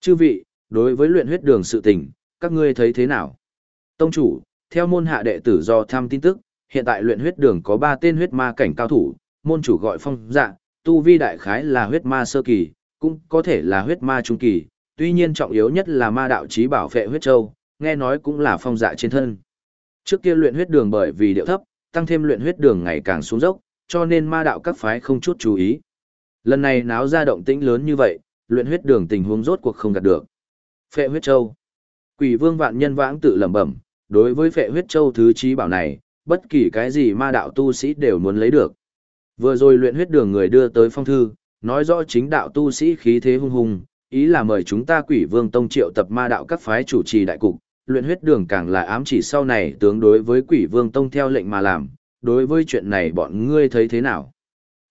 Chư vị, đối với luyện huyết đường sự tình, các ngươi thấy thế nào? Tông chủ, theo môn hạ đệ tử do tham tin tức, hiện tại luyện huyết đường có 3 tên huyết ma cảnh cao thủ, môn chủ gọi phong dạ, tu vi đại khái là huyết ma sơ kỳ, cũng có thể là huyết ma trung kỳ, tuy nhiên trọng yếu nhất là ma đạo chí bảo vệ huyết châu, nghe nói cũng là phong dạ trên thân. Trước kia luyện huyết đường bởi vì điệu thấp, tăng thêm luyện huyết đường ngày càng xuống dốc, cho nên ma đạo các phái không chút chú ý. Lần này náo ra động tĩnh lớn như vậy, luyện huyết đường tình huống rốt cuộc không gạt được. Phệ huyết châu. Quỷ vương vạn nhân vãng tự lẩm bẩm, đối với phệ huyết châu thứ trí bảo này, bất kỳ cái gì ma đạo tu sĩ đều muốn lấy được. Vừa rồi luyện huyết đường người đưa tới phong thư, nói rõ chính đạo tu sĩ khí thế hung hùng, ý là mời chúng ta quỷ vương tông triệu tập ma đạo các phái chủ trì đại cục, luyện huyết đường càng là ám chỉ sau này tướng đối với quỷ vương tông theo lệnh mà làm, đối với chuyện này bọn ngươi thấy thế nào?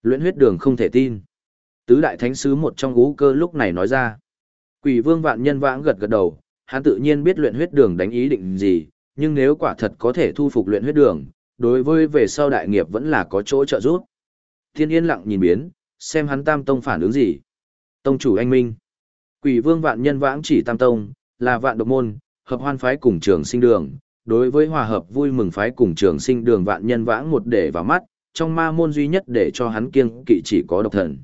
Luyện huyết đường không thể tin. Tứ đại thánh sứ một trong ngũ cơ lúc này nói ra. Quỷ vương vạn nhân vãng gật gật đầu, hắn tự nhiên biết luyện huyết đường đánh ý định gì, nhưng nếu quả thật có thể thu phục luyện huyết đường, đối với về sau đại nghiệp vẫn là có chỗ trợ giúp. Thiên yên lặng nhìn biến, xem hắn tam tông phản ứng gì. Tông chủ anh minh. Quỷ vương vạn nhân vãng chỉ tam tông, là vạn độc môn, hợp hoan phái cùng trường sinh đường. Đối với hòa hợp vui mừng phái cùng trường sinh đường vạn nhân vãng một để vào mắt, trong ma môn duy nhất để cho hắn kiêng kỵ chỉ có độc thần.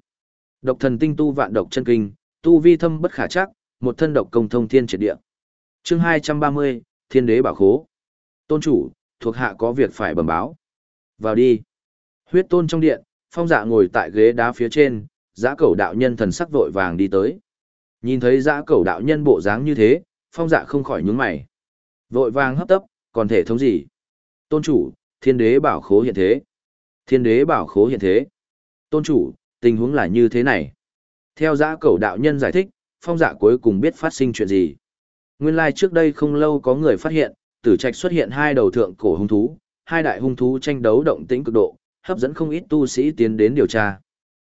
Độc thần tinh tu vạn độc chân kinh, tu vi thâm bất khả chắc, một thân độc công thông thiên triệt địa. Chương 230, Thiên đế bảo khố. Tôn chủ, thuộc hạ có việc phải bẩm báo. Vào đi. Huyết tôn trong điện, phong dạ ngồi tại ghế đá phía trên, giã cẩu đạo nhân thần sắc vội vàng đi tới. Nhìn thấy giã cẩu đạo nhân bộ dáng như thế, phong dạ không khỏi nhướng mày. Vội vàng hấp tấp, còn thể thống gì? Tôn chủ, thiên đế bảo khố hiện thế. Thiên đế bảo khố hiện thế. Tôn chủ, tình huống là như thế này. Theo giã cẩu đạo nhân giải thích, phong dạ cuối cùng biết phát sinh chuyện gì. Nguyên lai like trước đây không lâu có người phát hiện, tử trạch xuất hiện hai đầu thượng cổ hung thú, hai đại hung thú tranh đấu động tĩnh cực độ, hấp dẫn không ít tu sĩ tiến đến điều tra.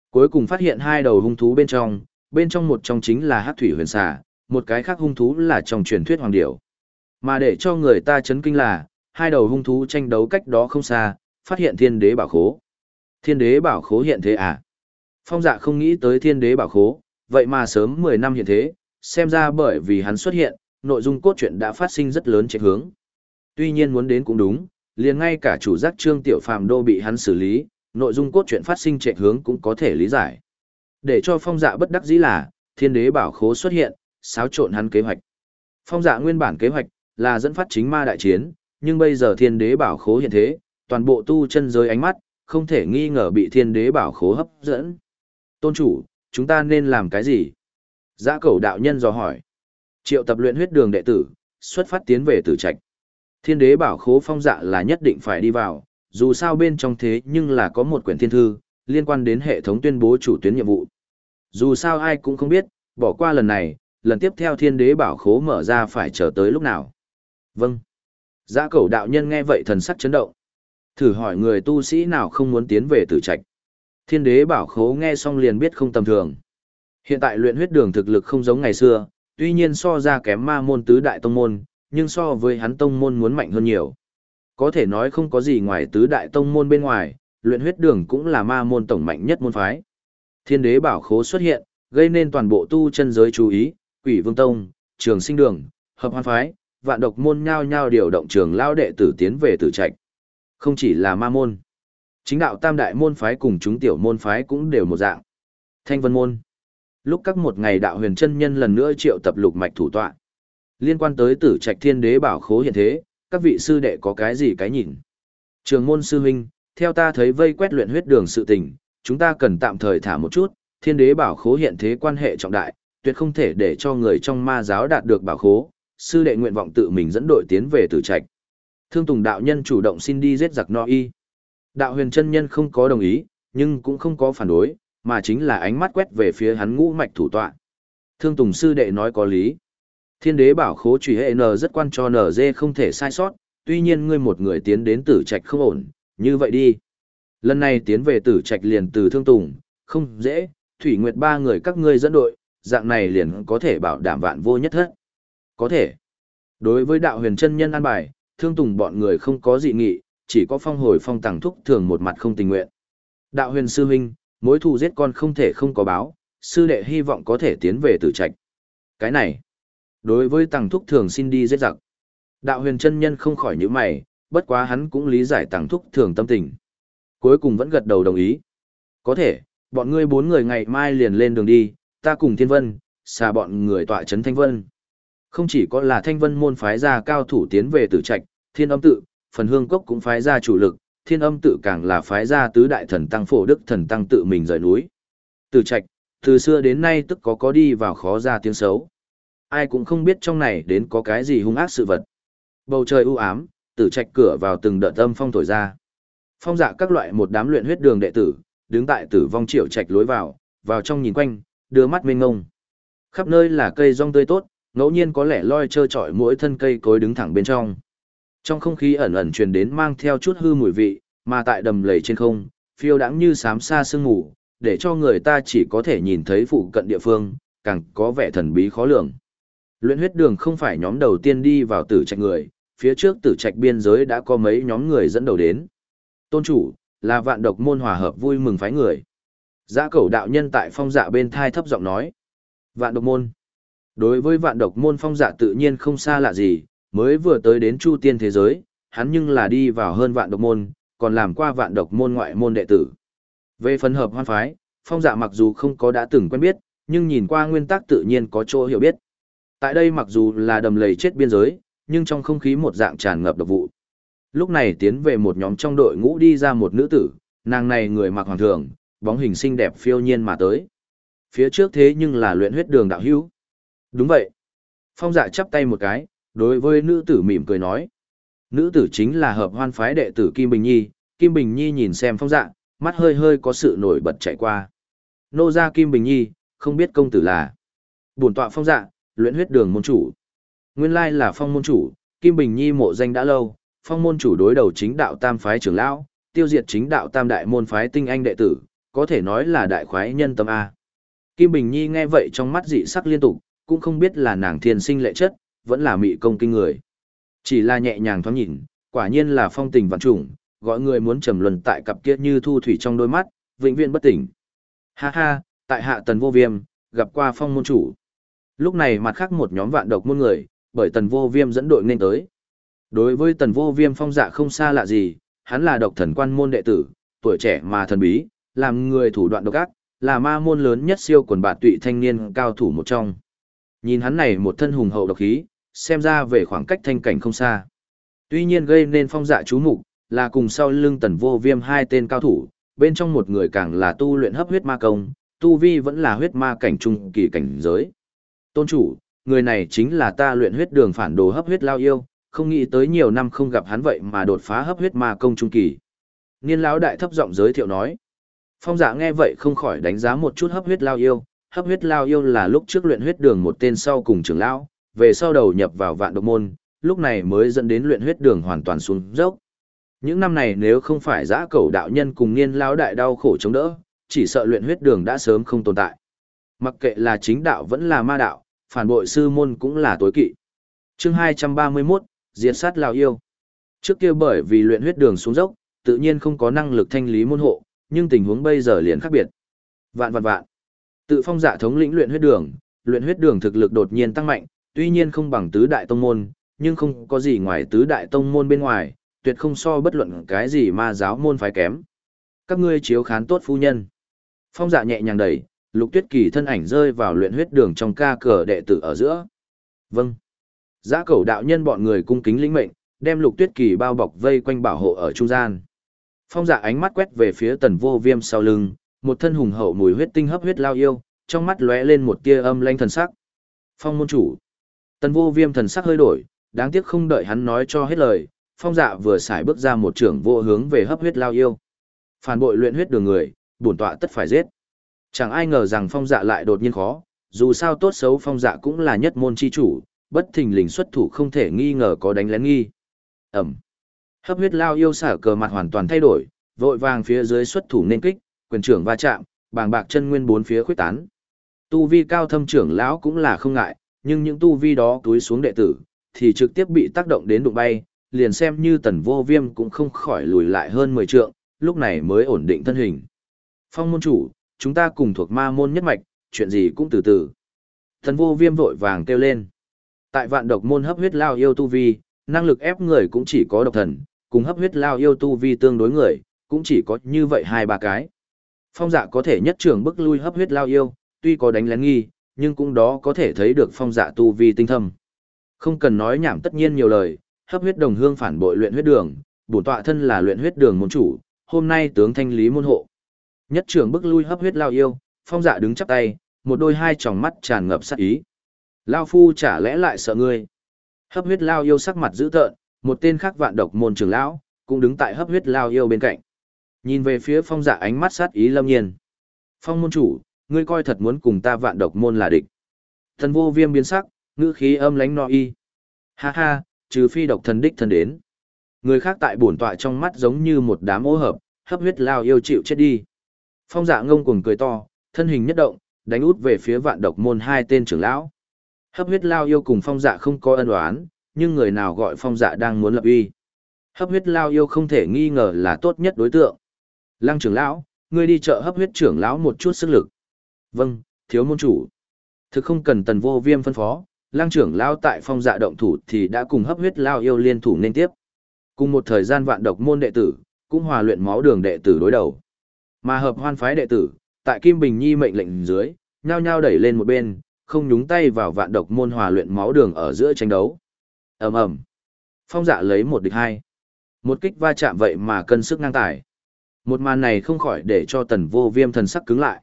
Cuối cùng phát hiện hai đầu hung thú bên trong, bên trong một trong chính là hắc thủy huyền xà, một cái khác hung thú là trong truyền thuyết hoàng điểu. Mà để cho người ta chấn kinh là, hai đầu hung thú tranh đấu cách đó không xa, phát hiện thiên đế bảo khố. Thiên đế bảo khố hiện thế à? Phong dạ không nghĩ tới thiên đế bảo khố, vậy mà sớm 10 năm hiện thế, xem ra bởi vì hắn xuất hiện, nội dung cốt truyện đã phát sinh rất lớn chạy hướng. Tuy nhiên muốn đến cũng đúng, liền ngay cả chủ giác trương tiểu phàm đô bị hắn xử lý, nội dung cốt truyện phát sinh chạy hướng cũng có thể lý giải. Để cho phong dạ bất đắc dĩ là, thiên đế bảo khố xuất hiện, xáo trộn hắn kế hoạch. Phong dạ nguyên bản kế hoạch, là dẫn phát chính ma đại chiến, nhưng bây giờ thiên đế bảo khố hiện thế, toàn bộ tu chân giới ánh mắt, không thể nghi ngờ bị thiên đế bảo khố hấp dẫn. Tôn chủ, chúng ta nên làm cái gì? Giã cầu đạo nhân dò hỏi. Triệu tập luyện huyết đường đệ tử, xuất phát tiến về tử trạch. Thiên đế bảo khố phong dạ là nhất định phải đi vào, dù sao bên trong thế nhưng là có một quyển thiên thư, liên quan đến hệ thống tuyên bố chủ tuyến nhiệm vụ. Dù sao ai cũng không biết, bỏ qua lần này, lần tiếp theo thiên đế bảo khố mở ra phải chờ tới lúc nào. Vâng. Giã cẩu đạo nhân nghe vậy thần sắc chấn động. Thử hỏi người tu sĩ nào không muốn tiến về tử trạch. Thiên đế bảo khố nghe xong liền biết không tầm thường. Hiện tại luyện huyết đường thực lực không giống ngày xưa, tuy nhiên so ra kém ma môn tứ đại tông môn, nhưng so với hắn tông môn muốn mạnh hơn nhiều. Có thể nói không có gì ngoài tứ đại tông môn bên ngoài, luyện huyết đường cũng là ma môn tổng mạnh nhất môn phái. Thiên đế bảo khố xuất hiện, gây nên toàn bộ tu chân giới chú ý, quỷ vương tông, trường sinh đường, hợp hoan phái, vạn độc môn nhao nhao điều động trường lao đệ tử tiến về tử trạch. Không chỉ là ma môn, chính đạo tam đại môn phái cùng chúng tiểu môn phái cũng đều một dạng. Thanh vân môn. Lúc các một ngày đạo huyền chân nhân lần nữa triệu tập lục mạch thủ tọa. Liên quan tới tử trạch thiên đế bảo khố hiện thế, các vị sư đệ có cái gì cái nhìn? Trường môn sư huynh, theo ta thấy vây quét luyện huyết đường sự tình, chúng ta cần tạm thời thả một chút, thiên đế bảo khố hiện thế quan hệ trọng đại, tuyệt không thể để cho người trong ma giáo đạt được bảo khố, sư đệ nguyện vọng tự mình dẫn đội tiến về tử trạch. Thương Tùng đạo nhân chủ động xin đi giết giặc no y. Đạo huyền chân nhân không có đồng ý, nhưng cũng không có phản đối, mà chính là ánh mắt quét về phía hắn ngũ mạch thủ tọa. Thương Tùng sư đệ nói có lý. Thiên đế bảo khố trùy hệ N rất quan cho NG không thể sai sót, tuy nhiên ngươi một người tiến đến tử trạch không ổn, như vậy đi. Lần này tiến về tử trạch liền từ Thương Tùng, không dễ, Thủy Nguyệt ba người các ngươi dẫn đội, dạng này liền có thể bảo đảm vạn vô nhất thất. Có thể. Đối với đạo huyền chân nhân an bài, Thương Tùng bọn người không có dị nghị, chỉ có phong hồi phong tàng thúc thường một mặt không tình nguyện. Đạo huyền sư huynh, mối thù giết con không thể không có báo, sư đệ hy vọng có thể tiến về tử trạch. Cái này, đối với tàng thúc thường xin đi giết giặc. Đạo huyền chân nhân không khỏi những mày, bất quá hắn cũng lý giải tàng thúc thường tâm tình. Cuối cùng vẫn gật đầu đồng ý. Có thể, bọn ngươi bốn người ngày mai liền lên đường đi, ta cùng thiên vân, xà bọn người tọa trấn thanh vân. Không chỉ có là thanh vân môn phái ra cao thủ tiến về tử trạch, thiên âm tự, phần hương cốc cũng phái ra chủ lực, thiên âm tự càng là phái ra tứ đại thần tăng phổ đức thần tăng tự mình rời núi. Tử trạch, từ xưa đến nay tức có có đi vào khó ra tiếng xấu. Ai cũng không biết trong này đến có cái gì hung ác sự vật. Bầu trời u ám, tử trạch cửa vào từng đợt âm phong thổi ra. Phong dạ các loại một đám luyện huyết đường đệ tử, đứng tại tử vong triệu trạch lối vào, vào trong nhìn quanh, đưa mắt mênh ngông. Khắp nơi là cây rong tươi tốt, ngẫu nhiên có lẽ loi trơ trọi mỗi thân cây cối đứng thẳng bên trong. Trong không khí ẩn ẩn truyền đến mang theo chút hư mùi vị, mà tại đầm lầy trên không, phiêu đãng như xám xa sương mù, để cho người ta chỉ có thể nhìn thấy phụ cận địa phương, càng có vẻ thần bí khó lường. Luyện huyết đường không phải nhóm đầu tiên đi vào tử trạch người, phía trước tử trạch biên giới đã có mấy nhóm người dẫn đầu đến. Tôn chủ, là vạn độc môn hòa hợp vui mừng phái người. Giã cẩu đạo nhân tại phong dạ bên thai thấp giọng nói. Vạn độc môn. Đối với vạn độc môn phong dạ tự nhiên không xa lạ gì, mới vừa tới đến chu tiên thế giới, hắn nhưng là đi vào hơn vạn độc môn, còn làm qua vạn độc môn ngoại môn đệ tử. Về phần hợp hoan phái, phong dạ mặc dù không có đã từng quen biết, nhưng nhìn qua nguyên tắc tự nhiên có chỗ hiểu biết. Tại đây mặc dù là đầm lầy chết biên giới, nhưng trong không khí một dạng tràn ngập độc vụ. Lúc này tiến về một nhóm trong đội ngũ đi ra một nữ tử, nàng này người mặc hoàng thường, bóng hình xinh đẹp phiêu nhiên mà tới. Phía trước thế nhưng là luyện huyết đường đạo hữu. Đúng vậy. Phong dạ chắp tay một cái, đối với nữ tử mỉm cười nói. Nữ tử chính là hợp hoan phái đệ tử Kim Bình Nhi, Kim Bình Nhi nhìn xem phong dạ, mắt hơi hơi có sự nổi bật chạy qua. Nô gia Kim Bình Nhi, không biết công tử là. Bổn tọa phong dạ, luyện huyết đường môn chủ. Nguyên lai là phong môn chủ, Kim Bình Nhi mộ danh đã lâu, phong môn chủ đối đầu chính đạo tam phái trưởng lão, tiêu diệt chính đạo tam đại môn phái tinh anh đệ tử, có thể nói là đại khoái nhân tâm A. Kim Bình Nhi nghe vậy trong mắt dị sắc liên tục, cũng không biết là nàng thiên sinh lệ chất, vẫn là mị công kinh người. Chỉ là nhẹ nhàng thoáng nhìn, quả nhiên là phong tình vạn trùng, gọi người muốn trầm luân tại cặp kia như thu thủy trong đôi mắt, vĩnh viễn bất tỉnh. Ha ha, tại hạ tần vô viêm, gặp qua phong môn chủ. Lúc này mặt khác một nhóm vạn độc môn người, bởi tần vô viêm dẫn đội nên tới. Đối với tần vô viêm phong dạ không xa lạ gì, hắn là độc thần quan môn đệ tử, tuổi trẻ mà thần bí, làm người thủ đoạn độc ác, là ma môn lớn nhất siêu quần bạt tụy thanh niên cao thủ một trong. Nhìn hắn này một thân hùng hậu độc khí, xem ra về khoảng cách thanh cảnh không xa. Tuy nhiên gây nên phong dạ chú mục là cùng sau lưng tần vô viêm hai tên cao thủ, bên trong một người càng là tu luyện hấp huyết ma công, tu vi vẫn là huyết ma cảnh trung kỳ cảnh giới. Tôn chủ, người này chính là ta luyện huyết đường phản đồ hấp huyết lao yêu, không nghĩ tới nhiều năm không gặp hắn vậy mà đột phá hấp huyết ma công trung kỳ. Niên lão đại thấp giọng giới thiệu nói. Phong dạ nghe vậy không khỏi đánh giá một chút hấp huyết lao yêu, hấp huyết lao yêu là lúc trước luyện huyết đường một tên sau cùng trưởng lão, về sau đầu nhập vào vạn độc môn, lúc này mới dẫn đến luyện huyết đường hoàn toàn xuống dốc. Những năm này nếu không phải giã cầu đạo nhân cùng niên lão đại đau khổ chống đỡ, chỉ sợ luyện huyết đường đã sớm không tồn tại. Mặc kệ là chính đạo vẫn là ma đạo, phản bội sư môn cũng là tối kỵ. Chương 231, diệt sát lao yêu. Trước kia bởi vì luyện huyết đường xuống dốc, tự nhiên không có năng lực thanh lý môn hộ, nhưng tình huống bây giờ liền khác biệt. Vạn vạn vạn. Tự phong dạ thống lĩnh luyện huyết đường, luyện huyết đường thực lực đột nhiên tăng mạnh, tuy nhiên không bằng tứ đại tông môn, nhưng không có gì ngoài tứ đại tông môn bên ngoài, tuyệt không so bất luận cái gì ma giáo môn phái kém. Các ngươi chiếu khán tốt phu nhân. Phong dạ nhẹ nhàng đẩy, lục tuyết kỳ thân ảnh rơi vào luyện huyết đường trong ca cờ đệ tử ở giữa. Vâng. Giã cầu đạo nhân bọn người cung kính lĩnh mệnh, đem lục tuyết kỳ bao bọc vây quanh bảo hộ ở trung gian. Phong dạ ánh mắt quét về phía tần vô viêm sau lưng, một thân hùng hậu mùi huyết tinh hấp huyết lao yêu, trong mắt lóe lên một tia âm lanh thần sắc. Phong môn chủ. Tần vô viêm thần sắc hơi đổi, đáng tiếc không đợi hắn nói cho hết lời, phong dạ vừa xài bước ra một trưởng vô hướng về hấp huyết lao yêu. Phản bội luyện huyết đường người, bổn tọa tất phải giết. Chẳng ai ngờ rằng phong dạ lại đột nhiên khó, dù sao tốt xấu phong dạ cũng là nhất môn chi chủ, bất thình lình xuất thủ không thể nghi ngờ có đánh lén nghi. Ẩm. Hấp huyết lao yêu xả cờ mặt hoàn toàn thay đổi, vội vàng phía dưới xuất thủ nên kích, quyền trưởng va chạm, bàng bạc chân nguyên bốn phía khuyết tán. Tu vi cao thâm trưởng lão cũng là không ngại, nhưng những tu vi đó túi xuống đệ tử, thì trực tiếp bị tác động đến đụng bay, liền xem như tần vô viêm cũng không khỏi lùi lại hơn 10 trượng, lúc này mới ổn định thân hình. Phong môn chủ, chúng ta cùng thuộc ma môn nhất mạch, chuyện gì cũng từ từ. Tần vô viêm vội vàng kêu lên. Tại vạn độc môn hấp huyết lao yêu tu vi, năng lực ép người cũng chỉ có độc thần, cùng hấp huyết lao yêu tu vi tương đối người, cũng chỉ có như vậy hai ba cái. Phong dạ có thể nhất trường bức lui hấp huyết lao yêu, tuy có đánh lén nghi, nhưng cũng đó có thể thấy được phong dạ tu vi tinh thâm. Không cần nói nhảm tất nhiên nhiều lời, hấp huyết đồng hương phản bội luyện huyết đường, bổn tọa thân là luyện huyết đường môn chủ, hôm nay tướng thanh lý môn hộ. Nhất trường bức lui hấp huyết lao yêu, phong dạ đứng chắp tay, một đôi hai tròng mắt tràn ngập sát ý. Lao phu chả lẽ lại sợ ngươi? Hấp huyết lao yêu sắc mặt dữ tợn, một tên khác vạn độc môn trưởng lão, cũng đứng tại hấp huyết lao yêu bên cạnh. Nhìn về phía phong dạ ánh mắt sát ý lâm nhiên. Phong môn chủ, ngươi coi thật muốn cùng ta vạn độc môn là địch. Thần vô viêm biến sắc, ngữ khí âm lánh no y. Ha ha, trừ phi độc thần đích thần đến. Người khác tại bổn tọa trong mắt giống như một đám ô hợp, hấp huyết lao yêu chịu chết đi. Phong dạ ngông cuồng cười to, thân hình nhất động, đánh út về phía vạn độc môn hai tên trưởng lão. Hấp huyết lao yêu cùng phong dạ không có ân oán, nhưng người nào gọi phong dạ đang muốn lập uy. Hấp huyết lao yêu không thể nghi ngờ là tốt nhất đối tượng. Lăng trưởng lão, ngươi đi chợ hấp huyết trưởng lão một chút sức lực. Vâng, thiếu môn chủ. Thực không cần tần vô viêm phân phó, lăng trưởng lão tại phong dạ động thủ thì đã cùng hấp huyết lao yêu liên thủ nên tiếp. Cùng một thời gian vạn độc môn đệ tử, cũng hòa luyện máu đường đệ tử đối đầu. Mà hợp hoan phái đệ tử, tại Kim Bình Nhi mệnh lệnh dưới, nhao nhao đẩy lên một bên, không nhúng tay vào vạn độc môn hòa luyện máu đường ở giữa tranh đấu. ầm ầm, Phong dạ lấy một địch hai. Một kích va chạm vậy mà cân sức ngang tài. Một màn này không khỏi để cho tần vô viêm thần sắc cứng lại.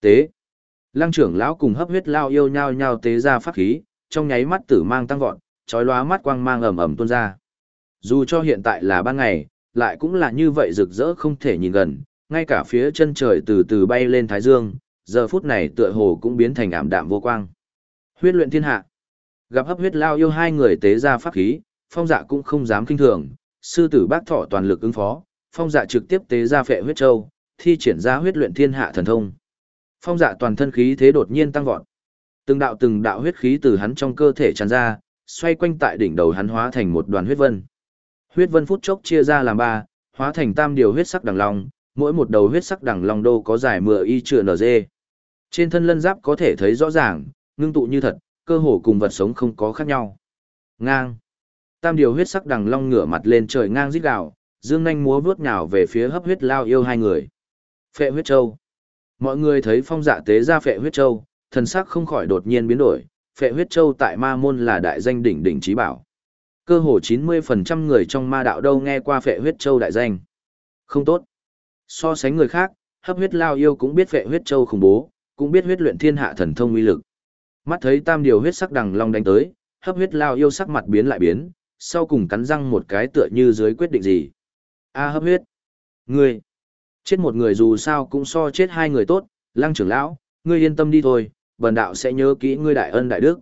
Tế. Lăng trưởng lão cùng hấp huyết lao yêu nhau nhau tế ra pháp khí, trong nháy mắt tử mang tăng vọt, chói lóa mắt quang mang ầm ầm tuôn ra. Dù cho hiện tại là ban ngày, lại cũng là như vậy rực rỡ không thể nhìn gần, ngay cả phía chân trời từ từ bay lên thái dương, giờ phút này tựa hồ cũng biến thành ảm đạm vô quang. Huyết luyện thiên hạ. Gặp hấp huyết lao yêu hai người tế ra pháp khí, phong dạ cũng không dám kinh thường, sư tử bác thọ toàn lực ứng phó, phong dạ trực tiếp tế ra phệ huyết châu, thi triển ra huyết luyện thiên hạ thần thông. Phong dạ toàn thân khí thế đột nhiên tăng vọt. Từng đạo từng đạo huyết khí từ hắn trong cơ thể tràn ra, xoay quanh tại đỉnh đầu hắn hóa thành một đoàn huyết vân. Huyết vân phút chốc chia ra làm ba, hóa thành tam điều huyết sắc đằng long, mỗi một đầu huyết sắc đằng long đô có dài mưa y chữa nở dê. Trên thân lân giáp có thể thấy rõ ràng, ngưng tụ như thật, cơ hồ cùng vật sống không có khác nhau. Ngang. Tam điều huyết sắc đằng long ngửa mặt lên trời ngang rít gào, dương nanh múa vuốt nhào về phía hấp huyết lao yêu hai người. Phệ huyết châu. Mọi người thấy phong dạ tế ra phệ huyết châu, thần sắc không khỏi đột nhiên biến đổi, phệ huyết châu tại ma môn là đại danh đỉnh đỉnh trí bảo. Cơ hồ 90% người trong ma đạo đâu nghe qua phệ huyết châu đại danh. Không tốt. So sánh người khác, hấp huyết lao yêu cũng biết phệ huyết châu khủng bố, cũng biết huyết luyện thiên hạ thần thông uy lực. Mắt thấy tam điều huyết sắc đằng long đánh tới, hấp huyết lao yêu sắc mặt biến lại biến, sau cùng cắn răng một cái tựa như dưới quyết định gì. A hấp huyết. Ngươi. Chết một người dù sao cũng so chết hai người tốt, lăng trưởng lão, ngươi yên tâm đi thôi, bần đạo sẽ nhớ kỹ ngươi đại ân đại đức.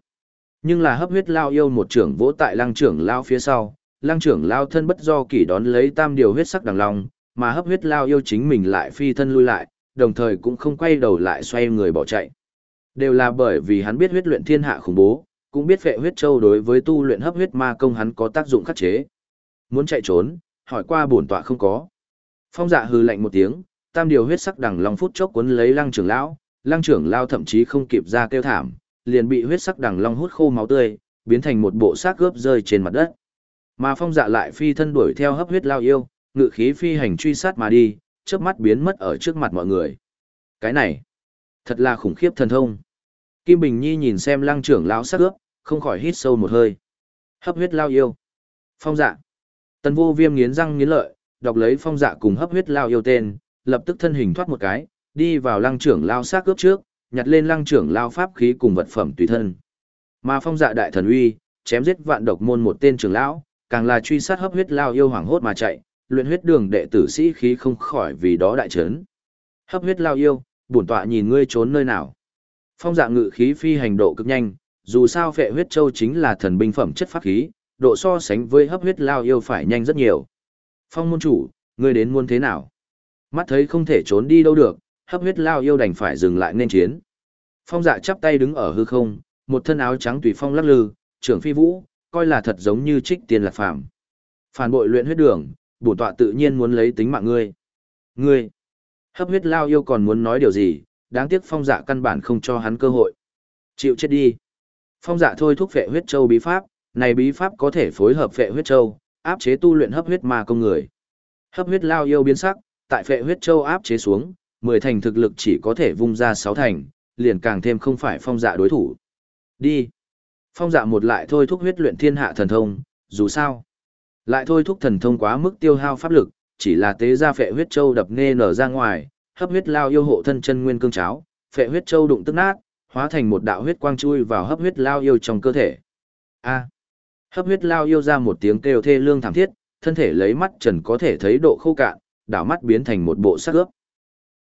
Nhưng là hấp huyết lao yêu một trưởng vỗ tại lăng trưởng lao phía sau, lăng trưởng lao thân bất do kỷ đón lấy tam điều huyết sắc đằng lòng, mà hấp huyết lao yêu chính mình lại phi thân lui lại, đồng thời cũng không quay đầu lại xoay người bỏ chạy. Đều là bởi vì hắn biết huyết luyện thiên hạ khủng bố, cũng biết phệ huyết châu đối với tu luyện hấp huyết ma công hắn có tác dụng khắc chế. Muốn chạy trốn, hỏi qua bổn tọa không có. Phong dạ hừ lạnh một tiếng, tam điều huyết sắc đằng long phút chốc cuốn lấy lăng trưởng lão, lăng trưởng lao thậm chí không kịp ra kêu thảm, liền bị huyết sắc đằng long hút khô máu tươi, biến thành một bộ xác gớp rơi trên mặt đất. Mà phong dạ lại phi thân đuổi theo hấp huyết lao yêu, ngự khí phi hành truy sát mà đi, chớp mắt biến mất ở trước mặt mọi người. Cái này, thật là khủng khiếp thần thông. Kim Bình Nhi nhìn xem lăng trưởng lão sắc ướp, không khỏi hít sâu một hơi. Hấp huyết lao yêu. Phong dạ. Tần vô viêm nghiến răng nghiến lợi, đọc lấy phong dạ cùng hấp huyết lao yêu tên, lập tức thân hình thoát một cái, đi vào lăng trưởng lao xác cướp trước, nhặt lên lăng trưởng lao pháp khí cùng vật phẩm tùy thân. Mà phong dạ đại thần uy, chém giết vạn độc môn một tên trưởng lão, càng là truy sát hấp huyết lao yêu hoảng hốt mà chạy, luyện huyết đường đệ tử sĩ khí không khỏi vì đó đại trấn. Hấp huyết lao yêu, bổn tọa nhìn ngươi trốn nơi nào. Phong dạ ngự khí phi hành độ cực nhanh, dù sao phệ huyết châu chính là thần binh phẩm chất pháp khí, độ so sánh với hấp huyết lao yêu phải nhanh rất nhiều. Phong môn chủ, ngươi đến muôn thế nào? Mắt thấy không thể trốn đi đâu được, hấp huyết lao yêu đành phải dừng lại nên chiến. Phong dạ chắp tay đứng ở hư không, một thân áo trắng tùy phong lắc lư, trưởng phi vũ, coi là thật giống như trích tiền lạc phàm. Phản bội luyện huyết đường, bổn tọa tự nhiên muốn lấy tính mạng ngươi. Ngươi, hấp huyết lao yêu còn muốn nói điều gì, đáng tiếc phong dạ căn bản không cho hắn cơ hội. Chịu chết đi. Phong dạ thôi thúc phệ huyết châu bí pháp, này bí pháp có thể phối hợp phệ huyết châu, áp chế tu luyện hấp huyết ma công người. Hấp huyết lao yêu biến sắc, tại phệ huyết châu áp chế xuống, mười thành thực lực chỉ có thể vung ra sáu thành, liền càng thêm không phải phong dạ đối thủ. Đi. Phong dạ một lại thôi thúc huyết luyện thiên hạ thần thông, dù sao. Lại thôi thúc thần thông quá mức tiêu hao pháp lực, chỉ là tế ra phệ huyết châu đập nê nở ra ngoài, hấp huyết lao yêu hộ thân chân nguyên cương cháo, phệ huyết châu đụng tức nát, hóa thành một đạo huyết quang chui vào hấp huyết lao yêu trong cơ thể. A. Hấp huyết lao yêu ra một tiếng kêu thê lương thảm thiết, thân thể lấy mắt trần có thể thấy độ khô cạn, đảo mắt biến thành một bộ sắc ướp.